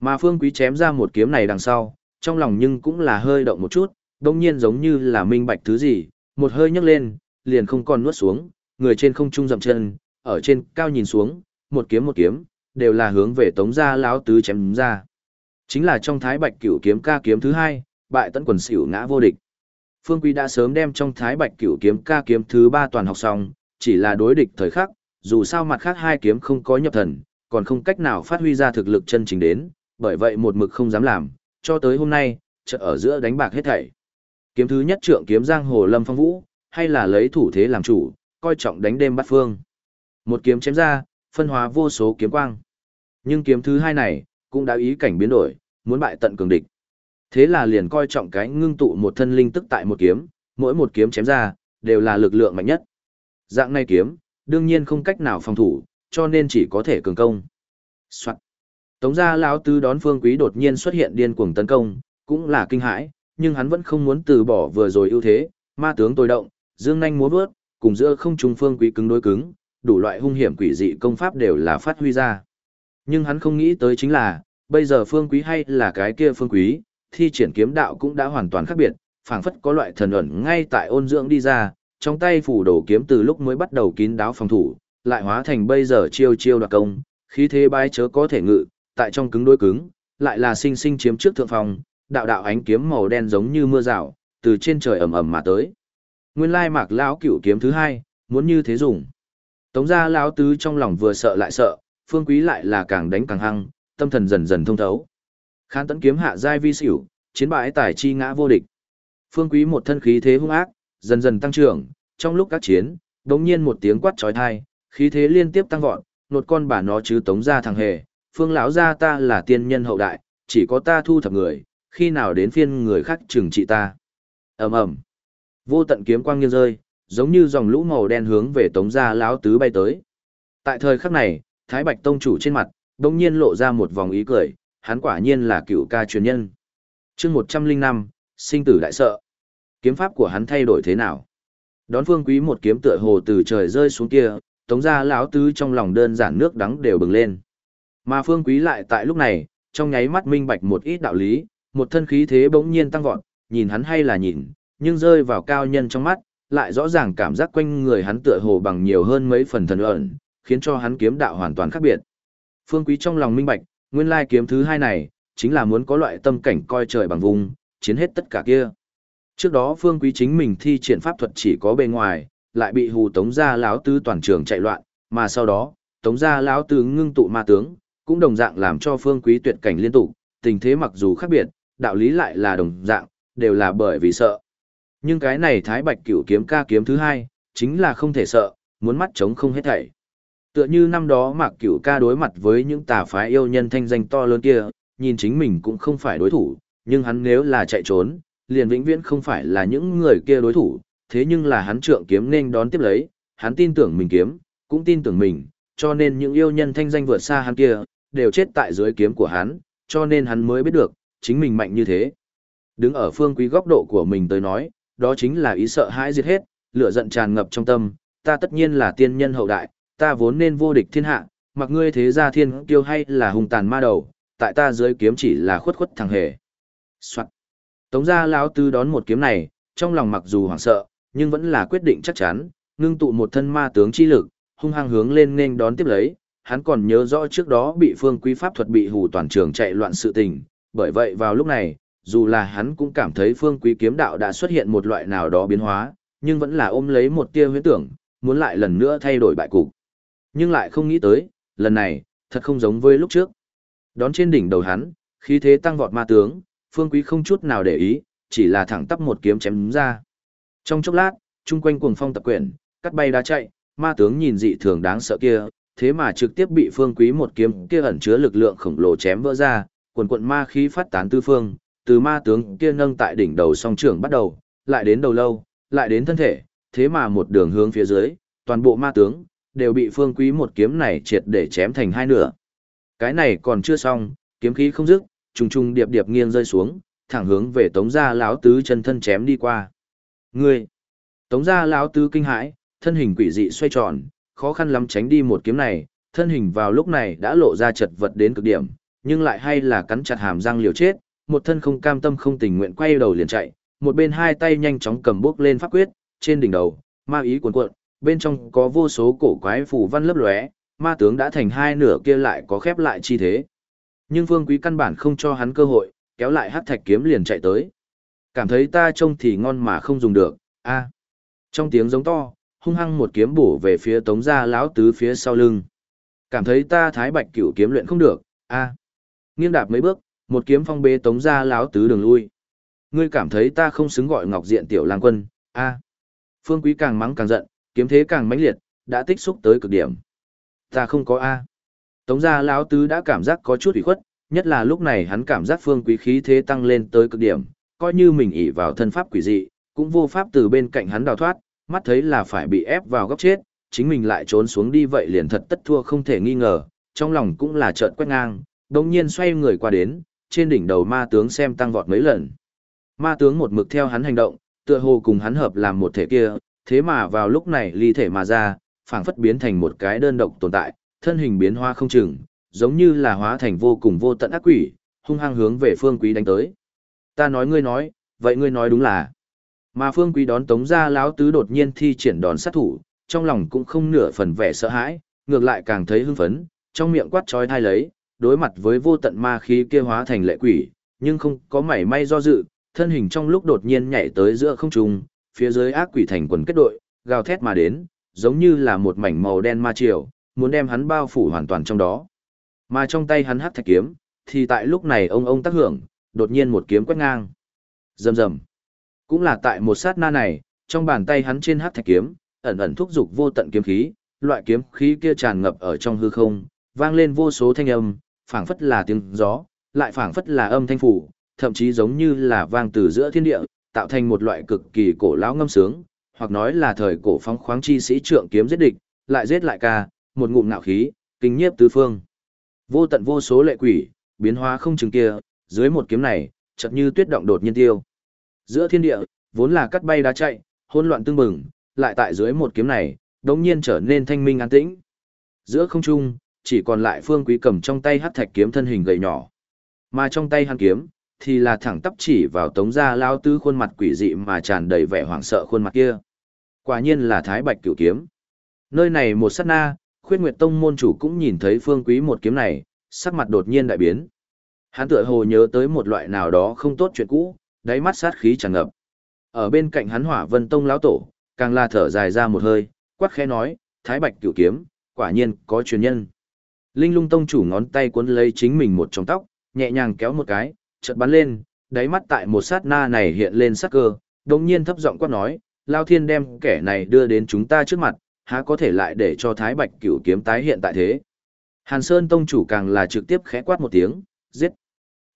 Mà phương quý chém ra một kiếm này đằng sau, trong lòng nhưng cũng là hơi động một chút, đồng nhiên giống như là minh bạch thứ gì, một hơi nhấc lên, liền không còn nuốt xuống, người trên không trung dậm chân, ở trên cao nhìn xuống, một kiếm một kiếm, đều là hướng về tống gia lão tứ chém ra. Chính là trong thái bạch cửu kiếm ca kiếm thứ hai, bại tận quần xỉu ngã vô địch. Phương Quý đã sớm đem trong thái bạch cửu kiếm ca kiếm thứ ba toàn học xong, chỉ là đối địch thời khắc, dù sao mặt khác hai kiếm không có nhập thần, còn không cách nào phát huy ra thực lực chân chính đến, bởi vậy một mực không dám làm, cho tới hôm nay, chợt ở giữa đánh bạc hết thảy. Kiếm thứ nhất trượng kiếm giang hồ lâm phong vũ, hay là lấy thủ thế làm chủ, coi trọng đánh đêm bắt phương. Một kiếm chém ra, phân hóa vô số kiếm quang. Nhưng kiếm thứ hai này, cũng đã ý cảnh biến đổi, muốn bại tận cường địch. Thế là liền coi trọng cái ngưng tụ một thân linh tức tại một kiếm, mỗi một kiếm chém ra, đều là lực lượng mạnh nhất. Dạng này kiếm, đương nhiên không cách nào phòng thủ, cho nên chỉ có thể cường công. Soạn. Tống gia lão tứ đón Phương Quý đột nhiên xuất hiện điên cuồng tấn công, cũng là kinh hãi, nhưng hắn vẫn không muốn từ bỏ vừa rồi ưu thế, ma tướng tối động, dương nhanh múa vớt, cùng giữa không trung Phương Quý cứng đối cứng, đủ loại hung hiểm quỷ dị công pháp đều là phát huy ra. Nhưng hắn không nghĩ tới chính là, bây giờ Phương Quý hay là cái kia Phương Quý, thi triển kiếm đạo cũng đã hoàn toàn khác biệt, phảng phất có loại thần ẩn ngay tại ôn dưỡng đi ra, trong tay phủ đồ kiếm từ lúc mới bắt đầu kín đáo phòng thủ, lại hóa thành bây giờ chiêu chiêu đoạt công, khí thế bái chớ có thể ngự, tại trong cứng đối cứng, lại là sinh sinh chiếm trước thượng phòng, đạo đạo ánh kiếm màu đen giống như mưa rào, từ trên trời ầm ầm mà tới. Nguyên lai mạc lão cửu kiếm thứ hai, muốn như thế dùng. Tống gia lão tứ trong lòng vừa sợ lại sợ, phương quý lại là càng đánh càng hăng, tâm thần dần dần thông thấu. Khán tấn kiếm hạ giai vi xỉu, chiến bại tài chi ngã vô địch. Phương quý một thân khí thế hung ác, dần dần tăng trưởng, trong lúc các chiến, đống nhiên một tiếng quát trói thai, khí thế liên tiếp tăng vọt, nột con bà nó chứ tống ra thằng hề, phương lão gia ta là tiên nhân hậu đại, chỉ có ta thu thập người, khi nào đến phiên người khác trừng trị ta. ầm ầm Vô tận kiếm quang nghiêng rơi, giống như dòng lũ màu đen hướng về tống gia lão tứ bay tới. Tại thời khắc này, Thái Bạch Tông chủ trên mặt, đống nhiên lộ ra một vòng ý cười, hắn quả nhiên là cựu ca truyền nhân. chương 105, sinh tử đại sợ. Kiếm pháp của hắn thay đổi thế nào? Đón Phương Quý một kiếm tựa hồ từ trời rơi xuống kia, tống ra lão tứ trong lòng đơn giản nước đắng đều bừng lên. Mà Phương Quý lại tại lúc này, trong nháy mắt minh bạch một ít đạo lý, một thân khí thế bỗng nhiên tăng vọt, nhìn hắn hay là nhìn, nhưng rơi vào cao nhân trong mắt, lại rõ ràng cảm giác quanh người hắn tựa hồ bằng nhiều hơn mấy phần thần ẩn, khiến cho hắn kiếm đạo hoàn toàn khác biệt. Phương Quý trong lòng minh bạch, nguyên lai kiếm thứ hai này, chính là muốn có loại tâm cảnh coi trời bằng vùng, chiến hết tất cả kia. Trước đó Phương Quý chính mình thi triển pháp thuật chỉ có bề ngoài, lại bị hù tống gia lão tứ toàn trường chạy loạn, mà sau đó, tống gia lão tứ ngưng tụ ma tướng, cũng đồng dạng làm cho Phương Quý tuyệt cảnh liên tục, tình thế mặc dù khác biệt, đạo lý lại là đồng dạng, đều là bởi vì sợ. Nhưng cái này Thái Bạch Cửu kiếm ca kiếm thứ hai, chính là không thể sợ, muốn mắt chống không hết thảy. Tựa như năm đó Mạc Cửu ca đối mặt với những tà phái yêu nhân thanh danh to lớn kia, nhìn chính mình cũng không phải đối thủ, nhưng hắn nếu là chạy trốn, liền vĩnh viễn không phải là những người kia đối thủ, thế nhưng là hắn trượng kiếm nên đón tiếp lấy, hắn tin tưởng mình kiếm, cũng tin tưởng mình, cho nên những yêu nhân thanh danh vượt xa hắn kia, đều chết tại dưới kiếm của hắn, cho nên hắn mới biết được, chính mình mạnh như thế. Đứng ở phương quý góc độ của mình tới nói, đó chính là ý sợ hãi giết hết, lửa giận tràn ngập trong tâm, ta tất nhiên là tiên nhân hậu đại, ta vốn nên vô địch thiên hạ, mặc ngươi thế gia thiên kiêu hay là hùng tàn ma đầu, tại ta dưới kiếm chỉ là khuất khuất thằng hề. Soạn. Tống gia lão tư đón một kiếm này, trong lòng mặc dù hoảng sợ, nhưng vẫn là quyết định chắc chắn, ngưng tụ một thân ma tướng chi lực, hung hăng hướng lên nên đón tiếp lấy. Hắn còn nhớ rõ trước đó bị phương quý pháp thuật bị hù toàn trường chạy loạn sự tình, bởi vậy vào lúc này, dù là hắn cũng cảm thấy phương quý kiếm đạo đã xuất hiện một loại nào đó biến hóa, nhưng vẫn là ôm lấy một tia huyễn tưởng, muốn lại lần nữa thay đổi bại cục. Nhưng lại không nghĩ tới, lần này, thật không giống với lúc trước. Đón trên đỉnh đầu hắn, khí thế tăng vọt ma tướng, phương quý không chút nào để ý, chỉ là thẳng tắp một kiếm chém ra. Trong chốc lát, chung quanh cuồng phong tập quyển, cắt bay đá chạy, ma tướng nhìn dị thường đáng sợ kia, thế mà trực tiếp bị phương quý một kiếm kia ẩn chứa lực lượng khổng lồ chém vỡ ra, quần quận ma khí phát tán tư phương, từ ma tướng kia nâng tại đỉnh đầu song trưởng bắt đầu, lại đến đầu lâu, lại đến thân thể, thế mà một đường hướng phía dưới, toàn bộ ma tướng, đều bị phương quý một kiếm này triệt để chém thành hai nửa. Cái này còn chưa xong, kiếm khí không dứt, trùng trùng điệp điệp nghiêng rơi xuống, thẳng hướng về tống gia lão tứ chân thân chém đi qua. Ngươi! Tống gia lão tứ kinh hãi, thân hình quỷ dị xoay tròn, khó khăn lắm tránh đi một kiếm này, thân hình vào lúc này đã lộ ra chật vật đến cực điểm, nhưng lại hay là cắn chặt hàm răng liều chết, một thân không cam tâm không tình nguyện quay đầu liền chạy, một bên hai tay nhanh chóng cầm bước lên pháp quyết, trên đỉnh đầu, ma ý cuồn cuộn, bên trong có vô số cổ quái phù văn lấp lóe, ma tướng đã thành hai nửa kia lại có khép lại chi thế. Nhưng Vương Quý căn bản không cho hắn cơ hội, kéo lại hắc thạch kiếm liền chạy tới. Cảm thấy ta trông thì ngon mà không dùng được, a. Trong tiếng giống to, hung hăng một kiếm bổ về phía Tống gia lão tứ phía sau lưng. Cảm thấy ta thái bạch cửu kiếm luyện không được, a. Nghiêng đạp mấy bước, một kiếm phong bế Tống gia lão tứ đường lui. Ngươi cảm thấy ta không xứng gọi Ngọc Diện tiểu lang quân, a. Phương Quý càng mắng càng giận, kiếm thế càng mãnh liệt, đã tích xúc tới cực điểm. Ta không có a. Tống gia lão tứ đã cảm giác có chút ủy khuất, nhất là lúc này hắn cảm giác phương quý khí thế tăng lên tới cực điểm, coi như mình ỷ vào thân pháp quỷ dị, cũng vô pháp từ bên cạnh hắn đào thoát, mắt thấy là phải bị ép vào góc chết, chính mình lại trốn xuống đi vậy liền thật tất thua không thể nghi ngờ, trong lòng cũng là trợn quét ngang, đồng nhiên xoay người qua đến, trên đỉnh đầu ma tướng xem tăng vọt mấy lần. Ma tướng một mực theo hắn hành động, tựa hồ cùng hắn hợp làm một thể kia, thế mà vào lúc này ly thể mà ra, phảng phất biến thành một cái đơn độc tồn tại, thân hình biến hoa không chừng, giống như là hóa thành vô cùng vô tận ác quỷ, hung hăng hướng về Phương Quý đánh tới. Ta nói ngươi nói, vậy ngươi nói đúng là. Mà Phương Quý đón Tống gia lão tứ đột nhiên thi triển đòn sát thủ, trong lòng cũng không nửa phần vẻ sợ hãi, ngược lại càng thấy hưng phấn, trong miệng quát chói thai lấy, đối mặt với vô tận ma khí kia hóa thành lệ quỷ, nhưng không có mảy may do dự, thân hình trong lúc đột nhiên nhảy tới giữa không trung, phía dưới ác quỷ thành quần kết đội, gào thét mà đến, giống như là một mảnh màu đen ma triều, muốn đem hắn bao phủ hoàn toàn trong đó. Mà trong tay hắn hắc thạch kiếm, thì tại lúc này ông ông tác hưởng, đột nhiên một kiếm quét ngang. Rầm rầm. Cũng là tại một sát na này, trong bàn tay hắn trên hắc thạch kiếm, ẩn ẩn thúc dục vô tận kiếm khí, loại kiếm khí kia tràn ngập ở trong hư không, vang lên vô số thanh âm, phảng phất là tiếng gió, lại phảng phất là âm thanh phủ, thậm chí giống như là vang từ giữa thiên địa, tạo thành một loại cực kỳ cổ lão ngâm sướng, hoặc nói là thời cổ phóng khoáng chi sĩ trượng kiếm giết địch, lại giết lại ca, một ngụm nạo khí, kinh nhiếp tứ phương. Vô tận vô số lệ quỷ, biến hóa không chừng kia, dưới một kiếm này, chợt như tuyết động đột nhiên tiêu. Giữa thiên địa, vốn là cắt bay đá chạy, hỗn loạn tương bừng, lại tại dưới một kiếm này, đống nhiên trở nên thanh minh an tĩnh. Giữa không trung, chỉ còn lại phương quý cầm trong tay hắc thạch kiếm thân hình gầy nhỏ. Mà trong tay hắn kiếm, thì là thẳng tắp chỉ vào tống gia lao tứ khuôn mặt quỷ dị mà tràn đầy vẻ hoảng sợ khuôn mặt kia. Quả nhiên là thái bạch cửu kiếm. Nơi này một sát na, khuyết nguyệt tông môn chủ cũng nhìn thấy phương quý một kiếm này, sắc mặt đột nhiên đại biến. Hắn tựa hồ nhớ tới một loại nào đó không tốt chuyện cũ, đáy mắt sát khí tràn ngập. Ở bên cạnh hắn hỏa vân tông lão tổ, càng là thở dài ra một hơi, quát khẽ nói, thái bạch cửu kiếm, quả nhiên có truyền nhân. Linh lung tông chủ ngón tay cuốn lấy chính mình một trong tóc, nhẹ nhàng kéo một cái, chợt bắn lên, đáy mắt tại một sát na này hiện lên sắc cơ, đồng nhiên thấp giọng quát nói, Lao Thiên đem kẻ này đưa đến chúng ta trước mặt, há có thể lại để cho Thái Bạch cửu kiếm tái hiện tại thế. Hàn Sơn Tông chủ càng là trực tiếp khẽ quát một tiếng, giết.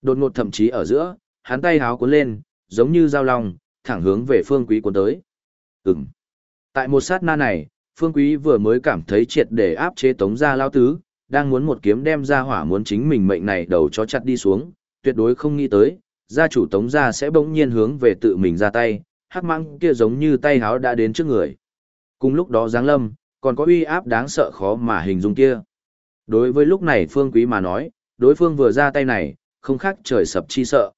Đột ngột thậm chí ở giữa, hắn tay háo cuốn lên, giống như dao long, thẳng hướng về phương quý cuốn tới. Ừm. Tại một sát na này, phương quý vừa mới cảm thấy triệt để áp chế tống ra lao tứ, đang muốn một kiếm đem ra hỏa muốn chính mình mệnh này đầu cho chặt đi xuống, tuyệt đối không nghĩ tới, gia chủ tống gia sẽ bỗng nhiên hướng về tự mình ra tay, hắc mãng kia giống như tay háo đã đến trước người. Cùng lúc đó giáng lâm, còn có uy áp đáng sợ khó mà hình dung kia. Đối với lúc này phương quý mà nói, đối phương vừa ra tay này, không khác trời sập chi sợ.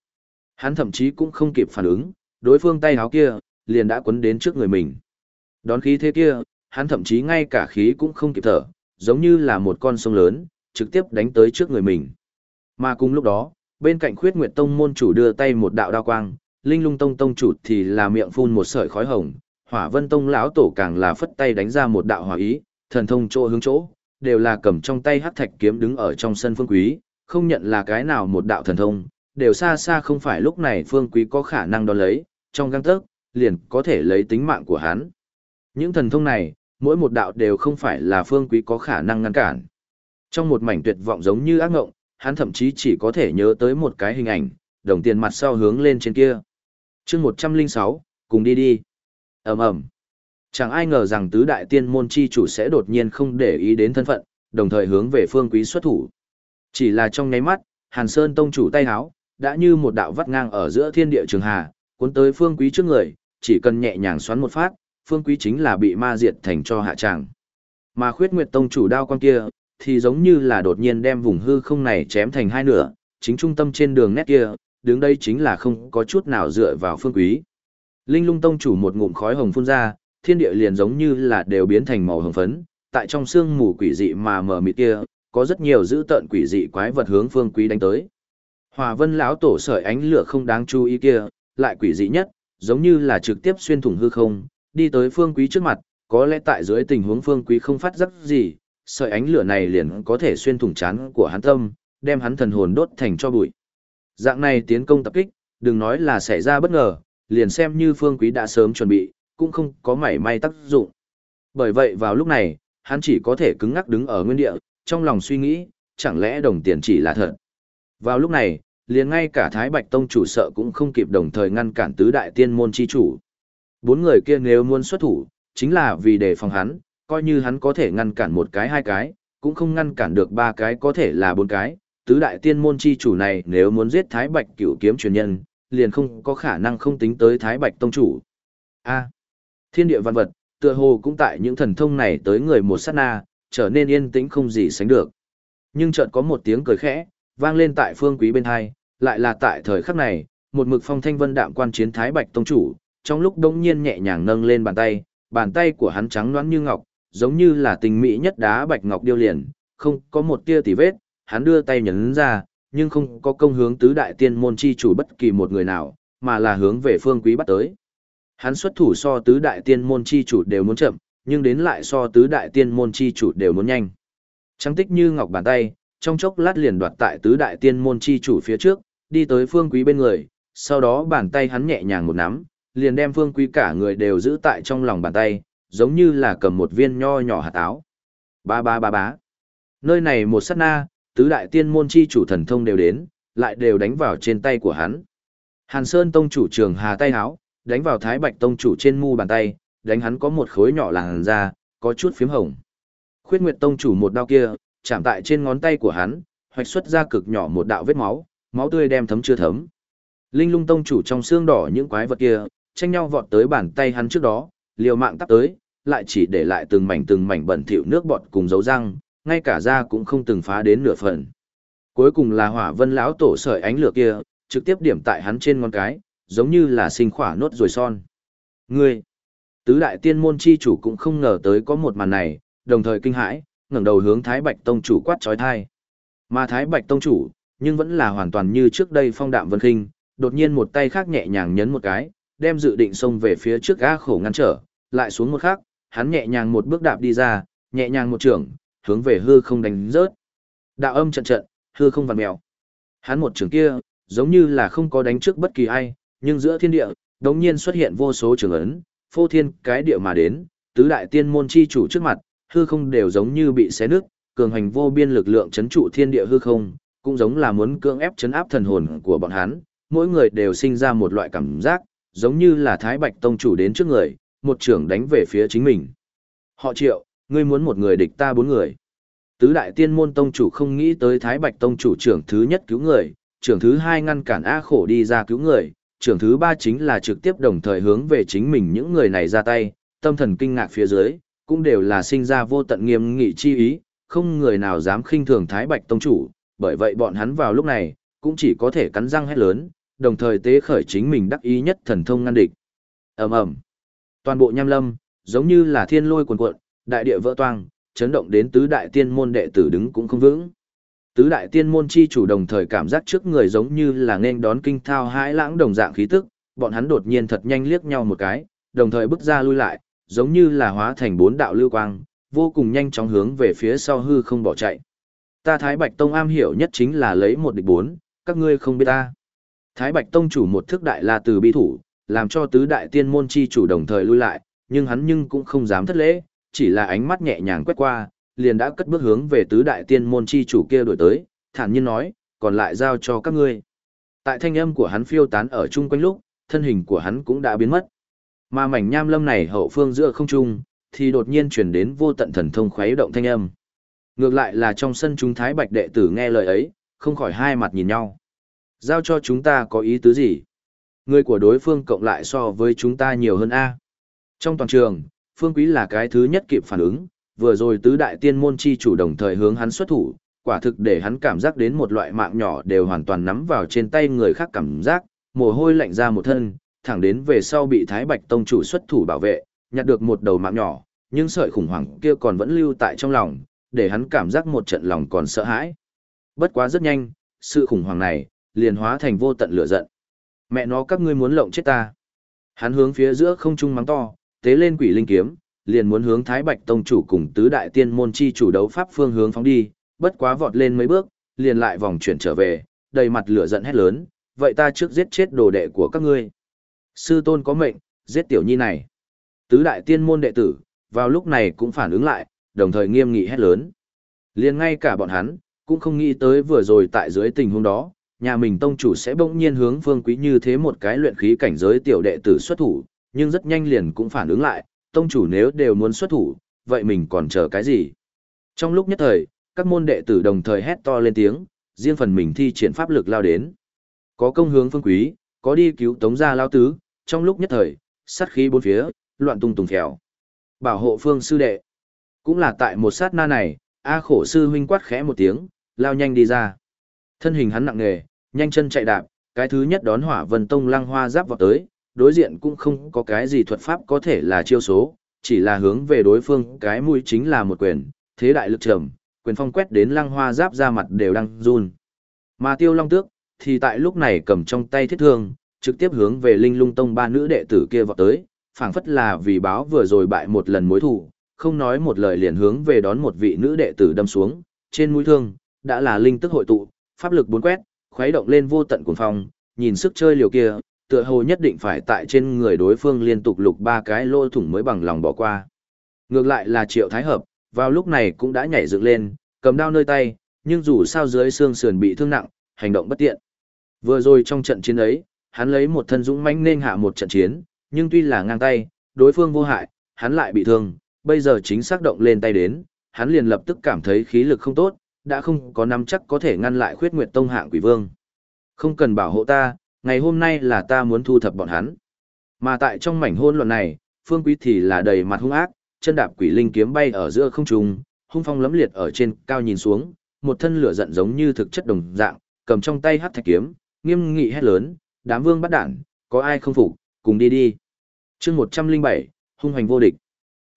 Hắn thậm chí cũng không kịp phản ứng, đối phương tay háo kia, liền đã quấn đến trước người mình. Đón khí thế kia, hắn thậm chí ngay cả khí cũng không kịp thở, giống như là một con sông lớn, trực tiếp đánh tới trước người mình. Mà cùng lúc đó, bên cạnh khuyết nguyệt tông môn chủ đưa tay một đạo đao quang, linh lung tông tông chủ thì là miệng phun một sợi khói hồng, hỏa vân tông lão tổ càng là phất tay đánh ra một đạo hỏa ý, thần thông chỗ hướng chỗ, đều là cầm trong tay hắc thạch kiếm đứng ở trong sân phương quý, không nhận là cái nào một đạo thần thông, đều xa xa không phải lúc này phương quý có khả năng đo lấy, trong găng tấc, liền có thể lấy tính mạng của hắn. Những thần thông này, mỗi một đạo đều không phải là phương quý có khả năng ngăn cản. Trong một mảnh tuyệt vọng giống như ác ngộng, hắn thậm chí chỉ có thể nhớ tới một cái hình ảnh, đồng tiền mặt sau hướng lên trên kia. chương 106, cùng đi đi. ầm ầm Chẳng ai ngờ rằng tứ đại tiên môn chi chủ sẽ đột nhiên không để ý đến thân phận, đồng thời hướng về phương quý xuất thủ. Chỉ là trong nháy mắt, Hàn Sơn tông chủ tay háo, đã như một đạo vắt ngang ở giữa thiên địa trường hà, cuốn tới phương quý trước người, chỉ cần nhẹ nhàng xoắn một phát, phương quý chính là bị ma diệt thành cho hạ tràng. Mà khuyết nguyệt tông chủ đao quan kia, thì giống như là đột nhiên đem vùng hư không này chém thành hai nửa, chính trung tâm trên đường nét kia, đứng đây chính là không có chút nào dựa vào phương quý. Linh lung tông chủ một ngụm khói hồng phun ra, thiên địa liền giống như là đều biến thành màu hồng phấn, tại trong sương mù quỷ dị mà mờ mịt kia, có rất nhiều dữ tợn quỷ dị quái vật hướng phương quý đánh tới. Hòa vân lão tổ sợi ánh lửa không đáng chú ý kia, lại quỷ dị nhất, giống như là trực tiếp xuyên thủng hư không, đi tới phương quý trước mặt, có lẽ tại dưới tình huống phương quý không phát giác gì, sợi ánh lửa này liền có thể xuyên thủng chán của hắn tâm, đem hắn thần hồn đốt thành cho bụi. Dạng này tiến công tập kích, đừng nói là xảy ra bất ngờ, liền xem như phương quý đã sớm chuẩn bị, cũng không có mảy may tác dụng. Bởi vậy vào lúc này, hắn chỉ có thể cứng ngắc đứng ở nguyên địa, trong lòng suy nghĩ, chẳng lẽ đồng tiền chỉ là thật. Vào lúc này, liền ngay cả Thái Bạch Tông chủ sợ cũng không kịp đồng thời ngăn cản tứ đại tiên môn chi chủ. Bốn người kia nếu muốn xuất thủ, chính là vì đề phòng hắn, coi như hắn có thể ngăn cản một cái hai cái, cũng không ngăn cản được ba cái có thể là bốn cái. Tứ đại tiên môn chi chủ này nếu muốn giết Thái Bạch cửu kiếm truyền nhân, liền không có khả năng không tính tới Thái Bạch tông chủ. A. thiên địa văn vật, tựa hồ cũng tại những thần thông này tới người một sát na, trở nên yên tĩnh không gì sánh được. Nhưng chợt có một tiếng cười khẽ, vang lên tại phương quý bên hai, lại là tại thời khắc này, một mực phong thanh vân đạm quan chiến Thái Bạch tông chủ, trong lúc đống nhiên nhẹ nhàng nâng lên bàn tay, bàn tay của hắn trắng nõn như ngọc, giống như là tình mỹ nhất đá bạch ngọc điêu liền, không có một tia tì vết, hắn đưa tay nhấn ra, nhưng không có công hướng tứ đại tiên môn chi chủ bất kỳ một người nào, mà là hướng về phương quý bắt tới. Hắn xuất thủ so tứ đại tiên môn chi chủ đều muốn chậm, nhưng đến lại so tứ đại tiên môn chi chủ đều muốn nhanh. Trắng tích như ngọc bàn tay, trong chốc lát liền đoạt tại tứ đại tiên môn chi chủ phía trước, đi tới phương quý bên người, sau đó bàn tay hắn nhẹ nhàng một nắm, liền đem phương quý cả người đều giữ tại trong lòng bàn tay, giống như là cầm một viên nho nhỏ hạt áo. Ba ba ba bá. Nơi này một sát na, tứ đại tiên môn chi chủ thần thông đều đến, lại đều đánh vào trên tay của hắn. Hàn Sơn tông chủ trường hà tay áo, đánh vào Thái Bạch tông chủ trên mu bàn tay, đánh hắn có một khối nhỏ làn da, có chút phím hồng. Khuyết Nguyệt tông chủ một đao kia, chạm tại trên ngón tay của hắn, hoạch xuất ra cực nhỏ một đạo vết máu, máu tươi đem thấm chưa thấm. Linh lung tông chủ trong xương đỏ những quái vật kia, tranh nhau vọt tới bàn tay hắn trước đó, liều mạng tắp tới, lại chỉ để lại từng mảnh từng mảnh bẩn thỉu nước bọt cùng dấu răng, ngay cả da cũng không từng phá đến nửa phần. Cuối cùng là hỏa vân lão tổ sợi ánh lửa kia, trực tiếp điểm tại hắn trên ngón cái, giống như là sinh khỏa nốt rồi son. Ngươi, tứ đại tiên môn chi chủ cũng không ngờ tới có một màn này, đồng thời kinh hãi, ngẩng đầu hướng Thái Bạch Tông chủ quát trói thai. Mà Thái Bạch Tông chủ, nhưng vẫn là hoàn toàn như trước đây phong đạm vân khinh, đột nhiên một tay khác nhẹ nhàng nhấn một cái, đem dự định xông về phía trước gã khổ ngăn trở, lại xuống một khắc, hắn nhẹ nhàng một bước đạp đi ra, nhẹ nhàng một trường, hướng về hư không đánh rớt. Đạo âm trận trận, hư không vặn mèo. Hắn một trường kia, giống như là không có đánh trước bất kỳ ai, nhưng giữa thiên địa, đống nhiên xuất hiện vô số trường ấn, phô thiên cái địa mà đến, tứ đại tiên môn chi chủ trước mặt, hư không đều giống như bị xé nứt, cường hành vô biên lực lượng chấn trụ thiên địa hư không, cũng giống là muốn cưỡng ép chấn áp thần hồn của bọn hắn, mỗi người đều sinh ra một loại cảm giác, giống như là Thái Bạch Tông chủ đến trước người, một trưởng đánh về phía chính mình. Họ triệu, ngươi muốn một người địch ta bốn người. Tứ đại tiên môn tông chủ không nghĩ tới Thái Bạch Tông chủ trưởng thứ nhất cứu người, trưởng thứ hai ngăn cản A khổ đi ra cứu người, trưởng thứ ba chính là trực tiếp đồng thời hướng về chính mình những người này ra tay, tâm thần kinh ngạc phía dưới, cũng đều là sinh ra vô tận nghiêm nghị chi ý, không người nào dám khinh thường Thái Bạch Tông chủ, bởi vậy bọn hắn vào lúc này, cũng chỉ có thể cắn răng hét lớn, đồng thời tế khởi chính mình đắc ý nhất thần thông ngăn địch. ầm ầm, Toàn bộ nham lâm, giống như là thiên lôi cuồn cuộn, đại địa vỡ toang, chấn động đến tứ đại tiên môn đệ tử đứng cũng không vững. Tứ đại tiên môn chi chủ đồng thời cảm giác trước người giống như là nên đón kinh thao hãi lãng đồng dạng khí tức, bọn hắn đột nhiên thật nhanh liếc nhau một cái, đồng thời bước ra lui lại, giống như là hóa thành bốn đạo lưu quang, vô cùng nhanh chóng hướng về phía sau hư không bỏ chạy. Ta Thái Bạch Tông am hiểu nhất chính là lấy một địch bốn, các ngươi không biết ta. Thái Bạch Tông chủ một thước đại la từ bi thủ, làm cho tứ đại tiên môn chi chủ đồng thời lui lại, nhưng hắn nhưng cũng không dám thất lễ, chỉ là ánh mắt nhẹ nhàng quét qua, liền đã cất bước hướng về tứ đại tiên môn chi chủ kia đổi tới, thản nhiên nói, còn lại giao cho các ngươi. Tại thanh âm của hắn phiêu tán ở chung quanh lúc, thân hình của hắn cũng đã biến mất. Mà mảnh nham lâm này hậu phương giữa không trung, thì đột nhiên truyền đến vô tận thần thông khuấy động thanh âm. Ngược lại là trong sân chúng thái bạch đệ tử nghe lời ấy, không khỏi hai mặt nhìn nhau. Giao cho chúng ta có ý tứ gì? Người của đối phương cộng lại so với chúng ta nhiều hơn A. Trong toàn trường, Phương Quý là cái thứ nhất kịp phản ứng, vừa rồi tứ đại tiên môn chi chủ đồng thời hướng hắn xuất thủ, quả thực để hắn cảm giác đến một loại mạng nhỏ đều hoàn toàn nắm vào trên tay người khác cảm giác, mồ hôi lạnh ra một thân, thẳng đến về sau bị Thái Bạch Tông chủ xuất thủ bảo vệ, nhặt được một đầu mạng nhỏ, nhưng sợi khủng hoảng kia còn vẫn lưu tại trong lòng, để hắn cảm giác một trận lòng còn sợ hãi. Bất quá rất nhanh, sự khủng hoảng này, liền hóa thành vô tận lửa giận. Mẹ nó các ngươi muốn lộng chết ta. Hắn hướng phía giữa không trung mắng to, tế lên quỷ linh kiếm, liền muốn hướng Thái Bạch Tông chủ cùng tứ đại tiên môn chi chủ đấu pháp phương hướng phóng đi, bất quá vọt lên mấy bước, liền lại vòng chuyển trở về, đầy mặt lửa giận hét lớn, vậy ta trước giết chết đồ đệ của các ngươi. Sư tôn có mệnh, giết tiểu nhi này. Tứ đại tiên môn đệ tử, vào lúc này cũng phản ứng lại, đồng thời nghiêm nghị hét lớn. Liền ngay cả bọn hắn, cũng không nghĩ tới vừa rồi tại dưới tình huống đó, nhà mình tông chủ sẽ bỗng nhiên hướng phương quý như thế một cái luyện khí cảnh giới tiểu đệ tử xuất thủ, nhưng rất nhanh liền cũng phản ứng lại, tông chủ nếu đều muốn xuất thủ, vậy mình còn chờ cái gì? Trong lúc nhất thời, các môn đệ tử đồng thời hét to lên tiếng, riêng phần mình thi triển pháp lực lao đến. Có công hướng phương quý, có đi cứu tống gia lao tứ, trong lúc nhất thời, sát khí bốn phía, loạn tung tùng phèo. Bảo hộ phương sư đệ. Cũng là tại một sát na này, A khổ sư huynh quát khẽ một tiếng, lao nhanh đi ra. Thân hình hắn nặng nề, nhanh chân chạy đạp, cái thứ nhất đón hỏa vân tông lăng hoa giáp vào tới, đối diện cũng không có cái gì thuật pháp có thể là chiêu số, chỉ là hướng về đối phương cái mũi chính là một quyền, thế đại lực trầm, quyền phong quét đến lăng hoa giáp ra mặt đều đang run. Mà tiêu long tước, thì tại lúc này cầm trong tay thiết thương, trực tiếp hướng về linh lung tông ba nữ đệ tử kia vào tới, phảng phất là vì báo vừa rồi bại một lần mối thù, không nói một lời liền hướng về đón một vị nữ đệ tử đâm xuống, trên mũi thương, đã là linh tức hội tụ, pháp lực bốn quét, khuấy động lên vô tận cuồng phong, nhìn sức chơi liều kia, tựa hồ nhất định phải tại trên người đối phương liên tục lục ba cái lỗ thủng mới bằng lòng bỏ qua. Ngược lại là Triệu Thái Hợp, vào lúc này cũng đã nhảy dựng lên, cầm đao nơi tay, nhưng dù sao dưới xương sườn bị thương nặng, hành động bất tiện. Vừa rồi trong trận chiến ấy, hắn lấy một thân dũng mãnh nên hạ một trận chiến, nhưng tuy là ngang tay, đối phương vô hại, hắn lại bị thương, bây giờ chính xác động lên tay đến, hắn liền lập tức cảm thấy khí lực không tốt, đã không có nắm chắc có thể ngăn lại khuyết nguyệt tông hạng quỷ vương. Không cần bảo hộ ta, ngày hôm nay là ta muốn thu thập bọn hắn. Mà tại trong mảnh hôn luận này, Phương Quý thì là đầy mặt hung ác, chân đạp quỷ linh kiếm bay ở giữa không trung, hung phong lấm liệt ở trên cao nhìn xuống, một thân lửa giận giống như thực chất đồng dạng, cầm trong tay hắc thạch kiếm, nghiêm nghị hét lớn, đám vương bắt đản, có ai không phục, cùng đi đi. chương 107, hung hành vô địch.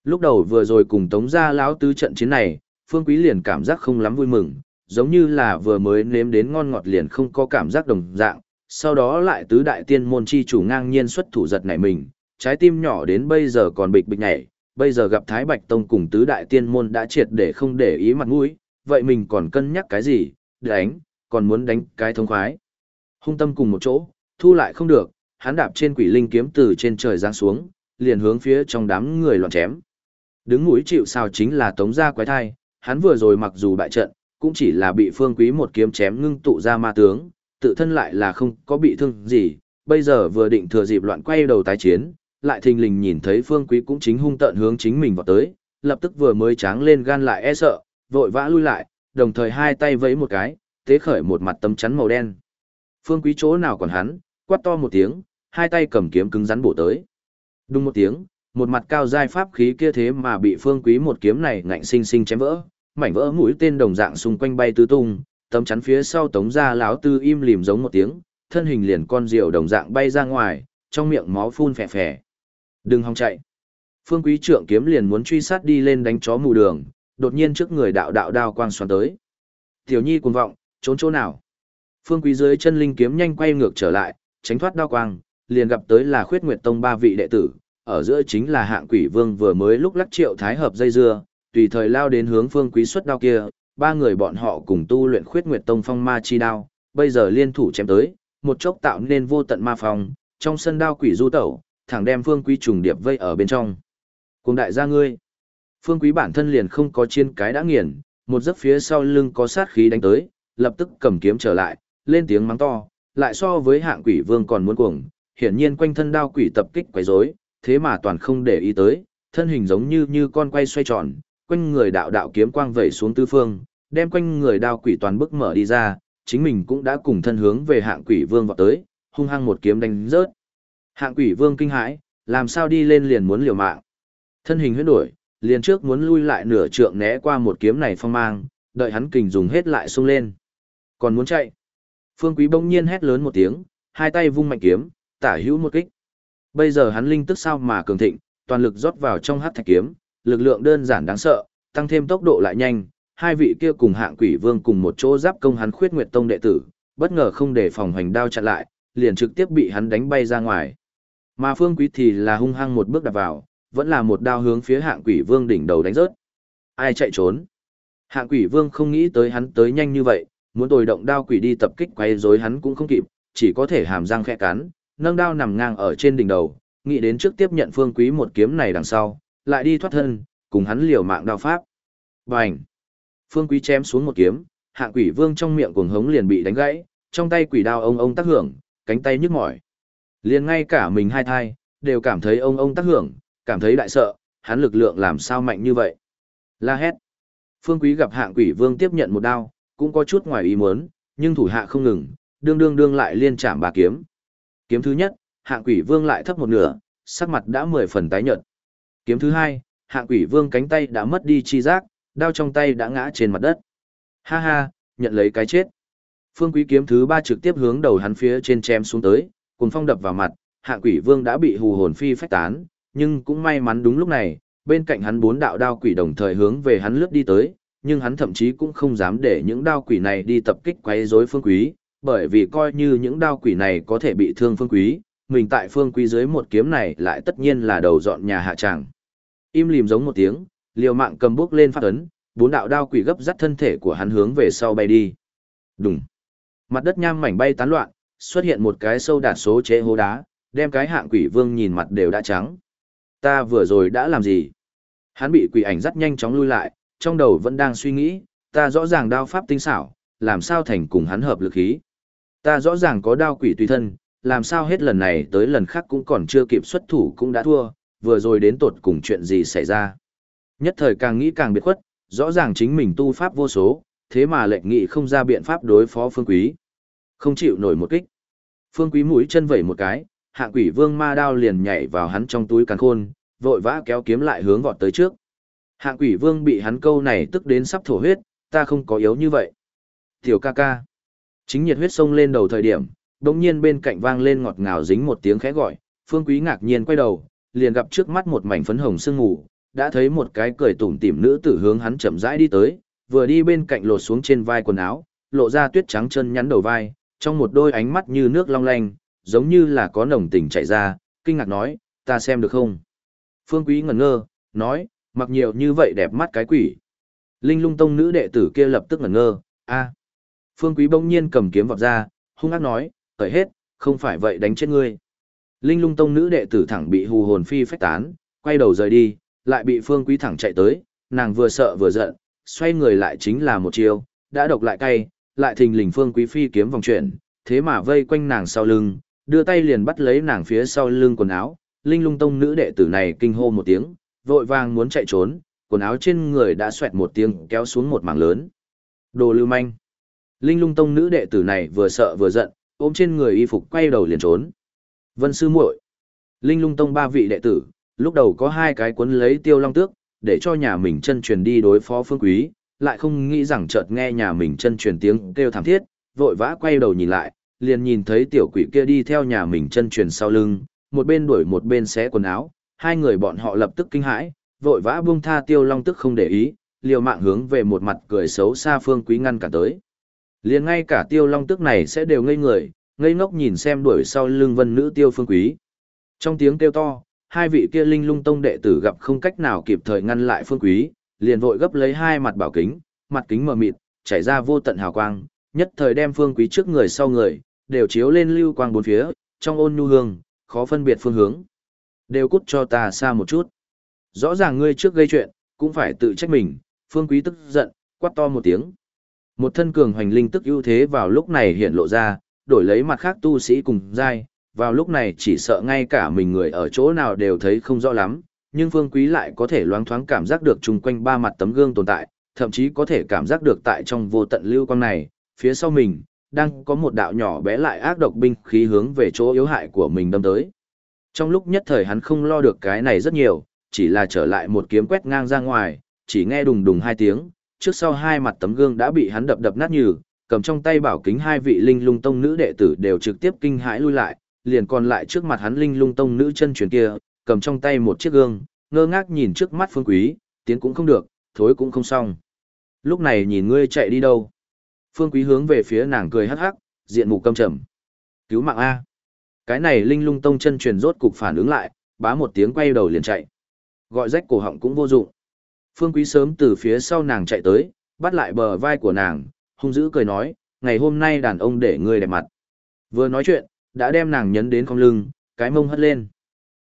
Lúc đầu vừa rồi cùng tống gia lão tứ trận chiến này, Phương Quý liền cảm giác không lắm vui mừng, giống như là vừa mới nếm đến ngon ngọt liền không có cảm giác đồng dạng, sau đó lại tứ đại tiên môn chi chủ ngang nhiên xuất thủ giật nảy mình, trái tim nhỏ đến bây giờ còn bịch bịch nhảy, bây giờ gặp Thái Bạch Tông cùng tứ đại tiên môn đã triệt để không để ý mặt mũi, vậy mình còn cân nhắc cái gì, đánh, còn muốn đánh cái thông khoái. Hung tâm cùng một chỗ, thu lại không được, hắn đạp trên quỷ linh kiếm từ trên trời giáng xuống, liền hướng phía trong đám người loạn chém. Đứng mũi chịu sao chính là tống gia quái thai, hắn vừa rồi mặc dù bại trận, cũng chỉ là bị phương quý một kiếm chém ngưng tụ ra ma tướng, tự thân lại là không có bị thương gì, bây giờ vừa định thừa dịp loạn quay đầu tái chiến, lại thình lình nhìn thấy phương quý cũng chính hung tận hướng chính mình vào tới, lập tức vừa mới tráng lên gan lại e sợ, vội vã lui lại, đồng thời hai tay vẫy một cái, tế khởi một mặt tấm chắn màu đen. Phương quý chỗ nào còn hắn, quát to một tiếng, hai tay cầm kiếm cứng rắn bổ tới. Đúng một tiếng, một mặt cao giai pháp khí kia thế mà bị phương quý một kiếm này ngạnh sinh sinh chém vỡ, mảnh vỡ mũi tên đồng dạng xung quanh bay tứ tung, tấm chắn phía sau tống ra láo tư im lìm giống một tiếng, thân hình liền con diều đồng dạng bay ra ngoài, trong miệng máu phun phè phè. Đừng hòng chạy. Phương quý trượng kiếm liền muốn truy sát đi lên đánh chó mù đường, đột nhiên trước người đạo đạo đao quang xoắn tới. Tiểu nhi cuồng vọng, trốn chỗ nào? Phương quý dưới chân linh kiếm nhanh quay ngược trở lại, tránh thoát đao quang, liền gặp tới là khuyết nguyệt tông ba vị đệ tử, ở giữa chính là hạng quỷ vương vừa mới lúc lắc triệu thái hợp dây dưa, tùy thời lao đến hướng phương quý xuất đao kia, ba người bọn họ cùng tu luyện khuyết nguyệt tông phong ma chi đao, bây giờ liên thủ chém tới, một chốc tạo nên vô tận ma phong, trong sân đao quỷ du tẩu, thẳng đem phương quý trùng điệp vây ở bên trong. Cùng đại gia ngươi, phương quý bản thân liền không có chiên cái đã nghiền, một giấc phía sau lưng có sát khí đánh tới, lập tức cầm kiếm trở lại, lên tiếng mắng to, lại so với hạng quỷ vương còn muốn cuồng, hiển nhiên quanh thân đao quỷ tập kích quấy rối, thế mà toàn không để ý tới, thân hình giống như như con quay xoay tròn, quanh người đạo đạo kiếm quang vẩy xuống tứ phương, đem quanh người đao quỷ toàn bức mở đi ra, chính mình cũng đã cùng thân hướng về hạng quỷ vương vọt tới, hung hăng một kiếm đánh rớt. Hạng quỷ vương kinh hãi, làm sao đi lên liền muốn liều mạng. Thân hình huyết đổi, liền trước muốn lui lại nửa trượng né qua một kiếm này phong mang, đợi hắn kình dùng hết lại xông lên. Còn muốn chạy. Phương quý bỗng nhiên hét lớn một tiếng, hai tay vung mạnh kiếm, tả hữu một kích. Bây giờ hắn linh tức sao mà cường thịnh, toàn lực rót vào trong hắc thạch kiếm, lực lượng đơn giản đáng sợ, tăng thêm tốc độ lại nhanh, hai vị kia cùng hạng quỷ vương cùng một chỗ giáp công hắn khuyết nguyệt tông đệ tử, bất ngờ không để phòng hoành đao chặn lại, liền trực tiếp bị hắn đánh bay ra ngoài. Mà phương quý thì là hung hăng một bước đạp vào, vẫn là một đao hướng phía hạng quỷ vương đỉnh đầu đánh rớt. Ai chạy trốn? Hạng quỷ vương không nghĩ tới hắn tới nhanh như vậy, muốn tồi động đao quỷ đi tập kích quay rối hắn cũng không kịp, chỉ có thể hàm răng khẽ cắn, nâng đao nằm ngang ở trên đỉnh đầu, nghĩ đến trước tiếp nhận phương quý một kiếm này đằng sau, lại đi thoát thân, cùng hắn liều mạng đao pháp. Bành! Phương quý chém xuống một kiếm, hạng quỷ vương trong miệng cuồng hống liền bị đánh gãy, trong tay quỷ đao ông ông tác hưởng, cánh tay nhức mỏi. Liền ngay cả mình hai thai, đều cảm thấy ông ông tác hưởng, cảm thấy đại sợ, hắn lực lượng làm sao mạnh như vậy. La hét. Phương quý gặp hạng quỷ vương tiếp nhận một đao, cũng có chút ngoài ý muốn, nhưng thủ hạ không ngừng, đương đương đương lại liên chạm bà kiếm. Kiếm thứ nhất, hạng quỷ vương lại thấp một nửa, sắc mặt đã mười phần tái nhợt. Kiếm thứ hai, hạng quỷ vương cánh tay đã mất đi chi giác, đao trong tay đã ngã trên mặt đất. Ha ha, nhận lấy cái chết. Phương quý kiếm thứ ba trực tiếp hướng đầu hắn phía trên chém xuống tới, cùng phong đập vào mặt, hạng quỷ vương đã bị hù hồn phi phách tán, nhưng cũng may mắn đúng lúc này, bên cạnh hắn bốn đạo đao quỷ đồng thời hướng về hắn lướt đi tới, nhưng hắn thậm chí cũng không dám để những đao quỷ này đi tập kích quấy rối phương quý, bởi vì coi như những đao quỷ này có thể bị thương phương quý, mình tại phương quý dưới một kiếm này lại tất nhiên là đầu dọn nhà hạ tràng. Im lìm giống một tiếng, liều mạng cầm bước lên phát ấn, bốn đạo đao quỷ gấp dắt thân thể của hắn hướng về sau bay đi. Đùng. Mặt đất nham mảnh bay tán loạn, xuất hiện một cái sâu đạt số chế hố đá, đem cái hạng quỷ vương nhìn mặt đều đã trắng. Ta vừa rồi đã làm gì? Hắn bị quỷ ảnh dắt nhanh chóng lui lại, trong đầu vẫn đang suy nghĩ, ta rõ ràng đao pháp tinh xảo, làm sao thành cùng hắn hợp lực khí. Ta rõ ràng có đao quỷ tùy thân, làm sao hết lần này tới lần khác cũng còn chưa kịp xuất thủ cũng đã thua, vừa rồi đến tột cùng chuyện gì xảy ra. Nhất thời càng nghĩ càng biệt khuất, rõ ràng chính mình tu pháp vô số, thế mà lệnh nghị không ra biện pháp đối phó phương quý. Không chịu nổi một kích. Phương Quý mũi chân vẩy một cái, hạ quỷ vương ma đao liền nhảy vào hắn trong túi càng khôn, vội vã kéo kiếm lại hướng vọt tới trước. hạ quỷ vương bị hắn câu này tức đến sắp thổ huyết, ta không có yếu như vậy. Tiểu ca ca. Chính nhiệt huyết sông lên đầu thời điểm, đồng nhiên bên cạnh vang lên ngọt ngào dính một tiếng khẽ gọi, phương quý ngạc nhiên quay đầu, liền gặp trước mắt một mảnh phấn hồng sương ngủ, đã thấy một cái cười tủm tỉm nữ tử hướng hắn chậm rãi đi tới, vừa đi bên cạnh lột xuống trên vai quần áo, lộ ra tuyết trắng chân nhắn đầu vai, trong một đôi ánh mắt như nước long lanh, giống như là có nồng tình chảy ra, kinh ngạc nói, ta xem được không? Phương Quý ngẩn ngơ, nói, mặc nhiều như vậy đẹp mắt cái quỷ. Linh lung tông nữ đệ tử kia lập tức ngẩn ngơ, a. Phương Quý bỗng nhiên cầm kiếm vọt ra, hung ác nói, cởi hết, không phải vậy đánh chết ngươi. Linh lung tông nữ đệ tử thẳng bị hù hồn phi phách tán, quay đầu rời đi, lại bị Phương Quý thẳng chạy tới, nàng vừa sợ vừa giận, xoay người lại chính là một chiêu, đã độc lại cay, lại thình lình Phương Quý phi kiếm vòng chuyển, thế mà vây quanh nàng sau lưng, đưa tay liền bắt lấy nàng phía sau lưng quần áo, Linh lung tông nữ đệ tử này kinh hô một tiếng, vội vàng muốn chạy trốn, quần áo trên người đã xoẹt một tiếng kéo xuống một mảng lớn. Đồ lưu manh. Linh lung tông nữ đệ tử này vừa sợ vừa giận, ôm trên người y phục quay đầu liền trốn. Vân sư muội. Linh lung tông ba vị đệ tử, lúc đầu có hai cái cuốn lấy tiêu long tước, để cho nhà mình chân truyền đi đối phó phương quý, lại không nghĩ rằng chợt nghe nhà mình chân truyền tiếng kêu thảm thiết, vội vã quay đầu nhìn lại, liền nhìn thấy tiểu quỷ kia đi theo nhà mình chân truyền sau lưng, một bên đuổi một bên xé quần áo, hai người bọn họ lập tức kinh hãi, vội vã buông tha tiêu long tước không để ý, liều mạng hướng về một mặt cười xấu xa phương quý ngăn cả tới liền ngay cả tiêu long tức này sẽ đều ngây người, ngây ngốc nhìn xem đuổi sau lưng vân nữ tiêu phương quý. Trong tiếng kêu to, hai vị kia linh lung tông đệ tử gặp không cách nào kịp thời ngăn lại phương quý, liền vội gấp lấy hai mặt bảo kính, mặt kính mờ mịt, chảy ra vô tận hào quang, nhất thời đem phương quý trước người sau người, đều chiếu lên lưu quang bốn phía, trong ôn nhu hương, khó phân biệt phương hướng. Đều cút cho ta xa một chút. Rõ ràng ngươi trước gây chuyện, cũng phải tự trách mình, phương quý tức giận, quát to một tiếng. Một thân cường hoành linh tức ưu thế vào lúc này hiện lộ ra, đổi lấy mặt khác tu sĩ cùng giai, vào lúc này chỉ sợ ngay cả mình người ở chỗ nào đều thấy không rõ lắm, nhưng phương quý lại có thể loáng thoáng cảm giác được chung quanh ba mặt tấm gương tồn tại, thậm chí có thể cảm giác được tại trong vô tận lưu quang này, phía sau mình, đang có một đạo nhỏ bé lại ác độc binh khí hướng về chỗ yếu hại của mình đâm tới. Trong lúc nhất thời hắn không lo được cái này rất nhiều, chỉ là trở lại một kiếm quét ngang ra ngoài, chỉ nghe đùng đùng hai tiếng, trước sau hai mặt tấm gương đã bị hắn đập đập nát như, cầm trong tay bảo kính hai vị linh lung tông nữ đệ tử đều trực tiếp kinh hãi lui lại, liền còn lại trước mặt hắn linh lung tông nữ chân truyền kia, cầm trong tay một chiếc gương, ngơ ngác nhìn trước mắt phương quý, tiến cũng không được, thối cũng không xong. Lúc này nhìn ngươi chạy đi đâu? Phương quý hướng về phía nàng cười hắc hắc, diện mục căm trầm. Cứu mạng A. Cái này linh lung tông chân truyền rốt cục phản ứng lại, bá một tiếng quay đầu liền chạy. Gọi rách cổ họng cũng vô dụng. Phương quý sớm từ phía sau nàng chạy tới, bắt lại bờ vai của nàng, hung dữ cười nói, ngày hôm nay đàn ông để ngươi đẹp mặt. Vừa nói chuyện, đã đem nàng nhấn đến con lưng, cái mông hất lên.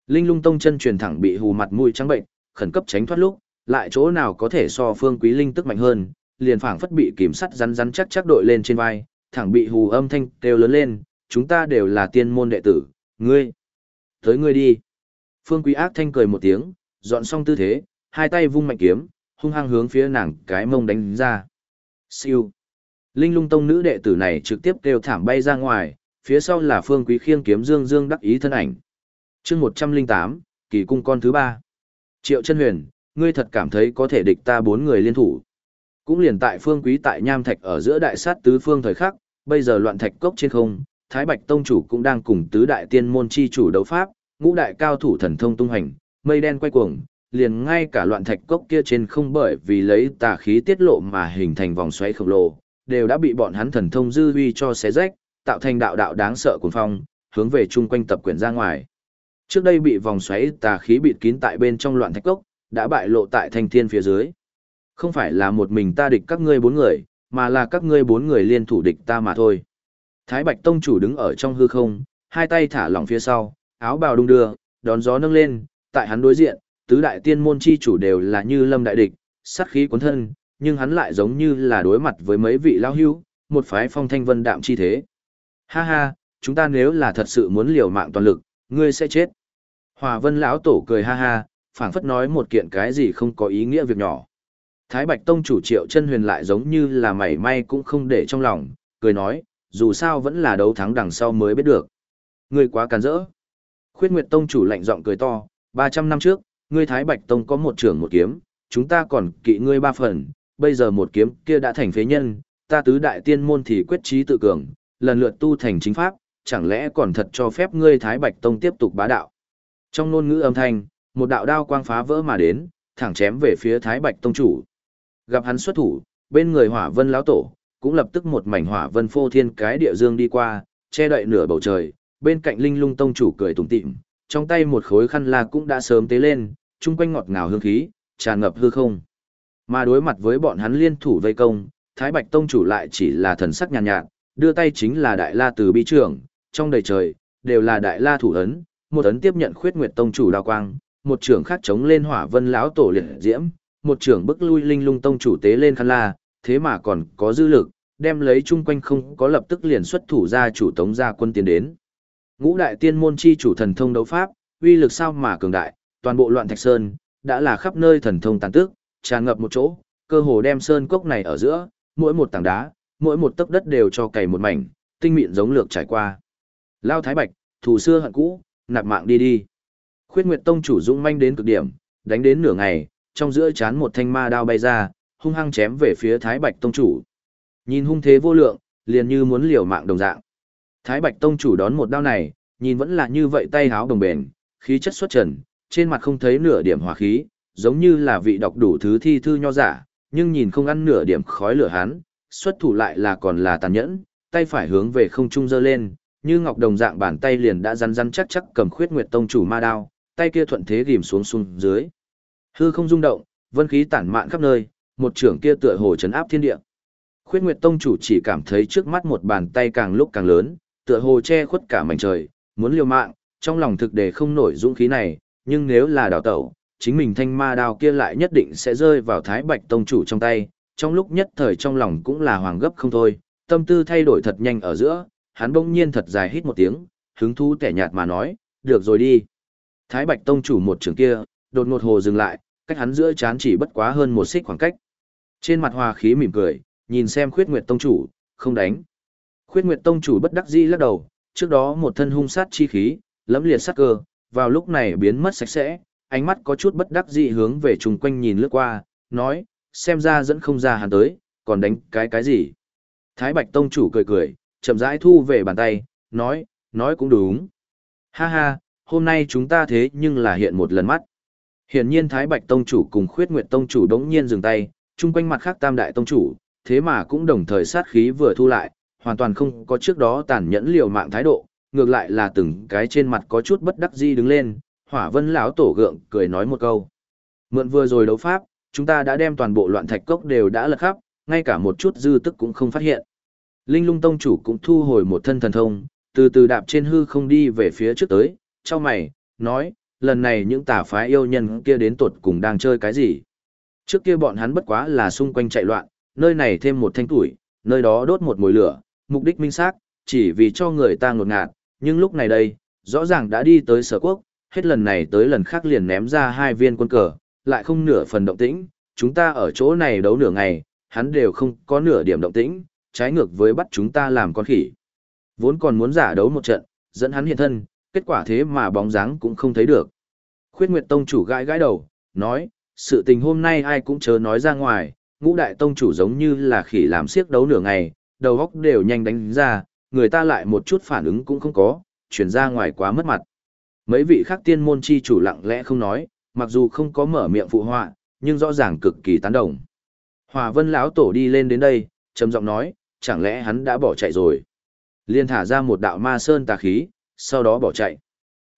Linh lung tông chân truyền thẳng bị hù mặt mũi trắng bệnh, khẩn cấp tránh thoát lúc, lại chỗ nào có thể so phương quý linh tức mạnh hơn, liền phảng phất bị kiểm sắt rắn rắn chắc chắc đội lên trên vai, thẳng bị hù âm thanh kêu lớn lên, chúng ta đều là tiên môn đệ tử, ngươi, tới ngươi đi. Phương quý ác thanh cười một tiếng, dọn xong tư thế, hai tay vung mạnh kiếm, hung hăng hướng phía nàng cái mông đánh ra. Siêu. Linh lung tông nữ đệ tử này trực tiếp kêu thảm bay ra ngoài, phía sau là phương quý khiêng kiếm dương dương đắc ý thân ảnh. chương 108, kỳ cung con thứ ba. Triệu chân huyền, ngươi thật cảm thấy có thể địch ta bốn người liên thủ. Cũng liền tại phương quý tại nham thạch ở giữa đại sát tứ phương thời khắc, bây giờ loạn thạch cốc trên không, Thái Bạch Tông chủ cũng đang cùng tứ đại tiên môn chi chủ đấu pháp, ngũ đại cao thủ thần thông tung hành, mây đen quay cuồng, liền ngay cả loạn thạch cốc kia trên không bởi vì lấy tà khí tiết lộ mà hình thành vòng xoáy khổng lồ, đều đã bị bọn hắn thần thông dư huy cho xé rách, tạo thành đạo đạo đáng sợ cuồng phong, hướng về chung quanh tập quyển ra ngoài. Trước đây bị vòng xoáy tà khí bịt kín tại bên trong loạn thạch cốc, đã bại lộ tại thanh thiên phía dưới. Không phải là một mình ta địch các ngươi bốn người, mà là các ngươi bốn người liên thủ địch ta mà thôi. Thái Bạch Tông chủ đứng ở trong hư không, hai tay thả lỏng phía sau, áo bào đung đưa, đón gió nâng lên, tại hắn đối diện, tứ đại tiên môn chi chủ đều là như lâm đại địch, sát khí cuốn thân, nhưng hắn lại giống như là đối mặt với mấy vị lao hưu, một phái phong thanh vân đạm chi thế. Ha ha, chúng ta nếu là thật sự muốn liều mạng toàn lực, ngươi sẽ chết. Hòa vân lão tổ cười ha ha, phảng phất nói một kiện cái gì không có ý nghĩa việc nhỏ. Thái Bạch Tông chủ triệu chân huyền lại giống như là mảy may cũng không để trong lòng, cười nói, dù sao vẫn là đấu thắng đằng sau mới biết được. Ngươi quá càn rỡ. Khuyết Nguyệt Tông chủ lạnh giọng cười to, 300 năm trước, ngươi Thái Bạch Tông có một trưởng một kiếm, chúng ta còn kỵ ngươi ba phần, bây giờ một kiếm kia đã thành phế nhân, ta tứ đại tiên môn thì quyết trí tự cường, lần lượt tu thành chính pháp, chẳng lẽ còn thật cho phép ngươi Thái Bạch Tông tiếp tục bá đạo. Trong ngôn ngữ âm thanh, một đạo đao quang phá vỡ mà đến, thẳng chém về phía Thái Bạch Tông chủ. Gặp hắn xuất thủ, bên người Hỏa Vân lão tổ, cũng lập tức một mảnh hỏa vân phô thiên cái địa dương đi qua, che đậy nửa bầu trời, bên cạnh Linh Lung Tông chủ cười tủm tỉm, trong tay một khối khăn la cũng đã sớm tế lên, chung quanh ngọt ngào hương khí, tràn ngập hư không. Mà đối mặt với bọn hắn liên thủ vây công, Thái Bạch Tông chủ lại chỉ là thần sắc nhàn nhạt, nhạt, đưa tay chính là Đại La Từ Bi trưởng, trong đầy trời đều là Đại La thủ ấn, một ấn tiếp nhận Khuyết Nguyệt Tông chủ đào quang, một trưởng khác chống lên Hỏa Vân lão tổ liệt diễm, một trưởng bức lui Linh Lung Tông chủ tế lên khăn la, thế mà còn có dư lực, đem lấy chung quanh không có lập tức liền xuất thủ ra chủ tống ra quân tiến đến. Ngũ đại tiên môn chi chủ thần thông đấu pháp, uy lực sao mà cường đại, toàn bộ loạn thạch sơn, đã là khắp nơi thần thông tàn tức, tràn ngập một chỗ, cơ hồ đem sơn cốc này ở giữa, mỗi một tảng đá, mỗi một tấc đất đều cho cày một mảnh, tinh mịn giống lược trải qua. Lao Thái Bạch, thủ xưa hận cũ, nạp mạng đi đi. Khuyết Nguyệt Tông chủ dũng manh đến cực điểm, đánh đến nửa ngày, trong giữa chán một thanh ma đao bay ra, hung hăng chém về phía Thái Bạch Tông chủ. Nhìn hung thế vô lượng, liền như muốn liều mạng đồng dạng. Thái Bạch Tông chủ đón một đao này, nhìn vẫn là như vậy tay háo đồng bền, khí chất xuất trần, trên mặt không thấy nửa điểm hỏa khí, giống như là vị đọc đủ thứ thi thư nho giả, nhưng nhìn không ăn nửa điểm khói lửa hắn, xuất thủ lại là còn là tàn nhẫn, tay phải hướng về không trung giơ lên, như ngọc đồng dạng bàn tay liền đã rắn rắn chắc chắc cầm khuyết nguyệt tông chủ ma đao, tay kia thuận thế ghim xuống xuống dưới. Hư không rung động, vân khí tản mạn khắp nơi, một trưởng kia tựa hồ chấn áp thiên địa. Khuyết Nguyệt Tông chủ chỉ cảm thấy trước mắt một bàn tay càng lúc càng lớn, tựa hồ che khuất cả mảnh trời, muốn liều mạng, trong lòng thực để không nổi dũng khí này, nhưng nếu là đào tẩu, chính mình thanh ma đao kia lại nhất định sẽ rơi vào Thái Bạch Tông chủ trong tay, trong lúc nhất thời trong lòng cũng là hoàng gấp không thôi, tâm tư thay đổi thật nhanh ở giữa, hắn bỗng nhiên thật dài hít một tiếng, hứng thú tẻ nhạt mà nói, được rồi đi. Thái Bạch Tông chủ một trường kia, đột ngột hồ dừng lại, cách hắn giữa chán chỉ bất quá hơn một xích khoảng cách. Trên mặt hòa khí mỉm cười, nhìn xem khuyết nguyệt tông chủ, không đánh. Khuyết nguyệt tông chủ bất đắc dĩ lắc đầu, trước đó một thân hung sát chi khí, lẫm liệt sát cơ, vào lúc này biến mất sạch sẽ, ánh mắt có chút bất đắc dĩ hướng về chung quanh nhìn lướt qua, nói, xem ra dẫn không ra hắn tới, còn đánh cái cái gì. Thái Bạch Tông chủ cười cười, chậm rãi thu về bàn tay, nói, nói cũng đúng. Ha ha, hôm nay chúng ta thế nhưng là hiện một lần mắt. Hiển nhiên Thái Bạch Tông chủ cùng Khuyết Nguyệt Tông chủ đống nhiên dừng tay, chung quanh mặt khác Tam Đại Tông chủ, thế mà cũng đồng thời sát khí vừa thu lại, hoàn toàn không có trước đó tàn nhẫn liều mạng thái độ, ngược lại là từng cái trên mặt có chút bất đắc dĩ đứng lên, Hỏa Vân lão tổ gượng cười nói một câu. Mượn vừa rồi đấu pháp, chúng ta đã đem toàn bộ loạn thạch cốc đều đã lật khắp, ngay cả một chút dư tức cũng không phát hiện. Linh Lung tông chủ cũng thu hồi một thân thần thông, từ từ đạp trên hư không đi về phía trước tới, cho mày, nói, lần này những tà phái yêu nhân kia đến tuột cùng đang chơi cái gì? Trước kia bọn hắn bất quá là xung quanh chạy loạn, nơi này thêm một thanh tuổi, nơi đó đốt một mồi lửa, mục đích minh xác, chỉ vì cho người ta ngột ngạt, nhưng lúc này đây, rõ ràng đã đi tới sở quốc, hết lần này tới lần khác liền ném ra hai viên quân cờ, lại không nửa phần động tĩnh, chúng ta ở chỗ này đấu nửa ngày, hắn đều không có nửa điểm động tĩnh, trái ngược với bắt chúng ta làm con khỉ. Vốn còn muốn giả đấu một trận, dẫn hắn hiện thân, kết quả thế mà bóng dáng cũng không thấy được. Khuyết Nguyệt Tông chủ gãi gãi đầu, nói, sự tình hôm nay ai cũng chớ nói ra ngoài, ngũ đại tông chủ giống như là khỉ làm siếc đấu nửa ngày, đầu góc đều nhanh đánh ra, người ta lại một chút phản ứng cũng không có, chuyển ra ngoài quá mất mặt. Mấy vị khác tiên môn chi chủ lặng lẽ không nói, mặc dù không có mở miệng phụ họa, nhưng rõ ràng cực kỳ tán đồng. Hòa vân lão tổ đi lên đến đây, trầm giọng nói, chẳng lẽ hắn đã bỏ chạy rồi. Liên thả ra một đạo ma sơn tà khí, sau đó bỏ chạy.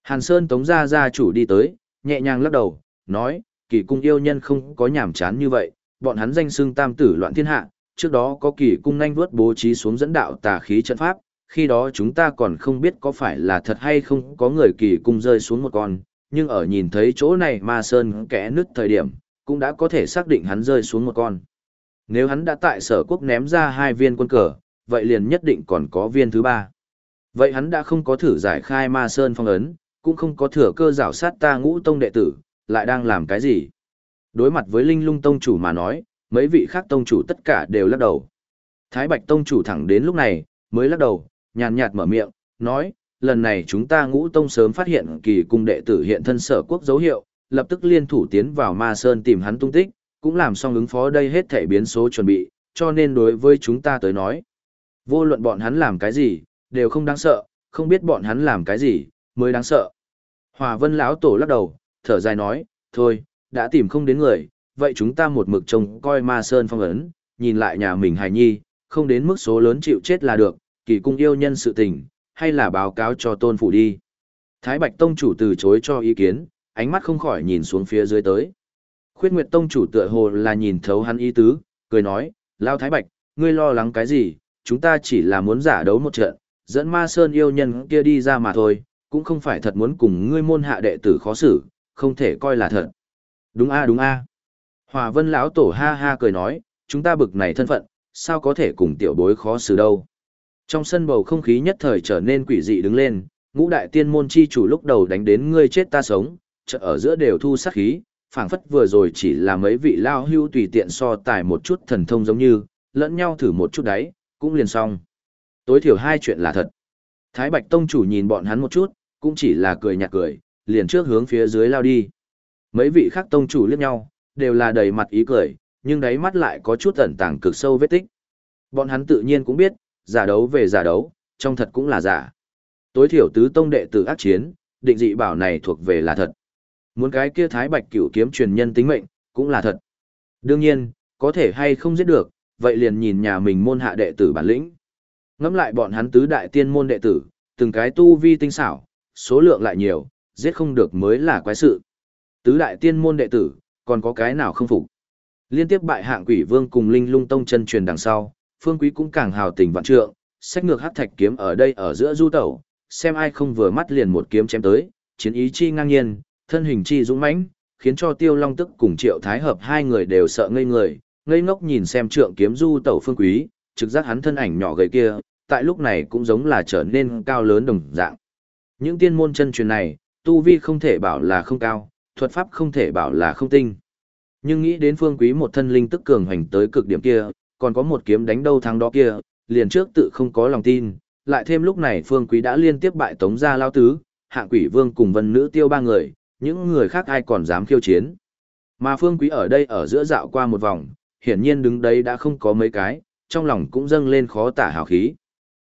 Hàn Sơn tống ra gia chủ đi tới, nhẹ nhàng lắc đầu, nói, kỳ cung yêu nhân không có nhảm chán như vậy, bọn hắn danh xưng tam tử loạn thiên hạ, trước đó có kỳ cung nhanh vớt bố trí xuống dẫn đạo tà khí trận pháp, khi đó chúng ta còn không biết có phải là thật hay không có người kỳ cung rơi xuống một con, nhưng ở nhìn thấy chỗ này ma sơn kẽ nứt thời điểm, cũng đã có thể xác định hắn rơi xuống một con. Nếu hắn đã tại sở quốc ném ra hai viên quân cờ, vậy liền nhất định còn có viên thứ ba. Vậy hắn đã không có thử giải khai ma sơn phong ấn, cũng không có thừa cơ rảo sát ta ngũ tông đệ tử, lại đang làm cái gì? Đối mặt với Linh Lung Tông chủ mà nói, mấy vị khác tông chủ tất cả đều lắc đầu. Thái Bạch Tông chủ thẳng đến lúc này, mới lắc đầu, nhàn nhạt mở miệng, nói, lần này chúng ta ngũ tông sớm phát hiện kỳ cung đệ tử hiện thân sở quốc dấu hiệu, lập tức liên thủ tiến vào ma sơn tìm hắn tung tích, cũng làm xong ứng phó đây hết thể biến số chuẩn bị, cho nên đối với chúng ta tới nói. Vô luận bọn hắn làm cái gì, đều không đáng sợ, không biết bọn hắn làm cái gì, mới đáng sợ. Hòa vân lão tổ lắc đầu, thở dài nói, thôi, đã tìm không đến người, vậy chúng ta một mực trông coi ma sơn phong ấn, nhìn lại nhà mình hài nhi, không đến mức số lớn chịu chết là được, kỳ cung yêu nhân sự tình, hay là báo cáo cho tôn phủ đi. Thái Bạch Tông chủ từ chối cho ý kiến, ánh mắt không khỏi nhìn xuống phía dưới tới. Khuyết Nguyệt Tông chủ tựa hồ là nhìn thấu hắn ý tứ, cười nói, Lao Thái Bạch, ngươi lo lắng cái gì, chúng ta chỉ là muốn giả đấu một trận, dẫn ma sơn yêu nhân kia đi ra mà thôi, cũng không phải thật muốn cùng ngươi môn hạ đệ tử khó xử, không thể coi là thật. Đúng a đúng a. Hòa Vân lão tổ ha ha cười nói, chúng ta bực này thân phận, sao có thể cùng tiểu bối khó xử đâu. Trong sân bầu không khí nhất thời trở nên quỷ dị đứng lên, ngũ đại tiên môn chi chủ lúc đầu đánh đến ngươi chết ta sống, chợ ở giữa đều thu sát khí, phảng phất vừa rồi chỉ là mấy vị lao hưu tùy tiện so tài một chút thần thông giống như, lẫn nhau thử một chút đấy, cũng liền xong. Tối thiểu hai chuyện là thật. Thái Bạch Tông chủ nhìn bọn hắn một chút, cũng chỉ là cười nhạt cười, liền trước hướng phía dưới lao đi. Mấy vị khác tông chủ liếc nhau, đều là đầy mặt ý cười, nhưng đáy mắt lại có chút ẩn tàng cực sâu vết tích. Bọn hắn tự nhiên cũng biết, giả đấu về giả đấu, trong thật cũng là giả. Tối thiểu tứ tông đệ tử ác chiến, định dị bảo này thuộc về là thật. Muốn cái kia thái bạch cửu kiếm truyền nhân tính mệnh, cũng là thật. Đương nhiên, có thể hay không giết được, vậy liền nhìn nhà mình môn hạ đệ tử bản lĩnh. Ngắm lại bọn hắn tứ đại tiên môn đệ tử, từng cái tu vi tinh xảo, số lượng lại nhiều, giết không được mới là quái sự. Tứ đại tiên môn đệ tử, còn có cái nào không phục. Liên tiếp bại hạng quỷ vương cùng linh lung tông chân truyền đằng sau, phương quý cũng càng hào tình vạn trượng, sách ngược hắc thạch kiếm ở đây ở giữa du tẩu, xem ai không vừa mắt liền một kiếm chém tới, chiến ý chi ngang nhiên, thân hình chi dũng mãnh, khiến cho Tiêu Long tức cùng Triệu Thái Hợp hai người đều sợ ngây người, ngây ngốc nhìn xem trượng kiếm du tẩu phương quý, trực giác hắn thân ảnh nhỏ gầy kia, tại lúc này cũng giống là trở nên cao lớn đồng dạng. Những tiên môn chân truyền này, tu vi không thể bảo là không cao, thuật pháp không thể bảo là không tinh. Nhưng nghĩ đến phương quý một thân linh tức cường hành tới cực điểm kia, còn có một kiếm đánh đâu thắng đó kia, liền trước tự không có lòng tin, lại thêm lúc này phương quý đã liên tiếp bại tống ra lao tứ, hạng quỷ vương cùng vân nữ tiêu ba người, những người khác ai còn dám khiêu chiến. Mà phương quý ở đây ở giữa dạo qua một vòng, hiển nhiên đứng đấy đã không có mấy cái, trong lòng cũng dâng lên khó tả hào khí.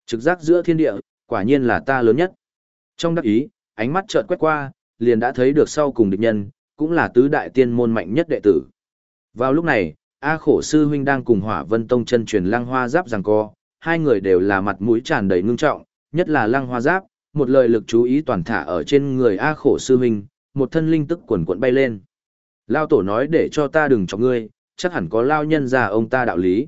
Trực giác giữa thiên địa, quả nhiên là ta lớn nhất. Trong đắc ý, ánh mắt chợt quét qua, liền đã thấy được sau cùng địch nhân, cũng là tứ đại tiên môn mạnh nhất đệ tử. Vào lúc này, A khổ sư huynh đang cùng hỏa vân tông chân truyền lăng hoa giáp rằng co, hai người đều là mặt mũi tràn đầy ngưng trọng, nhất là lăng hoa giáp, một lời lực chú ý toàn thả ở trên người A khổ sư huynh, một thân linh tức quần cuộn bay lên. Lao tổ nói để cho ta đừng cho ngươi, chắc hẳn có lao nhân già ông ta đạo lý.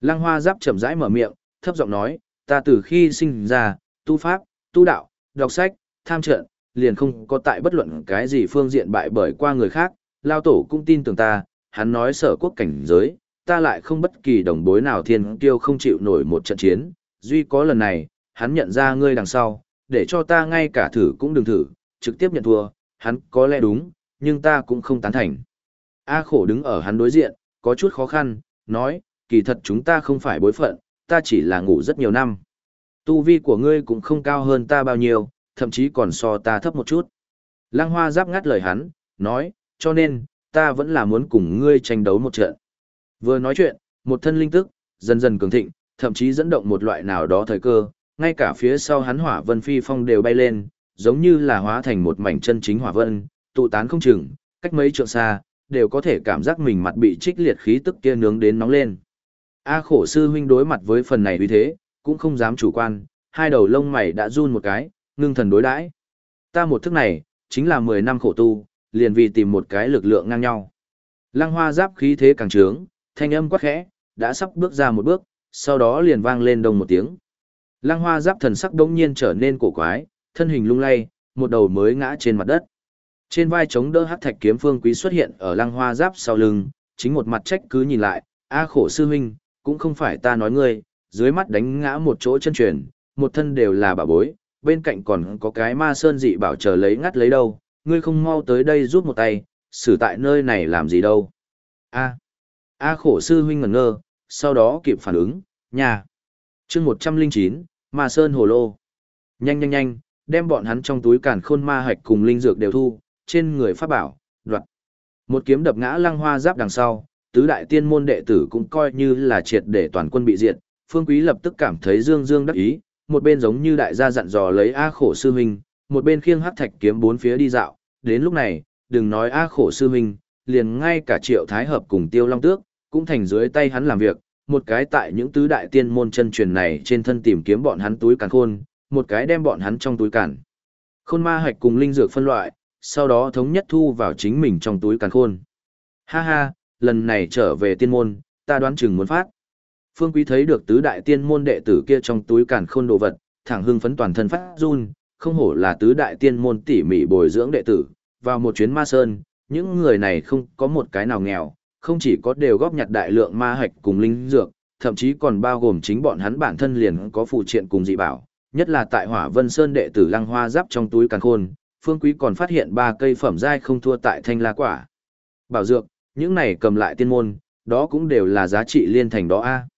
Lăng hoa giáp chậm rãi mở miệng, thấp giọng nói, ta từ khi sinh ra, tu pháp, tu đạo, đọc sách, tham trận, liền không có tại bất luận cái gì phương diện bại bởi qua người khác, lao tổ cũng tin tưởng ta, hắn nói sở quốc cảnh giới, ta lại không bất kỳ đồng bối nào thiên tiêu không chịu nổi một trận chiến, duy có lần này, hắn nhận ra ngươi đằng sau, để cho ta ngay cả thử cũng đừng thử, trực tiếp nhận thua, hắn có lẽ đúng, nhưng ta cũng không tán thành. A khổ đứng ở hắn đối diện, có chút khó khăn, nói, kỳ thật chúng ta không phải bối phận, ta chỉ là ngủ rất nhiều năm. Tu vi của ngươi cũng không cao hơn ta bao nhiêu, thậm chí còn so ta thấp một chút. Lăng hoa giáp ngắt lời hắn, nói, cho nên, ta vẫn là muốn cùng ngươi tranh đấu một trận. Vừa nói chuyện, một thân linh tức, dần dần cường thịnh, thậm chí dẫn động một loại nào đó thời cơ, ngay cả phía sau hắn hỏa vân phi phong đều bay lên, giống như là hóa thành một mảnh chân chính hỏa vân, tụ tán không chừng, cách mấy trượng xa, đều có thể cảm giác mình mặt bị trích liệt khí tức kia nướng đến nóng lên. A khổ sư huynh đối mặt với phần này uy thế, cũng không dám chủ quan, hai đầu lông mày đã run một cái, ngưng thần đối đãi. Ta một thức này, chính là 10 năm khổ tu, liền vì tìm một cái lực lượng ngang nhau. Lăng hoa giáp khí thế càng trướng, thanh âm quát khẽ, đã sắp bước ra một bước, sau đó liền vang lên đồng một tiếng. Lăng hoa giáp thần sắc đống nhiên trở nên cổ quái, thân hình lung lay, một đầu mới ngã trên mặt đất. Trên vai chống đỡ hắc thạch kiếm phương quý xuất hiện ở lăng hoa giáp sau lưng, chính một mặt trách cứ nhìn lại, a khổ sư huynh, cũng không phải ta nói ngươi, dưới mắt đánh ngã một chỗ chân truyền, một thân đều là bà bối, bên cạnh còn có cái ma sơn dị bảo chờ lấy ngắt lấy đâu, ngươi không mau tới đây giúp một tay, xử tại nơi này làm gì đâu. A. A khổ sư huynh ngẩn ngơ, sau đó kịp phản ứng, nhà. chương 109, ma sơn hồ lô. Nhanh nhanh nhanh, đem bọn hắn trong túi càn khôn ma hạch cùng linh dược đều thu, trên người pháp bảo, đoạt. Một kiếm đập ngã lăng hoa giáp đằng sau, tứ đại tiên môn đệ tử cũng coi như là triệt để toàn quân bị diệt, Phương Quý lập tức cảm thấy dương dương đắc ý, một bên giống như đại gia dặn dò lấy A khổ sư huynh, một bên khiêng hắc thạch kiếm bốn phía đi dạo, đến lúc này, đừng nói A khổ sư huynh, liền ngay cả triệu thái hợp cùng tiêu long tước, cũng thành dưới tay hắn làm việc, một cái tại những tứ đại tiên môn chân truyền này trên thân tìm kiếm bọn hắn túi càn khôn, một cái đem bọn hắn trong túi càn. Khôn ma hạch cùng linh dược phân loại, sau đó thống nhất thu vào chính mình trong túi càn khôn. Ha ha, lần này trở về tiên môn, ta đoán chừng muốn phát. Phương Quý thấy được tứ đại tiên môn đệ tử kia trong túi càn khôn đồ vật, thẳng hưng phấn toàn thân phát run, không hổ là tứ đại tiên môn tỉ mỉ bồi dưỡng đệ tử, vào một chuyến ma sơn, những người này không có một cái nào nghèo, không chỉ có đều góp nhặt đại lượng ma hạch cùng linh dược, thậm chí còn bao gồm chính bọn hắn bản thân liền có phụ triện cùng dị bảo, nhất là tại Hỏa Vân Sơn đệ tử Lăng Hoa giáp trong túi càn khôn, Phương Quý còn phát hiện ba cây phẩm giai không thua tại Thanh La quả. Bảo dược, những này cầm lại tiên môn, đó cũng đều là giá trị liên thành đó a.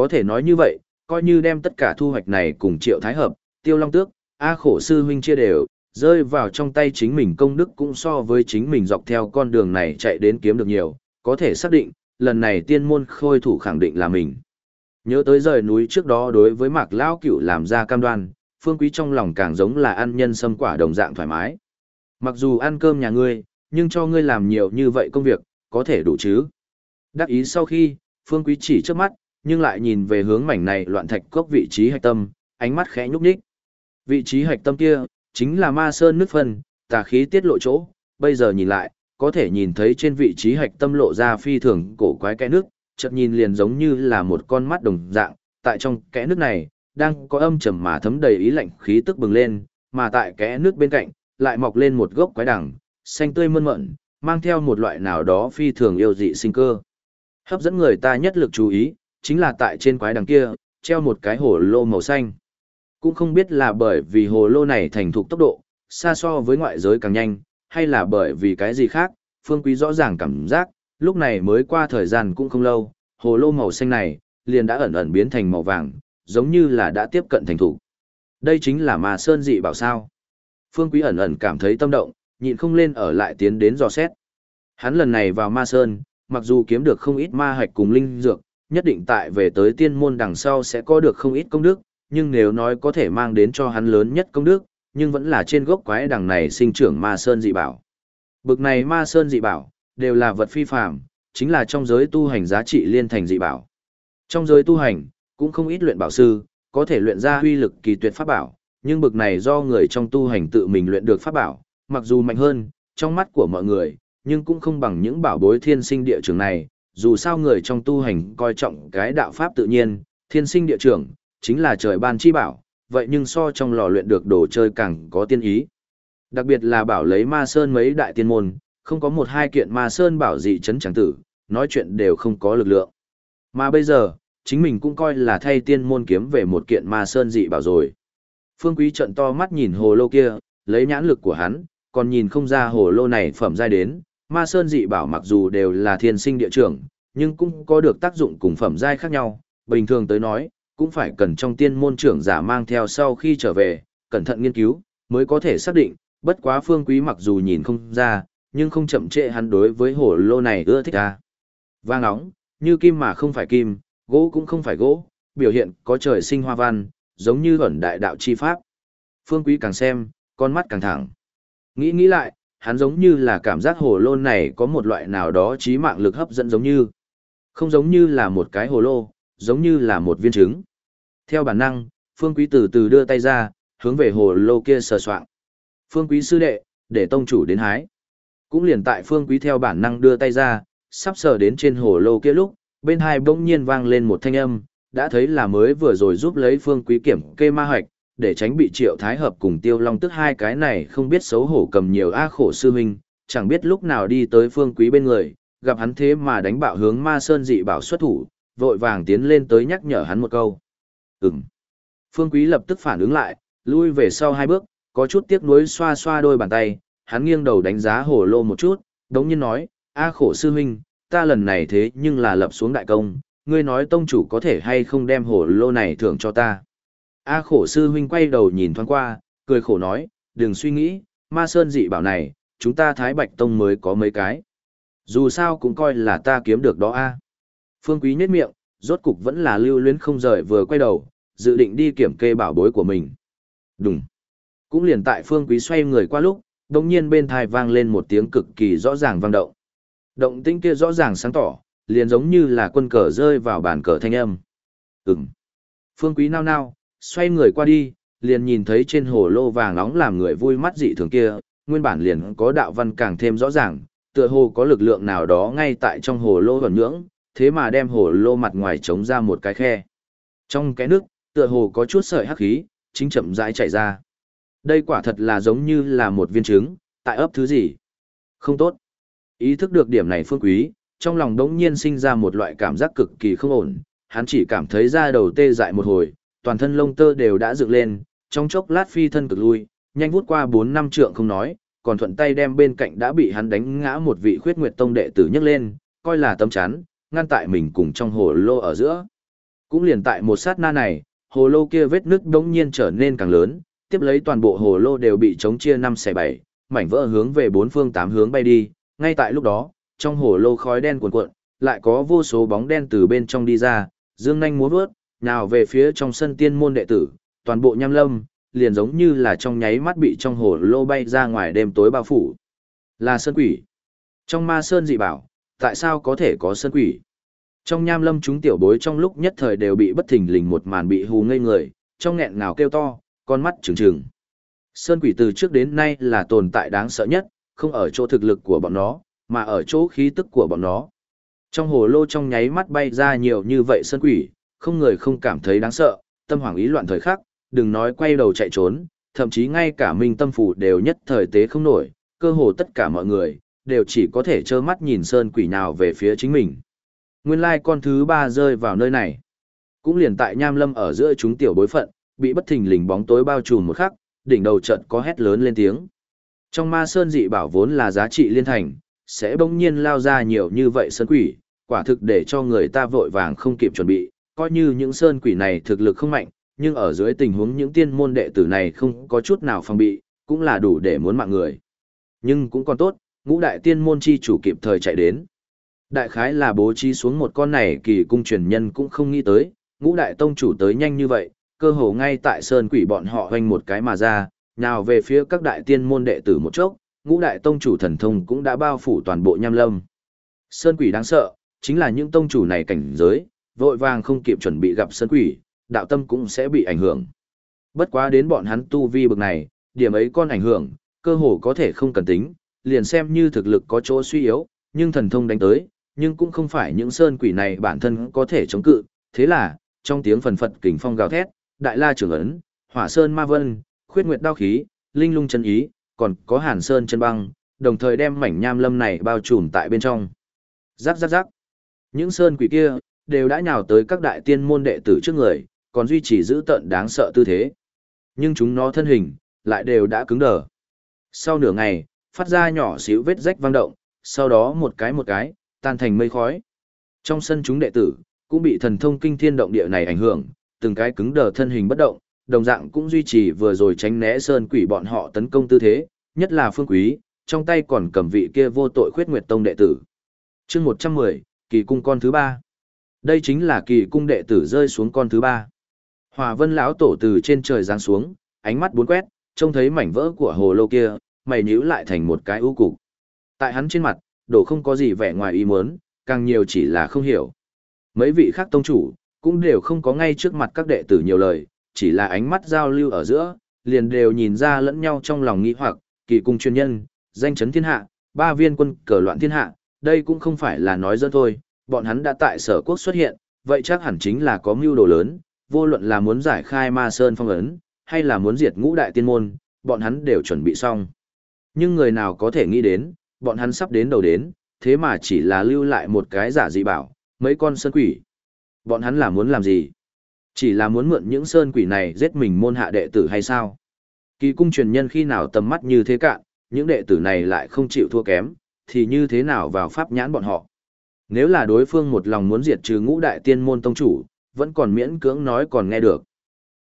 Có thể nói như vậy, coi như đem tất cả thu hoạch này cùng Triệu Thái Hợp, Tiêu Long Tước, A Khổ Sư Huynh chia đều, rơi vào trong tay chính mình công đức cũng so với chính mình dọc theo con đường này chạy đến kiếm được nhiều, có thể xác định, lần này tiên môn khôi thủ khẳng định là mình. Nhớ tới rời núi trước đó đối với mạc lão cựu làm ra cam đoan, phương quý trong lòng càng giống là ăn nhân sâm quả đồng dạng thoải mái. Mặc dù ăn cơm nhà ngươi, nhưng cho ngươi làm nhiều như vậy công việc, có thể đủ chứ. Đắc ý sau khi, phương quý chỉ trước mắt, nhưng lại nhìn về hướng mảnh này loạn thạch cốc vị trí hạch tâm, ánh mắt khẽ nhúc nhích. Vị trí hạch tâm kia, chính là ma sơn nước phân, tà khí tiết lộ chỗ, bây giờ nhìn lại, có thể nhìn thấy trên vị trí hạch tâm lộ ra phi thường cổ quái kẽ nước, chợt nhìn liền giống như là một con mắt đồng dạng, tại trong kẽ nước này, đang có âm trầm mà thấm đầy ý lạnh khí tức bừng lên, mà tại kẽ nước bên cạnh, lại mọc lên một gốc quái đằng, xanh tươi mơn mởn, mang theo một loại nào đó phi thường yêu dị sinh cơ. Hấp dẫn người ta nhất lực chú ý, chính là tại trên quái đằng kia, treo một cái hồ lô màu xanh. Cũng không biết là bởi vì hồ lô này thành thục tốc độ, xa so với ngoại giới càng nhanh, hay là bởi vì cái gì khác, Phương Quý rõ ràng cảm giác, lúc này mới qua thời gian cũng không lâu, hồ lô màu xanh này, liền đã ẩn ẩn biến thành màu vàng, giống như là đã tiếp cận thành thủ. Đây chính là mà sơn dị bảo sao. Phương Quý ẩn ẩn cảm thấy tâm động, nhịn không lên ở lại tiến đến dò xét. Hắn lần này vào ma sơn, mặc dù kiếm được không ít ma hạch cùng linh dược, nhất định tại về tới tiên môn đằng sau sẽ có được không ít công đức, nhưng nếu nói có thể mang đến cho hắn lớn nhất công đức, nhưng vẫn là trên gốc quái đằng này sinh trưởng ma sơn dị bảo. Bực này ma sơn dị bảo, đều là vật phi phàm, chính là trong giới tu hành giá trị liên thành dị bảo. Trong giới tu hành, cũng không ít luyện bảo sư, có thể luyện ra huy lực kỳ tuyệt pháp bảo, nhưng bực này do người trong tu hành tự mình luyện được pháp bảo, mặc dù mạnh hơn, trong mắt của mọi người, nhưng cũng không bằng những bảo bối thiên sinh địa trường này, dù sao người trong tu hành coi trọng cái đạo pháp tự nhiên, thiên sinh địa trưởng, chính là trời ban chi bảo, vậy nhưng so trong lò luyện được đồ chơi càng có tiên ý. Đặc biệt là bảo lấy ma sơn mấy đại tiên môn, không có một hai kiện ma sơn bảo dị chấn chẳng tử, nói chuyện đều không có lực lượng. Mà bây giờ, chính mình cũng coi là thay tiên môn kiếm về một kiện ma sơn dị bảo rồi. Phương Quý trận to mắt nhìn hồ lô kia, lấy nhãn lực của hắn, còn nhìn không ra hồ lô này phẩm giai đến, ma sơn dị bảo mặc dù đều là thiên sinh địa trưởng, nhưng cũng có được tác dụng cùng phẩm giai khác nhau, bình thường tới nói, cũng phải cần trong tiên môn trưởng giả mang theo sau khi trở về, cẩn thận nghiên cứu, mới có thể xác định, bất quá phương quý mặc dù nhìn không ra, nhưng không chậm trễ hắn đối với hồ lô này ưa thích ra. Vang óng, như kim mà không phải kim, gỗ cũng không phải gỗ, biểu hiện có trời sinh hoa văn, giống như ẩn đại đạo chi pháp. Phương quý càng xem, con mắt càng thẳng. Nghĩ nghĩ lại, hắn giống như là cảm giác hồ lô này có một loại nào đó trí mạng lực hấp dẫn giống như. Không giống như là một cái hồ lô, giống như là một viên trứng. Theo bản năng, Phương Quý từ từ đưa tay ra, hướng về hồ lô kia sờ soạng. Phương Quý sư đệ, để tông chủ đến hái. Cũng liền tại Phương Quý theo bản năng đưa tay ra, sắp sờ đến trên hồ lô kia lúc, bên hai bỗng nhiên vang lên một thanh âm, đã thấy là mới vừa rồi giúp lấy Phương Quý kiểm kê ma hoạch, để tránh bị Triệu Thái Hợp cùng Tiêu Long tức hai cái này không biết xấu hổ cầm nhiều a khổ sư huynh, chẳng biết lúc nào đi tới Phương Quý bên người, gặp hắn thế mà đánh bạo hướng Ma Sơn dị bảo xuất thủ, vội vàng tiến lên tới nhắc nhở hắn một câu. Ừm. Phương Quý lập tức phản ứng lại, lui về sau hai bước, có chút tiếc nuối xoa xoa đôi bàn tay, hắn nghiêng đầu đánh giá hồ lô một chút, đống nhiên nói, A khổ sư huynh, ta lần này thế nhưng là lập xuống đại công, ngươi nói tông chủ có thể hay không đem hồ lô này thưởng cho ta. A khổ sư huynh quay đầu nhìn thoáng qua, cười khổ nói, đừng suy nghĩ, ma sơn dị bảo này, chúng ta Thái Bạch Tông mới có mấy cái. Dù sao cũng coi là ta kiếm được đó a. Phương Quý nhếch miệng, rốt cục vẫn là lưu luyến không rời vừa quay đầu, dự định đi kiểm kê bảo bối của mình. Đúng. Cũng liền tại Phương Quý xoay người qua lúc, đồng nhiên bên thai vang lên một tiếng cực kỳ rõ ràng vang động. Động tĩnh kia rõ ràng sáng tỏ, liền giống như là quân cờ rơi vào bàn cờ thanh âm. Ừm. Phương Quý nao nao, xoay người qua đi, liền nhìn thấy trên hồ lô vàng nóng làm người vui mắt dị thường kia, nguyên bản liền có đạo văn càng thêm rõ ràng, tựa hồ có lực lượng nào đó ngay tại trong hồ lô vẩn nhưỡng, thế mà đem hồ lô mặt ngoài chống ra một cái khe. Trong cái nước, tựa hồ có chút sợi hắc khí, chính chậm rãi chảy ra. Đây quả thật là giống như là một viên trứng, tại ấp thứ gì? Không tốt. Ý thức được điểm này phương quý, trong lòng đống nhiên sinh ra một loại cảm giác cực kỳ không ổn, hắn chỉ cảm thấy da đầu tê dại một hồi, toàn thân lông tơ đều đã dựng lên, trong chốc lát phi thân cực lui, nhanh vút qua 4 năm trượng không nói, còn thuận tay đem bên cạnh đã bị hắn đánh ngã một vị khuyết nguyệt tông đệ tử nhấc lên, coi là tấm chắn, ngăn tại mình cùng trong hồ lô ở giữa. Cũng liền tại một sát na này, hồ lô kia vết nước đống nhiên trở nên càng lớn, tiếp lấy toàn bộ hồ lô đều bị chống chia năm xe bảy, mảnh vỡ hướng về bốn phương tám hướng bay đi, ngay tại lúc đó, trong hồ lô khói đen cuồn cuộn, lại có vô số bóng đen từ bên trong đi ra, dương nhanh múa vớt, nào về phía trong sân tiên môn đệ tử, toàn bộ nham lâm, liền giống như là trong nháy mắt bị trong hồ lô bay ra ngoài đêm tối bao phủ. Là sơn quỷ. Trong ma sơn dị bảo, tại sao có thể có sơn quỷ? Trong nham lâm chúng tiểu bối trong lúc nhất thời đều bị bất thình lình một màn bị hù ngây người, trong nghẹn ngào kêu to, con mắt trừng trừng. Sơn quỷ từ trước đến nay là tồn tại đáng sợ nhất, không ở chỗ thực lực của bọn nó, mà ở chỗ khí tức của bọn nó. Trong hồ lô trong nháy mắt bay ra nhiều như vậy sơn quỷ, không người không cảm thấy đáng sợ, tâm hoảng ý loạn thời khắc, đừng nói quay đầu chạy trốn, thậm chí ngay cả minh tâm phủ đều nhất thời tế không nổi, cơ hồ tất cả mọi người, đều chỉ có thể trơ mắt nhìn sơn quỷ nào về phía chính mình. Nguyên lai con thứ ba rơi vào nơi này. Cũng liền tại nham lâm ở giữa chúng tiểu bối phận, bị bất thình lình bóng tối bao trùm một khắc, đỉnh đầu trận có hét lớn lên tiếng. Trong ma sơn dị bảo vốn là giá trị liên thành, sẽ bỗng nhiên lao ra nhiều như vậy sơn quỷ, quả thực để cho người ta vội vàng không kịp chuẩn bị, coi như những sơn quỷ này thực lực không mạnh, nhưng ở dưới tình huống những tiên môn đệ tử này không có chút nào phòng bị, cũng là đủ để muốn mạng người. Nhưng cũng còn tốt, ngũ đại tiên môn chi chủ kịp thời chạy đến. Đại khái là bố trí xuống một con này kỳ cung truyền nhân cũng không nghĩ tới, ngũ đại tông chủ tới nhanh như vậy, cơ hồ ngay tại sơn quỷ bọn họ hoành một cái mà ra, nào về phía các đại tiên môn đệ tử một chốc, ngũ đại tông chủ thần thông cũng đã bao phủ toàn bộ nham lâm. Sơn quỷ đáng sợ, chính là những tông chủ này cảnh giới, vội vàng không kịp chuẩn bị gặp sơn quỷ, đạo tâm cũng sẽ bị ảnh hưởng. Bất quá đến bọn hắn tu vi bực này, điểm ấy con ảnh hưởng, cơ hồ có thể không cần tính, liền xem như thực lực có chỗ suy yếu, nhưng thần thông đánh tới, nhưng cũng không phải những sơn quỷ này bản thân có thể chống cự, thế là, trong tiếng phần phật kình phong gào thét, đại la trưởng ấn, hỏa sơn ma vân, khuyết nguyệt đao khí, linh lung chân ý, còn có hàn sơn chân băng, đồng thời đem mảnh nham lâm này bao trùm tại bên trong. Rắc rắc rắc. Những sơn quỷ kia, đều đã nhào tới các đại tiên môn đệ tử trước người, còn duy trì giữ tận đáng sợ tư thế. Nhưng chúng nó thân hình, lại đều đã cứng đờ. Sau nửa ngày, phát ra nhỏ xíu vết rách vang động, sau đó một cái một cái, tan thành mây khói. Trong sân chúng đệ tử, cũng bị thần thông kinh thiên động địa này ảnh hưởng, từng cái cứng đờ thân hình bất động, đồng dạng cũng duy trì vừa rồi tránh né sơn quỷ bọn họ tấn công tư thế, nhất là phương quý, trong tay còn cầm vị kia vô tội khuyết nguyệt tông đệ tử. chương 110, kỳ cung con thứ ba. Đây chính là kỳ cung đệ tử rơi xuống con thứ ba. Hòa vân lão tổ từ trên trời giáng xuống, ánh mắt bốn quét, trông thấy mảnh vỡ của hồ lô kia, mày nhíu lại thành một cái ưu cục. Tại hắn trên mặt, đổ không có gì vẻ ngoài ý muốn, càng nhiều chỉ là không hiểu. Mấy vị khác tông chủ, cũng đều không có ngay trước mặt các đệ tử nhiều lời, chỉ là ánh mắt giao lưu ở giữa, liền đều nhìn ra lẫn nhau trong lòng nghĩ hoặc, kỳ cung chuyên nhân, danh chấn thiên hạ, ba viên quân cờ loạn thiên hạ, đây cũng không phải là nói dân thôi, bọn hắn đã tại sở quốc xuất hiện, vậy chắc hẳn chính là có mưu đồ lớn, vô luận là muốn giải khai ma sơn phong ấn, hay là muốn diệt ngũ đại tiên môn, bọn hắn đều chuẩn bị xong. Nhưng người nào có thể nghĩ đến, bọn hắn sắp đến đầu đến, thế mà chỉ là lưu lại một cái giả dị bảo, mấy con sơn quỷ. Bọn hắn là muốn làm gì? Chỉ là muốn mượn những sơn quỷ này giết mình môn hạ đệ tử hay sao? Kỳ cung truyền nhân khi nào tầm mắt như thế cạn, những đệ tử này lại không chịu thua kém, thì như thế nào vào pháp nhãn bọn họ? Nếu là đối phương một lòng muốn diệt trừ ngũ đại tiên môn tông chủ, vẫn còn miễn cưỡng nói còn nghe được.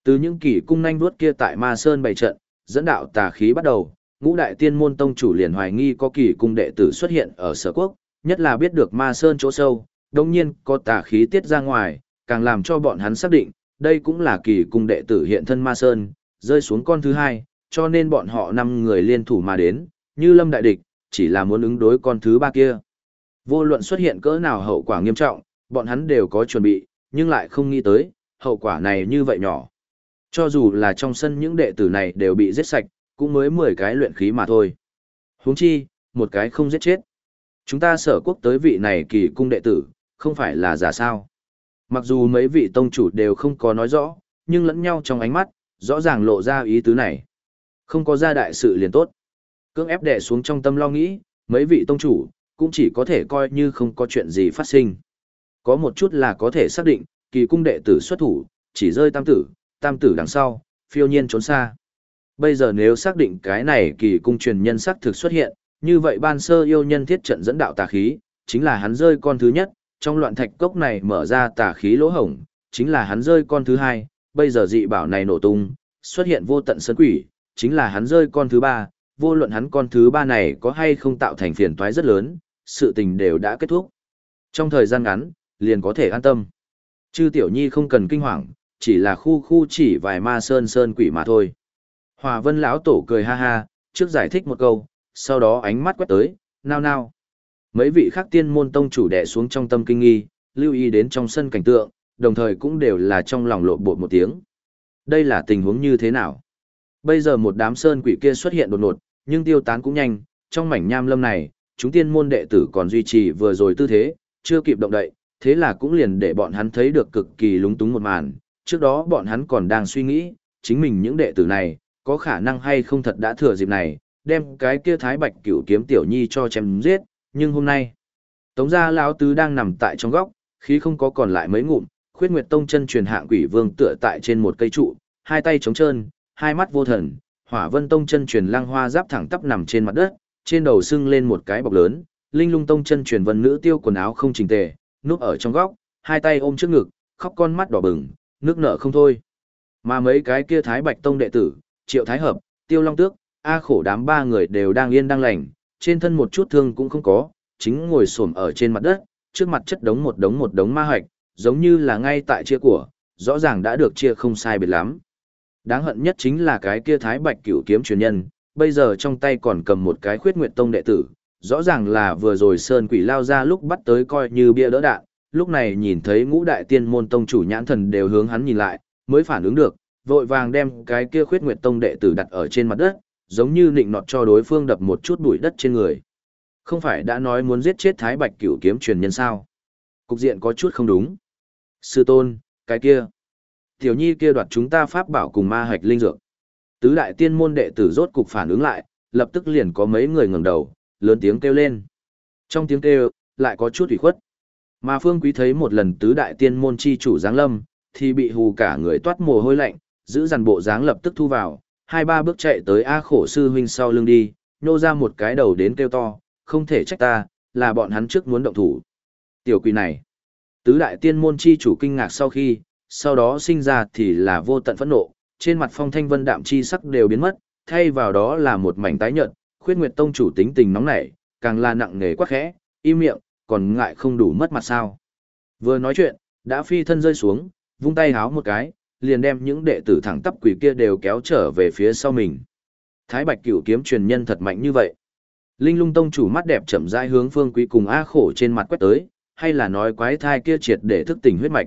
Từ những kỳ cung nhanh vuốt kia tại Ma Sơn bày trận, dẫn đạo tà khí bắt đầu, ngũ đại tiên môn tông chủ liền hoài nghi có kỳ cung đệ tử xuất hiện ở sở quốc, nhất là biết được ma sơn chỗ sâu, đồng nhiên có tà khí tiết ra ngoài, càng làm cho bọn hắn xác định, đây cũng là kỳ cung đệ tử hiện thân ma sơn, rơi xuống con thứ hai, cho nên bọn họ năm người liên thủ mà đến, như lâm đại địch, chỉ là muốn ứng đối con thứ ba kia. Vô luận xuất hiện cỡ nào hậu quả nghiêm trọng, bọn hắn đều có chuẩn bị, nhưng lại không nghĩ tới, hậu quả này như vậy nhỏ. Cho dù là trong sân những đệ tử này đều bị giết sạch, cũng mới 10 cái luyện khí mà thôi. huống chi, một cái không giết chết. Chúng ta sở quốc tới vị này kỳ cung đệ tử, không phải là giả sao. Mặc dù mấy vị tông chủ đều không có nói rõ, nhưng lẫn nhau trong ánh mắt, rõ ràng lộ ra ý tứ này. Không có ra đại sự liền tốt. Cưỡng ép đè xuống trong tâm lo nghĩ, mấy vị tông chủ, cũng chỉ có thể coi như không có chuyện gì phát sinh. Có một chút là có thể xác định, kỳ cung đệ tử xuất thủ, chỉ rơi tam tử, tam tử đằng sau, phiêu nhiên trốn xa. Bây giờ nếu xác định cái này kỳ cung truyền nhân sắc thực xuất hiện, như vậy ban sơ yêu nhân thiết trận dẫn đạo tà khí, chính là hắn rơi con thứ nhất, trong loạn thạch cốc này mở ra tà khí lỗ hổng, chính là hắn rơi con thứ hai, bây giờ dị bảo này nổ tung, xuất hiện vô tận sơn quỷ, chính là hắn rơi con thứ ba, vô luận hắn con thứ ba này có hay không tạo thành phiền toái rất lớn, sự tình đều đã kết thúc. Trong thời gian ngắn, liền có thể an tâm. Chư tiểu nhi không cần kinh hoàng, chỉ là khu khu chỉ vài ma sơn sơn quỷ mà thôi. Hòa vân lão tổ cười ha ha, trước giải thích một câu, sau đó ánh mắt quét tới, nao nao. Mấy vị khác tiên môn tông chủ đè xuống trong tâm kinh nghi, lưu ý đến trong sân cảnh tượng, đồng thời cũng đều là trong lòng lộ bột một tiếng. Đây là tình huống như thế nào? Bây giờ một đám sơn quỷ kia xuất hiện đột ngột, nhưng tiêu tán cũng nhanh, trong mảnh nham lâm này, chúng tiên môn đệ tử còn duy trì vừa rồi tư thế, chưa kịp động đậy, thế là cũng liền để bọn hắn thấy được cực kỳ lúng túng một màn. Trước đó bọn hắn còn đang suy nghĩ, chính mình những đệ tử này, có khả năng hay không thật đã thừa dịp này, đem cái kia thái bạch cửu kiếm tiểu nhi cho chém giết, nhưng hôm nay, tống gia lão tứ đang nằm tại trong góc, khí không có còn lại mấy ngụm, khuyết nguyệt tông chân truyền hạng quỷ vương tựa tại trên một cây trụ, hai tay trống trơn, hai mắt vô thần, hỏa vân tông chân truyền lăng hoa giáp thẳng tắp nằm trên mặt đất, trên đầu sưng lên một cái bọc lớn, linh lung tông chân truyền vân nữ tiêu quần áo không chỉnh tề, núp ở trong góc, hai tay ôm trước ngực, khóc con mắt đỏ bừng, nước nở không thôi. Mà mấy cái kia thái bạch tông đệ tử, triệu thái hợp, tiêu long tước, a khổ đám ba người đều đang yên đang lành, trên thân một chút thương cũng không có, chính ngồi xổm ở trên mặt đất, trước mặt chất đống một đống một đống ma hạch, giống như là ngay tại chia của, rõ ràng đã được chia không sai biệt lắm. Đáng hận nhất chính là cái kia thái bạch cửu kiếm truyền nhân, bây giờ trong tay còn cầm một cái khuyết nguyệt tông đệ tử, rõ ràng là vừa rồi sơn quỷ lao ra lúc bắt tới coi như bia đỡ đạn, lúc này nhìn thấy ngũ đại tiên môn tông chủ nhãn thần đều hướng hắn nhìn lại, mới phản ứng được, vội vàng đem cái kia khuyết nguyệt tông đệ tử đặt ở trên mặt đất, giống như nịnh nọt cho đối phương đập một chút bụi đất trên người. Không phải đã nói muốn giết chết thái bạch cửu kiếm truyền nhân sao? Cục diện có chút không đúng. Sư tôn, cái kia. Tiểu nhi kia đoạt chúng ta pháp bảo cùng ma hạch linh dược. Tứ đại tiên môn đệ tử rốt cục phản ứng lại, lập tức liền có mấy người ngẩng đầu, lớn tiếng kêu lên. Trong tiếng kêu, lại có chút ủy khuất. Mà Phương Quý thấy một lần tứ đại tiên môn chi chủ giáng lâm, thì bị hù cả người toát mồ hôi lạnh, giữ dàn bộ dáng lập tức thu vào, hai ba bước chạy tới A khổ sư huynh sau lưng đi, nô ra một cái đầu đến kêu to, không thể trách ta, là bọn hắn trước muốn động thủ. Tiểu quỷ này, tứ đại tiên môn chi chủ kinh ngạc sau khi, sau đó sinh ra thì là vô tận phẫn nộ, trên mặt phong thanh vân đạm chi sắc đều biến mất, thay vào đó là một mảnh tái nhợt, khuyết nguyệt tông chủ tính tình nóng nảy, càng là nặng nề quá khẽ, im miệng, còn ngại không đủ mất mặt sao. Vừa nói chuyện, đã phi thân rơi xuống, vung tay háo một cái, liền đem những đệ tử thẳng tắp quỷ kia đều kéo trở về phía sau mình. Thái Bạch Cửu kiếm truyền nhân thật mạnh như vậy. Linh Lung Tông chủ mắt đẹp chậm rãi hướng Phương Quý cùng A Khổ trên mặt quét tới, hay là nói quái thai kia triệt để thức tỉnh huyết mạch.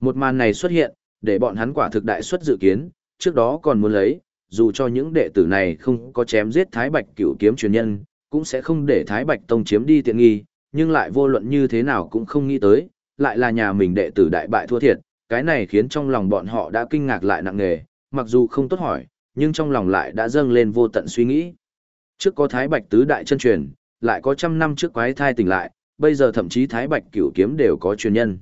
Một màn này xuất hiện, để bọn hắn quả thực đại xuất dự kiến, trước đó còn muốn lấy, dù cho những đệ tử này không có chém giết Thái Bạch Cửu kiếm truyền nhân, cũng sẽ không để Thái Bạch Tông chiếm đi tiện nghi, nhưng lại vô luận như thế nào cũng không nghĩ tới, lại là nhà mình đệ tử đại bại thua thiệt, cái này khiến trong lòng bọn họ đã kinh ngạc lại nặng nề, mặc dù không tốt hỏi, nhưng trong lòng lại đã dâng lên vô tận suy nghĩ. Trước có Thái Bạch tứ đại chân truyền, lại có trăm năm trước quái thai tỉnh lại, bây giờ thậm chí Thái Bạch cửu kiếm đều có truyền nhân.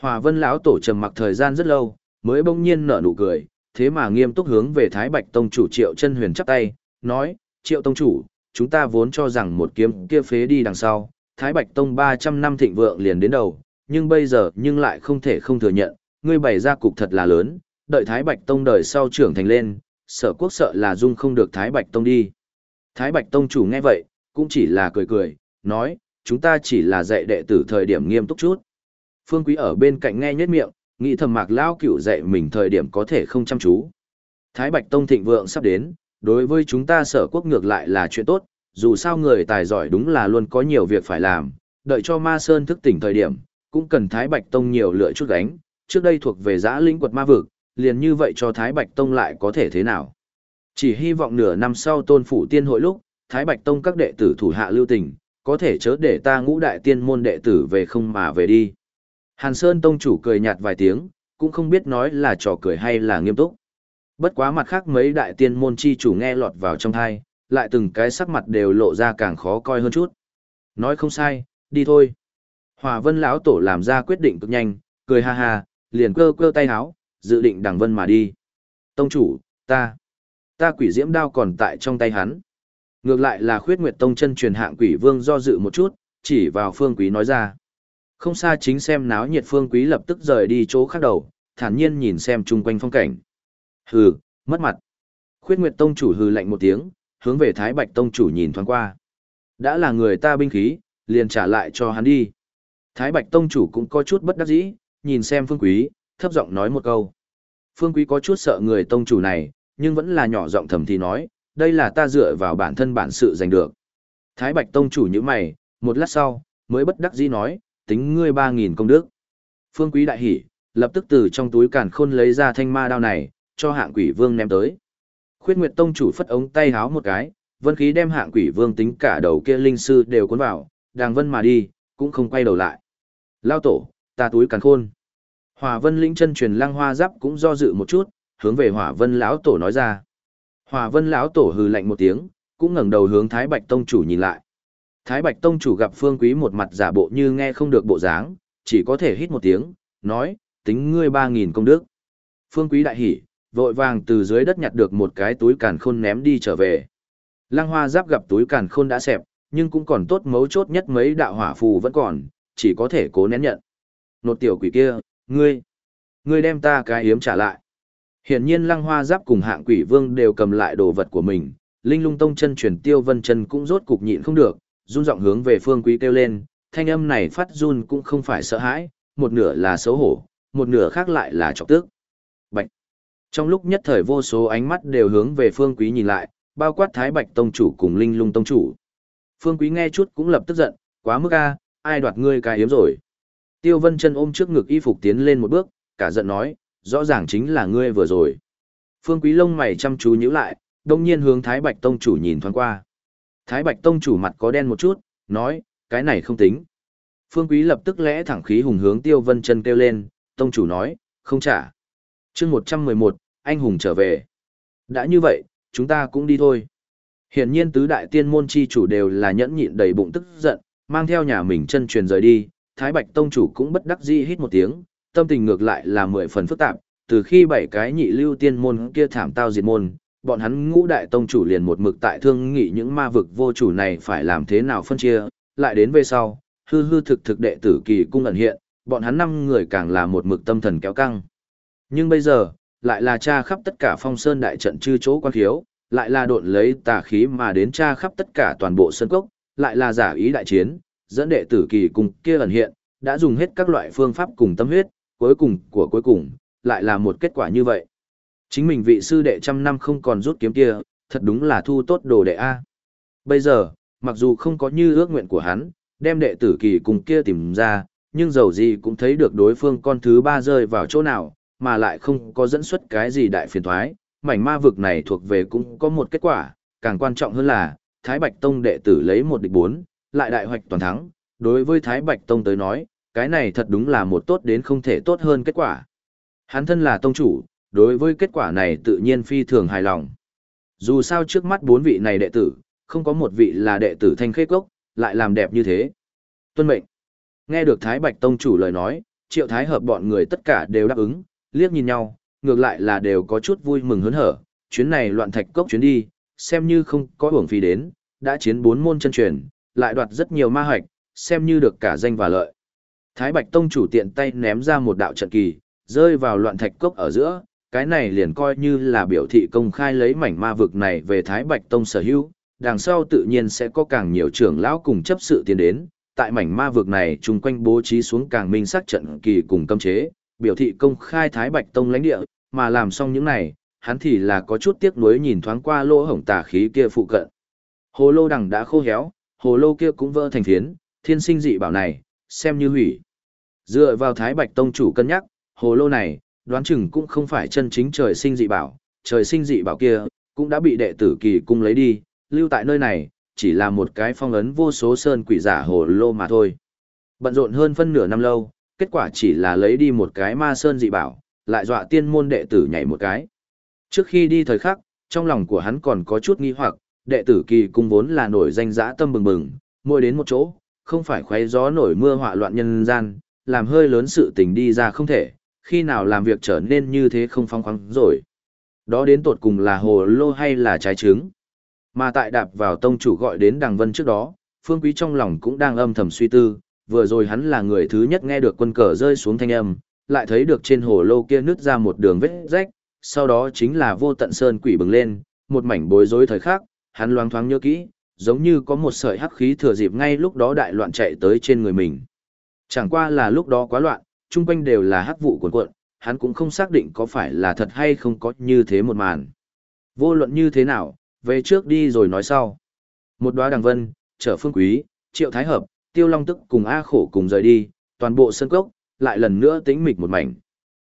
Hòa Vân lão tổ trầm mặc thời gian rất lâu, mới bỗng nhiên nở nụ cười, thế mà nghiêm túc hướng về Thái Bạch tông chủ Triệu Chân Huyền chắp tay, nói: "Triệu tông chủ, chúng ta vốn cho rằng một kiếm kia phế đi đằng sau, Thái Bạch tông 300 năm thịnh vượng liền đến đầu, nhưng bây giờ nhưng lại không thể không thừa nhận, ngươi bày ra cục thật là lớn, đợi Thái Bạch Tông đời sau trưởng thành lên, sở quốc sợ là dung không được Thái Bạch Tông đi. Thái Bạch Tông chủ nghe vậy, cũng chỉ là cười cười, nói, chúng ta chỉ là dạy đệ tử thời điểm nghiêm túc chút. Phương Quý ở bên cạnh nghe nhất miệng, nghĩ thầm mạc lao cửu dạy mình thời điểm có thể không chăm chú. Thái Bạch Tông thịnh vượng sắp đến, đối với chúng ta sở quốc ngược lại là chuyện tốt, dù sao người tài giỏi đúng là luôn có nhiều việc phải làm, đợi cho Ma Sơn thức tỉnh thời điểm, cũng cần Thái Bạch Tông nhiều lựa chút gánh, trước đây thuộc về giã linh quật ma vực, liền như vậy cho Thái Bạch Tông lại có thể thế nào. Chỉ hy vọng nửa năm sau tôn phủ tiên hội lúc, Thái Bạch Tông các đệ tử thủ hạ lưu tình, có thể chớ để ta ngũ đại tiên môn đệ tử về không mà về đi. Hàn Sơn Tông chủ cười nhạt vài tiếng, cũng không biết nói là trò cười hay là nghiêm túc. Bất quá mặt khác mấy đại tiên môn chi chủ nghe lọt vào trong thai, lại từng cái sắc mặt đều lộ ra càng khó coi hơn chút. Nói không sai, đi thôi. Hòa vân lão tổ làm ra quyết định cực nhanh, cười ha ha, liền cơ cơ tay háo, dự định đằng vân mà đi. Tông chủ, ta, ta quỷ diễm đao còn tại trong tay hắn. Ngược lại là khuyết nguyệt tông chân truyền hạng quỷ vương do dự một chút, chỉ vào phương quý nói ra. Không xa chính xem náo nhiệt phương quý lập tức rời đi chỗ khác đầu, thản nhiên nhìn xem chung quanh phong cảnh. Hừ, mất mặt. Khuyết nguyệt tông chủ hừ lạnh một tiếng, hướng về thái bạch tông chủ nhìn thoáng qua. Đã là người ta binh khí, liền trả lại cho hắn đi. Thái bạch tông chủ cũng có chút bất đắc dĩ, nhìn xem phương quý, thấp giọng nói một câu. Phương quý có chút sợ người tông chủ này, nhưng vẫn là nhỏ giọng thầm thì nói, đây là ta dựa vào bản thân bản sự giành được. Thái Bạch Tông chủ như mày, một lát sau, mới bất đắc dĩ nói, tính ngươi ba nghìn công đức. Phương Quý đại hỉ, lập tức từ trong túi càn khôn lấy ra thanh ma đao này, cho hạng quỷ vương ném tới. Khuyết Nguyệt Tông chủ phất ống tay háo một cái, vân khí đem hạng quỷ vương tính cả đầu kia linh sư đều cuốn vào, đàng vân mà đi, cũng không quay đầu lại. Lao tổ, ta túi càn khôn. Hỏa vân lĩnh chân truyền lăng hoa giáp cũng do dự một chút, hướng về hỏa vân lão tổ nói ra. Hỏa Vân lão tổ hừ lạnh một tiếng, cũng ngẩng đầu hướng Thái Bạch tông chủ nhìn lại. Thái Bạch tông chủ gặp Phương Quý một mặt giả bộ như nghe không được bộ dáng, chỉ có thể hít một tiếng, nói, tính ngươi ba nghìn công đức. Phương Quý đại hỉ, vội vàng từ dưới đất nhặt được một cái túi càn khôn ném đi trở về. Lăng Hoa Giáp gặp túi càn khôn đã xẹp, nhưng cũng còn tốt mấu chốt nhất mấy đạo hỏa phù vẫn còn, chỉ có thể cố nén nhận. Nột tiểu quỷ kia, ngươi, ngươi đem ta cái yếm trả lại. Hiển nhiên lăng hoa giáp cùng hạng quỷ vương đều cầm lại đồ vật của mình, linh lung tông chân truyền tiêu vân chân cũng rốt cục nhịn không được, run giọng hướng về phương quý kêu lên, thanh âm này phát run cũng không phải sợ hãi, một nửa là xấu hổ, một nửa khác lại là chọc tức. Bạch. Trong lúc nhất thời vô số ánh mắt đều hướng về phương quý nhìn lại, bao quát thái bạch tông chủ cùng linh lung tông chủ. Phương quý nghe chút cũng lập tức giận, quá mức a, ai đoạt ngươi cái hiếm rồi. Tiêu vân chân ôm trước ngực y phục tiến lên một bước, cả giận nói, rõ ràng chính là ngươi vừa rồi. Phương Quý lông mày chăm chú nhíu lại, đông nhiên hướng Thái Bạch Tông chủ nhìn thoáng qua. Thái Bạch Tông chủ mặt có đen một chút, nói, cái này không tính. Phương Quý lập tức lẽ thẳng khí hùng hướng Tiêu Vân Chân kêu lên, Tông chủ nói, không trả. chương 111, anh hùng trở về. Đã như vậy, chúng ta cũng đi thôi. Hiển nhiên tứ đại tiên môn chi chủ đều là nhẫn nhịn đầy bụng tức giận, mang theo nhà mình chân truyền rời đi, Thái Bạch Tông chủ cũng bất đắc dĩ hít một tiếng, tâm tình ngược lại là mười phần phức tạp, từ khi bảy cái nhị lưu tiên môn kia thảm tao diệt môn, bọn hắn ngũ đại tông chủ liền một mực tại thương nghị những ma vực vô chủ này phải làm thế nào phân chia, lại đến về sau, hư hư thực thực đệ tử kỳ cung ẩn hiện, bọn hắn năm người càng là một mực tâm thần kéo căng. Nhưng bây giờ, lại là tra khắp tất cả phong sơn đại trận chư chỗ quan thiếu, lại là độn lấy tà khí mà đến tra khắp tất cả toàn bộ sân cốc, lại là giả ý đại chiến, dẫn đệ tử kỳ cung kia ẩn hiện, đã dùng hết các loại phương pháp cùng tâm huyết, cuối cùng của cuối cùng, lại là một kết quả như vậy. Chính mình vị sư đệ trăm năm không còn rút kiếm kia, thật đúng là thu tốt đồ đệ A. Bây giờ, mặc dù không có như ước nguyện của hắn, đem đệ tử kỳ cùng kia tìm ra, nhưng dầu gì cũng thấy được đối phương con thứ ba rơi vào chỗ nào, mà lại không có dẫn xuất cái gì đại phiền thoái, mảnh ma vực này thuộc về cũng có một kết quả, càng quan trọng hơn là, Thái Bạch Tông đệ tử lấy một địch bốn, lại đại hoạch toàn thắng, đối với Thái Bạch Tông tới nói, cái này thật đúng là một tốt đến không thể tốt hơn kết quả. Hắn thân là tông chủ, đối với kết quả này tự nhiên phi thường hài lòng. Dù sao trước mắt bốn vị này đệ tử, không có một vị là đệ tử thanh khê cốc, lại làm đẹp như thế. Tuân mệnh. Nghe được Thái Bạch Tông chủ lời nói, triệu thái hợp bọn người tất cả đều đáp ứng, liếc nhìn nhau, ngược lại là đều có chút vui mừng hớn hở. Chuyến này loạn thạch cốc chuyến đi, xem như không có hưởng phí đến, đã chiến bốn môn chân truyền, lại đoạt rất nhiều ma hoạch, xem như được cả danh và lợi. Thái Bạch Tông chủ tiện tay ném ra một đạo trận kỳ, rơi vào loạn thạch cốc ở giữa, cái này liền coi như là biểu thị công khai lấy mảnh ma vực này về Thái Bạch Tông sở hữu, đằng sau tự nhiên sẽ có càng nhiều trưởng lão cùng chấp sự tiến đến, tại mảnh ma vực này chung quanh bố trí xuống càng minh sắc trận kỳ cùng cấm chế, biểu thị công khai Thái Bạch Tông lãnh địa, mà làm xong những này, hắn thì là có chút tiếc nuối nhìn thoáng qua lỗ hổng tà khí kia phụ cận. Hồ lô đằng đã khô héo, hồ lô kia cũng vỡ thành phiến, thiên sinh dị bảo này, xem như hủy. Dựa vào Thái Bạch Tông chủ cân nhắc, hồ lô này, đoán chừng cũng không phải chân chính trời sinh dị bảo, trời sinh dị bảo kia, cũng đã bị đệ tử kỳ cung lấy đi, lưu tại nơi này, chỉ là một cái phong ấn vô số sơn quỷ giả hồ lô mà thôi. Bận rộn hơn phân nửa năm lâu, kết quả chỉ là lấy đi một cái ma sơn dị bảo, lại dọa tiên môn đệ tử nhảy một cái. Trước khi đi thời khắc, trong lòng của hắn còn có chút nghi hoặc, đệ tử kỳ cung vốn là nổi danh dã tâm bừng bừng, mỗi đến một chỗ, không phải khoé gió nổi mưa họa loạn nhân gian, làm hơi lớn sự tình đi ra không thể, khi nào làm việc trở nên như thế không phong khoáng rồi. Đó đến tột cùng là hồ lô hay là trái trứng. Mà tại đạp vào tông chủ gọi đến đằng vân trước đó, phương quý trong lòng cũng đang âm thầm suy tư, vừa rồi hắn là người thứ nhất nghe được quân cờ rơi xuống thanh âm, lại thấy được trên hồ lô kia nứt ra một đường vết rách, sau đó chính là vô tận sơn quỷ bừng lên, một mảnh bối rối thời khắc, hắn loáng thoáng nhớ kỹ, giống như có một sợi hắc khí thừa dịp ngay lúc đó đại loạn chạy tới trên người mình. Chẳng qua là lúc đó quá loạn, chung quanh đều là hắc vụ cuồn cuộn, hắn cũng không xác định có phải là thật hay không có như thế một màn. Vô luận như thế nào, về trước đi rồi nói sau. Một đóa đằng vân, trở phương quý, triệu thái hợp, tiêu long tức cùng A khổ cùng rời đi, toàn bộ sân cốc, lại lần nữa tĩnh mịch một mảnh.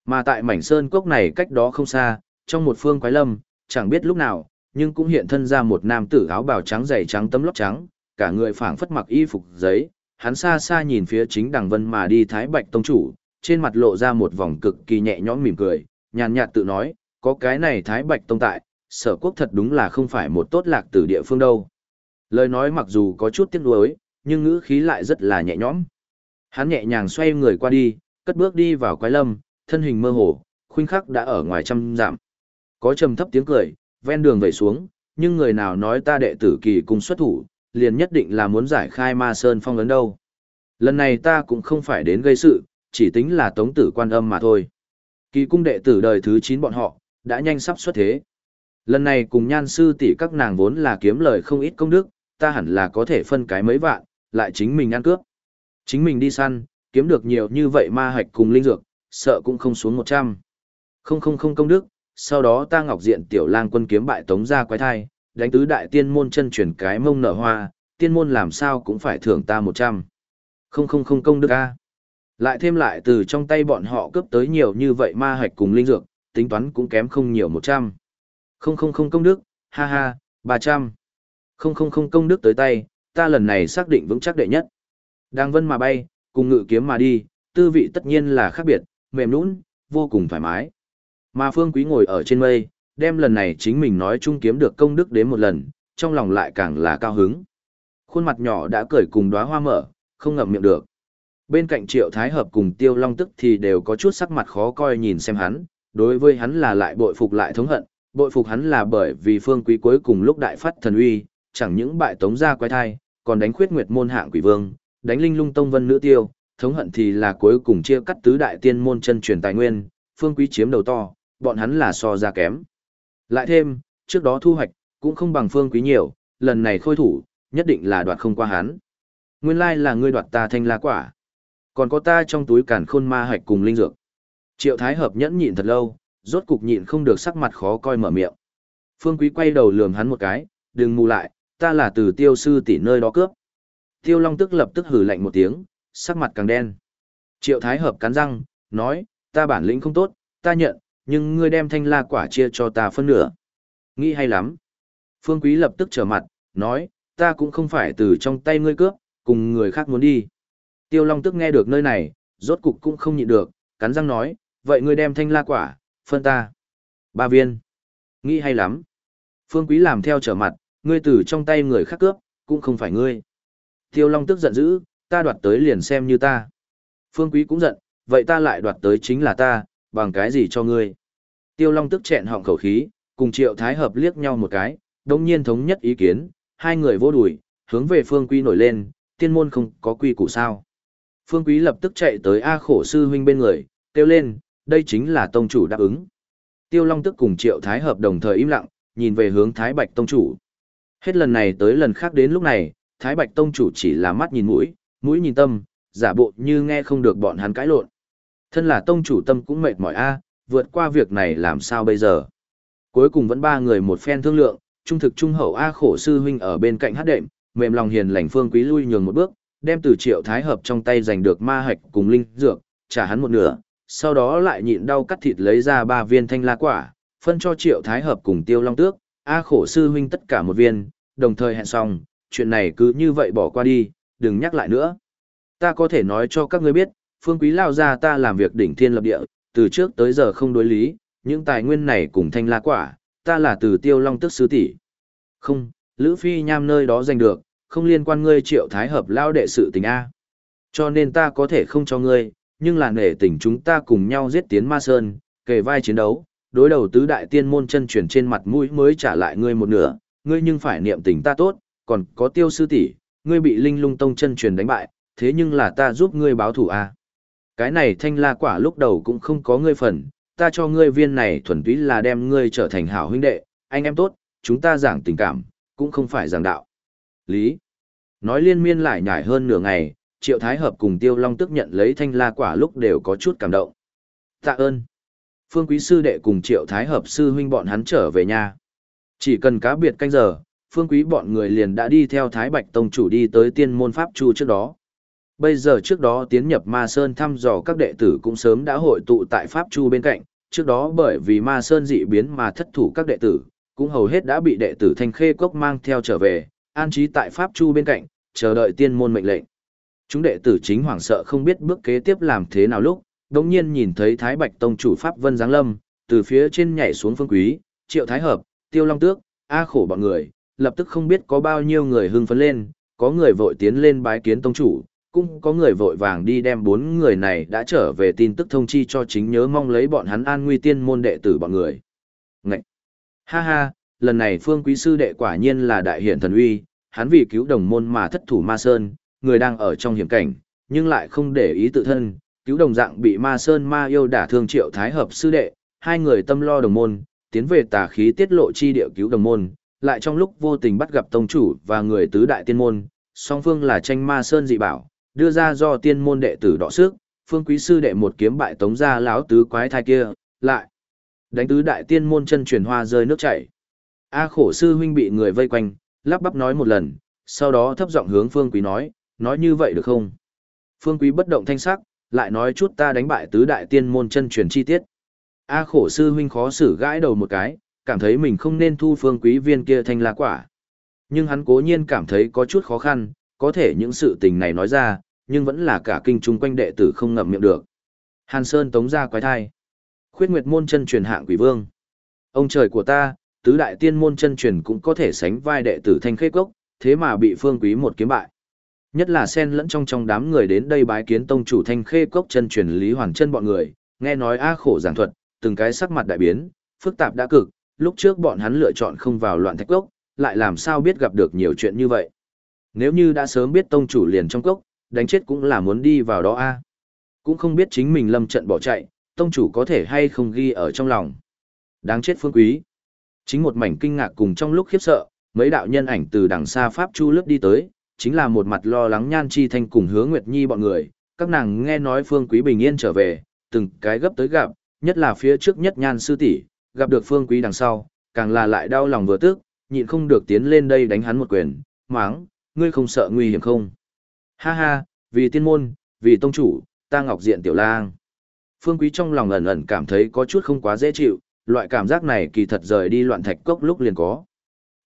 Mà tại mảnh sơn cốc này cách đó không xa, trong một phương quái lâm, chẳng biết lúc nào, nhưng cũng hiện thân ra một nam tử áo bào trắng dày trắng tấm lót trắng, cả người phảng phất mặc y phục giấy, hắn xa xa nhìn phía chính đằng vân mà đi thái bạch tông chủ, trên mặt lộ ra một vòng cực kỳ nhẹ nhõm mỉm cười, nhàn nhạt tự nói, có cái này thái bạch tông tại, sở quốc thật đúng là không phải một tốt lạc từ địa phương đâu. Lời nói mặc dù có chút tiếc nuối, nhưng ngữ khí lại rất là nhẹ nhõm. Hắn nhẹ nhàng xoay người qua đi, cất bước đi vào quái lâm, thân hình mơ hồ, khuynh khắc đã ở ngoài trăm dặm. Có trầm thấp tiếng cười, ven đường vẩy xuống, nhưng người nào nói ta đệ tử kỳ cùng xuất thủ, liền nhất định là muốn giải khai ma sơn phong ấn đâu. Lần này ta cũng không phải đến gây sự, chỉ tính là tống tử quan âm mà thôi. Kỳ cung đệ tử đời thứ 9 bọn họ, đã nhanh sắp xuất thế. Lần này cùng nhan sư tỷ các nàng vốn là kiếm lời không ít công đức, ta hẳn là có thể phân cái mấy vạn, lại chính mình ăn cướp. Chính mình đi săn, kiếm được nhiều như vậy ma hạch cùng linh dược, sợ cũng không xuống 100. Không không không công đức, sau đó ta ngọc diện tiểu lang quân kiếm bại tống ra quái thai, đánh tứ đại tiên môn chân chuyển cái mông nở hoa, tiên môn làm sao cũng phải thưởng ta 100. Không không không công đức a. Lại thêm lại từ trong tay bọn họ cướp tới nhiều như vậy ma hạch cùng linh dược, tính toán cũng kém không nhiều 100. Không không không công đức, ha ha, 300. Không không không công đức tới tay, ta lần này xác định vững chắc đệ nhất. Đang vân mà bay, cùng ngự kiếm mà đi, tư vị tất nhiên là khác biệt, mềm nũng, vô cùng thoải mái. Mà Phương Quý ngồi ở trên mây, đem lần này chính mình nói chung kiếm được công đức đến một lần, trong lòng lại càng là cao hứng. Khuôn mặt nhỏ đã cởi cùng đóa hoa mở, không ngậm miệng được. Bên cạnh Triệu Thái Hợp cùng Tiêu Long Tức thì đều có chút sắc mặt khó coi nhìn xem hắn, đối với hắn là lại bội phục lại thống hận, bội phục hắn là bởi vì Phương Quý cuối cùng lúc đại phát thần uy, chẳng những bại tống gia quái thai, còn đánh khuyết nguyệt môn hạng quỷ vương, đánh linh lung tông vân nữ tiêu, thống hận thì là cuối cùng chia cắt tứ đại tiên môn chân truyền tài nguyên, Phương Quý chiếm đầu to, bọn hắn là so ra kém. Lại thêm, trước đó thu hoạch, cũng không bằng phương quý nhiều, lần này khôi thủ, nhất định là đoạt không qua hắn. Nguyên lai là ngươi đoạt ta thanh la quả. Còn có ta trong túi cản khôn ma hạch cùng linh dược. Triệu Thái hợp nhẫn nhịn thật lâu, rốt cục nhịn không được sắc mặt khó coi mở miệng. Phương Quý quay đầu lườm hắn một cái, đừng mù lại, ta là từ tiêu sư tỷ nơi đó cướp. Tiêu Long tức lập tức hử lạnh một tiếng, sắc mặt càng đen. Triệu Thái hợp cắn răng, nói, ta bản lĩnh không tốt, ta nhận, nhưng ngươi đem thanh la quả chia cho ta phân nửa. Nghĩ hay lắm. Phương Quý lập tức trở mặt, nói, ta cũng không phải từ trong tay ngươi cướp, cùng người khác muốn đi. Tiêu Long tức nghe được nơi này, rốt cục cũng không nhịn được, cắn răng nói, vậy ngươi đem thanh la quả, phân ta. Ba viên. Nghĩ hay lắm. Phương Quý làm theo trở mặt, ngươi từ trong tay người khác cướp, cũng không phải ngươi. Tiêu Long tức giận dữ, ta đoạt tới liền xem như ta. Phương Quý cũng giận, vậy ta lại đoạt tới chính là ta, bằng cái gì cho ngươi? Tiêu Long tức chẹn họng khẩu khí, cùng Triệu Thái Hợp liếc nhau một cái, đồng nhiên thống nhất ý kiến, hai người vô đuổi, hướng về Phương Quý nổi lên, tiên môn không có quy củ sao. Phương Quý lập tức chạy tới A khổ sư huynh bên người, kêu lên, đây chính là tông chủ đáp ứng. Tiêu Long tức cùng Triệu Thái Hợp đồng thời im lặng, nhìn về hướng Thái Bạch Tông Chủ. Hết lần này tới lần khác đến lúc này, Thái Bạch Tông Chủ chỉ là mắt nhìn mũi, mũi nhìn tâm, giả bộ như nghe không được bọn hắn cãi lộn. Thân là Tông Chủ tâm cũng mệt mỏi a, vượt qua việc này làm sao bây giờ. Cuối cùng vẫn ba người một phen thương lượng, trung thực trung hậu A khổ sư huynh ở bên cạnh hát đệm, mềm lòng hiền lành phương quý lui nhường một bước, đem từ triệu thái hợp trong tay giành được ma hạch cùng linh dược, trả hắn một nửa, sau đó lại nhịn đau cắt thịt lấy ra ba viên thanh la quả, phân cho triệu thái hợp cùng tiêu long tước, A khổ sư huynh tất cả một viên, đồng thời hẹn xong, chuyện này cứ như vậy bỏ qua đi, đừng nhắc lại nữa. Ta có thể nói cho các ngươi biết, phương quý lao ra ta làm việc đỉnh thiên lập địa, từ trước tới giờ không đối lý, những tài nguyên này cùng thanh la quả, ta là từ tiêu long tức sứ tỷ. Không, Lữ Phi nham nơi đó giành được, không liên quan ngươi triệu thái hợp lao đệ sự tình A. Cho nên ta có thể không cho ngươi, nhưng là nể tình chúng ta cùng nhau giết tiến ma sơn, kề vai chiến đấu, đối đầu tứ đại tiên môn chân truyền trên mặt mũi mới trả lại ngươi một nửa, ngươi nhưng phải niệm tình ta tốt, còn có tiêu sư tỷ, ngươi bị linh lung tông chân truyền đánh bại, thế nhưng là ta giúp ngươi báo thù a. Cái này thanh la quả lúc đầu cũng không có ngươi phần, ta cho ngươi viên này thuần túy là đem ngươi trở thành hảo huynh đệ, anh em tốt, chúng ta giảng tình cảm, cũng không phải giảng đạo. Lý. Nói liên miên lại nhải hơn nửa ngày, Triệu Thái Hợp cùng Tiêu Long tức nhận lấy thanh la quả lúc đều có chút cảm động. Tạ ơn. Phương Quý Sư đệ cùng Triệu Thái Hợp Sư huynh bọn hắn trở về nhà. Chỉ cần cá biệt canh giờ, Phương Quý bọn người liền đã đi theo Thái Bạch Tông chủ đi tới tiên môn Pháp Chu trước đó. Bây giờ trước đó tiến nhập Ma Sơn thăm dò các đệ tử cũng sớm đã hội tụ tại Pháp Chu bên cạnh, trước đó bởi vì Ma Sơn dị biến mà thất thủ các đệ tử, cũng hầu hết đã bị đệ tử Thanh Khê Cốc mang theo trở về, an trí tại Pháp Chu bên cạnh, chờ đợi tiên môn mệnh lệnh. Chúng đệ tử chính hoảng sợ không biết bước kế tiếp làm thế nào lúc, đồng nhiên nhìn thấy Thái Bạch Tông chủ Pháp Vân Giáng Lâm, từ phía trên nhảy xuống phương quý, Triệu Thái Hợp, Tiêu Long Tước, A khổ bọn người, lập tức không biết có bao nhiêu người hưng phấn lên, có người vội tiến lên bái kiến tông chủ, cũng có người vội vàng đi đem bốn người này đã trở về tin tức thông chi cho chính nhớ mong lấy bọn hắn an nguy tiên môn đệ tử bọn người. Ngậy! Ha ha, lần này phương quý sư đệ quả nhiên là đại hiển thần uy, hắn vì cứu đồng môn mà thất thủ ma sơn, người đang ở trong hiểm cảnh, nhưng lại không để ý tự thân, cứu đồng dạng bị ma sơn ma yêu đả thương triệu thái hợp sư đệ, hai người tâm lo đồng môn, tiến về tà khí tiết lộ chi địa cứu đồng môn, lại trong lúc vô tình bắt gặp tông chủ và người tứ đại tiên môn, song phương là tranh ma sơn dị bảo, đưa ra do tiên môn đệ tử đọ sức, phương quý sư đệ một kiếm bại tống ra láo tứ quái thai kia, lại đánh tứ đại tiên môn chân truyền hoa rơi nước chảy. A khổ sư huynh bị người vây quanh, lắp bắp nói một lần, sau đó thấp giọng hướng phương quý nói, nói như vậy được không? Phương quý bất động thanh sắc, lại nói chút ta đánh bại tứ đại tiên môn chân truyền chi tiết. A khổ sư huynh khó xử gãi đầu một cái, cảm thấy mình không nên thu phương quý viên kia thanh la quả. Nhưng hắn cố nhiên cảm thấy có chút khó khăn, có thể những sự tình này nói ra, nhưng vẫn là cả kinh trung quanh đệ tử không ngậm miệng được. Hàn Sơn tống ra quái thai. Khuyết nguyệt môn chân truyền hạng quỷ vương. Ông trời của ta, tứ đại tiên môn chân truyền cũng có thể sánh vai đệ tử thanh khê cốc, thế mà bị phương quý một kiếm bại. Nhất là sen lẫn trong trong đám người đến đây bái kiến tông chủ thanh khê cốc chân truyền Lý Hoàn chân bọn người, nghe nói a khổ giảng thuật, từng cái sắc mặt đại biến, phức tạp đã cực, lúc trước bọn hắn lựa chọn không vào loạn thạch cốc, lại làm sao biết gặp được nhiều chuyện như vậy. Nếu như đã sớm biết tông chủ liền trong cốc, đánh chết cũng là muốn đi vào đó a. Cũng không biết chính mình lâm trận bỏ chạy, tông chủ có thể hay không ghi ở trong lòng. Đáng chết phương quý. Chính một mảnh kinh ngạc cùng trong lúc khiếp sợ, mấy đạo nhân ảnh từ đằng xa Pháp Chu lướt đi tới, chính là một mặt lo lắng nhan chi thanh cùng hứa Nguyệt Nhi bọn người, các nàng nghe nói Phương Quý bình yên trở về, từng cái gấp tới gặp, nhất là phía trước nhất nhan sư tỷ gặp được Phương Quý đằng sau, càng là lại đau lòng vừa tức, nhịn không được tiến lên đây đánh hắn một quyền, máng, ngươi không sợ nguy hiểm không? Ha ha, vì tiên môn, vì tông chủ, ta ngọc diện tiểu lang. Phương Quý trong lòng ẩn ẩn cảm thấy có chút không quá dễ chịu, loại cảm giác này kỳ thật rời đi loạn thạch cốc lúc liền có.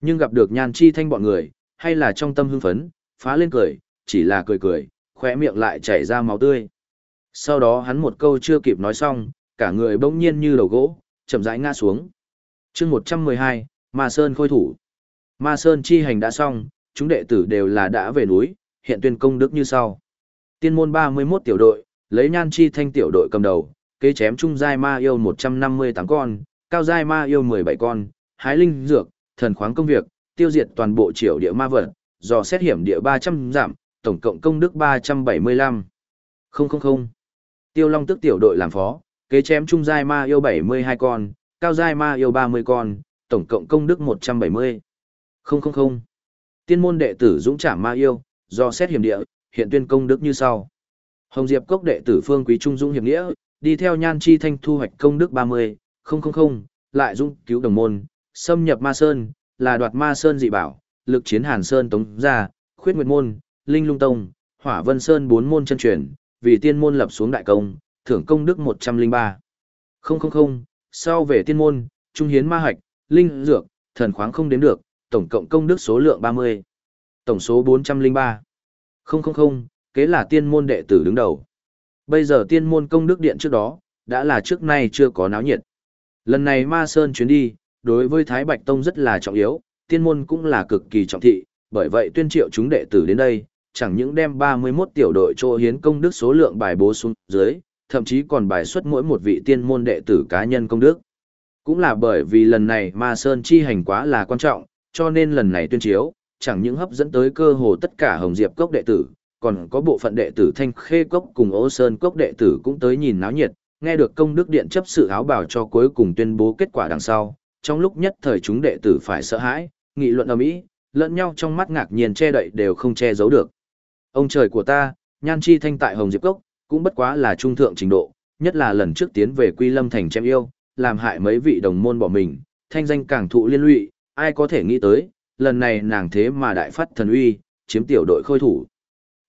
Nhưng gặp được nhan chi thanh bọn người, hay là trong tâm hưng phấn, phá lên cười, chỉ là cười cười, khóe miệng lại chảy ra máu tươi. Sau đó hắn một câu chưa kịp nói xong, cả người bỗng nhiên như đầu gỗ, chậm rãi ngã xuống. chương 112, Ma Sơn khôi thủ. Ma Sơn chi hành đã xong, chúng đệ tử đều là đã về núi, hiện tuyên công đức như sau. Tiên môn 31 tiểu đội, lấy nhan chi thanh tiểu đội cầm đầu, kế chém trung giai ma yêu 158 con, cao giai ma yêu 17 con, hái linh dược, thần khoáng công việc, tiêu diệt toàn bộ triều địa ma vật, dò xét hiểm địa 300 giảm, tổng cộng công đức 375. Không không không. Tiêu Long tức tiểu đội làm phó, kế chém trung giai ma yêu 72 con, cao giai ma yêu 30 con, tổng cộng công đức 170. Không không không. Tiên môn đệ tử dũng trảm ma yêu, do xét hiểm địa, hiện tuyên công đức như sau. Hồng Diệp Cốc đệ tử Phương Quý Trung Dũng hiểm nghĩa, đi theo Nhan Chi Thanh thu hoạch công đức 30, không không không, lại dung cứu đồng môn, xâm nhập Ma Sơn, là đoạt Ma Sơn dị bảo, lực chiến Hàn Sơn tống gia khuyết nguyệt môn, linh lung tông, hỏa vân sơn bốn môn chân truyền, vì tiên môn lập xuống đại công, thưởng công đức 103. Không không không, sau về tiên môn, trung hiến ma hạch, linh dược, thần khoáng không đếm được, tổng cộng công đức số lượng 30. Tổng số 403. Không không không, kế là tiên môn đệ tử đứng đầu. Bây giờ tiên môn công đức điện trước đó, đã là trước nay chưa có náo nhiệt. Lần này ma sơn chuyến đi, đối với Thái Bạch Tông rất là trọng yếu, tiên môn cũng là cực kỳ trọng thị, bởi vậy tuyên triệu chúng đệ tử đến đây, chẳng những đem 31 tiểu đội cho hiến công đức số lượng bài bố xuống dưới, thậm chí còn bài xuất mỗi một vị tiên môn đệ tử cá nhân công đức. Cũng là bởi vì lần này Ma Sơn chi hành quá là quan trọng, cho nên lần này tuyên chiếu, chẳng những hấp dẫn tới cơ hồ tất cả Hồng Diệp Cốc đệ tử, còn có bộ phận đệ tử Thanh Khê Cốc cùng Ô Sơn Cốc đệ tử cũng tới nhìn náo nhiệt, nghe được công đức điện chấp sự áo bảo cho cuối cùng tuyên bố kết quả đằng sau, trong lúc nhất thời chúng đệ tử phải sợ hãi, nghị luận ầm ĩ, lẫn nhau trong mắt ngạc nhiên che đậy đều không che giấu được. Ông trời của ta, nhan chi thanh tại Hồng Diệp Cốc, cũng bất quá là trung thượng trình độ, nhất là lần trước tiến về Quy Lâm thành chém yêu, làm hại mấy vị đồng môn bỏ mình, thanh danh càng thụ liên lụy, ai có thể nghĩ tới, lần này nàng thế mà đại phát thần uy, chiếm tiểu đội khôi thủ.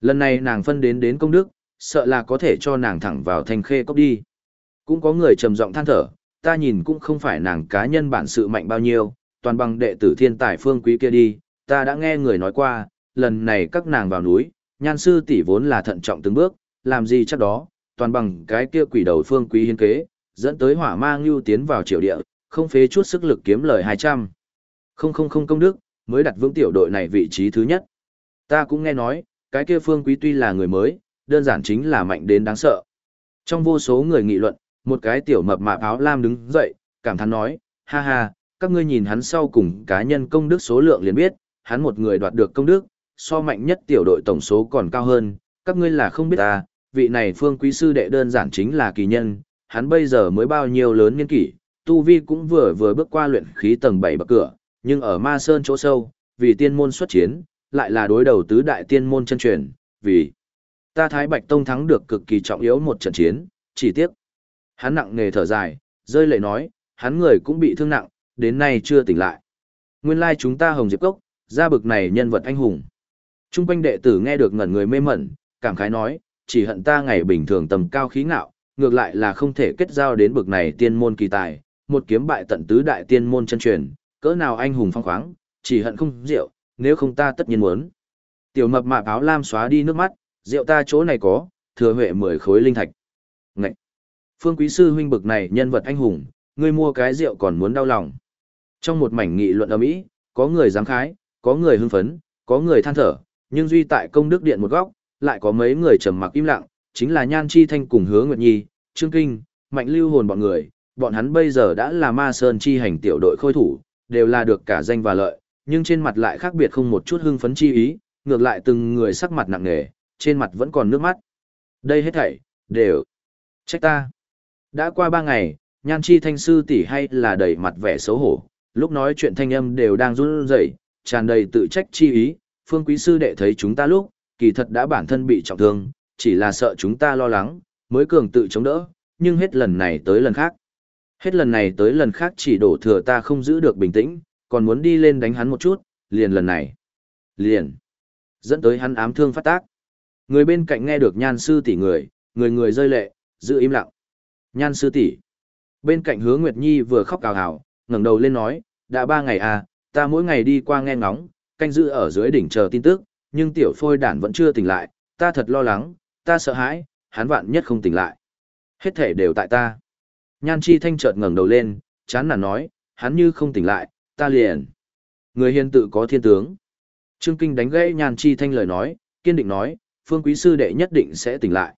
Lần này nàng phân đến đến công đức, sợ là có thể cho nàng thẳng vào thanh khê cốc đi. Cũng có người trầm giọng than thở, ta nhìn cũng không phải nàng cá nhân bản sự mạnh bao nhiêu, toàn bằng đệ tử thiên tài phương quý kia đi, ta đã nghe người nói qua, lần này các nàng vào núi, nhan sư tỷ vốn là thận trọng từng bước, làm gì chắc đó, toàn bằng cái kia quỷ đầu phương quý hiến kế, dẫn tới hỏa ma ngưu tiến vào triều địa, không phế chút sức lực kiếm lời 200. Không không không công đức, mới đặt vững tiểu đội này vị trí thứ nhất. Ta cũng nghe nói, cái kia phương quý tuy là người mới, đơn giản chính là mạnh đến đáng sợ. Trong vô số người nghị luận, một cái tiểu mập mạp áo lam đứng dậy, cảm thán nói, ha ha, các ngươi nhìn hắn sau cùng cá nhân công đức số lượng liền biết, hắn một người đoạt được công đức, so mạnh nhất tiểu đội tổng số còn cao hơn, các ngươi là không biết ta, vị này phương quý sư đệ đơn giản chính là kỳ nhân, hắn bây giờ mới bao nhiêu lớn niên kỷ, tu vi cũng vừa vừa bước qua luyện khí tầng 7 bậc cửa, nhưng ở ma sơn chỗ sâu, vì tiên môn xuất chiến, lại là đối đầu tứ đại tiên môn chân truyền, vì ta Thái Bạch Tông thắng được cực kỳ trọng yếu một trận chiến, chỉ tiếc. Hắn nặng nề thở dài, rơi lệ nói, hắn người cũng bị thương nặng, đến nay chưa tỉnh lại. Nguyên lai chúng ta Hồng Diệp Cốc, ra bực này nhân vật anh hùng. Trung quanh đệ tử nghe được ngẩn người mê mẩn, cảm khái nói, chỉ hận ta ngày bình thường tầm cao khí ngạo, ngược lại là không thể kết giao đến bực này tiên môn kỳ tài, một kiếm bại tận tứ đại tiên môn chân truyền, cỡ nào anh hùng phong khoáng, chỉ hận không rượu, nếu không ta tất nhiên muốn. Tiểu mập mạp áo lam xóa đi nước mắt, rượu ta chỗ này có, thừa huệ mười khối linh thạch. Phương quý sư huynh bực này nhân vật anh hùng, ngươi mua cái rượu còn muốn đau lòng. Trong một mảnh nghị luận ầm ĩ, có người giáng khái, có người hưng phấn, có người than thở, nhưng duy tại công đức điện một góc, lại có mấy người trầm mặc im lặng, chính là Nhan Chi Thanh cùng Hứa Nguyệt Nhi, Trương Kinh, Mạnh Lưu Hồn bọn người, bọn hắn bây giờ đã là Ma Sơn chi hành tiểu đội khôi thủ, đều là được cả danh và lợi, nhưng trên mặt lại khác biệt không một chút hưng phấn chi ý, ngược lại từng người sắc mặt nặng nề, trên mặt vẫn còn nước mắt. Đây hết thảy, đều trách ta. Đã qua ba ngày, Nhan Chi Thanh sư tỷ hay là đầy mặt vẻ xấu hổ, lúc nói chuyện thanh âm đều đang run rẩy, tràn đầy tự trách chi ý, phương quý sư đệ thấy chúng ta lúc, kỳ thật đã bản thân bị trọng thương, chỉ là sợ chúng ta lo lắng, mới cường tự chống đỡ, nhưng hết lần này tới lần khác. Hết lần này tới lần khác chỉ đổ thừa ta không giữ được bình tĩnh, còn muốn đi lên đánh hắn một chút, liền lần này. Liền. Dẫn tới hắn ám thương phát tác. Người bên cạnh nghe được nhan sư tỷ người, người người rơi lệ, giữ im lặng. Nhan sư tỷ. Bên cạnh hứa Nguyệt Nhi vừa khóc cào hào, ngẩng đầu lên nói, đã ba ngày à, ta mỗi ngày đi qua nghe ngóng, canh giữ ở dưới đỉnh chờ tin tức, nhưng tiểu phôi đản vẫn chưa tỉnh lại, ta thật lo lắng, ta sợ hãi, hắn vạn nhất không tỉnh lại. Hết thể đều tại ta. Nhan chi thanh chợt ngẩng đầu lên, chán nản nói, hắn như không tỉnh lại, ta liền. Người hiền tự có thiên tướng. Trương Kinh đánh gãy nhan chi thanh lời nói, kiên định nói, phương quý sư đệ nhất định sẽ tỉnh lại.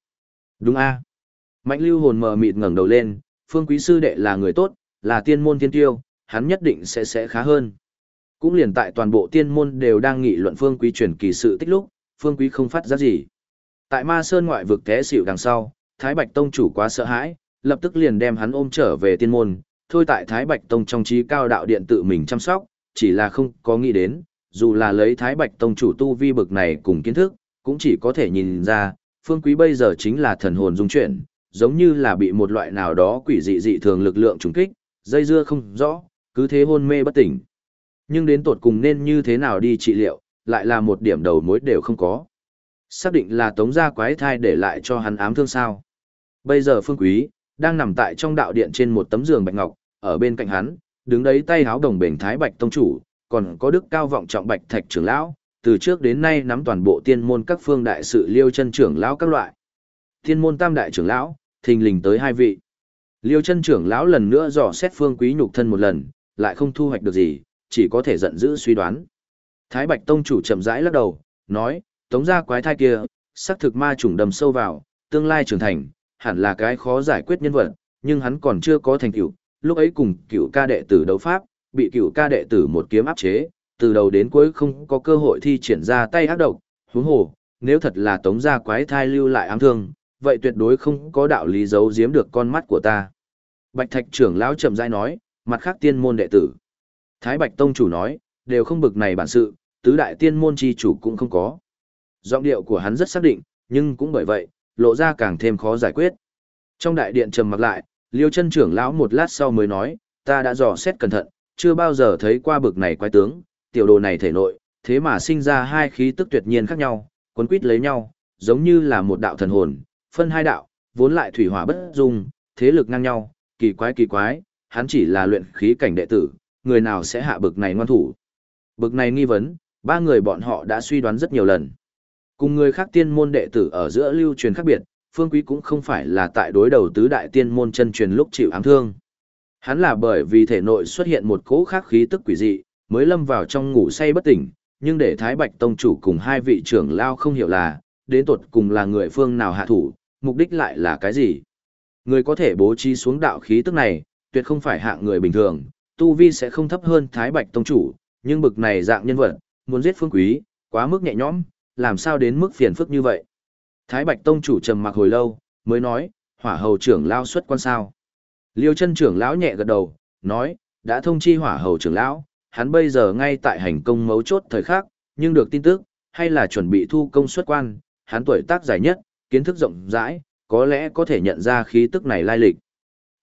Đúng a Mạnh lưu hồn mờ mịt ngẩng đầu lên, phương quý sư đệ là người tốt, là tiên môn thiên tiêu, hắn nhất định sẽ sẽ khá hơn. Cũng liền tại toàn bộ tiên môn đều đang nghị luận phương quý truyền kỳ sự tích lúc, phương quý không phát ra gì. Tại ma sơn ngoại vực té xỉu đằng sau, Thái Bạch Tông chủ quá sợ hãi, lập tức liền đem hắn ôm trở về tiên môn, thôi tại Thái Bạch Tông trong trí cao đạo điện tự mình chăm sóc, chỉ là không có nghĩ đến, dù là lấy Thái Bạch Tông chủ tu vi bực này cùng kiến thức, cũng chỉ có thể nhìn ra, Phương Quý bây giờ chính là thần hồn dung chuyển, giống như là bị một loại nào đó quỷ dị dị thường lực lượng trùng kích, dây dưa không rõ, cứ thế hôn mê bất tỉnh. Nhưng đến tột cùng nên như thế nào đi trị liệu, lại là một điểm đầu mối đều không có. Xác định là tống gia quái thai để lại cho hắn ám thương sao. Bây giờ Phương Quý, đang nằm tại trong đạo điện trên một tấm giường bạch ngọc, ở bên cạnh hắn, đứng đấy tay háo đồng bền thái bạch tông chủ, còn có đức cao vọng trọng bạch thạch trưởng lão, từ trước đến nay nắm toàn bộ tiên môn các phương đại sự liêu chân trưởng lão các loại. Tiên môn tam đại trưởng lão, thình lình tới hai vị. Liêu chân trưởng lão lần nữa dò xét phương quý nhục thân một lần, lại không thu hoạch được gì, chỉ có thể giận dữ suy đoán. Thái Bạch Tông chủ chậm rãi lắc đầu, nói, tống ra quái thai kia, xác thực ma trùng đầm sâu vào, tương lai trưởng thành, hẳn là cái khó giải quyết nhân vật, nhưng hắn còn chưa có thành tựu. lúc ấy cùng cựu ca đệ tử đấu pháp, bị cựu ca đệ tử một kiếm áp chế, từ đầu đến cuối không có cơ hội thi triển ra tay ác độc, huống hồ, nếu thật là tống gia quái thai lưu lại ám thương, vậy tuyệt đối không có đạo lý giấu giếm được con mắt của ta. Bạch Thạch trưởng lão chậm rãi nói, mặt khác tiên môn đệ tử. Thái Bạch Tông chủ nói, đều không bực này bản sự, tứ đại tiên môn chi chủ cũng không có. Giọng điệu của hắn rất xác định, nhưng cũng bởi vậy, lộ ra càng thêm khó giải quyết. Trong đại điện trầm mặc lại, Liêu chân trưởng lão một lát sau mới nói, ta đã dò xét cẩn thận, chưa bao giờ thấy qua bực này quái tướng, tiểu đồ này thể nội, thế mà sinh ra hai khí tức tuyệt nhiên khác nhau, quấn quýt lấy nhau, giống như là một đạo thần hồn, phân hai đạo, vốn lại thủy hỏa bất dung, thế lực ngang nhau, kỳ quái kỳ quái, hắn chỉ là luyện khí cảnh đệ tử, người nào sẽ hạ bực này ngoan thủ. Bực này nghi vấn, ba người bọn họ đã suy đoán rất nhiều lần. Cùng người khác tiên môn đệ tử ở giữa lưu truyền khác biệt, Phương Quý cũng không phải là tại đối đầu tứ đại tiên môn chân truyền lúc chịu ám thương. Hắn là bởi vì thể nội xuất hiện một cỗ khác khí tức quỷ dị, mới lâm vào trong ngủ say bất tỉnh, nhưng để Thái Bạch Tông chủ cùng hai vị trưởng lao không hiểu là, đến tột cùng là người phương nào hạ thủ, mục đích lại là cái gì. Người có thể bố trí xuống đạo khí tức này, tuyệt không phải hạng người bình thường, tu vi sẽ không thấp hơn Thái Bạch Tông chủ, nhưng bực này dạng nhân vật, muốn giết phương quý, quá mức nhẹ nhõm, làm sao đến mức phiền phức như vậy. Thái Bạch Tông chủ trầm mặc hồi lâu, mới nói, hỏa hầu trưởng lao xuất quan sao. Liêu chân trưởng lão nhẹ gật đầu, nói, đã thông chi hỏa hầu trưởng lão, hắn bây giờ ngay tại hành công mấu chốt thời khắc, nhưng được tin tức, hay là chuẩn bị thu công xuất quan, hắn tuổi tác dài nhất, kiến thức rộng rãi, có lẽ có thể nhận ra khí tức này lai lịch.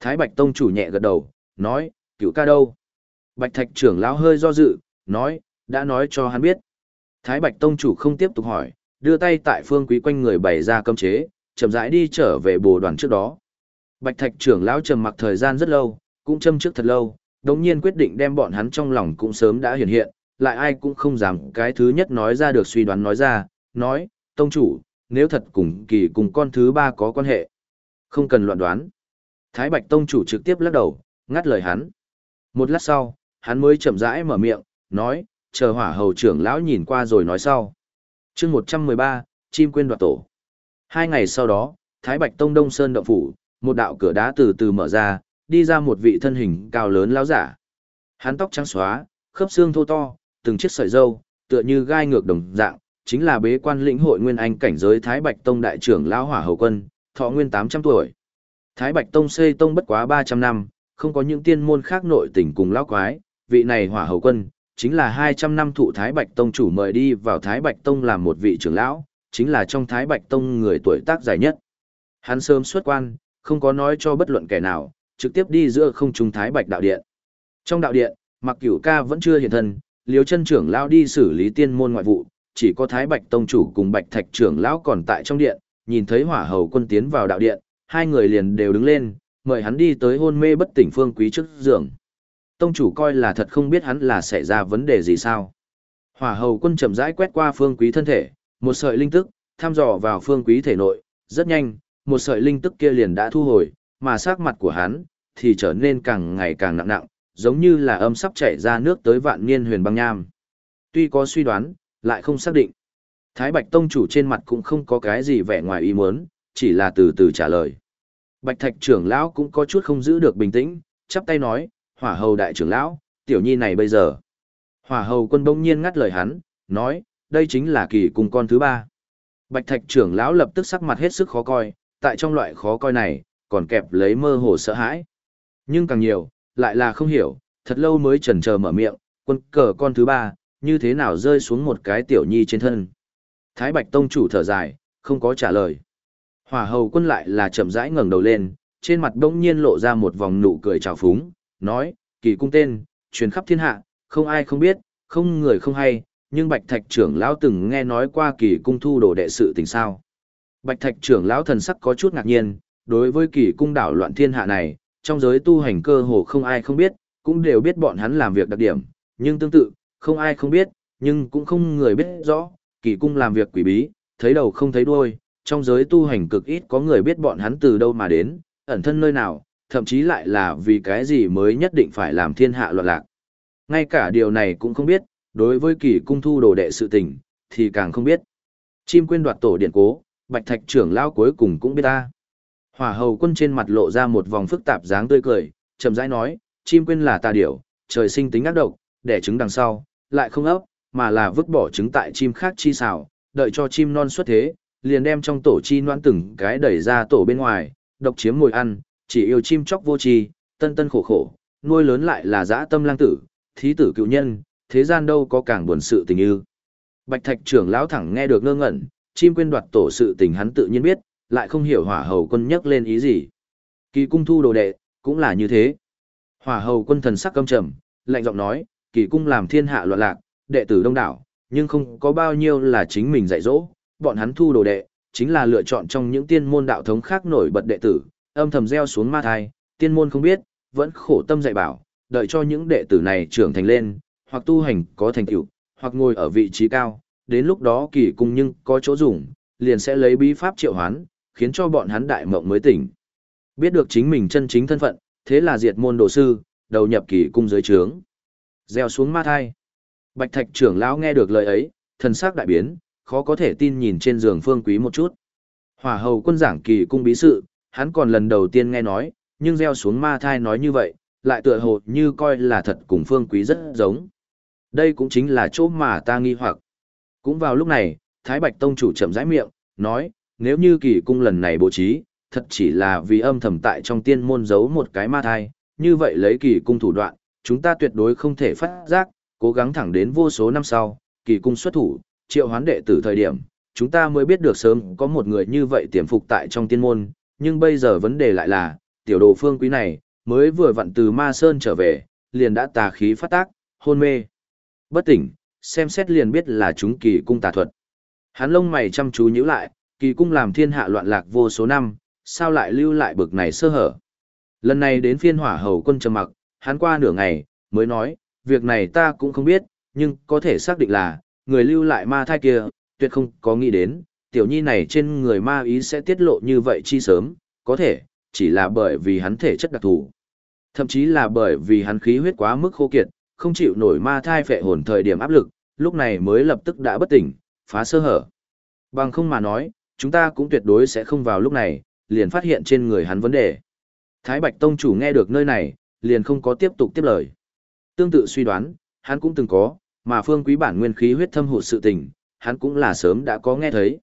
Thái Bạch Tông chủ nhẹ gật đầu, nói, cựu ca đâu? Bạch Thạch trưởng lão hơi do dự, nói, đã nói cho hắn biết. Thái Bạch Tông chủ không tiếp tục hỏi, đưa tay tại phương quý quanh người bày ra cấm chế, chậm rãi đi trở về bồ đoàn trước đó. Bạch Thạch trưởng lão trầm mặc thời gian rất lâu, cũng châm trước thật lâu, đồng nhiên quyết định đem bọn hắn trong lòng cũng sớm đã hiện hiện, lại ai cũng không dám cái thứ nhất nói ra được suy đoán nói ra, nói, Tông chủ, nếu thật cùng kỳ cùng con thứ ba có quan hệ. Không cần loạn đoán. Thái Bạch Tông chủ trực tiếp lắc đầu, ngắt lời hắn. Một lát sau, hắn mới chậm rãi mở miệng, nói, chờ hỏa hầu trưởng lão nhìn qua rồi nói sau. chương 113, chim quên đoạt tổ. Hai ngày sau đó, Thái Bạch Tông Đông Sơn Động Phủ, một đạo cửa đá từ từ mở ra, đi ra một vị thân hình cao lớn lão giả. Hắn tóc trắng xóa, khớp xương thô to, từng chiếc sợi râu, tựa như gai ngược đồng dạng, chính là bế quan lĩnh hội nguyên anh cảnh giới Thái Bạch Tông đại trưởng lão Hỏa Hầu Quân, thọ nguyên 800 tuổi. Thái Bạch Tông xây tông bất quá 300 năm, không có những tiên môn khác nội tình cùng lão quái, vị này Hỏa Hầu Quân chính là 200 năm thụ Thái Bạch Tông chủ mời đi vào Thái Bạch Tông làm một vị trưởng lão, chính là trong Thái Bạch Tông người tuổi tác dài nhất. Hắn sớm xuất quan, không có nói cho bất luận kẻ nào, trực tiếp đi giữa không trung Thái Bạch đạo điện. Trong đạo điện, Mặc Cửu Ca vẫn chưa hiện thân, Liêu chân trưởng lão đi xử lý tiên môn ngoại vụ, chỉ có Thái Bạch Tông chủ cùng Bạch Thạch trưởng lão còn tại trong điện, nhìn thấy hỏa hầu quân tiến vào đạo điện, hai người liền đều đứng lên, mời hắn đi tới hôn mê bất tỉnh phương quý trước giường. Tông chủ coi là thật không biết hắn là xảy ra vấn đề gì sao. Hỏa hầu quân chậm rãi quét qua phương quý thân thể, một sợi linh tức, thăm dò vào phương quý thể nội, rất nhanh, một sợi linh tức kia liền đã thu hồi, mà sắc mặt của hắn, thì trở nên càng ngày càng nặng nặng, giống như là âm sắp chảy ra nước tới vạn niên huyền băng nham. Tuy có suy đoán, lại không xác định. Thái Bạch Tông chủ trên mặt cũng không có cái gì vẻ ngoài ý muốn, chỉ là từ từ trả lời. Bạch Thạch trưởng lão cũng có chút không giữ được bình tĩnh, chắp tay nói, hỏa hầu đại trưởng lão, tiểu nhi này bây giờ. Hỏa hầu quân bỗng nhiên ngắt lời hắn, nói, đây chính là kỳ cùng con thứ ba. Bạch Thạch trưởng lão lập tức sắc mặt hết sức khó coi, tại trong loại khó coi này, còn kẹp lấy mơ hồ sợ hãi. Nhưng càng nhiều, lại là không hiểu, thật lâu mới chần chờ mở miệng, quân cờ con thứ ba, như thế nào rơi xuống một cái tiểu nhi trên thân. Thái Bạch Tông chủ thở dài, không có trả lời. Hỏa hầu quân lại là chậm rãi ngẩng đầu lên, trên mặt đông nhiên lộ ra một vòng nụ cười trào phúng, nói, kỳ cung tên, truyền khắp thiên hạ, không ai không biết, không người không hay, nhưng Bạch Thạch trưởng lão từng nghe nói qua kỳ cung thu đồ đệ sự tình sao. Bạch Thạch trưởng lão thần sắc có chút ngạc nhiên, đối với kỳ cung đảo loạn thiên hạ này, trong giới tu hành cơ hồ không ai không biết, cũng đều biết bọn hắn làm việc đặc điểm, nhưng tương tự, không ai không biết, nhưng cũng không người biết rõ, kỳ cung làm việc quỷ bí, thấy đầu không thấy đuôi, trong giới tu hành cực ít có người biết bọn hắn từ đâu mà đến, ẩn thân nơi nào, thậm chí lại là vì cái gì mới nhất định phải làm thiên hạ loạn lạc. Ngay cả điều này cũng không biết, đối với kỳ cung thu đồ đệ sự tình, thì càng không biết. Chim quên đoạt tổ điện cố, bạch thạch trưởng lao cuối cùng cũng biết ta. Hỏa hầu quân trên mặt lộ ra một vòng phức tạp dáng tươi cười, chậm rãi nói, chim quên là tà điểu, trời sinh tính ác độc, đẻ trứng đằng sau, lại không ấp, mà là vứt bỏ trứng tại chim khác chi xào, đợi cho chim non xuất thế, liền đem trong tổ chi noãn từng cái đẩy ra tổ bên ngoài, độc chiếm mồi ăn, chỉ yêu chim chóc vô tri, tân tân khổ khổ, nuôi lớn lại là dã tâm lang tử, thí tử cựu nhân, thế gian đâu có càng buồn sự tình như. Bạch Thạch trưởng lão thẳng nghe được ngơ ngẩn, chim quên đoạt tổ sự tình hắn tự nhiên biết, lại không hiểu hỏa hầu quân nhắc lên ý gì. Kỳ cung thu đồ đệ, cũng là như thế. Hỏa hầu quân thần sắc căm trầm, lạnh giọng nói, kỳ cung làm thiên hạ loạn lạc, đệ tử đông đảo, nhưng không có bao nhiêu là chính mình dạy dỗ, bọn hắn thu đồ đệ, chính là lựa chọn trong những tiên môn đạo thống khác nổi bật đệ tử, âm thầm gieo xuống ma thai, tiên môn không biết, vẫn khổ tâm dạy bảo, đợi cho những đệ tử này trưởng thành lên, hoặc tu hành có thành tựu, hoặc ngồi ở vị trí cao, đến lúc đó kỳ cung nhưng có chỗ dùng, liền sẽ lấy bí pháp triệu hoán, khiến cho bọn hắn đại mộng mới tỉnh. Biết được chính mình chân chính thân phận, thế là diệt môn đồ sư, đầu nhập kỳ cung dưới trướng. Gieo xuống ma thai. Bạch Thạch trưởng lão nghe được lời ấy, thần sắc đại biến, khó có thể tin nhìn trên giường Phương Quý một chút. Hỏa hầu quân giảng kỳ cung bí sự, hắn còn lần đầu tiên nghe nói, nhưng gieo xuống ma thai nói như vậy, lại tựa hồ như coi là thật cùng Phương Quý rất giống. Đây cũng chính là chỗ mà ta nghi hoặc. Cũng vào lúc này, Thái Bạch Tông chủ chậm rãi miệng, nói, nếu như kỳ cung lần này bố trí, thật chỉ là vì âm thầm tại trong tiên môn giấu một cái ma thai, như vậy lấy kỳ cung thủ đoạn, chúng ta tuyệt đối không thể phát giác, cố gắng thẳng đến vô số năm sau, kỳ cung xuất thủ, triệu hoán đệ tử thời điểm, chúng ta mới biết được sớm có một người như vậy tiềm phục tại trong tiên môn, nhưng bây giờ vấn đề lại là, tiểu đồ phương quý này, mới vừa vặn từ ma sơn trở về, liền đã tà khí phát tác, hôn mê. Bất tỉnh, xem xét liền biết là chúng kỳ cung tà thuật. Hắn lông mày chăm chú nhíu lại, kỳ cung làm thiên hạ loạn lạc vô số năm, sao lại lưu lại bực này sơ hở. Lần này đến phiên hỏa hầu quân trầm mặc, hắn qua nửa ngày, mới nói, việc này ta cũng không biết, nhưng có thể xác định là, người lưu lại ma thai kia, tuyệt không có nghĩ đến, tiểu nhi này trên người ma ý sẽ tiết lộ như vậy chi sớm, có thể, chỉ là bởi vì hắn thể chất đặc thù. Thậm chí là bởi vì hắn khí huyết quá mức khô kiệt, không chịu nổi ma thai phệ hồn thời điểm áp lực, lúc này mới lập tức đã bất tỉnh, phá sơ hở. Bằng không mà nói, chúng ta cũng tuyệt đối sẽ không vào lúc này, liền phát hiện trên người hắn vấn đề. Thái Bạch Tông chủ nghe được nơi này, liền không có tiếp tục tiếp lời. Tương tự suy đoán, hắn cũng từng có, mà phương quý bản nguyên khí huyết thâm hụt sự tình, hắn cũng là sớm đã có nghe thấy.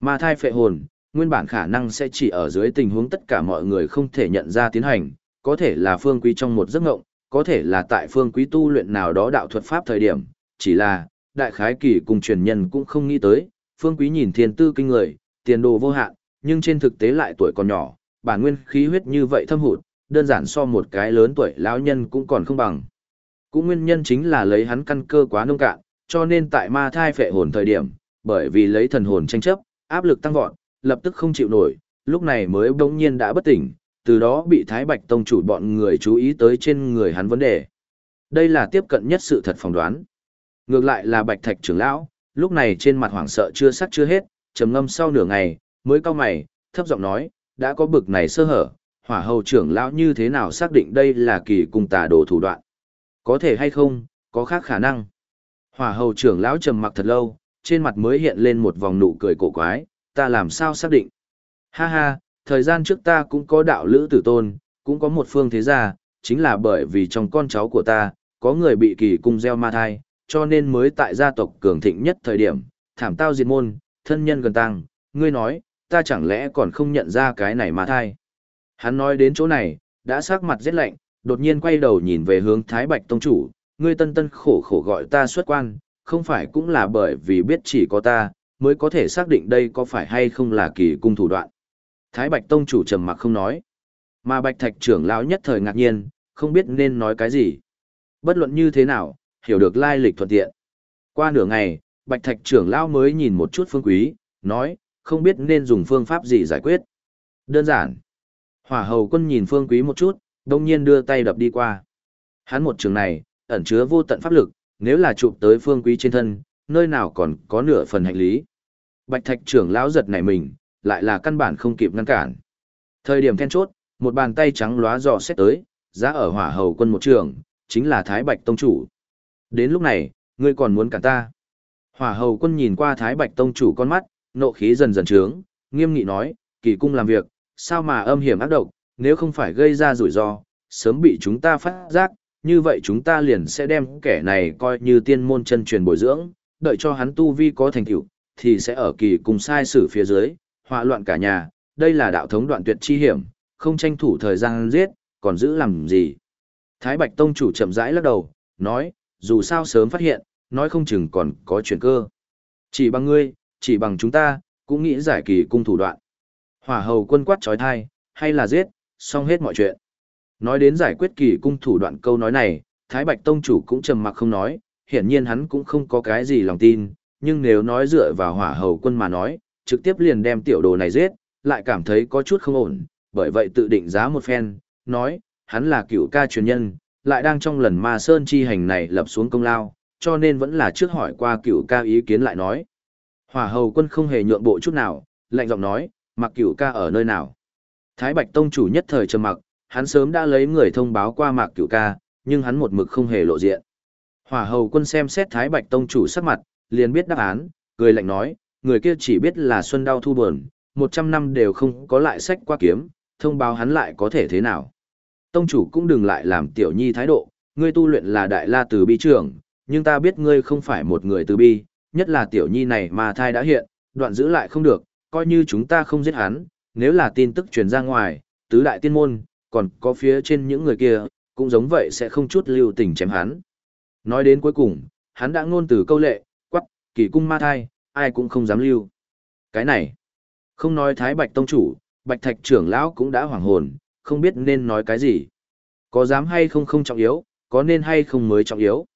mà thai phệ hồn, nguyên bản khả năng sẽ chỉ ở dưới tình huống tất cả mọi người không thể nhận ra tiến hành, có thể là phương quý trong một giấc ngộng, có thể là tại phương quý tu luyện nào đó đạo thuật pháp thời điểm, chỉ là, đại khái kỳ cùng truyền nhân cũng không nghĩ tới, phương quý nhìn thiên tư kinh người, tiền đồ vô hạn, nhưng trên thực tế lại tuổi còn nhỏ, bản nguyên khí huyết như vậy thâm hụt, đơn giản so một cái lớn tuổi lão nhân cũng còn không bằng. Cũng nguyên nhân chính là lấy hắn căn cơ quá nông cạn, cho nên tại ma thai phệ hồn thời điểm, bởi vì lấy thần hồn tranh chấp, áp lực tăng vọt, lập tức không chịu nổi, lúc này mới bỗng nhiên đã bất tỉnh, từ đó bị Thái Bạch Tông chủ bọn người chú ý tới trên người hắn vấn đề. Đây là tiếp cận nhất sự thật phỏng đoán. Ngược lại là Bạch Thạch trưởng lão, lúc này trên mặt hoảng sợ chưa sắc chưa hết, trầm ngâm sau nửa ngày, mới cau mày, thấp giọng nói, đã có bực này sơ hở, hỏa hầu trưởng lão như thế nào xác định đây là kỳ cung tà đồ thủ đoạn. Có thể hay không, có khác khả năng. Hỏa hầu trưởng lão trầm mặc thật lâu, trên mặt mới hiện lên một vòng nụ cười cổ quái, ta làm sao xác định. Ha ha, thời gian trước ta cũng có đạo lữ tử tôn, cũng có một phương thế gia, chính là bởi vì trong con cháu của ta, có người bị kỳ cung gieo ma thai, cho nên mới tại gia tộc cường thịnh nhất thời điểm, thảm tao diệt môn, thân nhân gần tăng, ngươi nói, ta chẳng lẽ còn không nhận ra cái này ma thai. Hắn nói đến chỗ này, đã sắc mặt rất lạnh, đột nhiên quay đầu nhìn về hướng Thái Bạch Tông Chủ, ngươi tân tân khổ khổ gọi ta xuất quan, không phải cũng là bởi vì biết chỉ có ta, mới có thể xác định đây có phải hay không là kỳ cung thủ đoạn. Thái Bạch Tông Chủ trầm mặc không nói, mà Bạch Thạch trưởng lão nhất thời ngạc nhiên, không biết nên nói cái gì. Bất luận như thế nào, hiểu được lai lịch thuận tiện. Qua nửa ngày, Bạch Thạch trưởng lão mới nhìn một chút phương quý, nói, không biết nên dùng phương pháp gì giải quyết. Đơn giản. Hỏa hầu quân nhìn phương quý một chút, đông nhiên đưa tay đập đi qua. Hắn một trường này, ẩn chứa vô tận pháp lực, nếu là chụp tới phương quý trên thân, nơi nào còn có nửa phần hành lý. Bạch thạch trưởng lão giật nảy mình, lại là căn bản không kịp ngăn cản. Thời điểm then chốt, một bàn tay trắng lóa dò xét tới, giá ở hỏa hầu quân một trường, chính là Thái Bạch Tông Chủ. Đến lúc này, ngươi còn muốn cản ta. Hỏa hầu quân nhìn qua Thái Bạch Tông Chủ con mắt, nộ khí dần dần trướng, nghiêm nghị nói, kỳ cung làm việc, sao mà âm hiểm ác độc, nếu không phải gây ra rủi ro, sớm bị chúng ta phát giác, như vậy chúng ta liền sẽ đem kẻ này coi như tiên môn chân truyền bồi dưỡng, đợi cho hắn tu vi có thành tựu, thì sẽ ở kỳ cung sai sử phía dưới, họa loạn cả nhà, đây là đạo thống đoạn tuyệt chi hiểm, không tranh thủ thời gian giết, còn giữ làm gì. Thái Bạch Tông chủ chậm rãi lắc đầu, nói, dù sao sớm phát hiện, nói không chừng còn có chuyển cơ. Chỉ bằng ngươi, chỉ bằng chúng ta, cũng nghĩ giải kỳ cung thủ đoạn. Hỏa hầu quân quát trói thai, hay là giết, xong hết mọi chuyện. Nói đến giải quyết kỳ cung thủ đoạn câu nói này, Thái Bạch Tông chủ cũng trầm mặc không nói, hiển nhiên hắn cũng không có cái gì lòng tin, nhưng nếu nói dựa vào hỏa hầu quân mà nói, trực tiếp liền đem tiểu đồ này giết, lại cảm thấy có chút không ổn, bởi vậy tự định giá một phen, nói, hắn là cựu ca truyền nhân, lại đang trong lần ma sơn chi hành này lập xuống công lao, cho nên vẫn là trước hỏi qua cựu ca ý kiến lại nói. Hỏa hầu quân không hề nhượng bộ chút nào, lạnh giọng nói, mặc cửu ca ở nơi nào. Thái Bạch Tông chủ nhất thời trầm mặc, hắn sớm đã lấy người thông báo qua mạc cửu ca, nhưng hắn một mực không hề lộ diện. Hỏa hầu quân xem xét Thái Bạch Tông chủ sắc mặt, liền biết đáp án, cười lạnh nói, người kia chỉ biết là xuân đau thu buồn, một trăm năm đều không có lại sách qua kiếm, thông báo hắn lại có thể thế nào. Tông chủ cũng đừng lại làm tiểu nhi thái độ, ngươi tu luyện là đại la từ bi trưởng, nhưng ta biết ngươi không phải một người từ bi, nhất là tiểu nhi này mà thai đã hiện, đoạn giữ lại không được, coi như chúng ta không giết hắn, nếu là tin tức truyền ra ngoài, tứ đại tiên môn, còn có phía trên những người kia, cũng giống vậy sẽ không chút lưu tình chém hắn. Nói đến cuối cùng, hắn đã ngôn từ câu lệ, quắc, kỳ cung ma thai, ai cũng không dám lưu. Cái này, không nói Thái Bạch Tông Chủ, Bạch Thạch trưởng lão cũng đã hoảng hồn, không biết nên nói cái gì. Có dám hay không không trọng yếu, có nên hay không mới trọng yếu.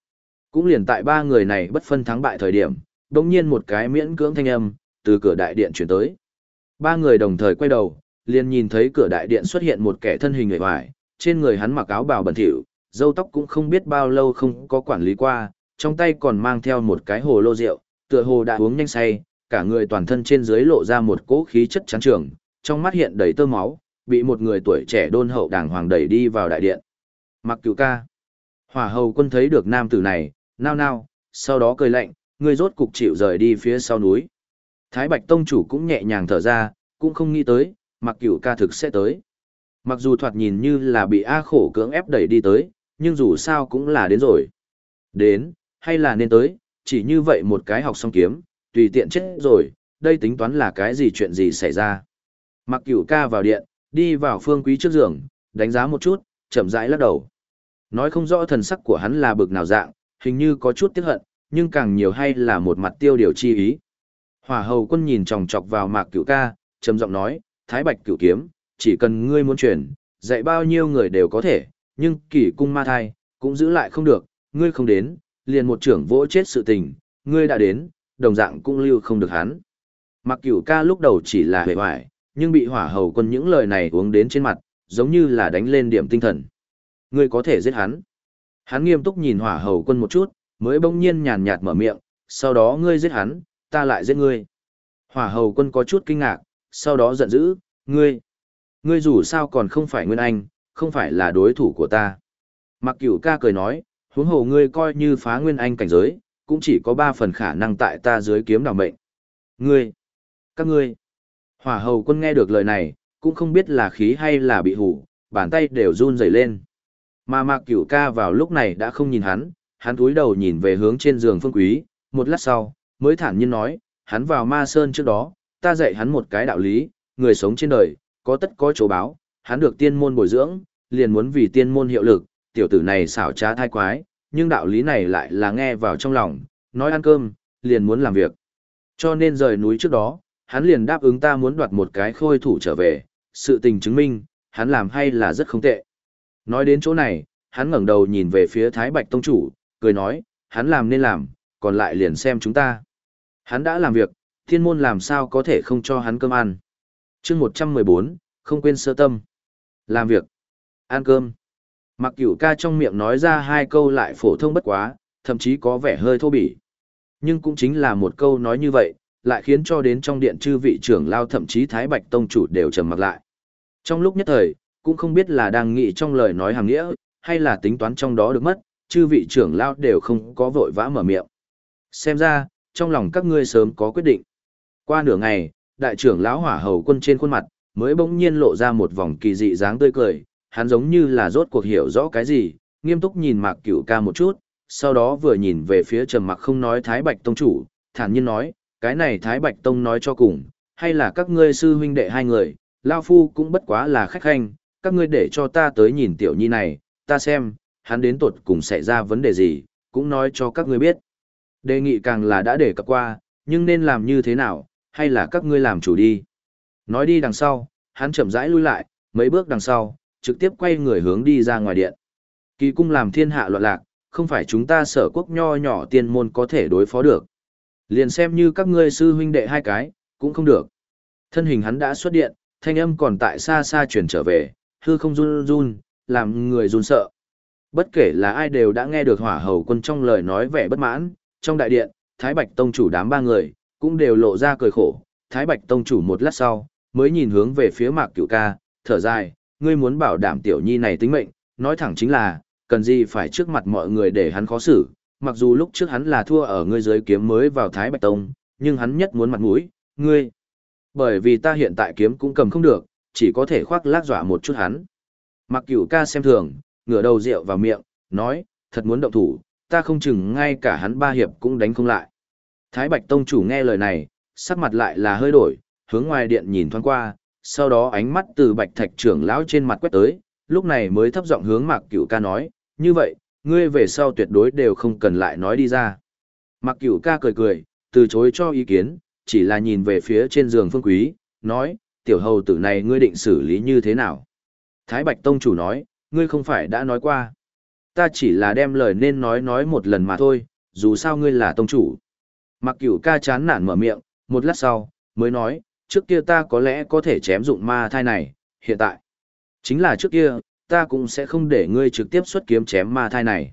Cũng liền tại ba người này bất phân thắng bại thời điểm, đồng nhiên một cái miễn cưỡng thanh âm, từ cửa đại điện chuyển tới. Ba người đồng thời quay đầu, liền nhìn thấy cửa đại điện xuất hiện một kẻ thân hình người hoài, trên người hắn mặc áo bào bẩn thỉu, râu tóc cũng không biết bao lâu không có quản lý qua, trong tay còn mang theo một cái hồ lô rượu, tựa hồ đã uống nhanh say, cả người toàn thân trên dưới lộ ra một cỗ khí chất trắng trường, trong mắt hiện đầy tơ máu, bị một người tuổi trẻ đôn hậu đàng hoàng đẩy đi vào đại điện. Mặc cửu ca. Hỏa hầu quân thấy được nam tử này, nao nao, sau đó cười lạnh, người rốt cục chịu rời đi phía sau núi. Thái Bạch Tông chủ cũng nhẹ nhàng thở ra, cũng không nghĩ tới, mặc cửu ca thực sẽ tới. Mặc dù thoạt nhìn như là bị A khổ cưỡng ép đẩy đi tới, nhưng dù sao cũng là đến rồi. Đến, hay là nên tới, chỉ như vậy một cái học xong kiếm, tùy tiện chết rồi, đây tính toán là cái gì chuyện gì xảy ra. Mặc cửu ca vào điện, đi vào phương quý trước giường, đánh giá một chút, chậm rãi lắc đầu. Nói không rõ thần sắc của hắn là bực nào dạng, hình như có chút tiếc hận, nhưng càng nhiều hay là một mặt tiêu điều chi ý. Hỏa hầu quân nhìn chòng chọc vào mạc cửu ca, trầm giọng nói, Thái Bạch cửu kiếm, chỉ cần ngươi muốn truyền, dạy bao nhiêu người đều có thể, nhưng kỷ cung ma thai, cũng giữ lại không được, ngươi không đến, liền một trưởng vỗ chết sự tình, ngươi đã đến, đồng dạng cũng lưu không được hắn. Mạc cửu ca lúc đầu chỉ là hề hoài, nhưng bị hỏa hầu quân những lời này uống đến trên mặt, giống như là đánh lên điểm tinh thần. Ngươi có thể giết hắn. Hắn nghiêm túc nhìn hỏa hầu quân một chút, mới bỗng nhiên nhàn nhạt mở miệng, sau đó ngươi giết hắn, ta lại giết ngươi. Hỏa hầu quân có chút kinh ngạc, sau đó giận dữ, ngươi, ngươi dù sao còn không phải Nguyên Anh, không phải là đối thủ của ta. Mặc cửu ca cười nói, huống hồ ngươi coi như phá Nguyên Anh cảnh giới, cũng chỉ có ba phần khả năng tại ta dưới kiếm đảo mệnh. Ngươi, các ngươi, hỏa hầu quân nghe được lời này, cũng không biết là khí hay là bị hủ, bàn tay đều run rẩy lên. Mà mạc cửu ca vào lúc này đã không nhìn hắn, hắn cúi đầu nhìn về hướng trên giường phương quý, một lát sau, mới thản nhiên nói, hắn vào ma sơn trước đó, ta dạy hắn một cái đạo lý, người sống trên đời, có tất có chỗ báo, hắn được tiên môn bồi dưỡng, liền muốn vì tiên môn hiệu lực, tiểu tử này xảo trá thai quái, nhưng đạo lý này lại là nghe vào trong lòng, nói ăn cơm, liền muốn làm việc. Cho nên rời núi trước đó, hắn liền đáp ứng ta muốn đoạt một cái khôi thủ trở về, sự tình chứng minh, hắn làm hay là rất không tệ. Nói đến chỗ này, hắn ngẩng đầu nhìn về phía Thái Bạch Tông Chủ, cười nói, hắn làm nên làm, còn lại liền xem chúng ta. Hắn đã làm việc, thiên môn làm sao có thể không cho hắn cơm ăn. chương 114, không quên sơ tâm. Làm việc, ăn cơm. Mặc cửu ca trong miệng nói ra hai câu lại phổ thông bất quá, thậm chí có vẻ hơi thô bỉ. Nhưng cũng chính là một câu nói như vậy, lại khiến cho đến trong điện chư vị trưởng lao thậm chí Thái Bạch Tông chủ đều trầm mặc lại. Trong lúc nhất thời, cũng không biết là đang nghĩ trong lời nói hàng nghĩa, hay là tính toán trong đó được mất, chư vị trưởng lao đều không có vội vã mở miệng. Xem ra, trong lòng các ngươi sớm có quyết định. Qua nửa ngày, đại trưởng lão hỏa hầu quân trên khuôn mặt, mới bỗng nhiên lộ ra một vòng kỳ dị dáng tươi cười, hắn giống như là rốt cuộc hiểu rõ cái gì, nghiêm túc nhìn Mạc Cửu Ca một chút, sau đó vừa nhìn về phía Trầm Mặc không nói Thái Bạch tông chủ, thản nhiên nói, cái này Thái Bạch tông nói cho cùng, hay là các ngươi sư huynh đệ hai người, lão phu cũng bất quá là khách khanh, các ngươi để cho ta tới nhìn tiểu nhi này, ta xem, hắn đến tột cùng xảy ra vấn đề gì, cũng nói cho các ngươi biết. Đề nghị càng là đã để cập qua, nhưng nên làm như thế nào, hay là các ngươi làm chủ đi. Nói đi đằng sau, hắn chậm rãi lui lại, mấy bước đằng sau, trực tiếp quay người hướng đi ra ngoài điện. Kỳ cung làm thiên hạ loạn lạc, không phải chúng ta sở quốc nho nhỏ tiên môn có thể đối phó được. Liền xem như các ngươi sư huynh đệ hai cái, cũng không được. Thân hình hắn đã xuất điện, thanh âm còn tại xa xa chuyển trở về, hư không run run, làm người run sợ. Bất kể là ai đều đã nghe được hỏa hầu quân trong lời nói vẻ bất mãn, trong đại điện, Thái Bạch Tông chủ đám ba người, cũng đều lộ ra cười khổ. Thái Bạch Tông chủ một lát sau, mới nhìn hướng về phía mạc cửu ca, thở dài, ngươi muốn bảo đảm tiểu nhi này tính mệnh, nói thẳng chính là, cần gì phải trước mặt mọi người để hắn khó xử, mặc dù lúc trước hắn là thua ở ngươi giới kiếm mới vào Thái Bạch Tông, nhưng hắn nhất muốn mặt mũi, ngươi. Bởi vì ta hiện tại kiếm cũng cầm không được, chỉ có thể khoác lác dọa một chút hắn. Mặc cửu ca xem thường, ngửa đầu rượu vào miệng, nói, thật muốn động thủ, ta không chừng ngay cả hắn ba hiệp cũng đánh không lại. Thái Bạch Tông chủ nghe lời này, sắc mặt lại là hơi đổi, hướng ngoài điện nhìn thoáng qua, sau đó ánh mắt từ Bạch Thạch trưởng lão trên mặt quét tới, lúc này mới thấp giọng hướng Mạc Cửu ca nói, như vậy, ngươi về sau tuyệt đối đều không cần lại nói đi ra. Mạc Cửu ca cười cười, từ chối cho ý kiến, chỉ là nhìn về phía trên giường Phương Quý, nói, tiểu hầu tử này ngươi định xử lý như thế nào? Thái Bạch Tông chủ nói, ngươi không phải đã nói qua. Ta chỉ là đem lời nên nói nói một lần mà thôi, dù sao ngươi là tông chủ. Mặc cửu ca chán nản mở miệng, một lát sau, mới nói, trước kia ta có lẽ có thể chém dụng ma thai này, hiện tại. Chính là trước kia, ta cũng sẽ không để ngươi trực tiếp xuất kiếm chém ma thai này.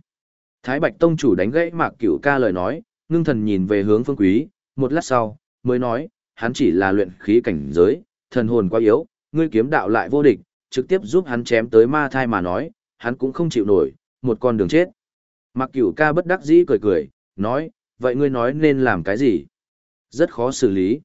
Thái Bạch Tông chủ đánh gãy Mạc Cửu ca lời nói, ngưng thần nhìn về hướng phương quý, một lát sau, mới nói, hắn chỉ là luyện khí cảnh giới, thần hồn quá yếu, ngươi kiếm đạo lại vô địch, trực tiếp giúp hắn chém tới ma thai mà nói, hắn cũng không chịu nổi, một con đường chết. Mặc cửu ca bất đắc dĩ cười cười, nói, vậy ngươi nói nên làm cái gì? Rất khó xử lý.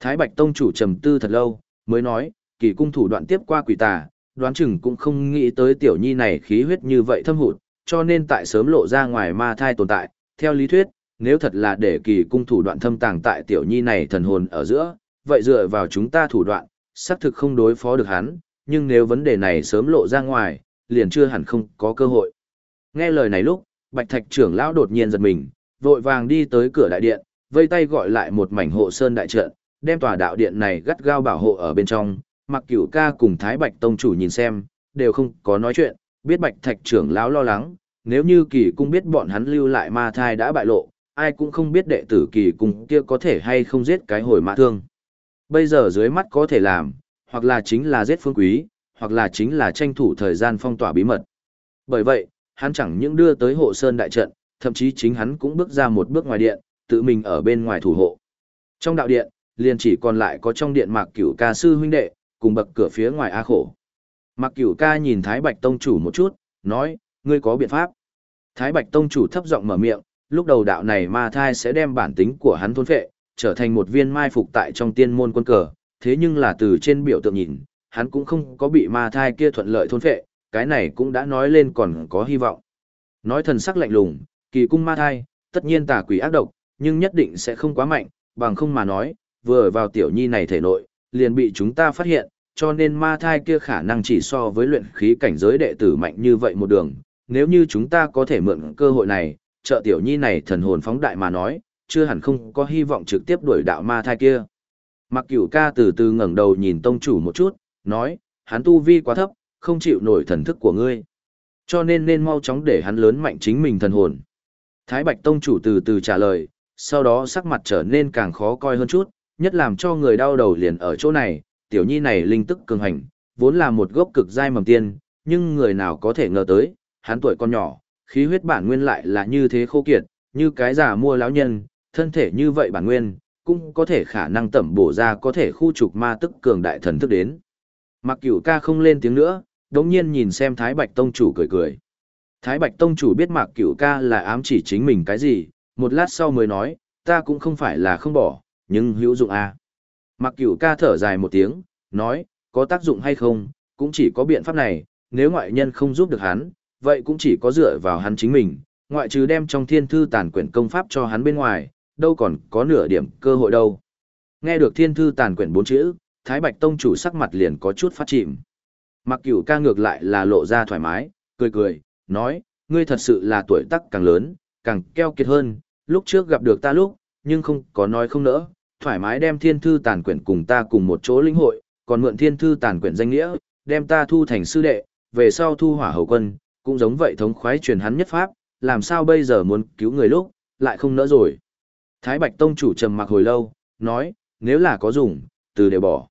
Thái Bạch Tông chủ trầm tư thật lâu, mới nói, kỳ cung thủ đoạn tiếp qua quỷ tà, đoán chừng cũng không nghĩ tới tiểu nhi này khí huyết như vậy thâm hụt, cho nên tại sớm lộ ra ngoài ma thai tồn tại. Theo lý thuyết, nếu thật là để kỳ cung thủ đoạn thâm tàng tại tiểu nhi này thần hồn ở giữa, vậy dựa vào chúng ta thủ đoạn, xác thực không đối phó được hắn, nhưng nếu vấn đề này sớm lộ ra ngoài, liền chưa hẳn không có cơ hội. Nghe lời này lúc, Bạch Thạch trưởng lão đột nhiên giật mình, vội vàng đi tới cửa đại điện, vây tay gọi lại một mảnh hộ sơn đại trận, đem tòa đạo điện này gắt gao bảo hộ ở bên trong. Mặc Cửu Ca cùng Thái Bạch tông chủ nhìn xem, đều không có nói chuyện, biết Bạch Thạch trưởng lão lo lắng, nếu như Kỳ cung biết bọn hắn lưu lại ma thai đã bại lộ, ai cũng không biết đệ tử Kỳ cung kia có thể hay không giết cái hồi mã thương. Bây giờ dưới mắt có thể làm, hoặc là chính là giết phương quý, hoặc là chính là tranh thủ thời gian phong tỏa bí mật. Bởi vậy, hắn chẳng những đưa tới hộ sơn đại trận, thậm chí chính hắn cũng bước ra một bước ngoài điện, tự mình ở bên ngoài thủ hộ. Trong đạo điện, liền chỉ còn lại có trong điện mạc cửu ca sư huynh đệ, cùng bậc cửa phía ngoài A khổ. Mạc cửu ca nhìn Thái Bạch Tông chủ một chút, nói, ngươi có biện pháp. Thái Bạch Tông chủ thấp giọng mở miệng, lúc đầu đạo này ma thai sẽ đem bản tính của hắn thôn phệ, trở thành một viên mai phục tại trong tiên môn quân cờ, thế nhưng là từ trên biểu tượng nhìn, hắn cũng không có bị ma thai kia thuận lợi thôn phệ, cái này cũng đã nói lên còn có hy vọng. Nói thần sắc lạnh lùng, kỳ cung ma thai, tất nhiên tà quỷ ác độc, nhưng nhất định sẽ không quá mạnh, bằng không mà nói, vừa vào tiểu nhi này thể nội, liền bị chúng ta phát hiện, cho nên ma thai kia khả năng chỉ so với luyện khí cảnh giới đệ tử mạnh như vậy một đường. Nếu như chúng ta có thể mượn cơ hội này, trợ tiểu nhi này thần hồn phóng đại mà nói, chưa hẳn không có hy vọng trực tiếp đuổi đạo ma thai kia. Mặc cửu ca từ từ ngẩng đầu nhìn tông chủ một chút, nói, hắn tu vi quá thấp, không chịu nổi thần thức của ngươi. Cho nên nên mau chóng để hắn lớn mạnh chính mình thần hồn. Thái Bạch Tông chủ từ từ trả lời, sau đó sắc mặt trở nên càng khó coi hơn chút, nhất làm cho người đau đầu liền ở chỗ này, tiểu nhi này linh tức cường hành, vốn là một gốc cực giai mầm tiên, nhưng người nào có thể ngờ tới, hắn tuổi còn nhỏ, khí huyết bản nguyên lại là như thế khô kiệt, như cái giả mua lão nhân, thân thể như vậy bản nguyên, cũng có thể khả năng tẩm bổ ra có thể khu trục ma tức cường đại thần thức đến. Mặc cửu ca không lên tiếng nữa, đống nhiên nhìn xem Thái Bạch Tông chủ cười cười. Thái Bạch Tông chủ biết Mạc Cửu ca là ám chỉ chính mình cái gì, một lát sau mới nói, ta cũng không phải là không bỏ, nhưng hữu dụng à. Mạc Cửu ca thở dài một tiếng, nói, có tác dụng hay không, cũng chỉ có biện pháp này, nếu ngoại nhân không giúp được hắn, vậy cũng chỉ có dựa vào hắn chính mình, ngoại trừ đem trong thiên thư tàn quyển công pháp cho hắn bên ngoài, đâu còn có nửa điểm cơ hội đâu. Nghe được thiên thư tàn quyển bốn chữ, Thái Bạch Tông chủ sắc mặt liền có chút phát chìm. Mặc cửu ca ngược lại là lộ ra thoải mái, cười cười, nói, ngươi thật sự là tuổi tác càng lớn, càng keo kiệt hơn, lúc trước gặp được ta lúc, nhưng không có nói không nỡ, thoải mái đem thiên thư tàn quyển cùng ta cùng một chỗ lĩnh hội, còn mượn thiên thư tàn quyển danh nghĩa, đem ta thu thành sư đệ, về sau thu hỏa hầu quân, cũng giống vậy thống khoái truyền hắn nhất pháp, làm sao bây giờ muốn cứu người lúc, lại không nỡ rồi. Thái Bạch Tông chủ trầm mặc hồi lâu, nói, nếu là có dùng, từ đều bỏ.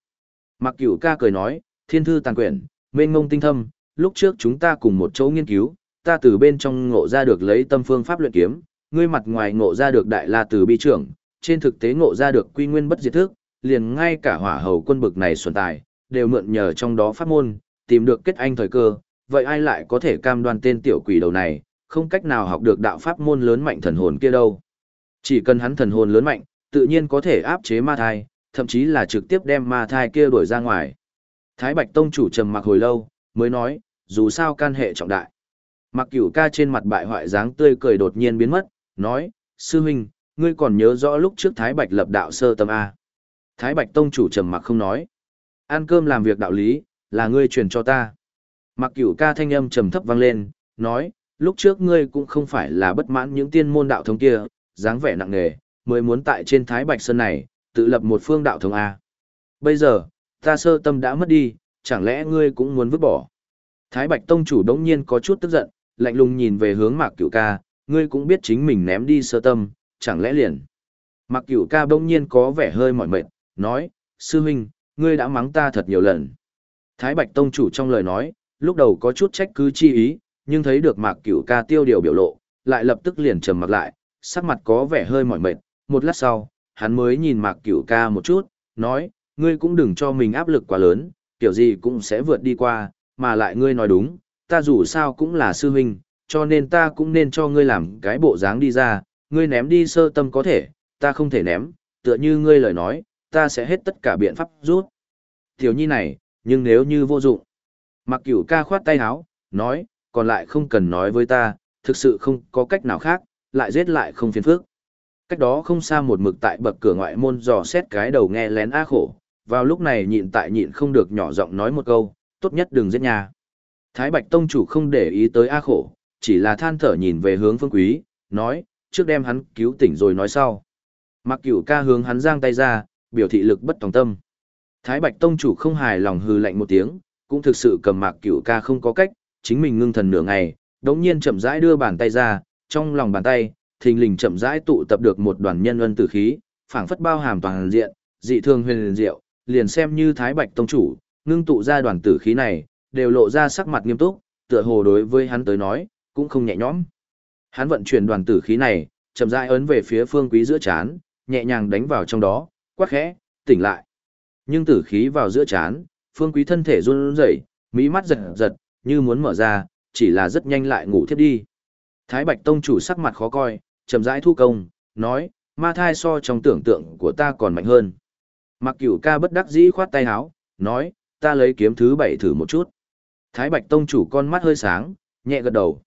Mặc cửu ca cười nói, thiên thư tàn quyển, mênh ngông tinh thâm, lúc trước chúng ta cùng một chỗ nghiên cứu, ta từ bên trong ngộ ra được lấy tâm phương pháp luyện kiếm, ngươi mặt ngoài ngộ ra được đại la từ bi trưởng, trên thực tế ngộ ra được quy nguyên bất diệt thức, liền ngay cả hỏa hầu quân bực này xuân tài, đều mượn nhờ trong đó pháp môn, tìm được kết anh thời cơ, vậy ai lại có thể cam đoan tên tiểu quỷ đầu này, không cách nào học được đạo pháp môn lớn mạnh thần hồn kia đâu. Chỉ cần hắn thần hồn lớn mạnh, tự nhiên có thể áp chế ma thai, thậm chí là trực tiếp đem ma thai kia đuổi ra ngoài. Thái Bạch Tông chủ trầm mặc hồi lâu, mới nói, dù sao can hệ trọng đại. Mặc cửu ca trên mặt bại hoại dáng tươi cười đột nhiên biến mất, nói, sư huynh, ngươi còn nhớ rõ lúc trước Thái Bạch lập đạo sơ tâm A. Thái Bạch Tông chủ trầm mặc không nói. Ăn cơm làm việc đạo lý, là ngươi truyền cho ta. Mặc cửu ca thanh âm trầm thấp vang lên, nói, lúc trước ngươi cũng không phải là bất mãn những tiên môn đạo thống kia, dáng vẻ nặng nề, mới muốn tại trên Thái Bạch Sơn này, tự lập một phương đạo thống A. Bây giờ, ta sơ tâm đã mất đi, chẳng lẽ ngươi cũng muốn vứt bỏ? Thái Bạch Tông chủ đống nhiên có chút tức giận, lạnh lùng nhìn về hướng Mạc Cửu Ca, ngươi cũng biết chính mình ném đi sơ tâm, chẳng lẽ liền? Mạc Cửu Ca đống nhiên có vẻ hơi mỏi mệt, nói, sư huynh, ngươi đã mắng ta thật nhiều lần. Thái Bạch Tông chủ trong lời nói, lúc đầu có chút trách cứ chi ý, nhưng thấy được Mạc Cửu Ca tiêu điều biểu lộ, lại lập tức liền trầm mặt lại, sắc mặt có vẻ hơi mỏi mệt, một lát sau, hắn mới nhìn Mạc Cửu Ca một chút, nói, ngươi cũng đừng cho mình áp lực quá lớn, kiểu gì cũng sẽ vượt đi qua, mà lại ngươi nói đúng, ta dù sao cũng là sư huynh, cho nên ta cũng nên cho ngươi làm cái bộ dáng đi ra, ngươi ném đi sơ tâm có thể, ta không thể ném, tựa như ngươi lời nói, ta sẽ hết tất cả biện pháp rút. Tiểu nhi này, nhưng nếu như vô dụng. Mặc cửu ca khoát tay áo, nói, còn lại không cần nói với ta, thực sự không có cách nào khác, lại giết lại không phiền phức. Cách đó không xa một mực tại bậc cửa ngoại môn dò xét cái đầu nghe lén a khổ, vào lúc này nhịn tại nhịn không được nhỏ giọng nói một câu, tốt nhất đừng giết nhà. Thái Bạch Tông chủ không để ý tới A khổ, chỉ là than thở nhìn về hướng phương quý, nói, trước đem hắn cứu tỉnh rồi nói sau. Mặc cửu ca hướng hắn giang tay ra, biểu thị lực bất tòng tâm. Thái Bạch Tông chủ không hài lòng hư lạnh một tiếng, cũng thực sự cầm mạc cửu ca không có cách, chính mình ngưng thần nửa ngày, đống nhiên chậm rãi đưa bàn tay ra, trong lòng bàn tay, thình lình chậm rãi tụ tập được một đoàn nhân luân tử khí, phảng phất bao hàm toàn diện, dị thường huyền diệu, liền xem như Thái Bạch Tông chủ, ngưng tụ ra đoàn tử khí này, đều lộ ra sắc mặt nghiêm túc, tựa hồ đối với hắn tới nói, cũng không nhẹ nhõm. Hắn vận chuyển đoàn tử khí này, chậm rãi ấn về phía phương quý giữa chán, nhẹ nhàng đánh vào trong đó, quát khẽ, tỉnh lại. Nhưng tử khí vào giữa chán, phương quý thân thể run rẩy, mỹ mắt giật giật, như muốn mở ra, chỉ là rất nhanh lại ngủ thiếp đi. Thái Bạch Tông chủ sắc mặt khó coi, chậm rãi thu công, nói, ma thai so trong tưởng tượng của ta còn mạnh hơn. Mặc cửu ca bất đắc dĩ khoát tay áo, nói, ta lấy kiếm thứ bảy thử một chút. Thái Bạch Tông chủ con mắt hơi sáng, nhẹ gật đầu.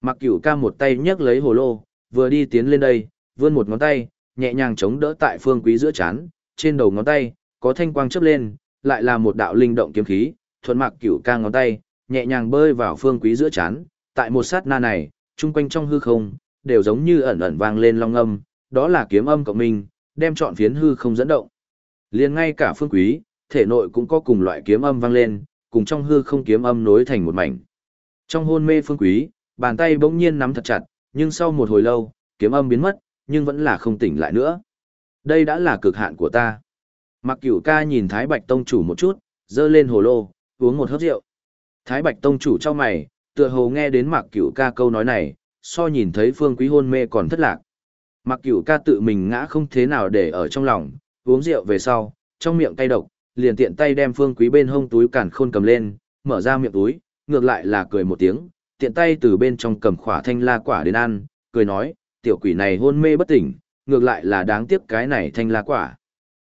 Mặc cửu ca một tay nhấc lấy hồ lô, vừa đi tiến lên đây, vươn một ngón tay, nhẹ nhàng chống đỡ tại phương quý giữa chán, trên đầu ngón tay, có thanh quang chớp lên, lại là một đạo linh động kiếm khí, thuận mặc cửu ca ngón tay, nhẹ nhàng bơi vào phương quý giữa chán, tại một sát na này, chung quanh trong hư không, đều giống như ẩn ẩn vang lên long âm, đó là kiếm âm cộng minh, đem trọn phiến hư không dẫn động. Liền ngay cả phương quý, thể nội cũng có cùng loại kiếm âm vang lên, cùng trong hư không kiếm âm nối thành một mảnh. Trong hôn mê phương quý, bàn tay bỗng nhiên nắm thật chặt, nhưng sau một hồi lâu, kiếm âm biến mất, nhưng vẫn là không tỉnh lại nữa. Đây đã là cực hạn của ta. Mặc cửu ca nhìn Thái Bạch Tông chủ một chút, dơ lên hồ lô, uống một hớp rượu. Thái Bạch Tông chủ cho mày, tựa hồ nghe đến Mặc cửu ca câu nói này, so nhìn thấy phương quý hôn mê còn thất lạc. Mặc cửu ca tự mình ngã không thế nào để ở trong lòng, uống rượu về sau, trong miệng cay độc, liền tiện tay đem phương quý bên hông túi cản khôn cầm lên, mở ra miệng túi, ngược lại là cười một tiếng, tiện tay từ bên trong cầm khỏa thanh la quả đến ăn, cười nói, tiểu quỷ này hôn mê bất tỉnh, ngược lại là đáng tiếc cái này thanh la quả.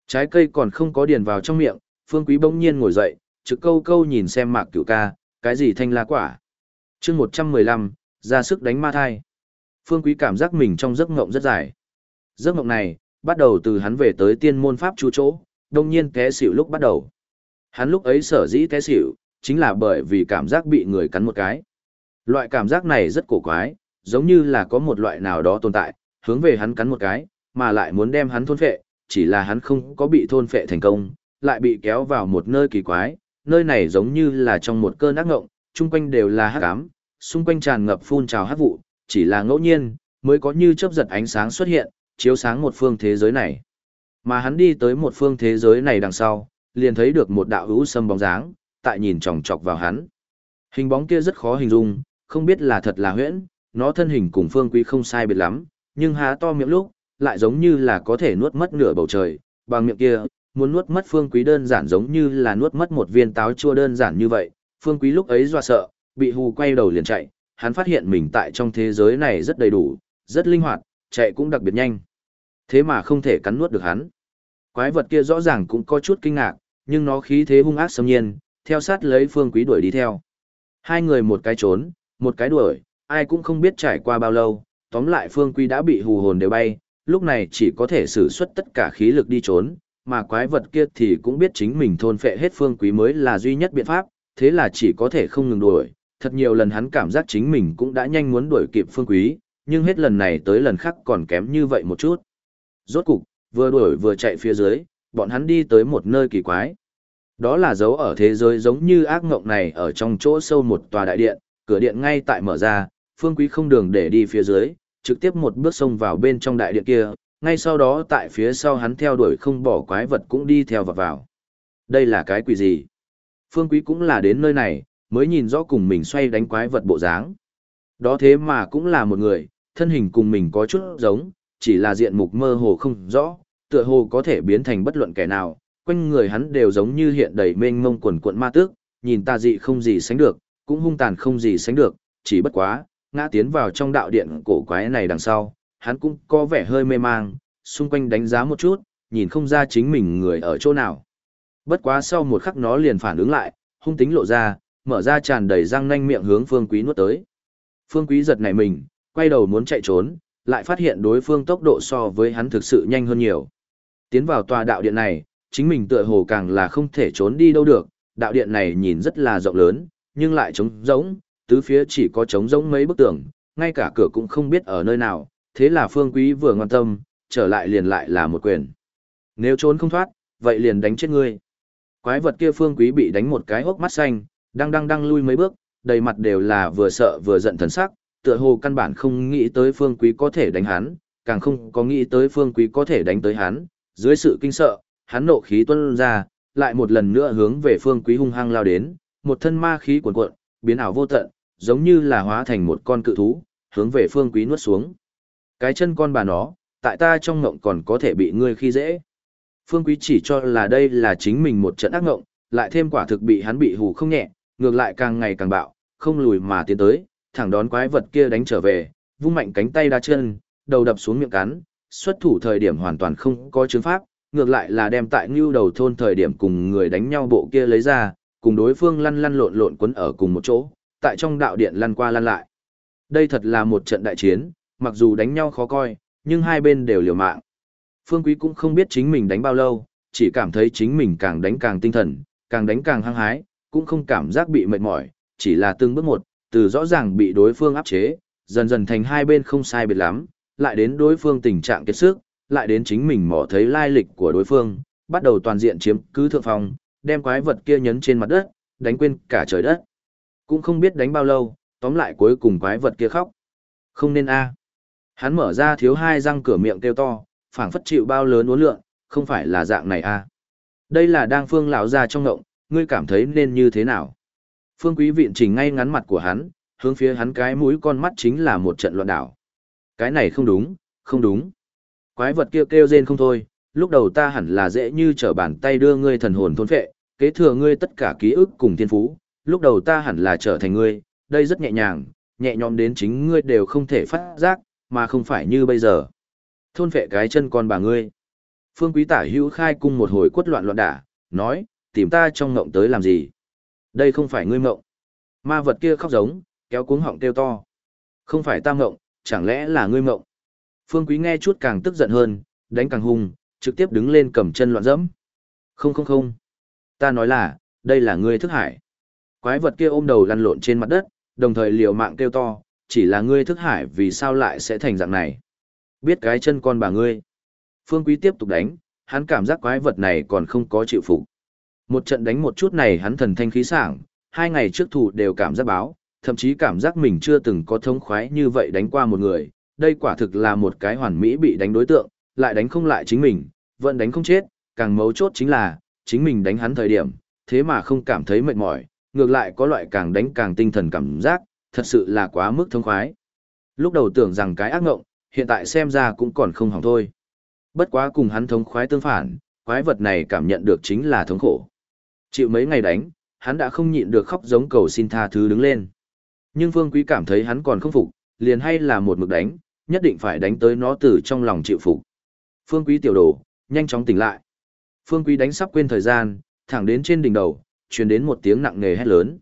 Trái cây còn không có điền vào trong miệng, phương quý bỗng nhiên ngồi dậy, trực câu câu nhìn xem mạc cửu ca, cái gì thanh la quả. chương 115, ra sức đánh ma thai. Phương quý cảm giác mình trong giấc ngộng rất dài. Giấc ngộng này, bắt đầu từ hắn về tới tiên môn pháp chú chỗ, đông nhiên té xỉu lúc bắt đầu. Hắn lúc ấy sở dĩ té xỉu, chính là bởi vì cảm giác bị người cắn một cái. Loại cảm giác này rất cổ quái, giống như là có một loại nào đó tồn tại, hướng về hắn cắn một cái, mà lại muốn đem hắn thôn phệ, chỉ là hắn không có bị thôn phệ thành công, lại bị kéo vào một nơi kỳ quái, nơi này giống như là trong một cơn ác ngộng, chung quanh đều là hắc ám, xung quanh tràn ngập phun trào hắc vụ, chỉ là ngẫu nhiên mới có như chớp giật ánh sáng xuất hiện, chiếu sáng một phương thế giới này. Mà hắn đi tới một phương thế giới này đằng sau, liền thấy được một đạo hữu sâm bóng dáng, tại nhìn chòng chọc vào hắn. Hình bóng kia rất khó hình dung, không biết là thật là huyễn, nó thân hình cùng phương quý không sai biệt lắm, nhưng há to miệng lúc, lại giống như là có thể nuốt mất nửa bầu trời, bằng miệng kia, muốn nuốt mất phương quý đơn giản giống như là nuốt mất một viên táo chua đơn giản như vậy, phương quý lúc ấy dọa sợ, bị hù quay đầu liền chạy, hắn phát hiện mình tại trong thế giới này rất đầy đủ, rất linh hoạt, chạy cũng đặc biệt nhanh. Thế mà không thể cắn nuốt được hắn. Quái vật kia rõ ràng cũng có chút kinh ngạc, nhưng nó khí thế hung ác xâm nhiên, theo sát lấy phương quý đuổi đi theo. Hai người một cái trốn, một cái đuổi, ai cũng không biết trải qua bao lâu, tóm lại phương quý đã bị hù hồn đều bay, lúc này chỉ có thể sử xuất tất cả khí lực đi trốn, mà quái vật kia thì cũng biết chính mình thôn phệ hết phương quý mới là duy nhất biện pháp, thế là chỉ có thể không ngừng đuổi. Thật nhiều lần hắn cảm giác chính mình cũng đã nhanh muốn đuổi kịp phương quý, nhưng hết lần này tới lần khác còn kém như vậy một chút. Rốt cục, vừa đuổi vừa chạy phía dưới, bọn hắn đi tới một nơi kỳ quái. Đó là dấu ở thế giới giống như ác ngộng này ở trong chỗ sâu một tòa đại điện, cửa điện ngay tại mở ra, phương quý không đường để đi phía dưới, trực tiếp một bước xông vào bên trong đại điện kia, ngay sau đó tại phía sau hắn theo đuổi không bỏ quái vật cũng đi theo vào vào. Đây là cái quỷ gì? Phương quý cũng là đến nơi này, mới nhìn rõ cùng mình xoay đánh quái vật bộ dáng. Đó thế mà cũng là một người, thân hình cùng mình có chút giống, chỉ là diện mục mơ hồ không rõ, tựa hồ có thể biến thành bất luận kẻ nào, quanh người hắn đều giống như hiện đầy mênh mông quần cuộn ma tước, nhìn ta dị không gì sánh được, cũng hung tàn không gì sánh được, chỉ bất quá, ngã tiến vào trong đạo điện cổ quái này đằng sau, hắn cũng có vẻ hơi mê mang, xung quanh đánh giá một chút, nhìn không ra chính mình người ở chỗ nào. Bất quá sau một khắc nó liền phản ứng lại, hung tính lộ ra, mở ra tràn đầy răng nanh miệng hướng Phương Quý nuốt tới. Phương Quý giật nảy mình, quay đầu muốn chạy trốn, lại phát hiện đối phương tốc độ so với hắn thực sự nhanh hơn nhiều. Tiến vào tòa đạo điện này, chính mình tựa hồ càng là không thể trốn đi đâu được, đạo điện này nhìn rất là rộng lớn, nhưng lại trống rỗng, tứ phía chỉ có trống rỗng mấy bức tường, ngay cả cửa cũng không biết ở nơi nào, thế là phương quý vừa ngoan tâm, trở lại liền lại là một quyền. Nếu trốn không thoát, vậy liền đánh chết ngươi. Quái vật kia phương quý bị đánh một cái hốc mắt xanh, đang đang đang lui mấy bước, đầy mặt đều là vừa sợ vừa giận thần sắc, tựa hồ căn bản không nghĩ tới phương quý có thể đánh hắn, càng không có nghĩ tới phương quý có thể đánh tới hắn, dưới sự kinh sợ, hắn nộ khí tuôn ra, lại một lần nữa hướng về phương quý hung hăng lao đến, một thân ma khí cuồn cuộn, biến ảo vô tận, giống như là hóa thành một con cự thú, hướng về phương quý nuốt xuống. Cái chân con bà nó, tại ta trong ngộng còn có thể bị ngươi khi dễ. Phương quý chỉ cho là đây là chính mình một trận ác ngộng, lại thêm quả thực bị hắn bị hù không nhẹ, ngược lại càng ngày càng bạo, không lùi mà tiến tới, thẳng đón quái vật kia đánh trở về, vung mạnh cánh tay đá chân, đầu đập xuống miệng cắn, xuất thủ thời điểm hoàn toàn không có chứng pháp, ngược lại là đem tại ngưu đầu thôn thời điểm cùng người đánh nhau bộ kia lấy ra, cùng đối phương lăn lăn lộn lộn quấn ở cùng một chỗ, tại trong đạo điện lăn qua lăn lại. Đây thật là một trận đại chiến, mặc dù đánh nhau khó coi, nhưng hai bên đều liều mạng. Phương Quý cũng không biết chính mình đánh bao lâu, chỉ cảm thấy chính mình càng đánh càng tinh thần, càng đánh càng hăng hái, cũng không cảm giác bị mệt mỏi, chỉ là từng bước một, từ rõ ràng bị đối phương áp chế, dần dần thành hai bên không sai biệt lắm, lại đến đối phương tình trạng kiệt sức, lại đến chính mình mò thấy lai lịch của đối phương, bắt đầu toàn diện chiếm cứ thượng phòng, đem quái vật kia nhấn trên mặt đất, đánh quên cả trời đất. Cũng không biết đánh bao lâu, tóm lại cuối cùng quái vật kia khóc. Không nên a. À. Hắn mở ra thiếu hai răng cửa miệng kêu to, phảng phất chịu bao lớn uốn lượn, không phải là dạng này a. À. Đây là đang phương lão ra trong ngộng, ngươi cảm thấy nên như thế nào? Phương quý viện chỉnh ngay ngắn mặt của hắn, hướng phía hắn cái mũi con mắt chính là một trận loạn đảo. Cái này không đúng, không đúng. Quái vật kia kêu, kêu rên không thôi, lúc đầu ta hẳn là dễ như trở bàn tay đưa ngươi thần hồn thôn phệ, kế thừa ngươi tất cả ký ức cùng thiên phú, lúc đầu ta hẳn là trở thành ngươi, đây rất nhẹ nhàng, nhẹ nhõm đến chính ngươi đều không thể phát giác, mà không phải như bây giờ. Thôn phệ cái chân con bà ngươi. Phương Quý Tả hữu khai cung một hồi quất loạn loạn đả, nói, tìm ta trong ngộng tới làm gì? Đây không phải ngươi mộng, Ma vật kia khóc giống, kéo cuống họng kêu to. Không phải ta mộng, chẳng lẽ là ngươi mộng? Phương Quý nghe chút càng tức giận hơn, đánh càng hung, trực tiếp đứng lên cầm chân loạn dẫm. Không không không. Ta nói là, đây là ngươi thức hải. Quái vật kia ôm đầu lăn lộn trên mặt đất, đồng thời liều mạng kêu to, chỉ là ngươi thức hải vì sao lại sẽ thành dạng này. Biết cái chân con bà ngươi. Phương Quý tiếp tục đánh, hắn cảm giác quái vật này còn không có chịu phục. Một trận đánh một chút này hắn thần thanh khí sảng, hai ngày trước thủ đều cảm giác báo, thậm chí cảm giác mình chưa từng có thống khoái như vậy đánh qua một người. Đây quả thực là một cái hoàn mỹ bị đánh đối tượng, lại đánh không lại chính mình, vẫn đánh không chết, càng mấu chốt chính là, chính mình đánh hắn thời điểm, thế mà không cảm thấy mệt mỏi, ngược lại có loại càng đánh càng tinh thần cảm giác, thật sự là quá mức thông khoái. Lúc đầu tưởng rằng cái ác ngộng, hiện tại xem ra cũng còn không hỏng thôi. Bất quá cùng hắn thống khoái tương phản, quái vật này cảm nhận được chính là thống khổ. Chịu mấy ngày đánh, hắn đã không nhịn được khóc giống cầu xin tha thứ đứng lên. Nhưng Phương Quý cảm thấy hắn còn không phục, liền hay là một mực đánh, nhất định phải đánh tới nó từ trong lòng chịu phục. Phương Quý tiểu đồ, nhanh chóng tỉnh lại. Phương Quý đánh sắp quên thời gian, thẳng đến trên đỉnh đầu, truyền đến một tiếng nặng nề hét lớn.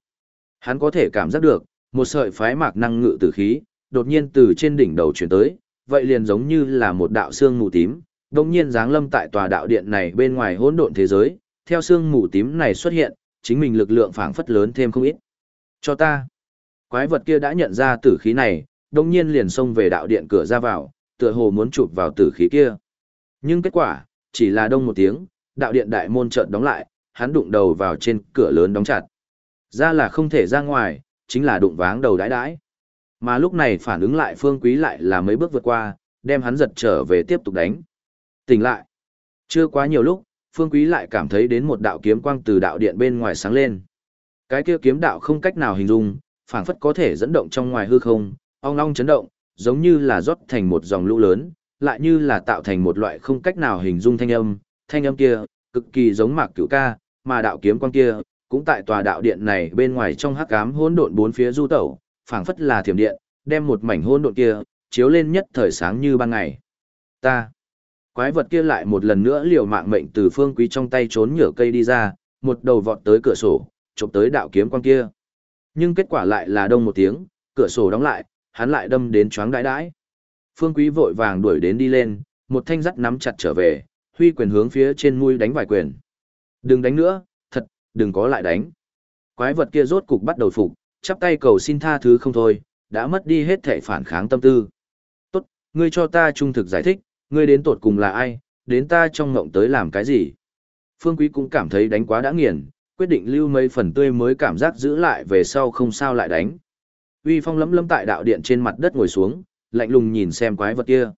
Hắn có thể cảm giác được, một sợi phái mạc năng ngự tử khí, đột nhiên từ trên đỉnh đầu truyền tới, vậy liền giống như là một đạo xương mù tím, đột nhiên giáng lâm tại tòa đạo điện này bên ngoài hỗn độn thế giới, theo xương mù tím này xuất hiện, chính mình lực lượng phảng phất lớn thêm không ít. Cho ta. Quái vật kia đã nhận ra tử khí này, đồng nhiên liền xông về đạo điện cửa ra vào, tựa hồ muốn chụp vào tử khí kia. Nhưng kết quả, chỉ là đông một tiếng, đạo điện đại môn chợt đóng lại, hắn đụng đầu vào trên cửa lớn đóng chặt. Ra là không thể ra ngoài, chính là đụng váng đầu đãi đãi. Mà lúc này phản ứng lại phương quý lại là mấy bước vượt qua, đem hắn giật trở về tiếp tục đánh. Tỉnh lại. Chưa quá nhiều lúc, phương quý lại cảm thấy đến một đạo kiếm quang từ đạo điện bên ngoài sáng lên. Cái kia kiếm đạo không cách nào hình dung, phảng phất có thể dẫn động trong ngoài hư không, ong ong chấn động, giống như là rót thành một dòng lũ lớn, lại như là tạo thành một loại không cách nào hình dung thanh âm, thanh âm kia, cực kỳ giống mạc cửu ca, mà đạo kiếm quang kia, cũng tại tòa đạo điện này bên ngoài trong hắc ám hỗn độn bốn phía du tẩu, phảng phất là thiểm điện, đem một mảnh hỗn độn kia chiếu lên nhất thời sáng như ban ngày. Ta, quái vật kia lại một lần nữa liều mạng mệnh từ phương quý trong tay trốn nhở cây đi ra, một đầu vọt tới cửa sổ, chụp tới đạo kiếm quang kia. Nhưng kết quả lại là đông một tiếng, cửa sổ đóng lại, hắn lại đâm đến choáng đái đãi. Phương Quý vội vàng đuổi đến đi lên, một thanh dắt nắm chặt trở về, huy quyền hướng phía trên mũi đánh vài quyền. Đừng đánh nữa, thật, đừng có lại đánh. Quái vật kia rốt cục bắt đầu phục, chắp tay cầu xin tha thứ không thôi, đã mất đi hết thể phản kháng tâm tư. Tốt, ngươi cho ta trung thực giải thích, ngươi đến tột cùng là ai, đến ta trong ngộng tới làm cái gì. Phương Quý cũng cảm thấy đánh quá đã nghiền, quyết định lưu mấy phần tươi mới cảm giác giữ lại về sau không sao lại đánh. Uy phong lấm lấm tại đạo điện trên mặt đất ngồi xuống, lạnh lùng nhìn xem quái vật kia.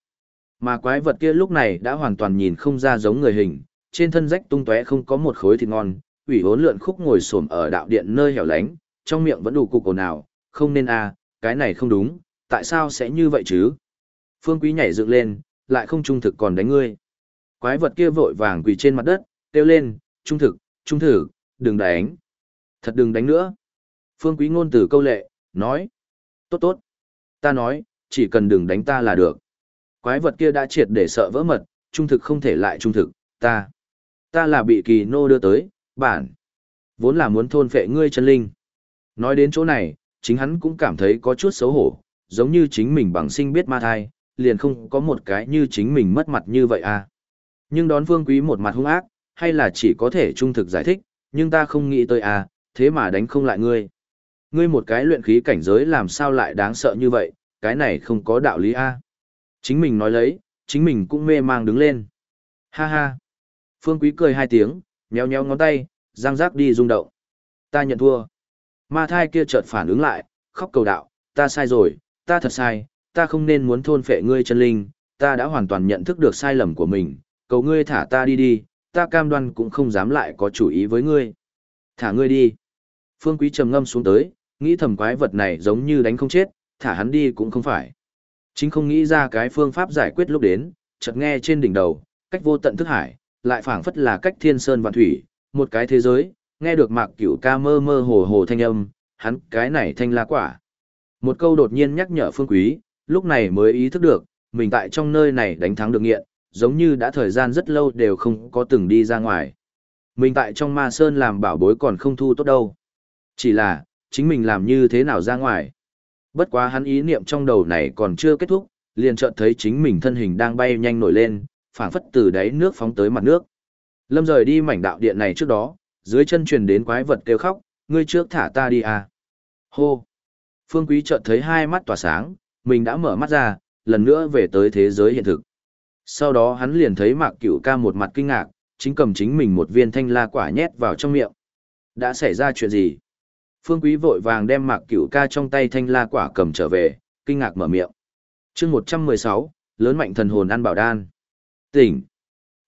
Mà quái vật kia lúc này đã hoàn toàn nhìn không ra giống người hình, trên thân rách tung tóe không có một khối thịt ngon, ủy hốn lượn khúc ngồi xổm ở đạo điện nơi hẻo lánh, trong miệng vẫn đủ cục cổ nào, không nên a, à, cái này không đúng, tại sao sẽ như vậy chứ? Phương Quý nhảy dựng lên, lại không trung thực còn đánh ngươi. Quái vật kia vội vàng quỳ trên mặt đất, kêu lên, trung thực, trung thử, đừng đánh. Thật đừng đánh nữa. Phương Quý ngôn từ câu lệ, nói. Tốt tốt. Ta nói, chỉ cần đừng đánh ta là được. Quái vật kia đã triệt để sợ vỡ mật, trung thực không thể lại trung thực, ta. Ta là bị kỳ nô đưa tới, bản. Vốn là muốn thôn phệ ngươi chân linh. Nói đến chỗ này, chính hắn cũng cảm thấy có chút xấu hổ, giống như chính mình bằng sinh biết ma thai, liền không có một cái như chính mình mất mặt như vậy à. Nhưng đón phương quý một mặt hung ác, hay là chỉ có thể trung thực giải thích, nhưng ta không nghĩ tới à, thế mà đánh không lại ngươi. Ngươi một cái luyện khí cảnh giới làm sao lại đáng sợ như vậy, cái này không có đạo lý a. Chính mình nói lấy, chính mình cũng mê mang đứng lên. Ha ha. Phương Quý cười hai tiếng, nhéo nhéo ngón tay, răng rác đi rung động. Ta nhận thua. Ma thai kia chợt phản ứng lại, khóc cầu đạo, ta sai rồi, ta thật sai, ta không nên muốn thôn phệ ngươi chân linh, ta đã hoàn toàn nhận thức được sai lầm của mình, cầu ngươi thả ta đi đi, ta cam đoan cũng không dám lại có chủ ý với ngươi. Thả ngươi đi. Phương Quý trầm ngâm xuống tới, nghĩ thầm quái vật này giống như đánh không chết, thả hắn đi cũng không phải. Chính không nghĩ ra cái phương pháp giải quyết lúc đến, chợt nghe trên đỉnh đầu, cách vô tận thức hải, lại phảng phất là cách thiên sơn vạn thủy, một cái thế giới, nghe được mạc cửu ca mơ mơ hồ hồ thanh âm, hắn cái này thanh la quả. Một câu đột nhiên nhắc nhở phương quý, lúc này mới ý thức được, mình tại trong nơi này đánh thắng được nghiện, giống như đã thời gian rất lâu đều không có từng đi ra ngoài. Mình tại trong ma sơn làm bảo bối còn không thu tốt đâu. Chỉ là, chính mình làm như thế nào ra ngoài. Bất quá hắn ý niệm trong đầu này còn chưa kết thúc, liền chợt thấy chính mình thân hình đang bay nhanh nổi lên, phảng phất từ đáy nước phóng tới mặt nước. Lâm rời đi mảnh đạo điện này trước đó, dưới chân truyền đến quái vật kêu khóc, ngươi trước thả ta đi à. Hô! Phương Quý chợt thấy hai mắt tỏa sáng, mình đã mở mắt ra, lần nữa về tới thế giới hiện thực. Sau đó hắn liền thấy Mạc Cửu ca một mặt kinh ngạc, chính cầm chính mình một viên thanh la quả nhét vào trong miệng. Đã xảy ra chuyện gì? Phương Quý vội vàng đem Mạc Cửu ca trong tay thanh la quả cầm trở về, kinh ngạc mở miệng. chương 116, lớn mạnh thần hồn ăn bảo đan. Tỉnh.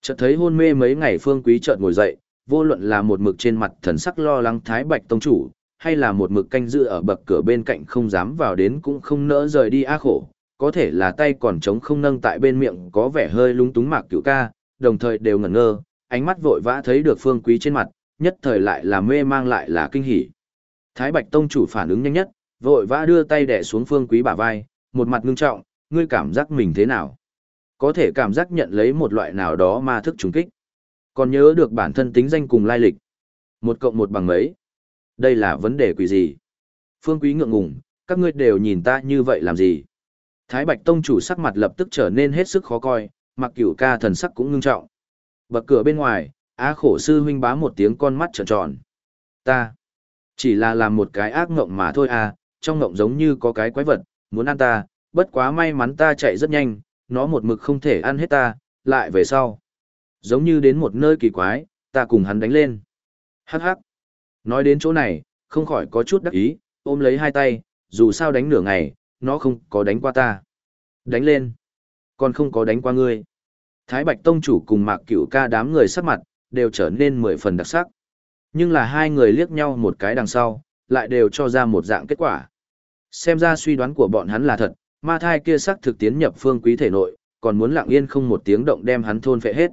Chợt thấy hôn mê mấy ngày Phương Quý chợt ngồi dậy, vô luận là một mực trên mặt thần sắc lo lắng Thái Bạch Tông Chủ, hay là một mực canh giữ ở bậc cửa bên cạnh không dám vào đến cũng không nỡ rời đi a khổ, có thể là tay còn trống không nâng tại bên miệng có vẻ hơi lúng túng mạc cửu ca, đồng thời đều ngẩn ngơ, ánh mắt vội vã thấy được Phương Quý trên mặt, nhất thời lại là mê mang lại là kinh hỉ. Thái Bạch Tông Chủ phản ứng nhanh nhất, vội vã đưa tay đè xuống Phương Quý bả vai, một mặt ngưng trọng, ngươi cảm giác mình thế nào? Có thể cảm giác nhận lấy một loại nào đó ma thức trùng kích. Còn nhớ được bản thân tính danh cùng lai lịch. Một cộng một bằng mấy. Đây là vấn đề quỷ gì? Phương Quý ngượng ngùng, các ngươi đều nhìn ta như vậy làm gì? Thái Bạch Tông chủ sắc mặt lập tức trở nên hết sức khó coi, mặc cửu ca thần sắc cũng ngưng trọng. Bậc cửa bên ngoài, á khổ sư huynh bá một tiếng con mắt trợn tròn. Ta, chỉ là làm một cái ác ngộng mà thôi à, trong ngộng giống như có cái quái vật, muốn ăn ta, bất quá may mắn ta chạy rất nhanh, nó một mực không thể ăn hết ta, lại về sau. Giống như đến một nơi kỳ quái, ta cùng hắn đánh lên. Hắc hắc. Nói đến chỗ này, không khỏi có chút đắc ý, ôm lấy hai tay, dù sao đánh nửa ngày, nó không có đánh qua ta. Đánh lên. Còn không có đánh qua ngươi. Thái Bạch Tông chủ cùng Mạc Cửu ca đám người sắc mặt, đều trở nên mười phần đặc sắc. Nhưng là hai người liếc nhau một cái đằng sau, lại đều cho ra một dạng kết quả. Xem ra suy đoán của bọn hắn là thật, ma thai kia sắc thực tiến nhập phương quý thể nội, còn muốn lặng yên không một tiếng động đem hắn thôn phệ hết.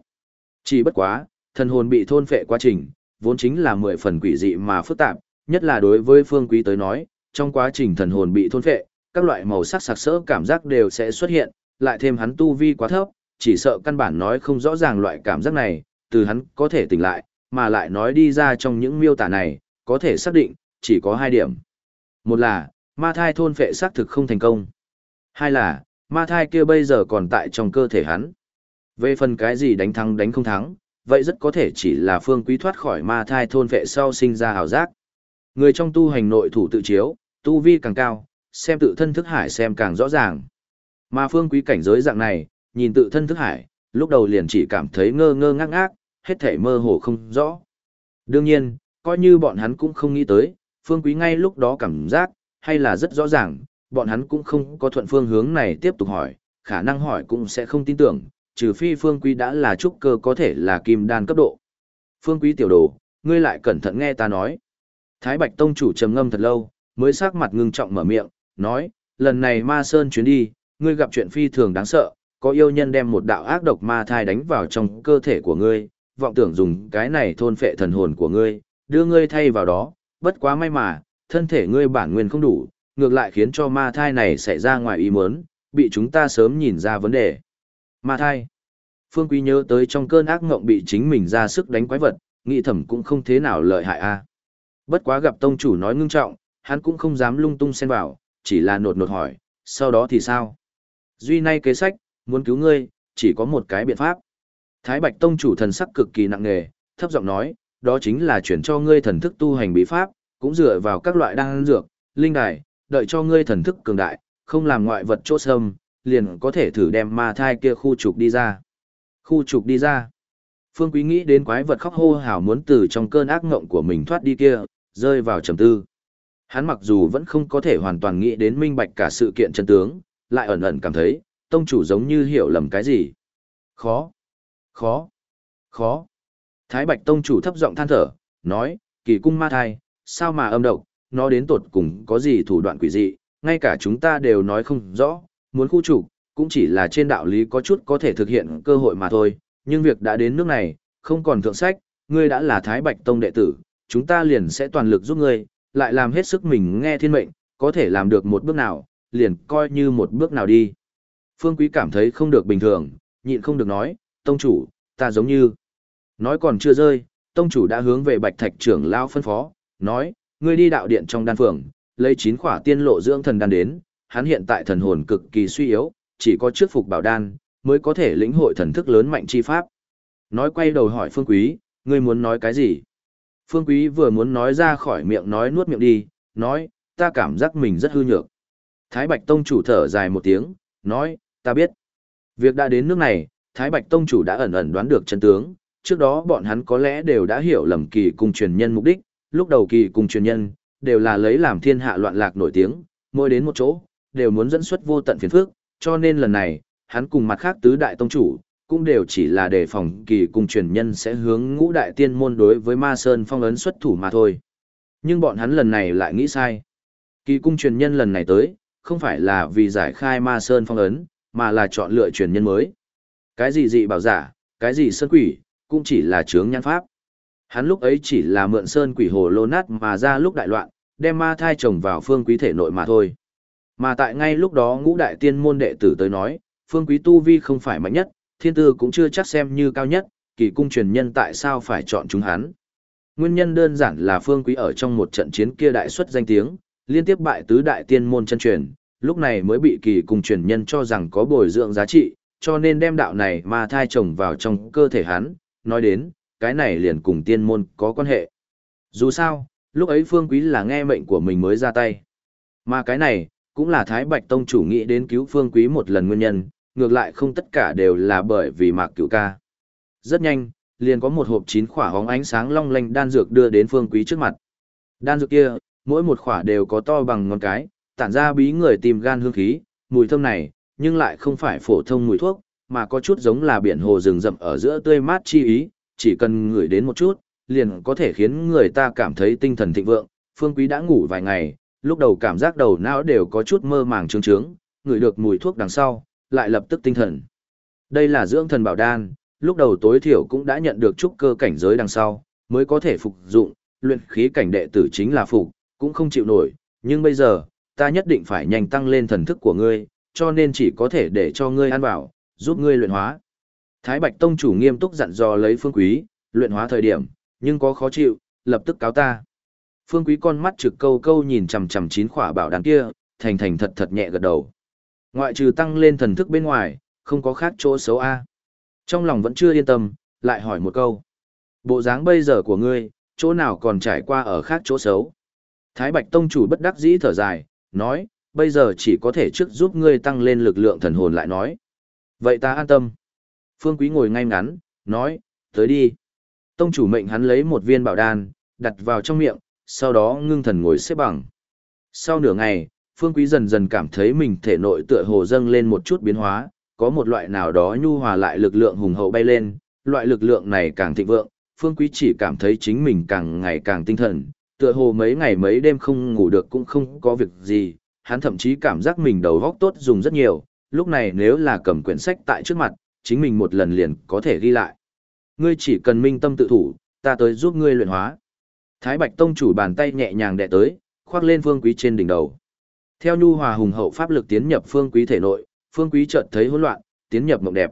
Chỉ bất quá, thần hồn bị thôn phệ quá trình, vốn chính là mười phần quỷ dị mà phức tạp, nhất là đối với phương quý tới nói, trong quá trình thần hồn bị thôn phệ, các loại màu sắc sặc sỡ cảm giác đều sẽ xuất hiện, lại thêm hắn tu vi quá thấp, chỉ sợ căn bản nói không rõ ràng loại cảm giác này, từ hắn có thể tỉnh lại, mà lại nói đi ra trong những miêu tả này, có thể xác định, chỉ có hai điểm. Một là, ma thai thôn phệ xác thực không thành công. Hai là, ma thai kia bây giờ còn tại trong cơ thể hắn. Về phần cái gì đánh thắng đánh không thắng, vậy rất có thể chỉ là phương quý thoát khỏi ma thai thôn vệ sau sinh ra hào giác. Người trong tu hành nội thủ tự chiếu, tu vi càng cao, xem tự thân thức hải xem càng rõ ràng. Mà phương quý cảnh giới dạng này, nhìn tự thân thức hải, lúc đầu liền chỉ cảm thấy ngơ ngơ ngác ngác, hết thể mơ hồ không rõ. Đương nhiên, coi như bọn hắn cũng không nghĩ tới, phương quý ngay lúc đó cảm giác, hay là rất rõ ràng, bọn hắn cũng không có thuận phương hướng này tiếp tục hỏi, khả năng hỏi cũng sẽ không tin tưởng, trừ phi phương quý đã là trúc cơ có thể là kim đan cấp độ. Phương quý tiểu đồ, ngươi lại cẩn thận nghe ta nói. Thái Bạch Tông chủ trầm ngâm thật lâu, mới sắc mặt ngưng trọng mở miệng, nói, lần này ma sơn chuyến đi, ngươi gặp chuyện phi thường đáng sợ, có yêu nhân đem một đạo ác độc ma thai đánh vào trong cơ thể của ngươi, vọng tưởng dùng cái này thôn phệ thần hồn của ngươi, đưa ngươi thay vào đó, bất quá may mà, thân thể ngươi bản nguyên không đủ, ngược lại khiến cho ma thai này xảy ra ngoài ý muốn, bị chúng ta sớm nhìn ra vấn đề. Ma thai. Phương Quý nhớ tới trong cơn ác ngộng bị chính mình ra sức đánh quái vật, nghĩ thầm cũng không thế nào lợi hại a. Bất quá gặp tông chủ nói ngưng trọng, hắn cũng không dám lung tung xen vào, chỉ là nột nột hỏi, sau đó thì sao? Duy nay kế sách, muốn cứu ngươi, chỉ có một cái biện pháp. Thái Bạch tông chủ thần sắc cực kỳ nặng nề, thấp giọng nói, đó chính là chuyển cho ngươi thần thức tu hành bí pháp, cũng dựa vào các loại đan dược, linh đài, đợi cho ngươi thần thức cường đại, không làm ngoại vật chỗ sâm, liền có thể thử đem ma thai kia khu trục đi ra. Khu trục đi ra. Phương Quý nghĩ đến quái vật khóc hô hào muốn từ trong cơn ác ngộng của mình thoát đi kia, rơi vào trầm tư. Hắn mặc dù vẫn không có thể hoàn toàn nghĩ đến minh bạch cả sự kiện chân tướng, lại ẩn ẩn cảm thấy, tông chủ giống như hiểu lầm cái gì. Khó, khó, khó. Thái Bạch tông chủ thấp giọng than thở, nói, kỳ cung ma thai, sao mà âm độc, nó đến tột cùng có gì thủ đoạn quỷ dị, ngay cả chúng ta đều nói không rõ, muốn khu trục, cũng chỉ là trên đạo lý có chút có thể thực hiện cơ hội mà thôi, nhưng việc đã đến nước này, không còn thượng sách, ngươi đã là Thái Bạch Tông đệ tử, chúng ta liền sẽ toàn lực giúp ngươi, lại làm hết sức mình nghe thiên mệnh, có thể làm được một bước nào, liền coi như một bước nào đi. Phương Quý cảm thấy không được bình thường, nhịn không được nói, Tông chủ, ta giống như... Nói còn chưa rơi, Tông chủ đã hướng về Bạch Thạch trưởng lao phân phó, nói, ngươi đi đạo điện trong đan phường, lấy chín khỏa tiên lộ dưỡng thần đan đến, hắn hiện tại thần hồn cực kỳ suy yếu, chỉ có trước phục bảo đan, mới có thể lĩnh hội thần thức lớn mạnh chi pháp. Nói quay đầu hỏi Phương Quý, ngươi muốn nói cái gì? Phương Quý vừa muốn nói ra khỏi miệng nói nuốt miệng đi, nói, ta cảm giác mình rất hư nhược. Thái Bạch Tông chủ thở dài một tiếng, nói, ta biết. Việc đã đến nước này, Thái Bạch Tông chủ đã ẩn ẩn đoán được chân tướng, trước đó bọn hắn có lẽ đều đã hiểu lầm kỳ cung truyền nhân mục đích, lúc đầu kỳ cung truyền nhân, đều là lấy làm thiên hạ loạn lạc nổi tiếng, mỗi đến một chỗ, đều muốn dẫn xuất vô tận phiền phức, cho nên lần này, hắn cùng mặt khác tứ đại tông chủ, cũng đều chỉ là đề phòng kỳ cung truyền nhân sẽ hướng ngũ đại tiên môn đối với ma sơn phong ấn xuất thủ mà thôi. Nhưng bọn hắn lần này lại nghĩ sai. Kỳ cung truyền nhân lần này tới, không phải là vì giải khai ma sơn phong ấn, mà là chọn lựa truyền nhân mới. Cái gì dị bảo giả, cái gì sơn quỷ, cũng chỉ là chướng nhãn pháp. Hắn lúc ấy chỉ là mượn sơn quỷ hồ lô nát mà ra lúc đại loạn, đem ma thai trồng vào phương quý thể nội mà thôi. Mà tại ngay lúc đó ngũ đại tiên môn đệ tử tới nói, phương quý tu vi không phải mạnh nhất, thiên tư cũng chưa chắc xem như cao nhất, kỳ cung truyền nhân tại sao phải chọn chúng hắn. Nguyên nhân đơn giản là phương quý ở trong một trận chiến kia đại xuất danh tiếng, liên tiếp bại tứ đại tiên môn chân truyền, lúc này mới bị kỳ cung truyền nhân cho rằng có bồi dưỡng giá trị, cho nên đem đạo này mà thai chồng vào trong cơ thể hắn, nói đến, cái này liền cùng tiên môn có quan hệ. Dù sao, lúc ấy phương quý là nghe mệnh của mình mới ra tay. Mà cái này, cũng là Thái Bạch Tông chủ nghĩ đến cứu phương quý một lần nguyên nhân, ngược lại không tất cả đều là bởi vì mạc cửu ca. Rất nhanh, liền có một hộp chín khỏa hóng ánh sáng long lanh đan dược đưa đến phương quý trước mặt. Đan dược kia, mỗi một khỏa đều có to bằng ngón cái, tản ra bí người tìm gan hương khí, mùi thơm này, nhưng lại không phải phổ thông mùi thuốc, mà có chút giống là biển hồ rừng rậm ở giữa tươi mát chi ý, chỉ cần ngửi đến một chút, liền có thể khiến người ta cảm thấy tinh thần thịnh vượng. Phương Quý đã ngủ vài ngày, lúc đầu cảm giác đầu não đều có chút mơ màng trướng trướng, ngửi được mùi thuốc đằng sau, lại lập tức tinh thần. Đây là dưỡng thần bảo đan, lúc đầu tối thiểu cũng đã nhận được chút cơ cảnh giới đằng sau, mới có thể phục dụng, luyện khí cảnh đệ tử chính là phục, cũng không chịu nổi, nhưng bây giờ, ta nhất định phải nhanh tăng lên thần thức của ngươi, cho nên chỉ có thể để cho ngươi ăn vào, giúp ngươi luyện hóa. Thái Bạch Tông chủ nghiêm túc dặn dò lấy phương quý, luyện hóa thời điểm, nhưng có khó chịu, lập tức cáo ta. Phương quý con mắt trực câu câu nhìn chằm chằm chín khỏa bảo đan kia, thành thành thật thật nhẹ gật đầu. Ngoại trừ tăng lên thần thức bên ngoài, không có khác chỗ xấu A. Trong lòng vẫn chưa yên tâm, lại hỏi một câu. Bộ dáng bây giờ của ngươi, chỗ nào còn trải qua ở khác chỗ xấu. Thái Bạch Tông chủ bất đắc dĩ thở dài, nói, bây giờ chỉ có thể trước giúp ngươi tăng lên lực lượng thần hồn lại nói. Vậy ta an tâm. Phương Quý ngồi ngay ngắn, nói, tới đi. Tông chủ mệnh hắn lấy một viên bảo đan, đặt vào trong miệng, sau đó ngưng thần ngồi xếp bằng. Sau nửa ngày, Phương Quý dần dần cảm thấy mình thể nội tựa hồ dâng lên một chút biến hóa, có một loại nào đó nhu hòa lại lực lượng hùng hậu bay lên, loại lực lượng này càng thịnh vượng, Phương Quý chỉ cảm thấy chính mình càng ngày càng tinh thần, tựa hồ mấy ngày mấy đêm không ngủ được cũng không có việc gì, hắn thậm chí cảm giác mình đầu óc tốt dùng rất nhiều, lúc này nếu là cầm quyển sách tại trước mặt, chính mình một lần liền có thể ghi lại. Ngươi chỉ cần minh tâm tự thủ, ta tới giúp ngươi luyện hóa. Thái Bạch Tông chủ bàn tay nhẹ nhàng đè tới, khoác lên Phương Quý trên đỉnh đầu. Theo nhu hòa hùng hậu pháp lực tiến nhập Phương Quý thể nội, Phương Quý chợt thấy hỗn loạn, tiến nhập mộng đẹp.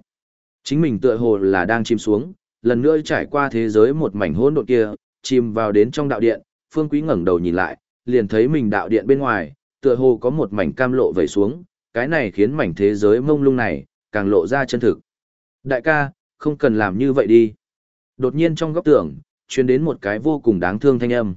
Chính mình tựa hồ là đang chìm xuống, lần nữa trải qua thế giới một mảnh hỗn độn kia, chìm vào đến trong đạo điện, Phương Quý ngẩng đầu nhìn lại, liền thấy mình đạo điện bên ngoài, tựa hồ có một mảnh cam lộ vẩy xuống, cái này khiến mảnh thế giới mông lung này càng lộ ra chân thực. Đại ca, không cần làm như vậy đi. Đột nhiên trong góc tưởng truyền đến một cái vô cùng đáng thương thanh âm.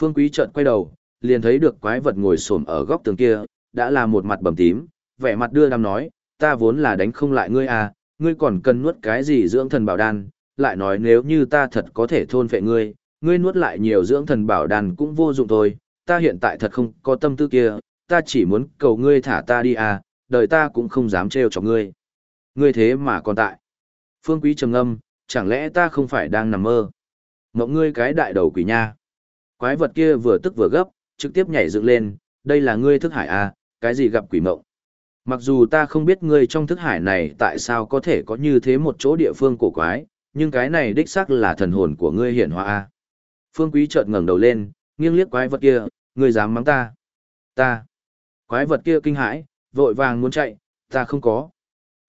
Phương Quý chợt quay đầu, liền thấy được quái vật ngồi xổm ở góc tường kia, đã là một mặt bầm tím, vẻ mặt đưa đam nói, ta vốn là đánh không lại ngươi à, ngươi còn cần nuốt cái gì dưỡng thần bảo đan, lại nói nếu như ta thật có thể thôn phệ ngươi, ngươi nuốt lại nhiều dưỡng thần bảo đan cũng vô dụng thôi, ta hiện tại thật không có tâm tư kia, ta chỉ muốn cầu ngươi thả ta đi à, đời ta cũng không dám trêu cho ngươi. Ngươi thế mà còn tại. Phương Quý trầm ngâm, chẳng lẽ ta không phải đang nằm mơ? Mộng ngươi cái đại đầu quỷ nha. Quái vật kia vừa tức vừa gấp, trực tiếp nhảy dựng lên, đây là ngươi thức hải à, cái gì gặp quỷ mộng. Mặc dù ta không biết ngươi trong thức hải này tại sao có thể có như thế một chỗ địa phương cổ quái, nhưng cái này đích xác là thần hồn của ngươi hiển hóa a. Phương Quý chợt ngẩng đầu lên, nghiêng liếc quái vật kia, ngươi dám mắng ta? Ta. Quái vật kia kinh hãi, vội vàng muốn chạy, ta không có.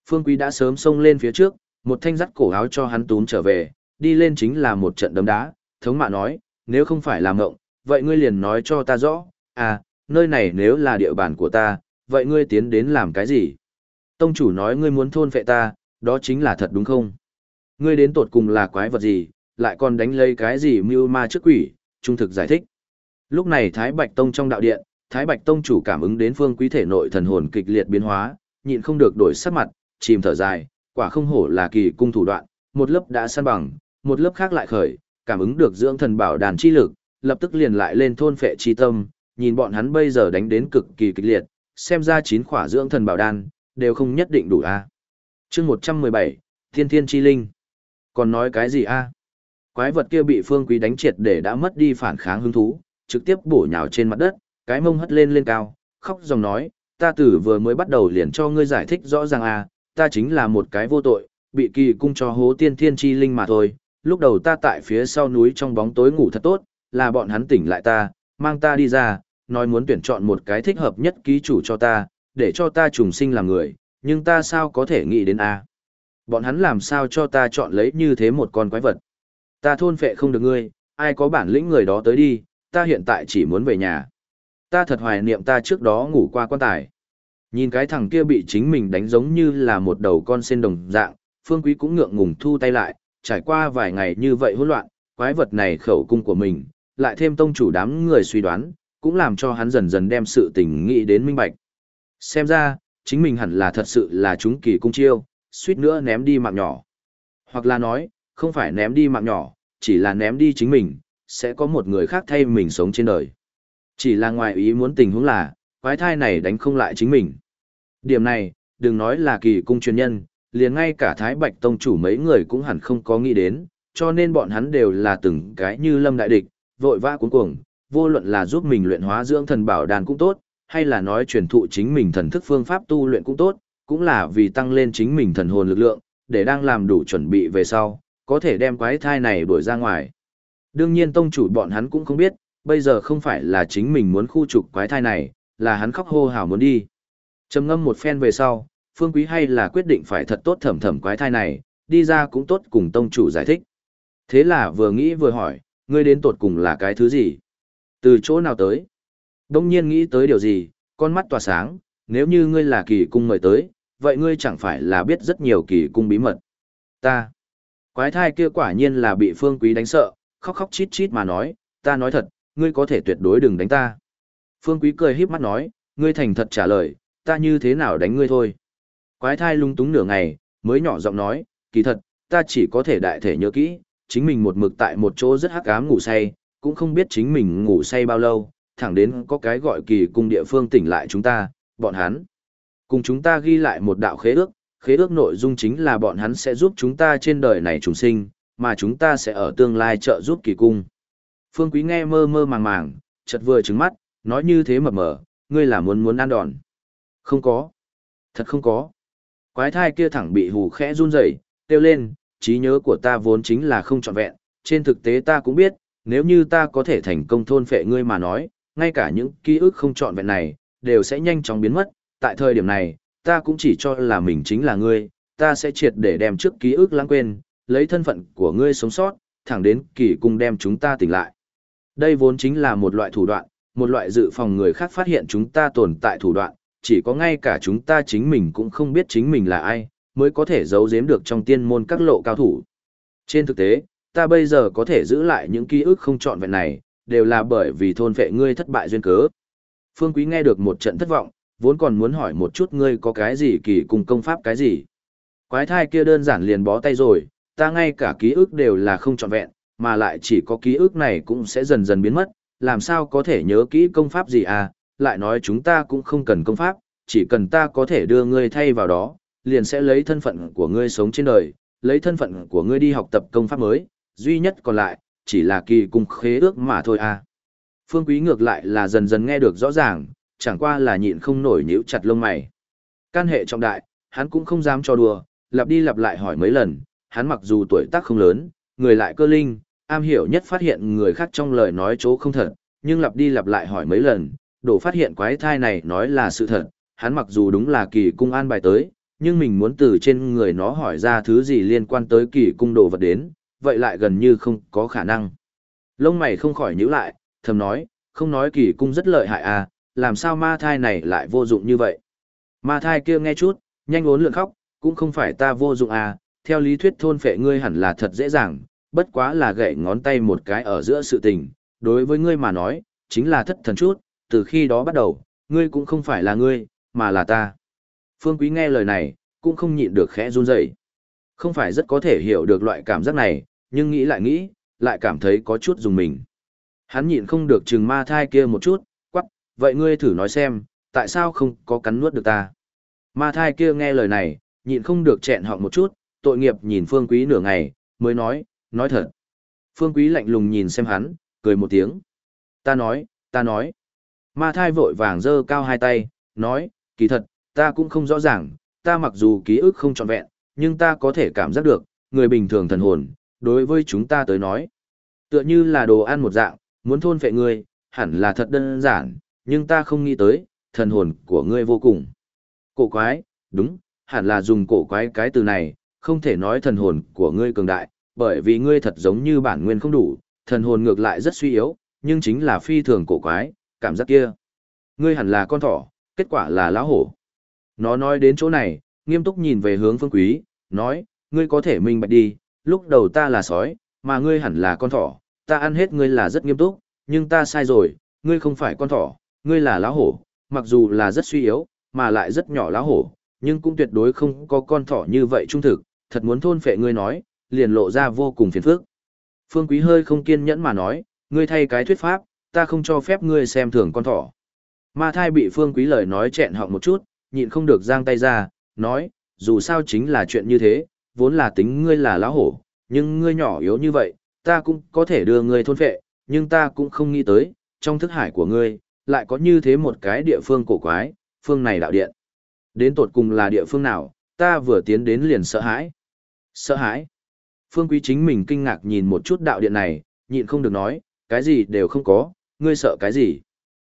Phương Quý đã sớm xông lên phía trước, một thanh dắt cổ áo cho hắn túm trở về, đi lên chính là một trận đấm đá, thống mạ nói, nếu không phải làm ngộng, vậy ngươi liền nói cho ta rõ, à, nơi này nếu là địa bàn của ta, vậy ngươi tiến đến làm cái gì? Tông chủ nói ngươi muốn thôn phệ ta, đó chính là thật đúng không? Ngươi đến tột cùng là quái vật gì, lại còn đánh lấy cái gì mưu ma trước quỷ, trung thực giải thích. Lúc này Thái Bạch Tông trong đạo điện, Thái Bạch Tông chủ cảm ứng đến phương quý thể nội thần hồn kịch liệt biến hóa, nhịn không được đổi sắc mặt, chìm thở dài, quả không hổ là kỳ cung thủ đoạn, một lớp đã săn bằng, một lớp khác lại khởi, cảm ứng được dưỡng thần bảo đàn chi lực, lập tức liền lại lên thôn phệ chi tâm, nhìn bọn hắn bây giờ đánh đến cực kỳ kịch liệt, xem ra chín khỏa dưỡng thần bảo đan, đều không nhất định đủ a. À. Chương 117, Thiên Thiên Chi Linh. Còn nói cái gì a? Quái vật kia bị Phương Quý đánh triệt để đã mất đi phản kháng hứng thú, trực tiếp bổ nhào trên mặt đất, cái mông hất lên lên cao, khóc dòng nói, ta tử vừa mới bắt đầu liền cho ngươi giải thích rõ ràng a, ta chính là một cái vô tội, bị kỳ cung cho hố tiên thiên chi linh mà thôi, lúc đầu ta tại phía sau núi trong bóng tối ngủ thật tốt, là bọn hắn tỉnh lại ta, mang ta đi ra, nói muốn tuyển chọn một cái thích hợp nhất ký chủ cho ta, để cho ta trùng sinh làm người, nhưng ta sao có thể nghĩ đến A. Bọn hắn làm sao cho ta chọn lấy như thế một con quái vật. Ta thôn phệ không được ngươi, ai có bản lĩnh người đó tới đi, ta hiện tại chỉ muốn về nhà. Ta thật hoài niệm ta trước đó ngủ qua quan tài. Nhìn cái thằng kia bị chính mình đánh giống như là một đầu con sen đồng dạng, Phương Quý cũng ngượng ngùng thu tay lại, trải qua vài ngày như vậy hỗn loạn, quái vật này khẩu cung của mình, lại thêm tông chủ đám người suy đoán, cũng làm cho hắn dần dần đem sự tình nghĩ đến minh bạch. Xem ra, chính mình hẳn là thật sự là chúng kỳ cung chiêu, suýt nữa ném đi mạng nhỏ. Hoặc là nói, không phải ném đi mạng nhỏ, chỉ là ném đi chính mình, sẽ có một người khác thay mình sống trên đời. Chỉ là ngoài ý muốn tình huống là, quái thai này đánh không lại chính mình. Điểm này, đừng nói là kỳ cung chuyên nhân, liền ngay cả Thái Bạch Tông chủ mấy người cũng hẳn không có nghĩ đến, cho nên bọn hắn đều là từng cái như lâm đại địch, vội vã cuốn cuồng, vô luận là giúp mình luyện hóa dưỡng thần bảo đàn cũng tốt, hay là nói truyền thụ chính mình thần thức phương pháp tu luyện cũng tốt, cũng là vì tăng lên chính mình thần hồn lực lượng, để đang làm đủ chuẩn bị về sau, có thể đem quái thai này đuổi ra ngoài. Đương nhiên tông chủ bọn hắn cũng không biết, bây giờ không phải là chính mình muốn khu trục quái thai này, là hắn khóc hô hào muốn đi. Trầm ngâm một phen về sau, Phương Quý hay là quyết định phải thật tốt thẩm thẩm quái thai này, đi ra cũng tốt cùng tông chủ giải thích. Thế là vừa nghĩ vừa hỏi, ngươi đến tột cùng là cái thứ gì? Từ chỗ nào tới? Đông nhiên nghĩ tới điều gì, con mắt tỏa sáng, nếu như ngươi là kỳ cung mời tới, vậy ngươi chẳng phải là biết rất nhiều kỳ cung bí mật. Ta. Quái thai kia quả nhiên là bị phương quý đánh sợ, khóc khóc chít chít mà nói, ta nói thật, ngươi có thể tuyệt đối đừng đánh ta. Phương quý cười híp mắt nói, ngươi thành thật trả lời, ta như thế nào đánh ngươi thôi. Quái thai lung túng nửa ngày, mới nhỏ giọng nói, kỳ thật, ta chỉ có thể đại thể nhớ kỹ, chính mình một mực tại một chỗ rất hắc ám ngủ say, cũng không biết chính mình ngủ say bao lâu, thẳng đến có cái gọi kỳ cung địa phương tỉnh lại chúng ta, bọn hắn. Cùng chúng ta ghi lại một đạo khế ước, khế ước nội dung chính là bọn hắn sẽ giúp chúng ta trên đời này trùng sinh, mà chúng ta sẽ ở tương lai trợ giúp kỳ cung. Phương Quý nghe mơ mơ màng màng, chợt vừa trứng mắt, nói như thế mập mờ, ngươi là muốn muốn ăn đòn. Không có. Thật không có. Quái thai kia thẳng bị hù khẽ run rẩy, kêu lên, trí nhớ của ta vốn chính là không trọn vẹn, trên thực tế ta cũng biết, nếu như ta có thể thành công thôn phệ ngươi mà nói, ngay cả những ký ức không trọn vẹn này, đều sẽ nhanh chóng biến mất, tại thời điểm này, ta cũng chỉ cho là mình chính là ngươi, ta sẽ triệt để đem trước ký ức lãng quên, lấy thân phận của ngươi sống sót, thẳng đến kỳ cung đem chúng ta tỉnh lại. Đây vốn chính là một loại thủ đoạn, một loại dự phòng người khác phát hiện chúng ta tồn tại thủ đoạn, chỉ có ngay cả chúng ta chính mình cũng không biết chính mình là ai, mới có thể giấu giếm được trong tiên môn các lộ cao thủ. Trên thực tế, ta bây giờ có thể giữ lại những ký ức không trọn vẹn này, đều là bởi vì thôn vệ ngươi thất bại duyên cớ. Phương Quý nghe được một trận thất vọng, vốn còn muốn hỏi một chút ngươi có cái gì kỳ cùng công pháp cái gì. Quái thai kia đơn giản liền bó tay rồi, ta ngay cả ký ức đều là không trọn vẹn, mà lại chỉ có ký ức này cũng sẽ dần dần biến mất, làm sao có thể nhớ kỹ công pháp gì à, lại nói chúng ta cũng không cần công pháp, chỉ cần ta có thể đưa ngươi thay vào đó, liền sẽ lấy thân phận của ngươi sống trên đời, lấy thân phận của ngươi đi học tập công pháp mới, duy nhất còn lại, chỉ là kỳ cung khế ước mà thôi à. Phương Quý ngược lại là dần dần nghe được rõ ràng, chẳng qua là nhịn không nổi nhíu chặt lông mày. Can hệ trọng đại, hắn cũng không dám cho đùa, lặp đi lặp lại hỏi mấy lần, hắn mặc dù tuổi tác không lớn, người lại cơ linh, am hiểu nhất phát hiện người khác trong lời nói chỗ không thật, nhưng lặp đi lặp lại hỏi mấy lần, đổ phát hiện quái thai này nói là sự thật, hắn mặc dù đúng là kỳ cung an bài tới, nhưng mình muốn từ trên người nó hỏi ra thứ gì liên quan tới kỳ cung đồ vật đến, vậy lại gần như không có khả năng. Lông mày không khỏi nhíu lại, thầm nói, không nói kỳ cung rất lợi hại à, làm sao ma thai này lại vô dụng như vậy. Ma thai kia nghe chút, nhanh ốn lượn khóc, cũng không phải ta vô dụng à, theo lý thuyết thôn phệ ngươi hẳn là thật dễ dàng, bất quá là gậy ngón tay một cái ở giữa sự tình, đối với ngươi mà nói, chính là thất thần chút, từ khi đó bắt đầu, ngươi cũng không phải là ngươi, mà là ta. Phương Quý nghe lời này, cũng không nhịn được khẽ run rẩy. Không phải rất có thể hiểu được loại cảm giác này, nhưng nghĩ lại nghĩ, lại cảm thấy có chút dùng mình. Hắn nhịn không được Trừng ma thai kia một chút, quắc, vậy ngươi thử nói xem, tại sao không có cắn nuốt được ta. Ma thai kia nghe lời này, nhịn không được chẹn họng một chút, tội nghiệp nhìn Phương Quý nửa ngày, mới nói, nói thật. Phương Quý lạnh lùng nhìn xem hắn, cười một tiếng. Ta nói, ta nói. Ma thai vội vàng giơ cao hai tay, nói, kỳ thật, ta cũng không rõ ràng, ta mặc dù ký ức không trọn vẹn, nhưng ta có thể cảm giác được, người bình thường thần hồn, đối với chúng ta tới nói. Tựa như là đồ ăn một dạng, muốn thôn phệ ngươi, hẳn là thật đơn giản, nhưng ta không nghĩ tới, thần hồn của ngươi vô cùng. Cổ quái, đúng, hẳn là dùng cổ quái cái từ này, không thể nói thần hồn của ngươi cường đại, bởi vì ngươi thật giống như bản nguyên không đủ, thần hồn ngược lại rất suy yếu, nhưng chính là phi thường cổ quái, cảm giác kia. Ngươi hẳn là con thỏ, kết quả là lão hổ. Nó nói đến chỗ này, nghiêm túc nhìn về hướng phương quý, nói, ngươi có thể minh bạch đi, lúc đầu ta là sói, mà ngươi hẳn là con thỏ, ta ăn hết ngươi là rất nghiêm túc, nhưng ta sai rồi, ngươi không phải con thỏ, ngươi là lão hổ, mặc dù là rất suy yếu, mà lại rất nhỏ lão hổ, nhưng cũng tuyệt đối không có con thỏ như vậy trung thực, thật muốn thôn phệ ngươi nói, liền lộ ra vô cùng phiền phức. Phương Quý hơi không kiên nhẫn mà nói, ngươi thay cái thuyết pháp, ta không cho phép ngươi xem thường con thỏ. Ma thai bị Phương Quý lời nói chẹn họng một chút, nhịn không được giang tay ra, nói, dù sao chính là chuyện như thế, vốn là tính ngươi là lão hổ, nhưng ngươi nhỏ yếu như vậy, ta cũng có thể đưa ngươi thôn phệ, nhưng ta cũng không nghĩ tới, trong thức hải của ngươi, lại có như thế một cái địa phương cổ quái, phương này đạo điện. Đến tột cùng là địa phương nào, ta vừa tiến đến liền sợ hãi. Sợ hãi. Phương Quý chính mình kinh ngạc nhìn một chút đạo điện này, nhịn không được nói, cái gì đều không có, ngươi sợ cái gì.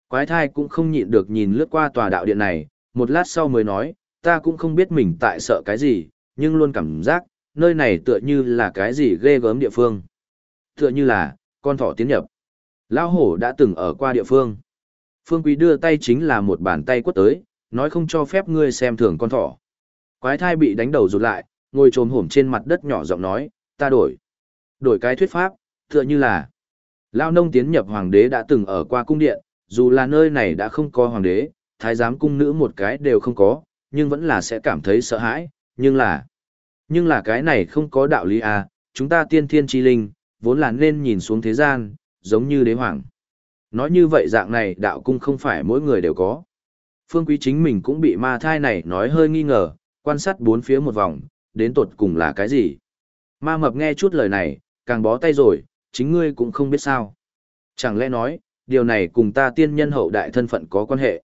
Quái thai cũng không nhịn được nhìn lướt qua tòa đạo điện này, một lát sau mới nói, ta cũng không biết mình tại sợ cái gì, nhưng luôn cảm giác, nơi này tựa như là cái gì ghê gớm địa phương. Tựa như là, con thỏ tiến nhập. Lão hổ đã từng ở qua địa phương. Phương Quý đưa tay chính là một bàn tay quất tới, nói không cho phép ngươi xem thường con thỏ. Quái thai bị đánh đầu rụt lại, ngồi trồm hổm trên mặt đất nhỏ giọng nói, ta đổi. Đổi cái thuyết pháp, tựa như là, Lao nông tiến nhập hoàng đế đã từng ở qua cung điện, dù là nơi này đã không có hoàng đế, thái giám cung nữ một cái đều không có, nhưng vẫn là sẽ cảm thấy sợ hãi, nhưng là, nhưng là cái này không có đạo lý à, chúng ta tiên thiên chi linh, vốn là nên nhìn xuống thế gian, giống như đế hoàng. Nói như vậy dạng này đạo cung không phải mỗi người đều có. Phương Quý chính mình cũng bị ma thai này nói hơi nghi ngờ, quan sát bốn phía một vòng, đến tột cùng là cái gì. Ma mập nghe chút lời này, càng bó tay rồi, chính ngươi cũng không biết sao. Chẳng lẽ nói, điều này cùng ta tiên nhân hậu đại thân phận có quan hệ.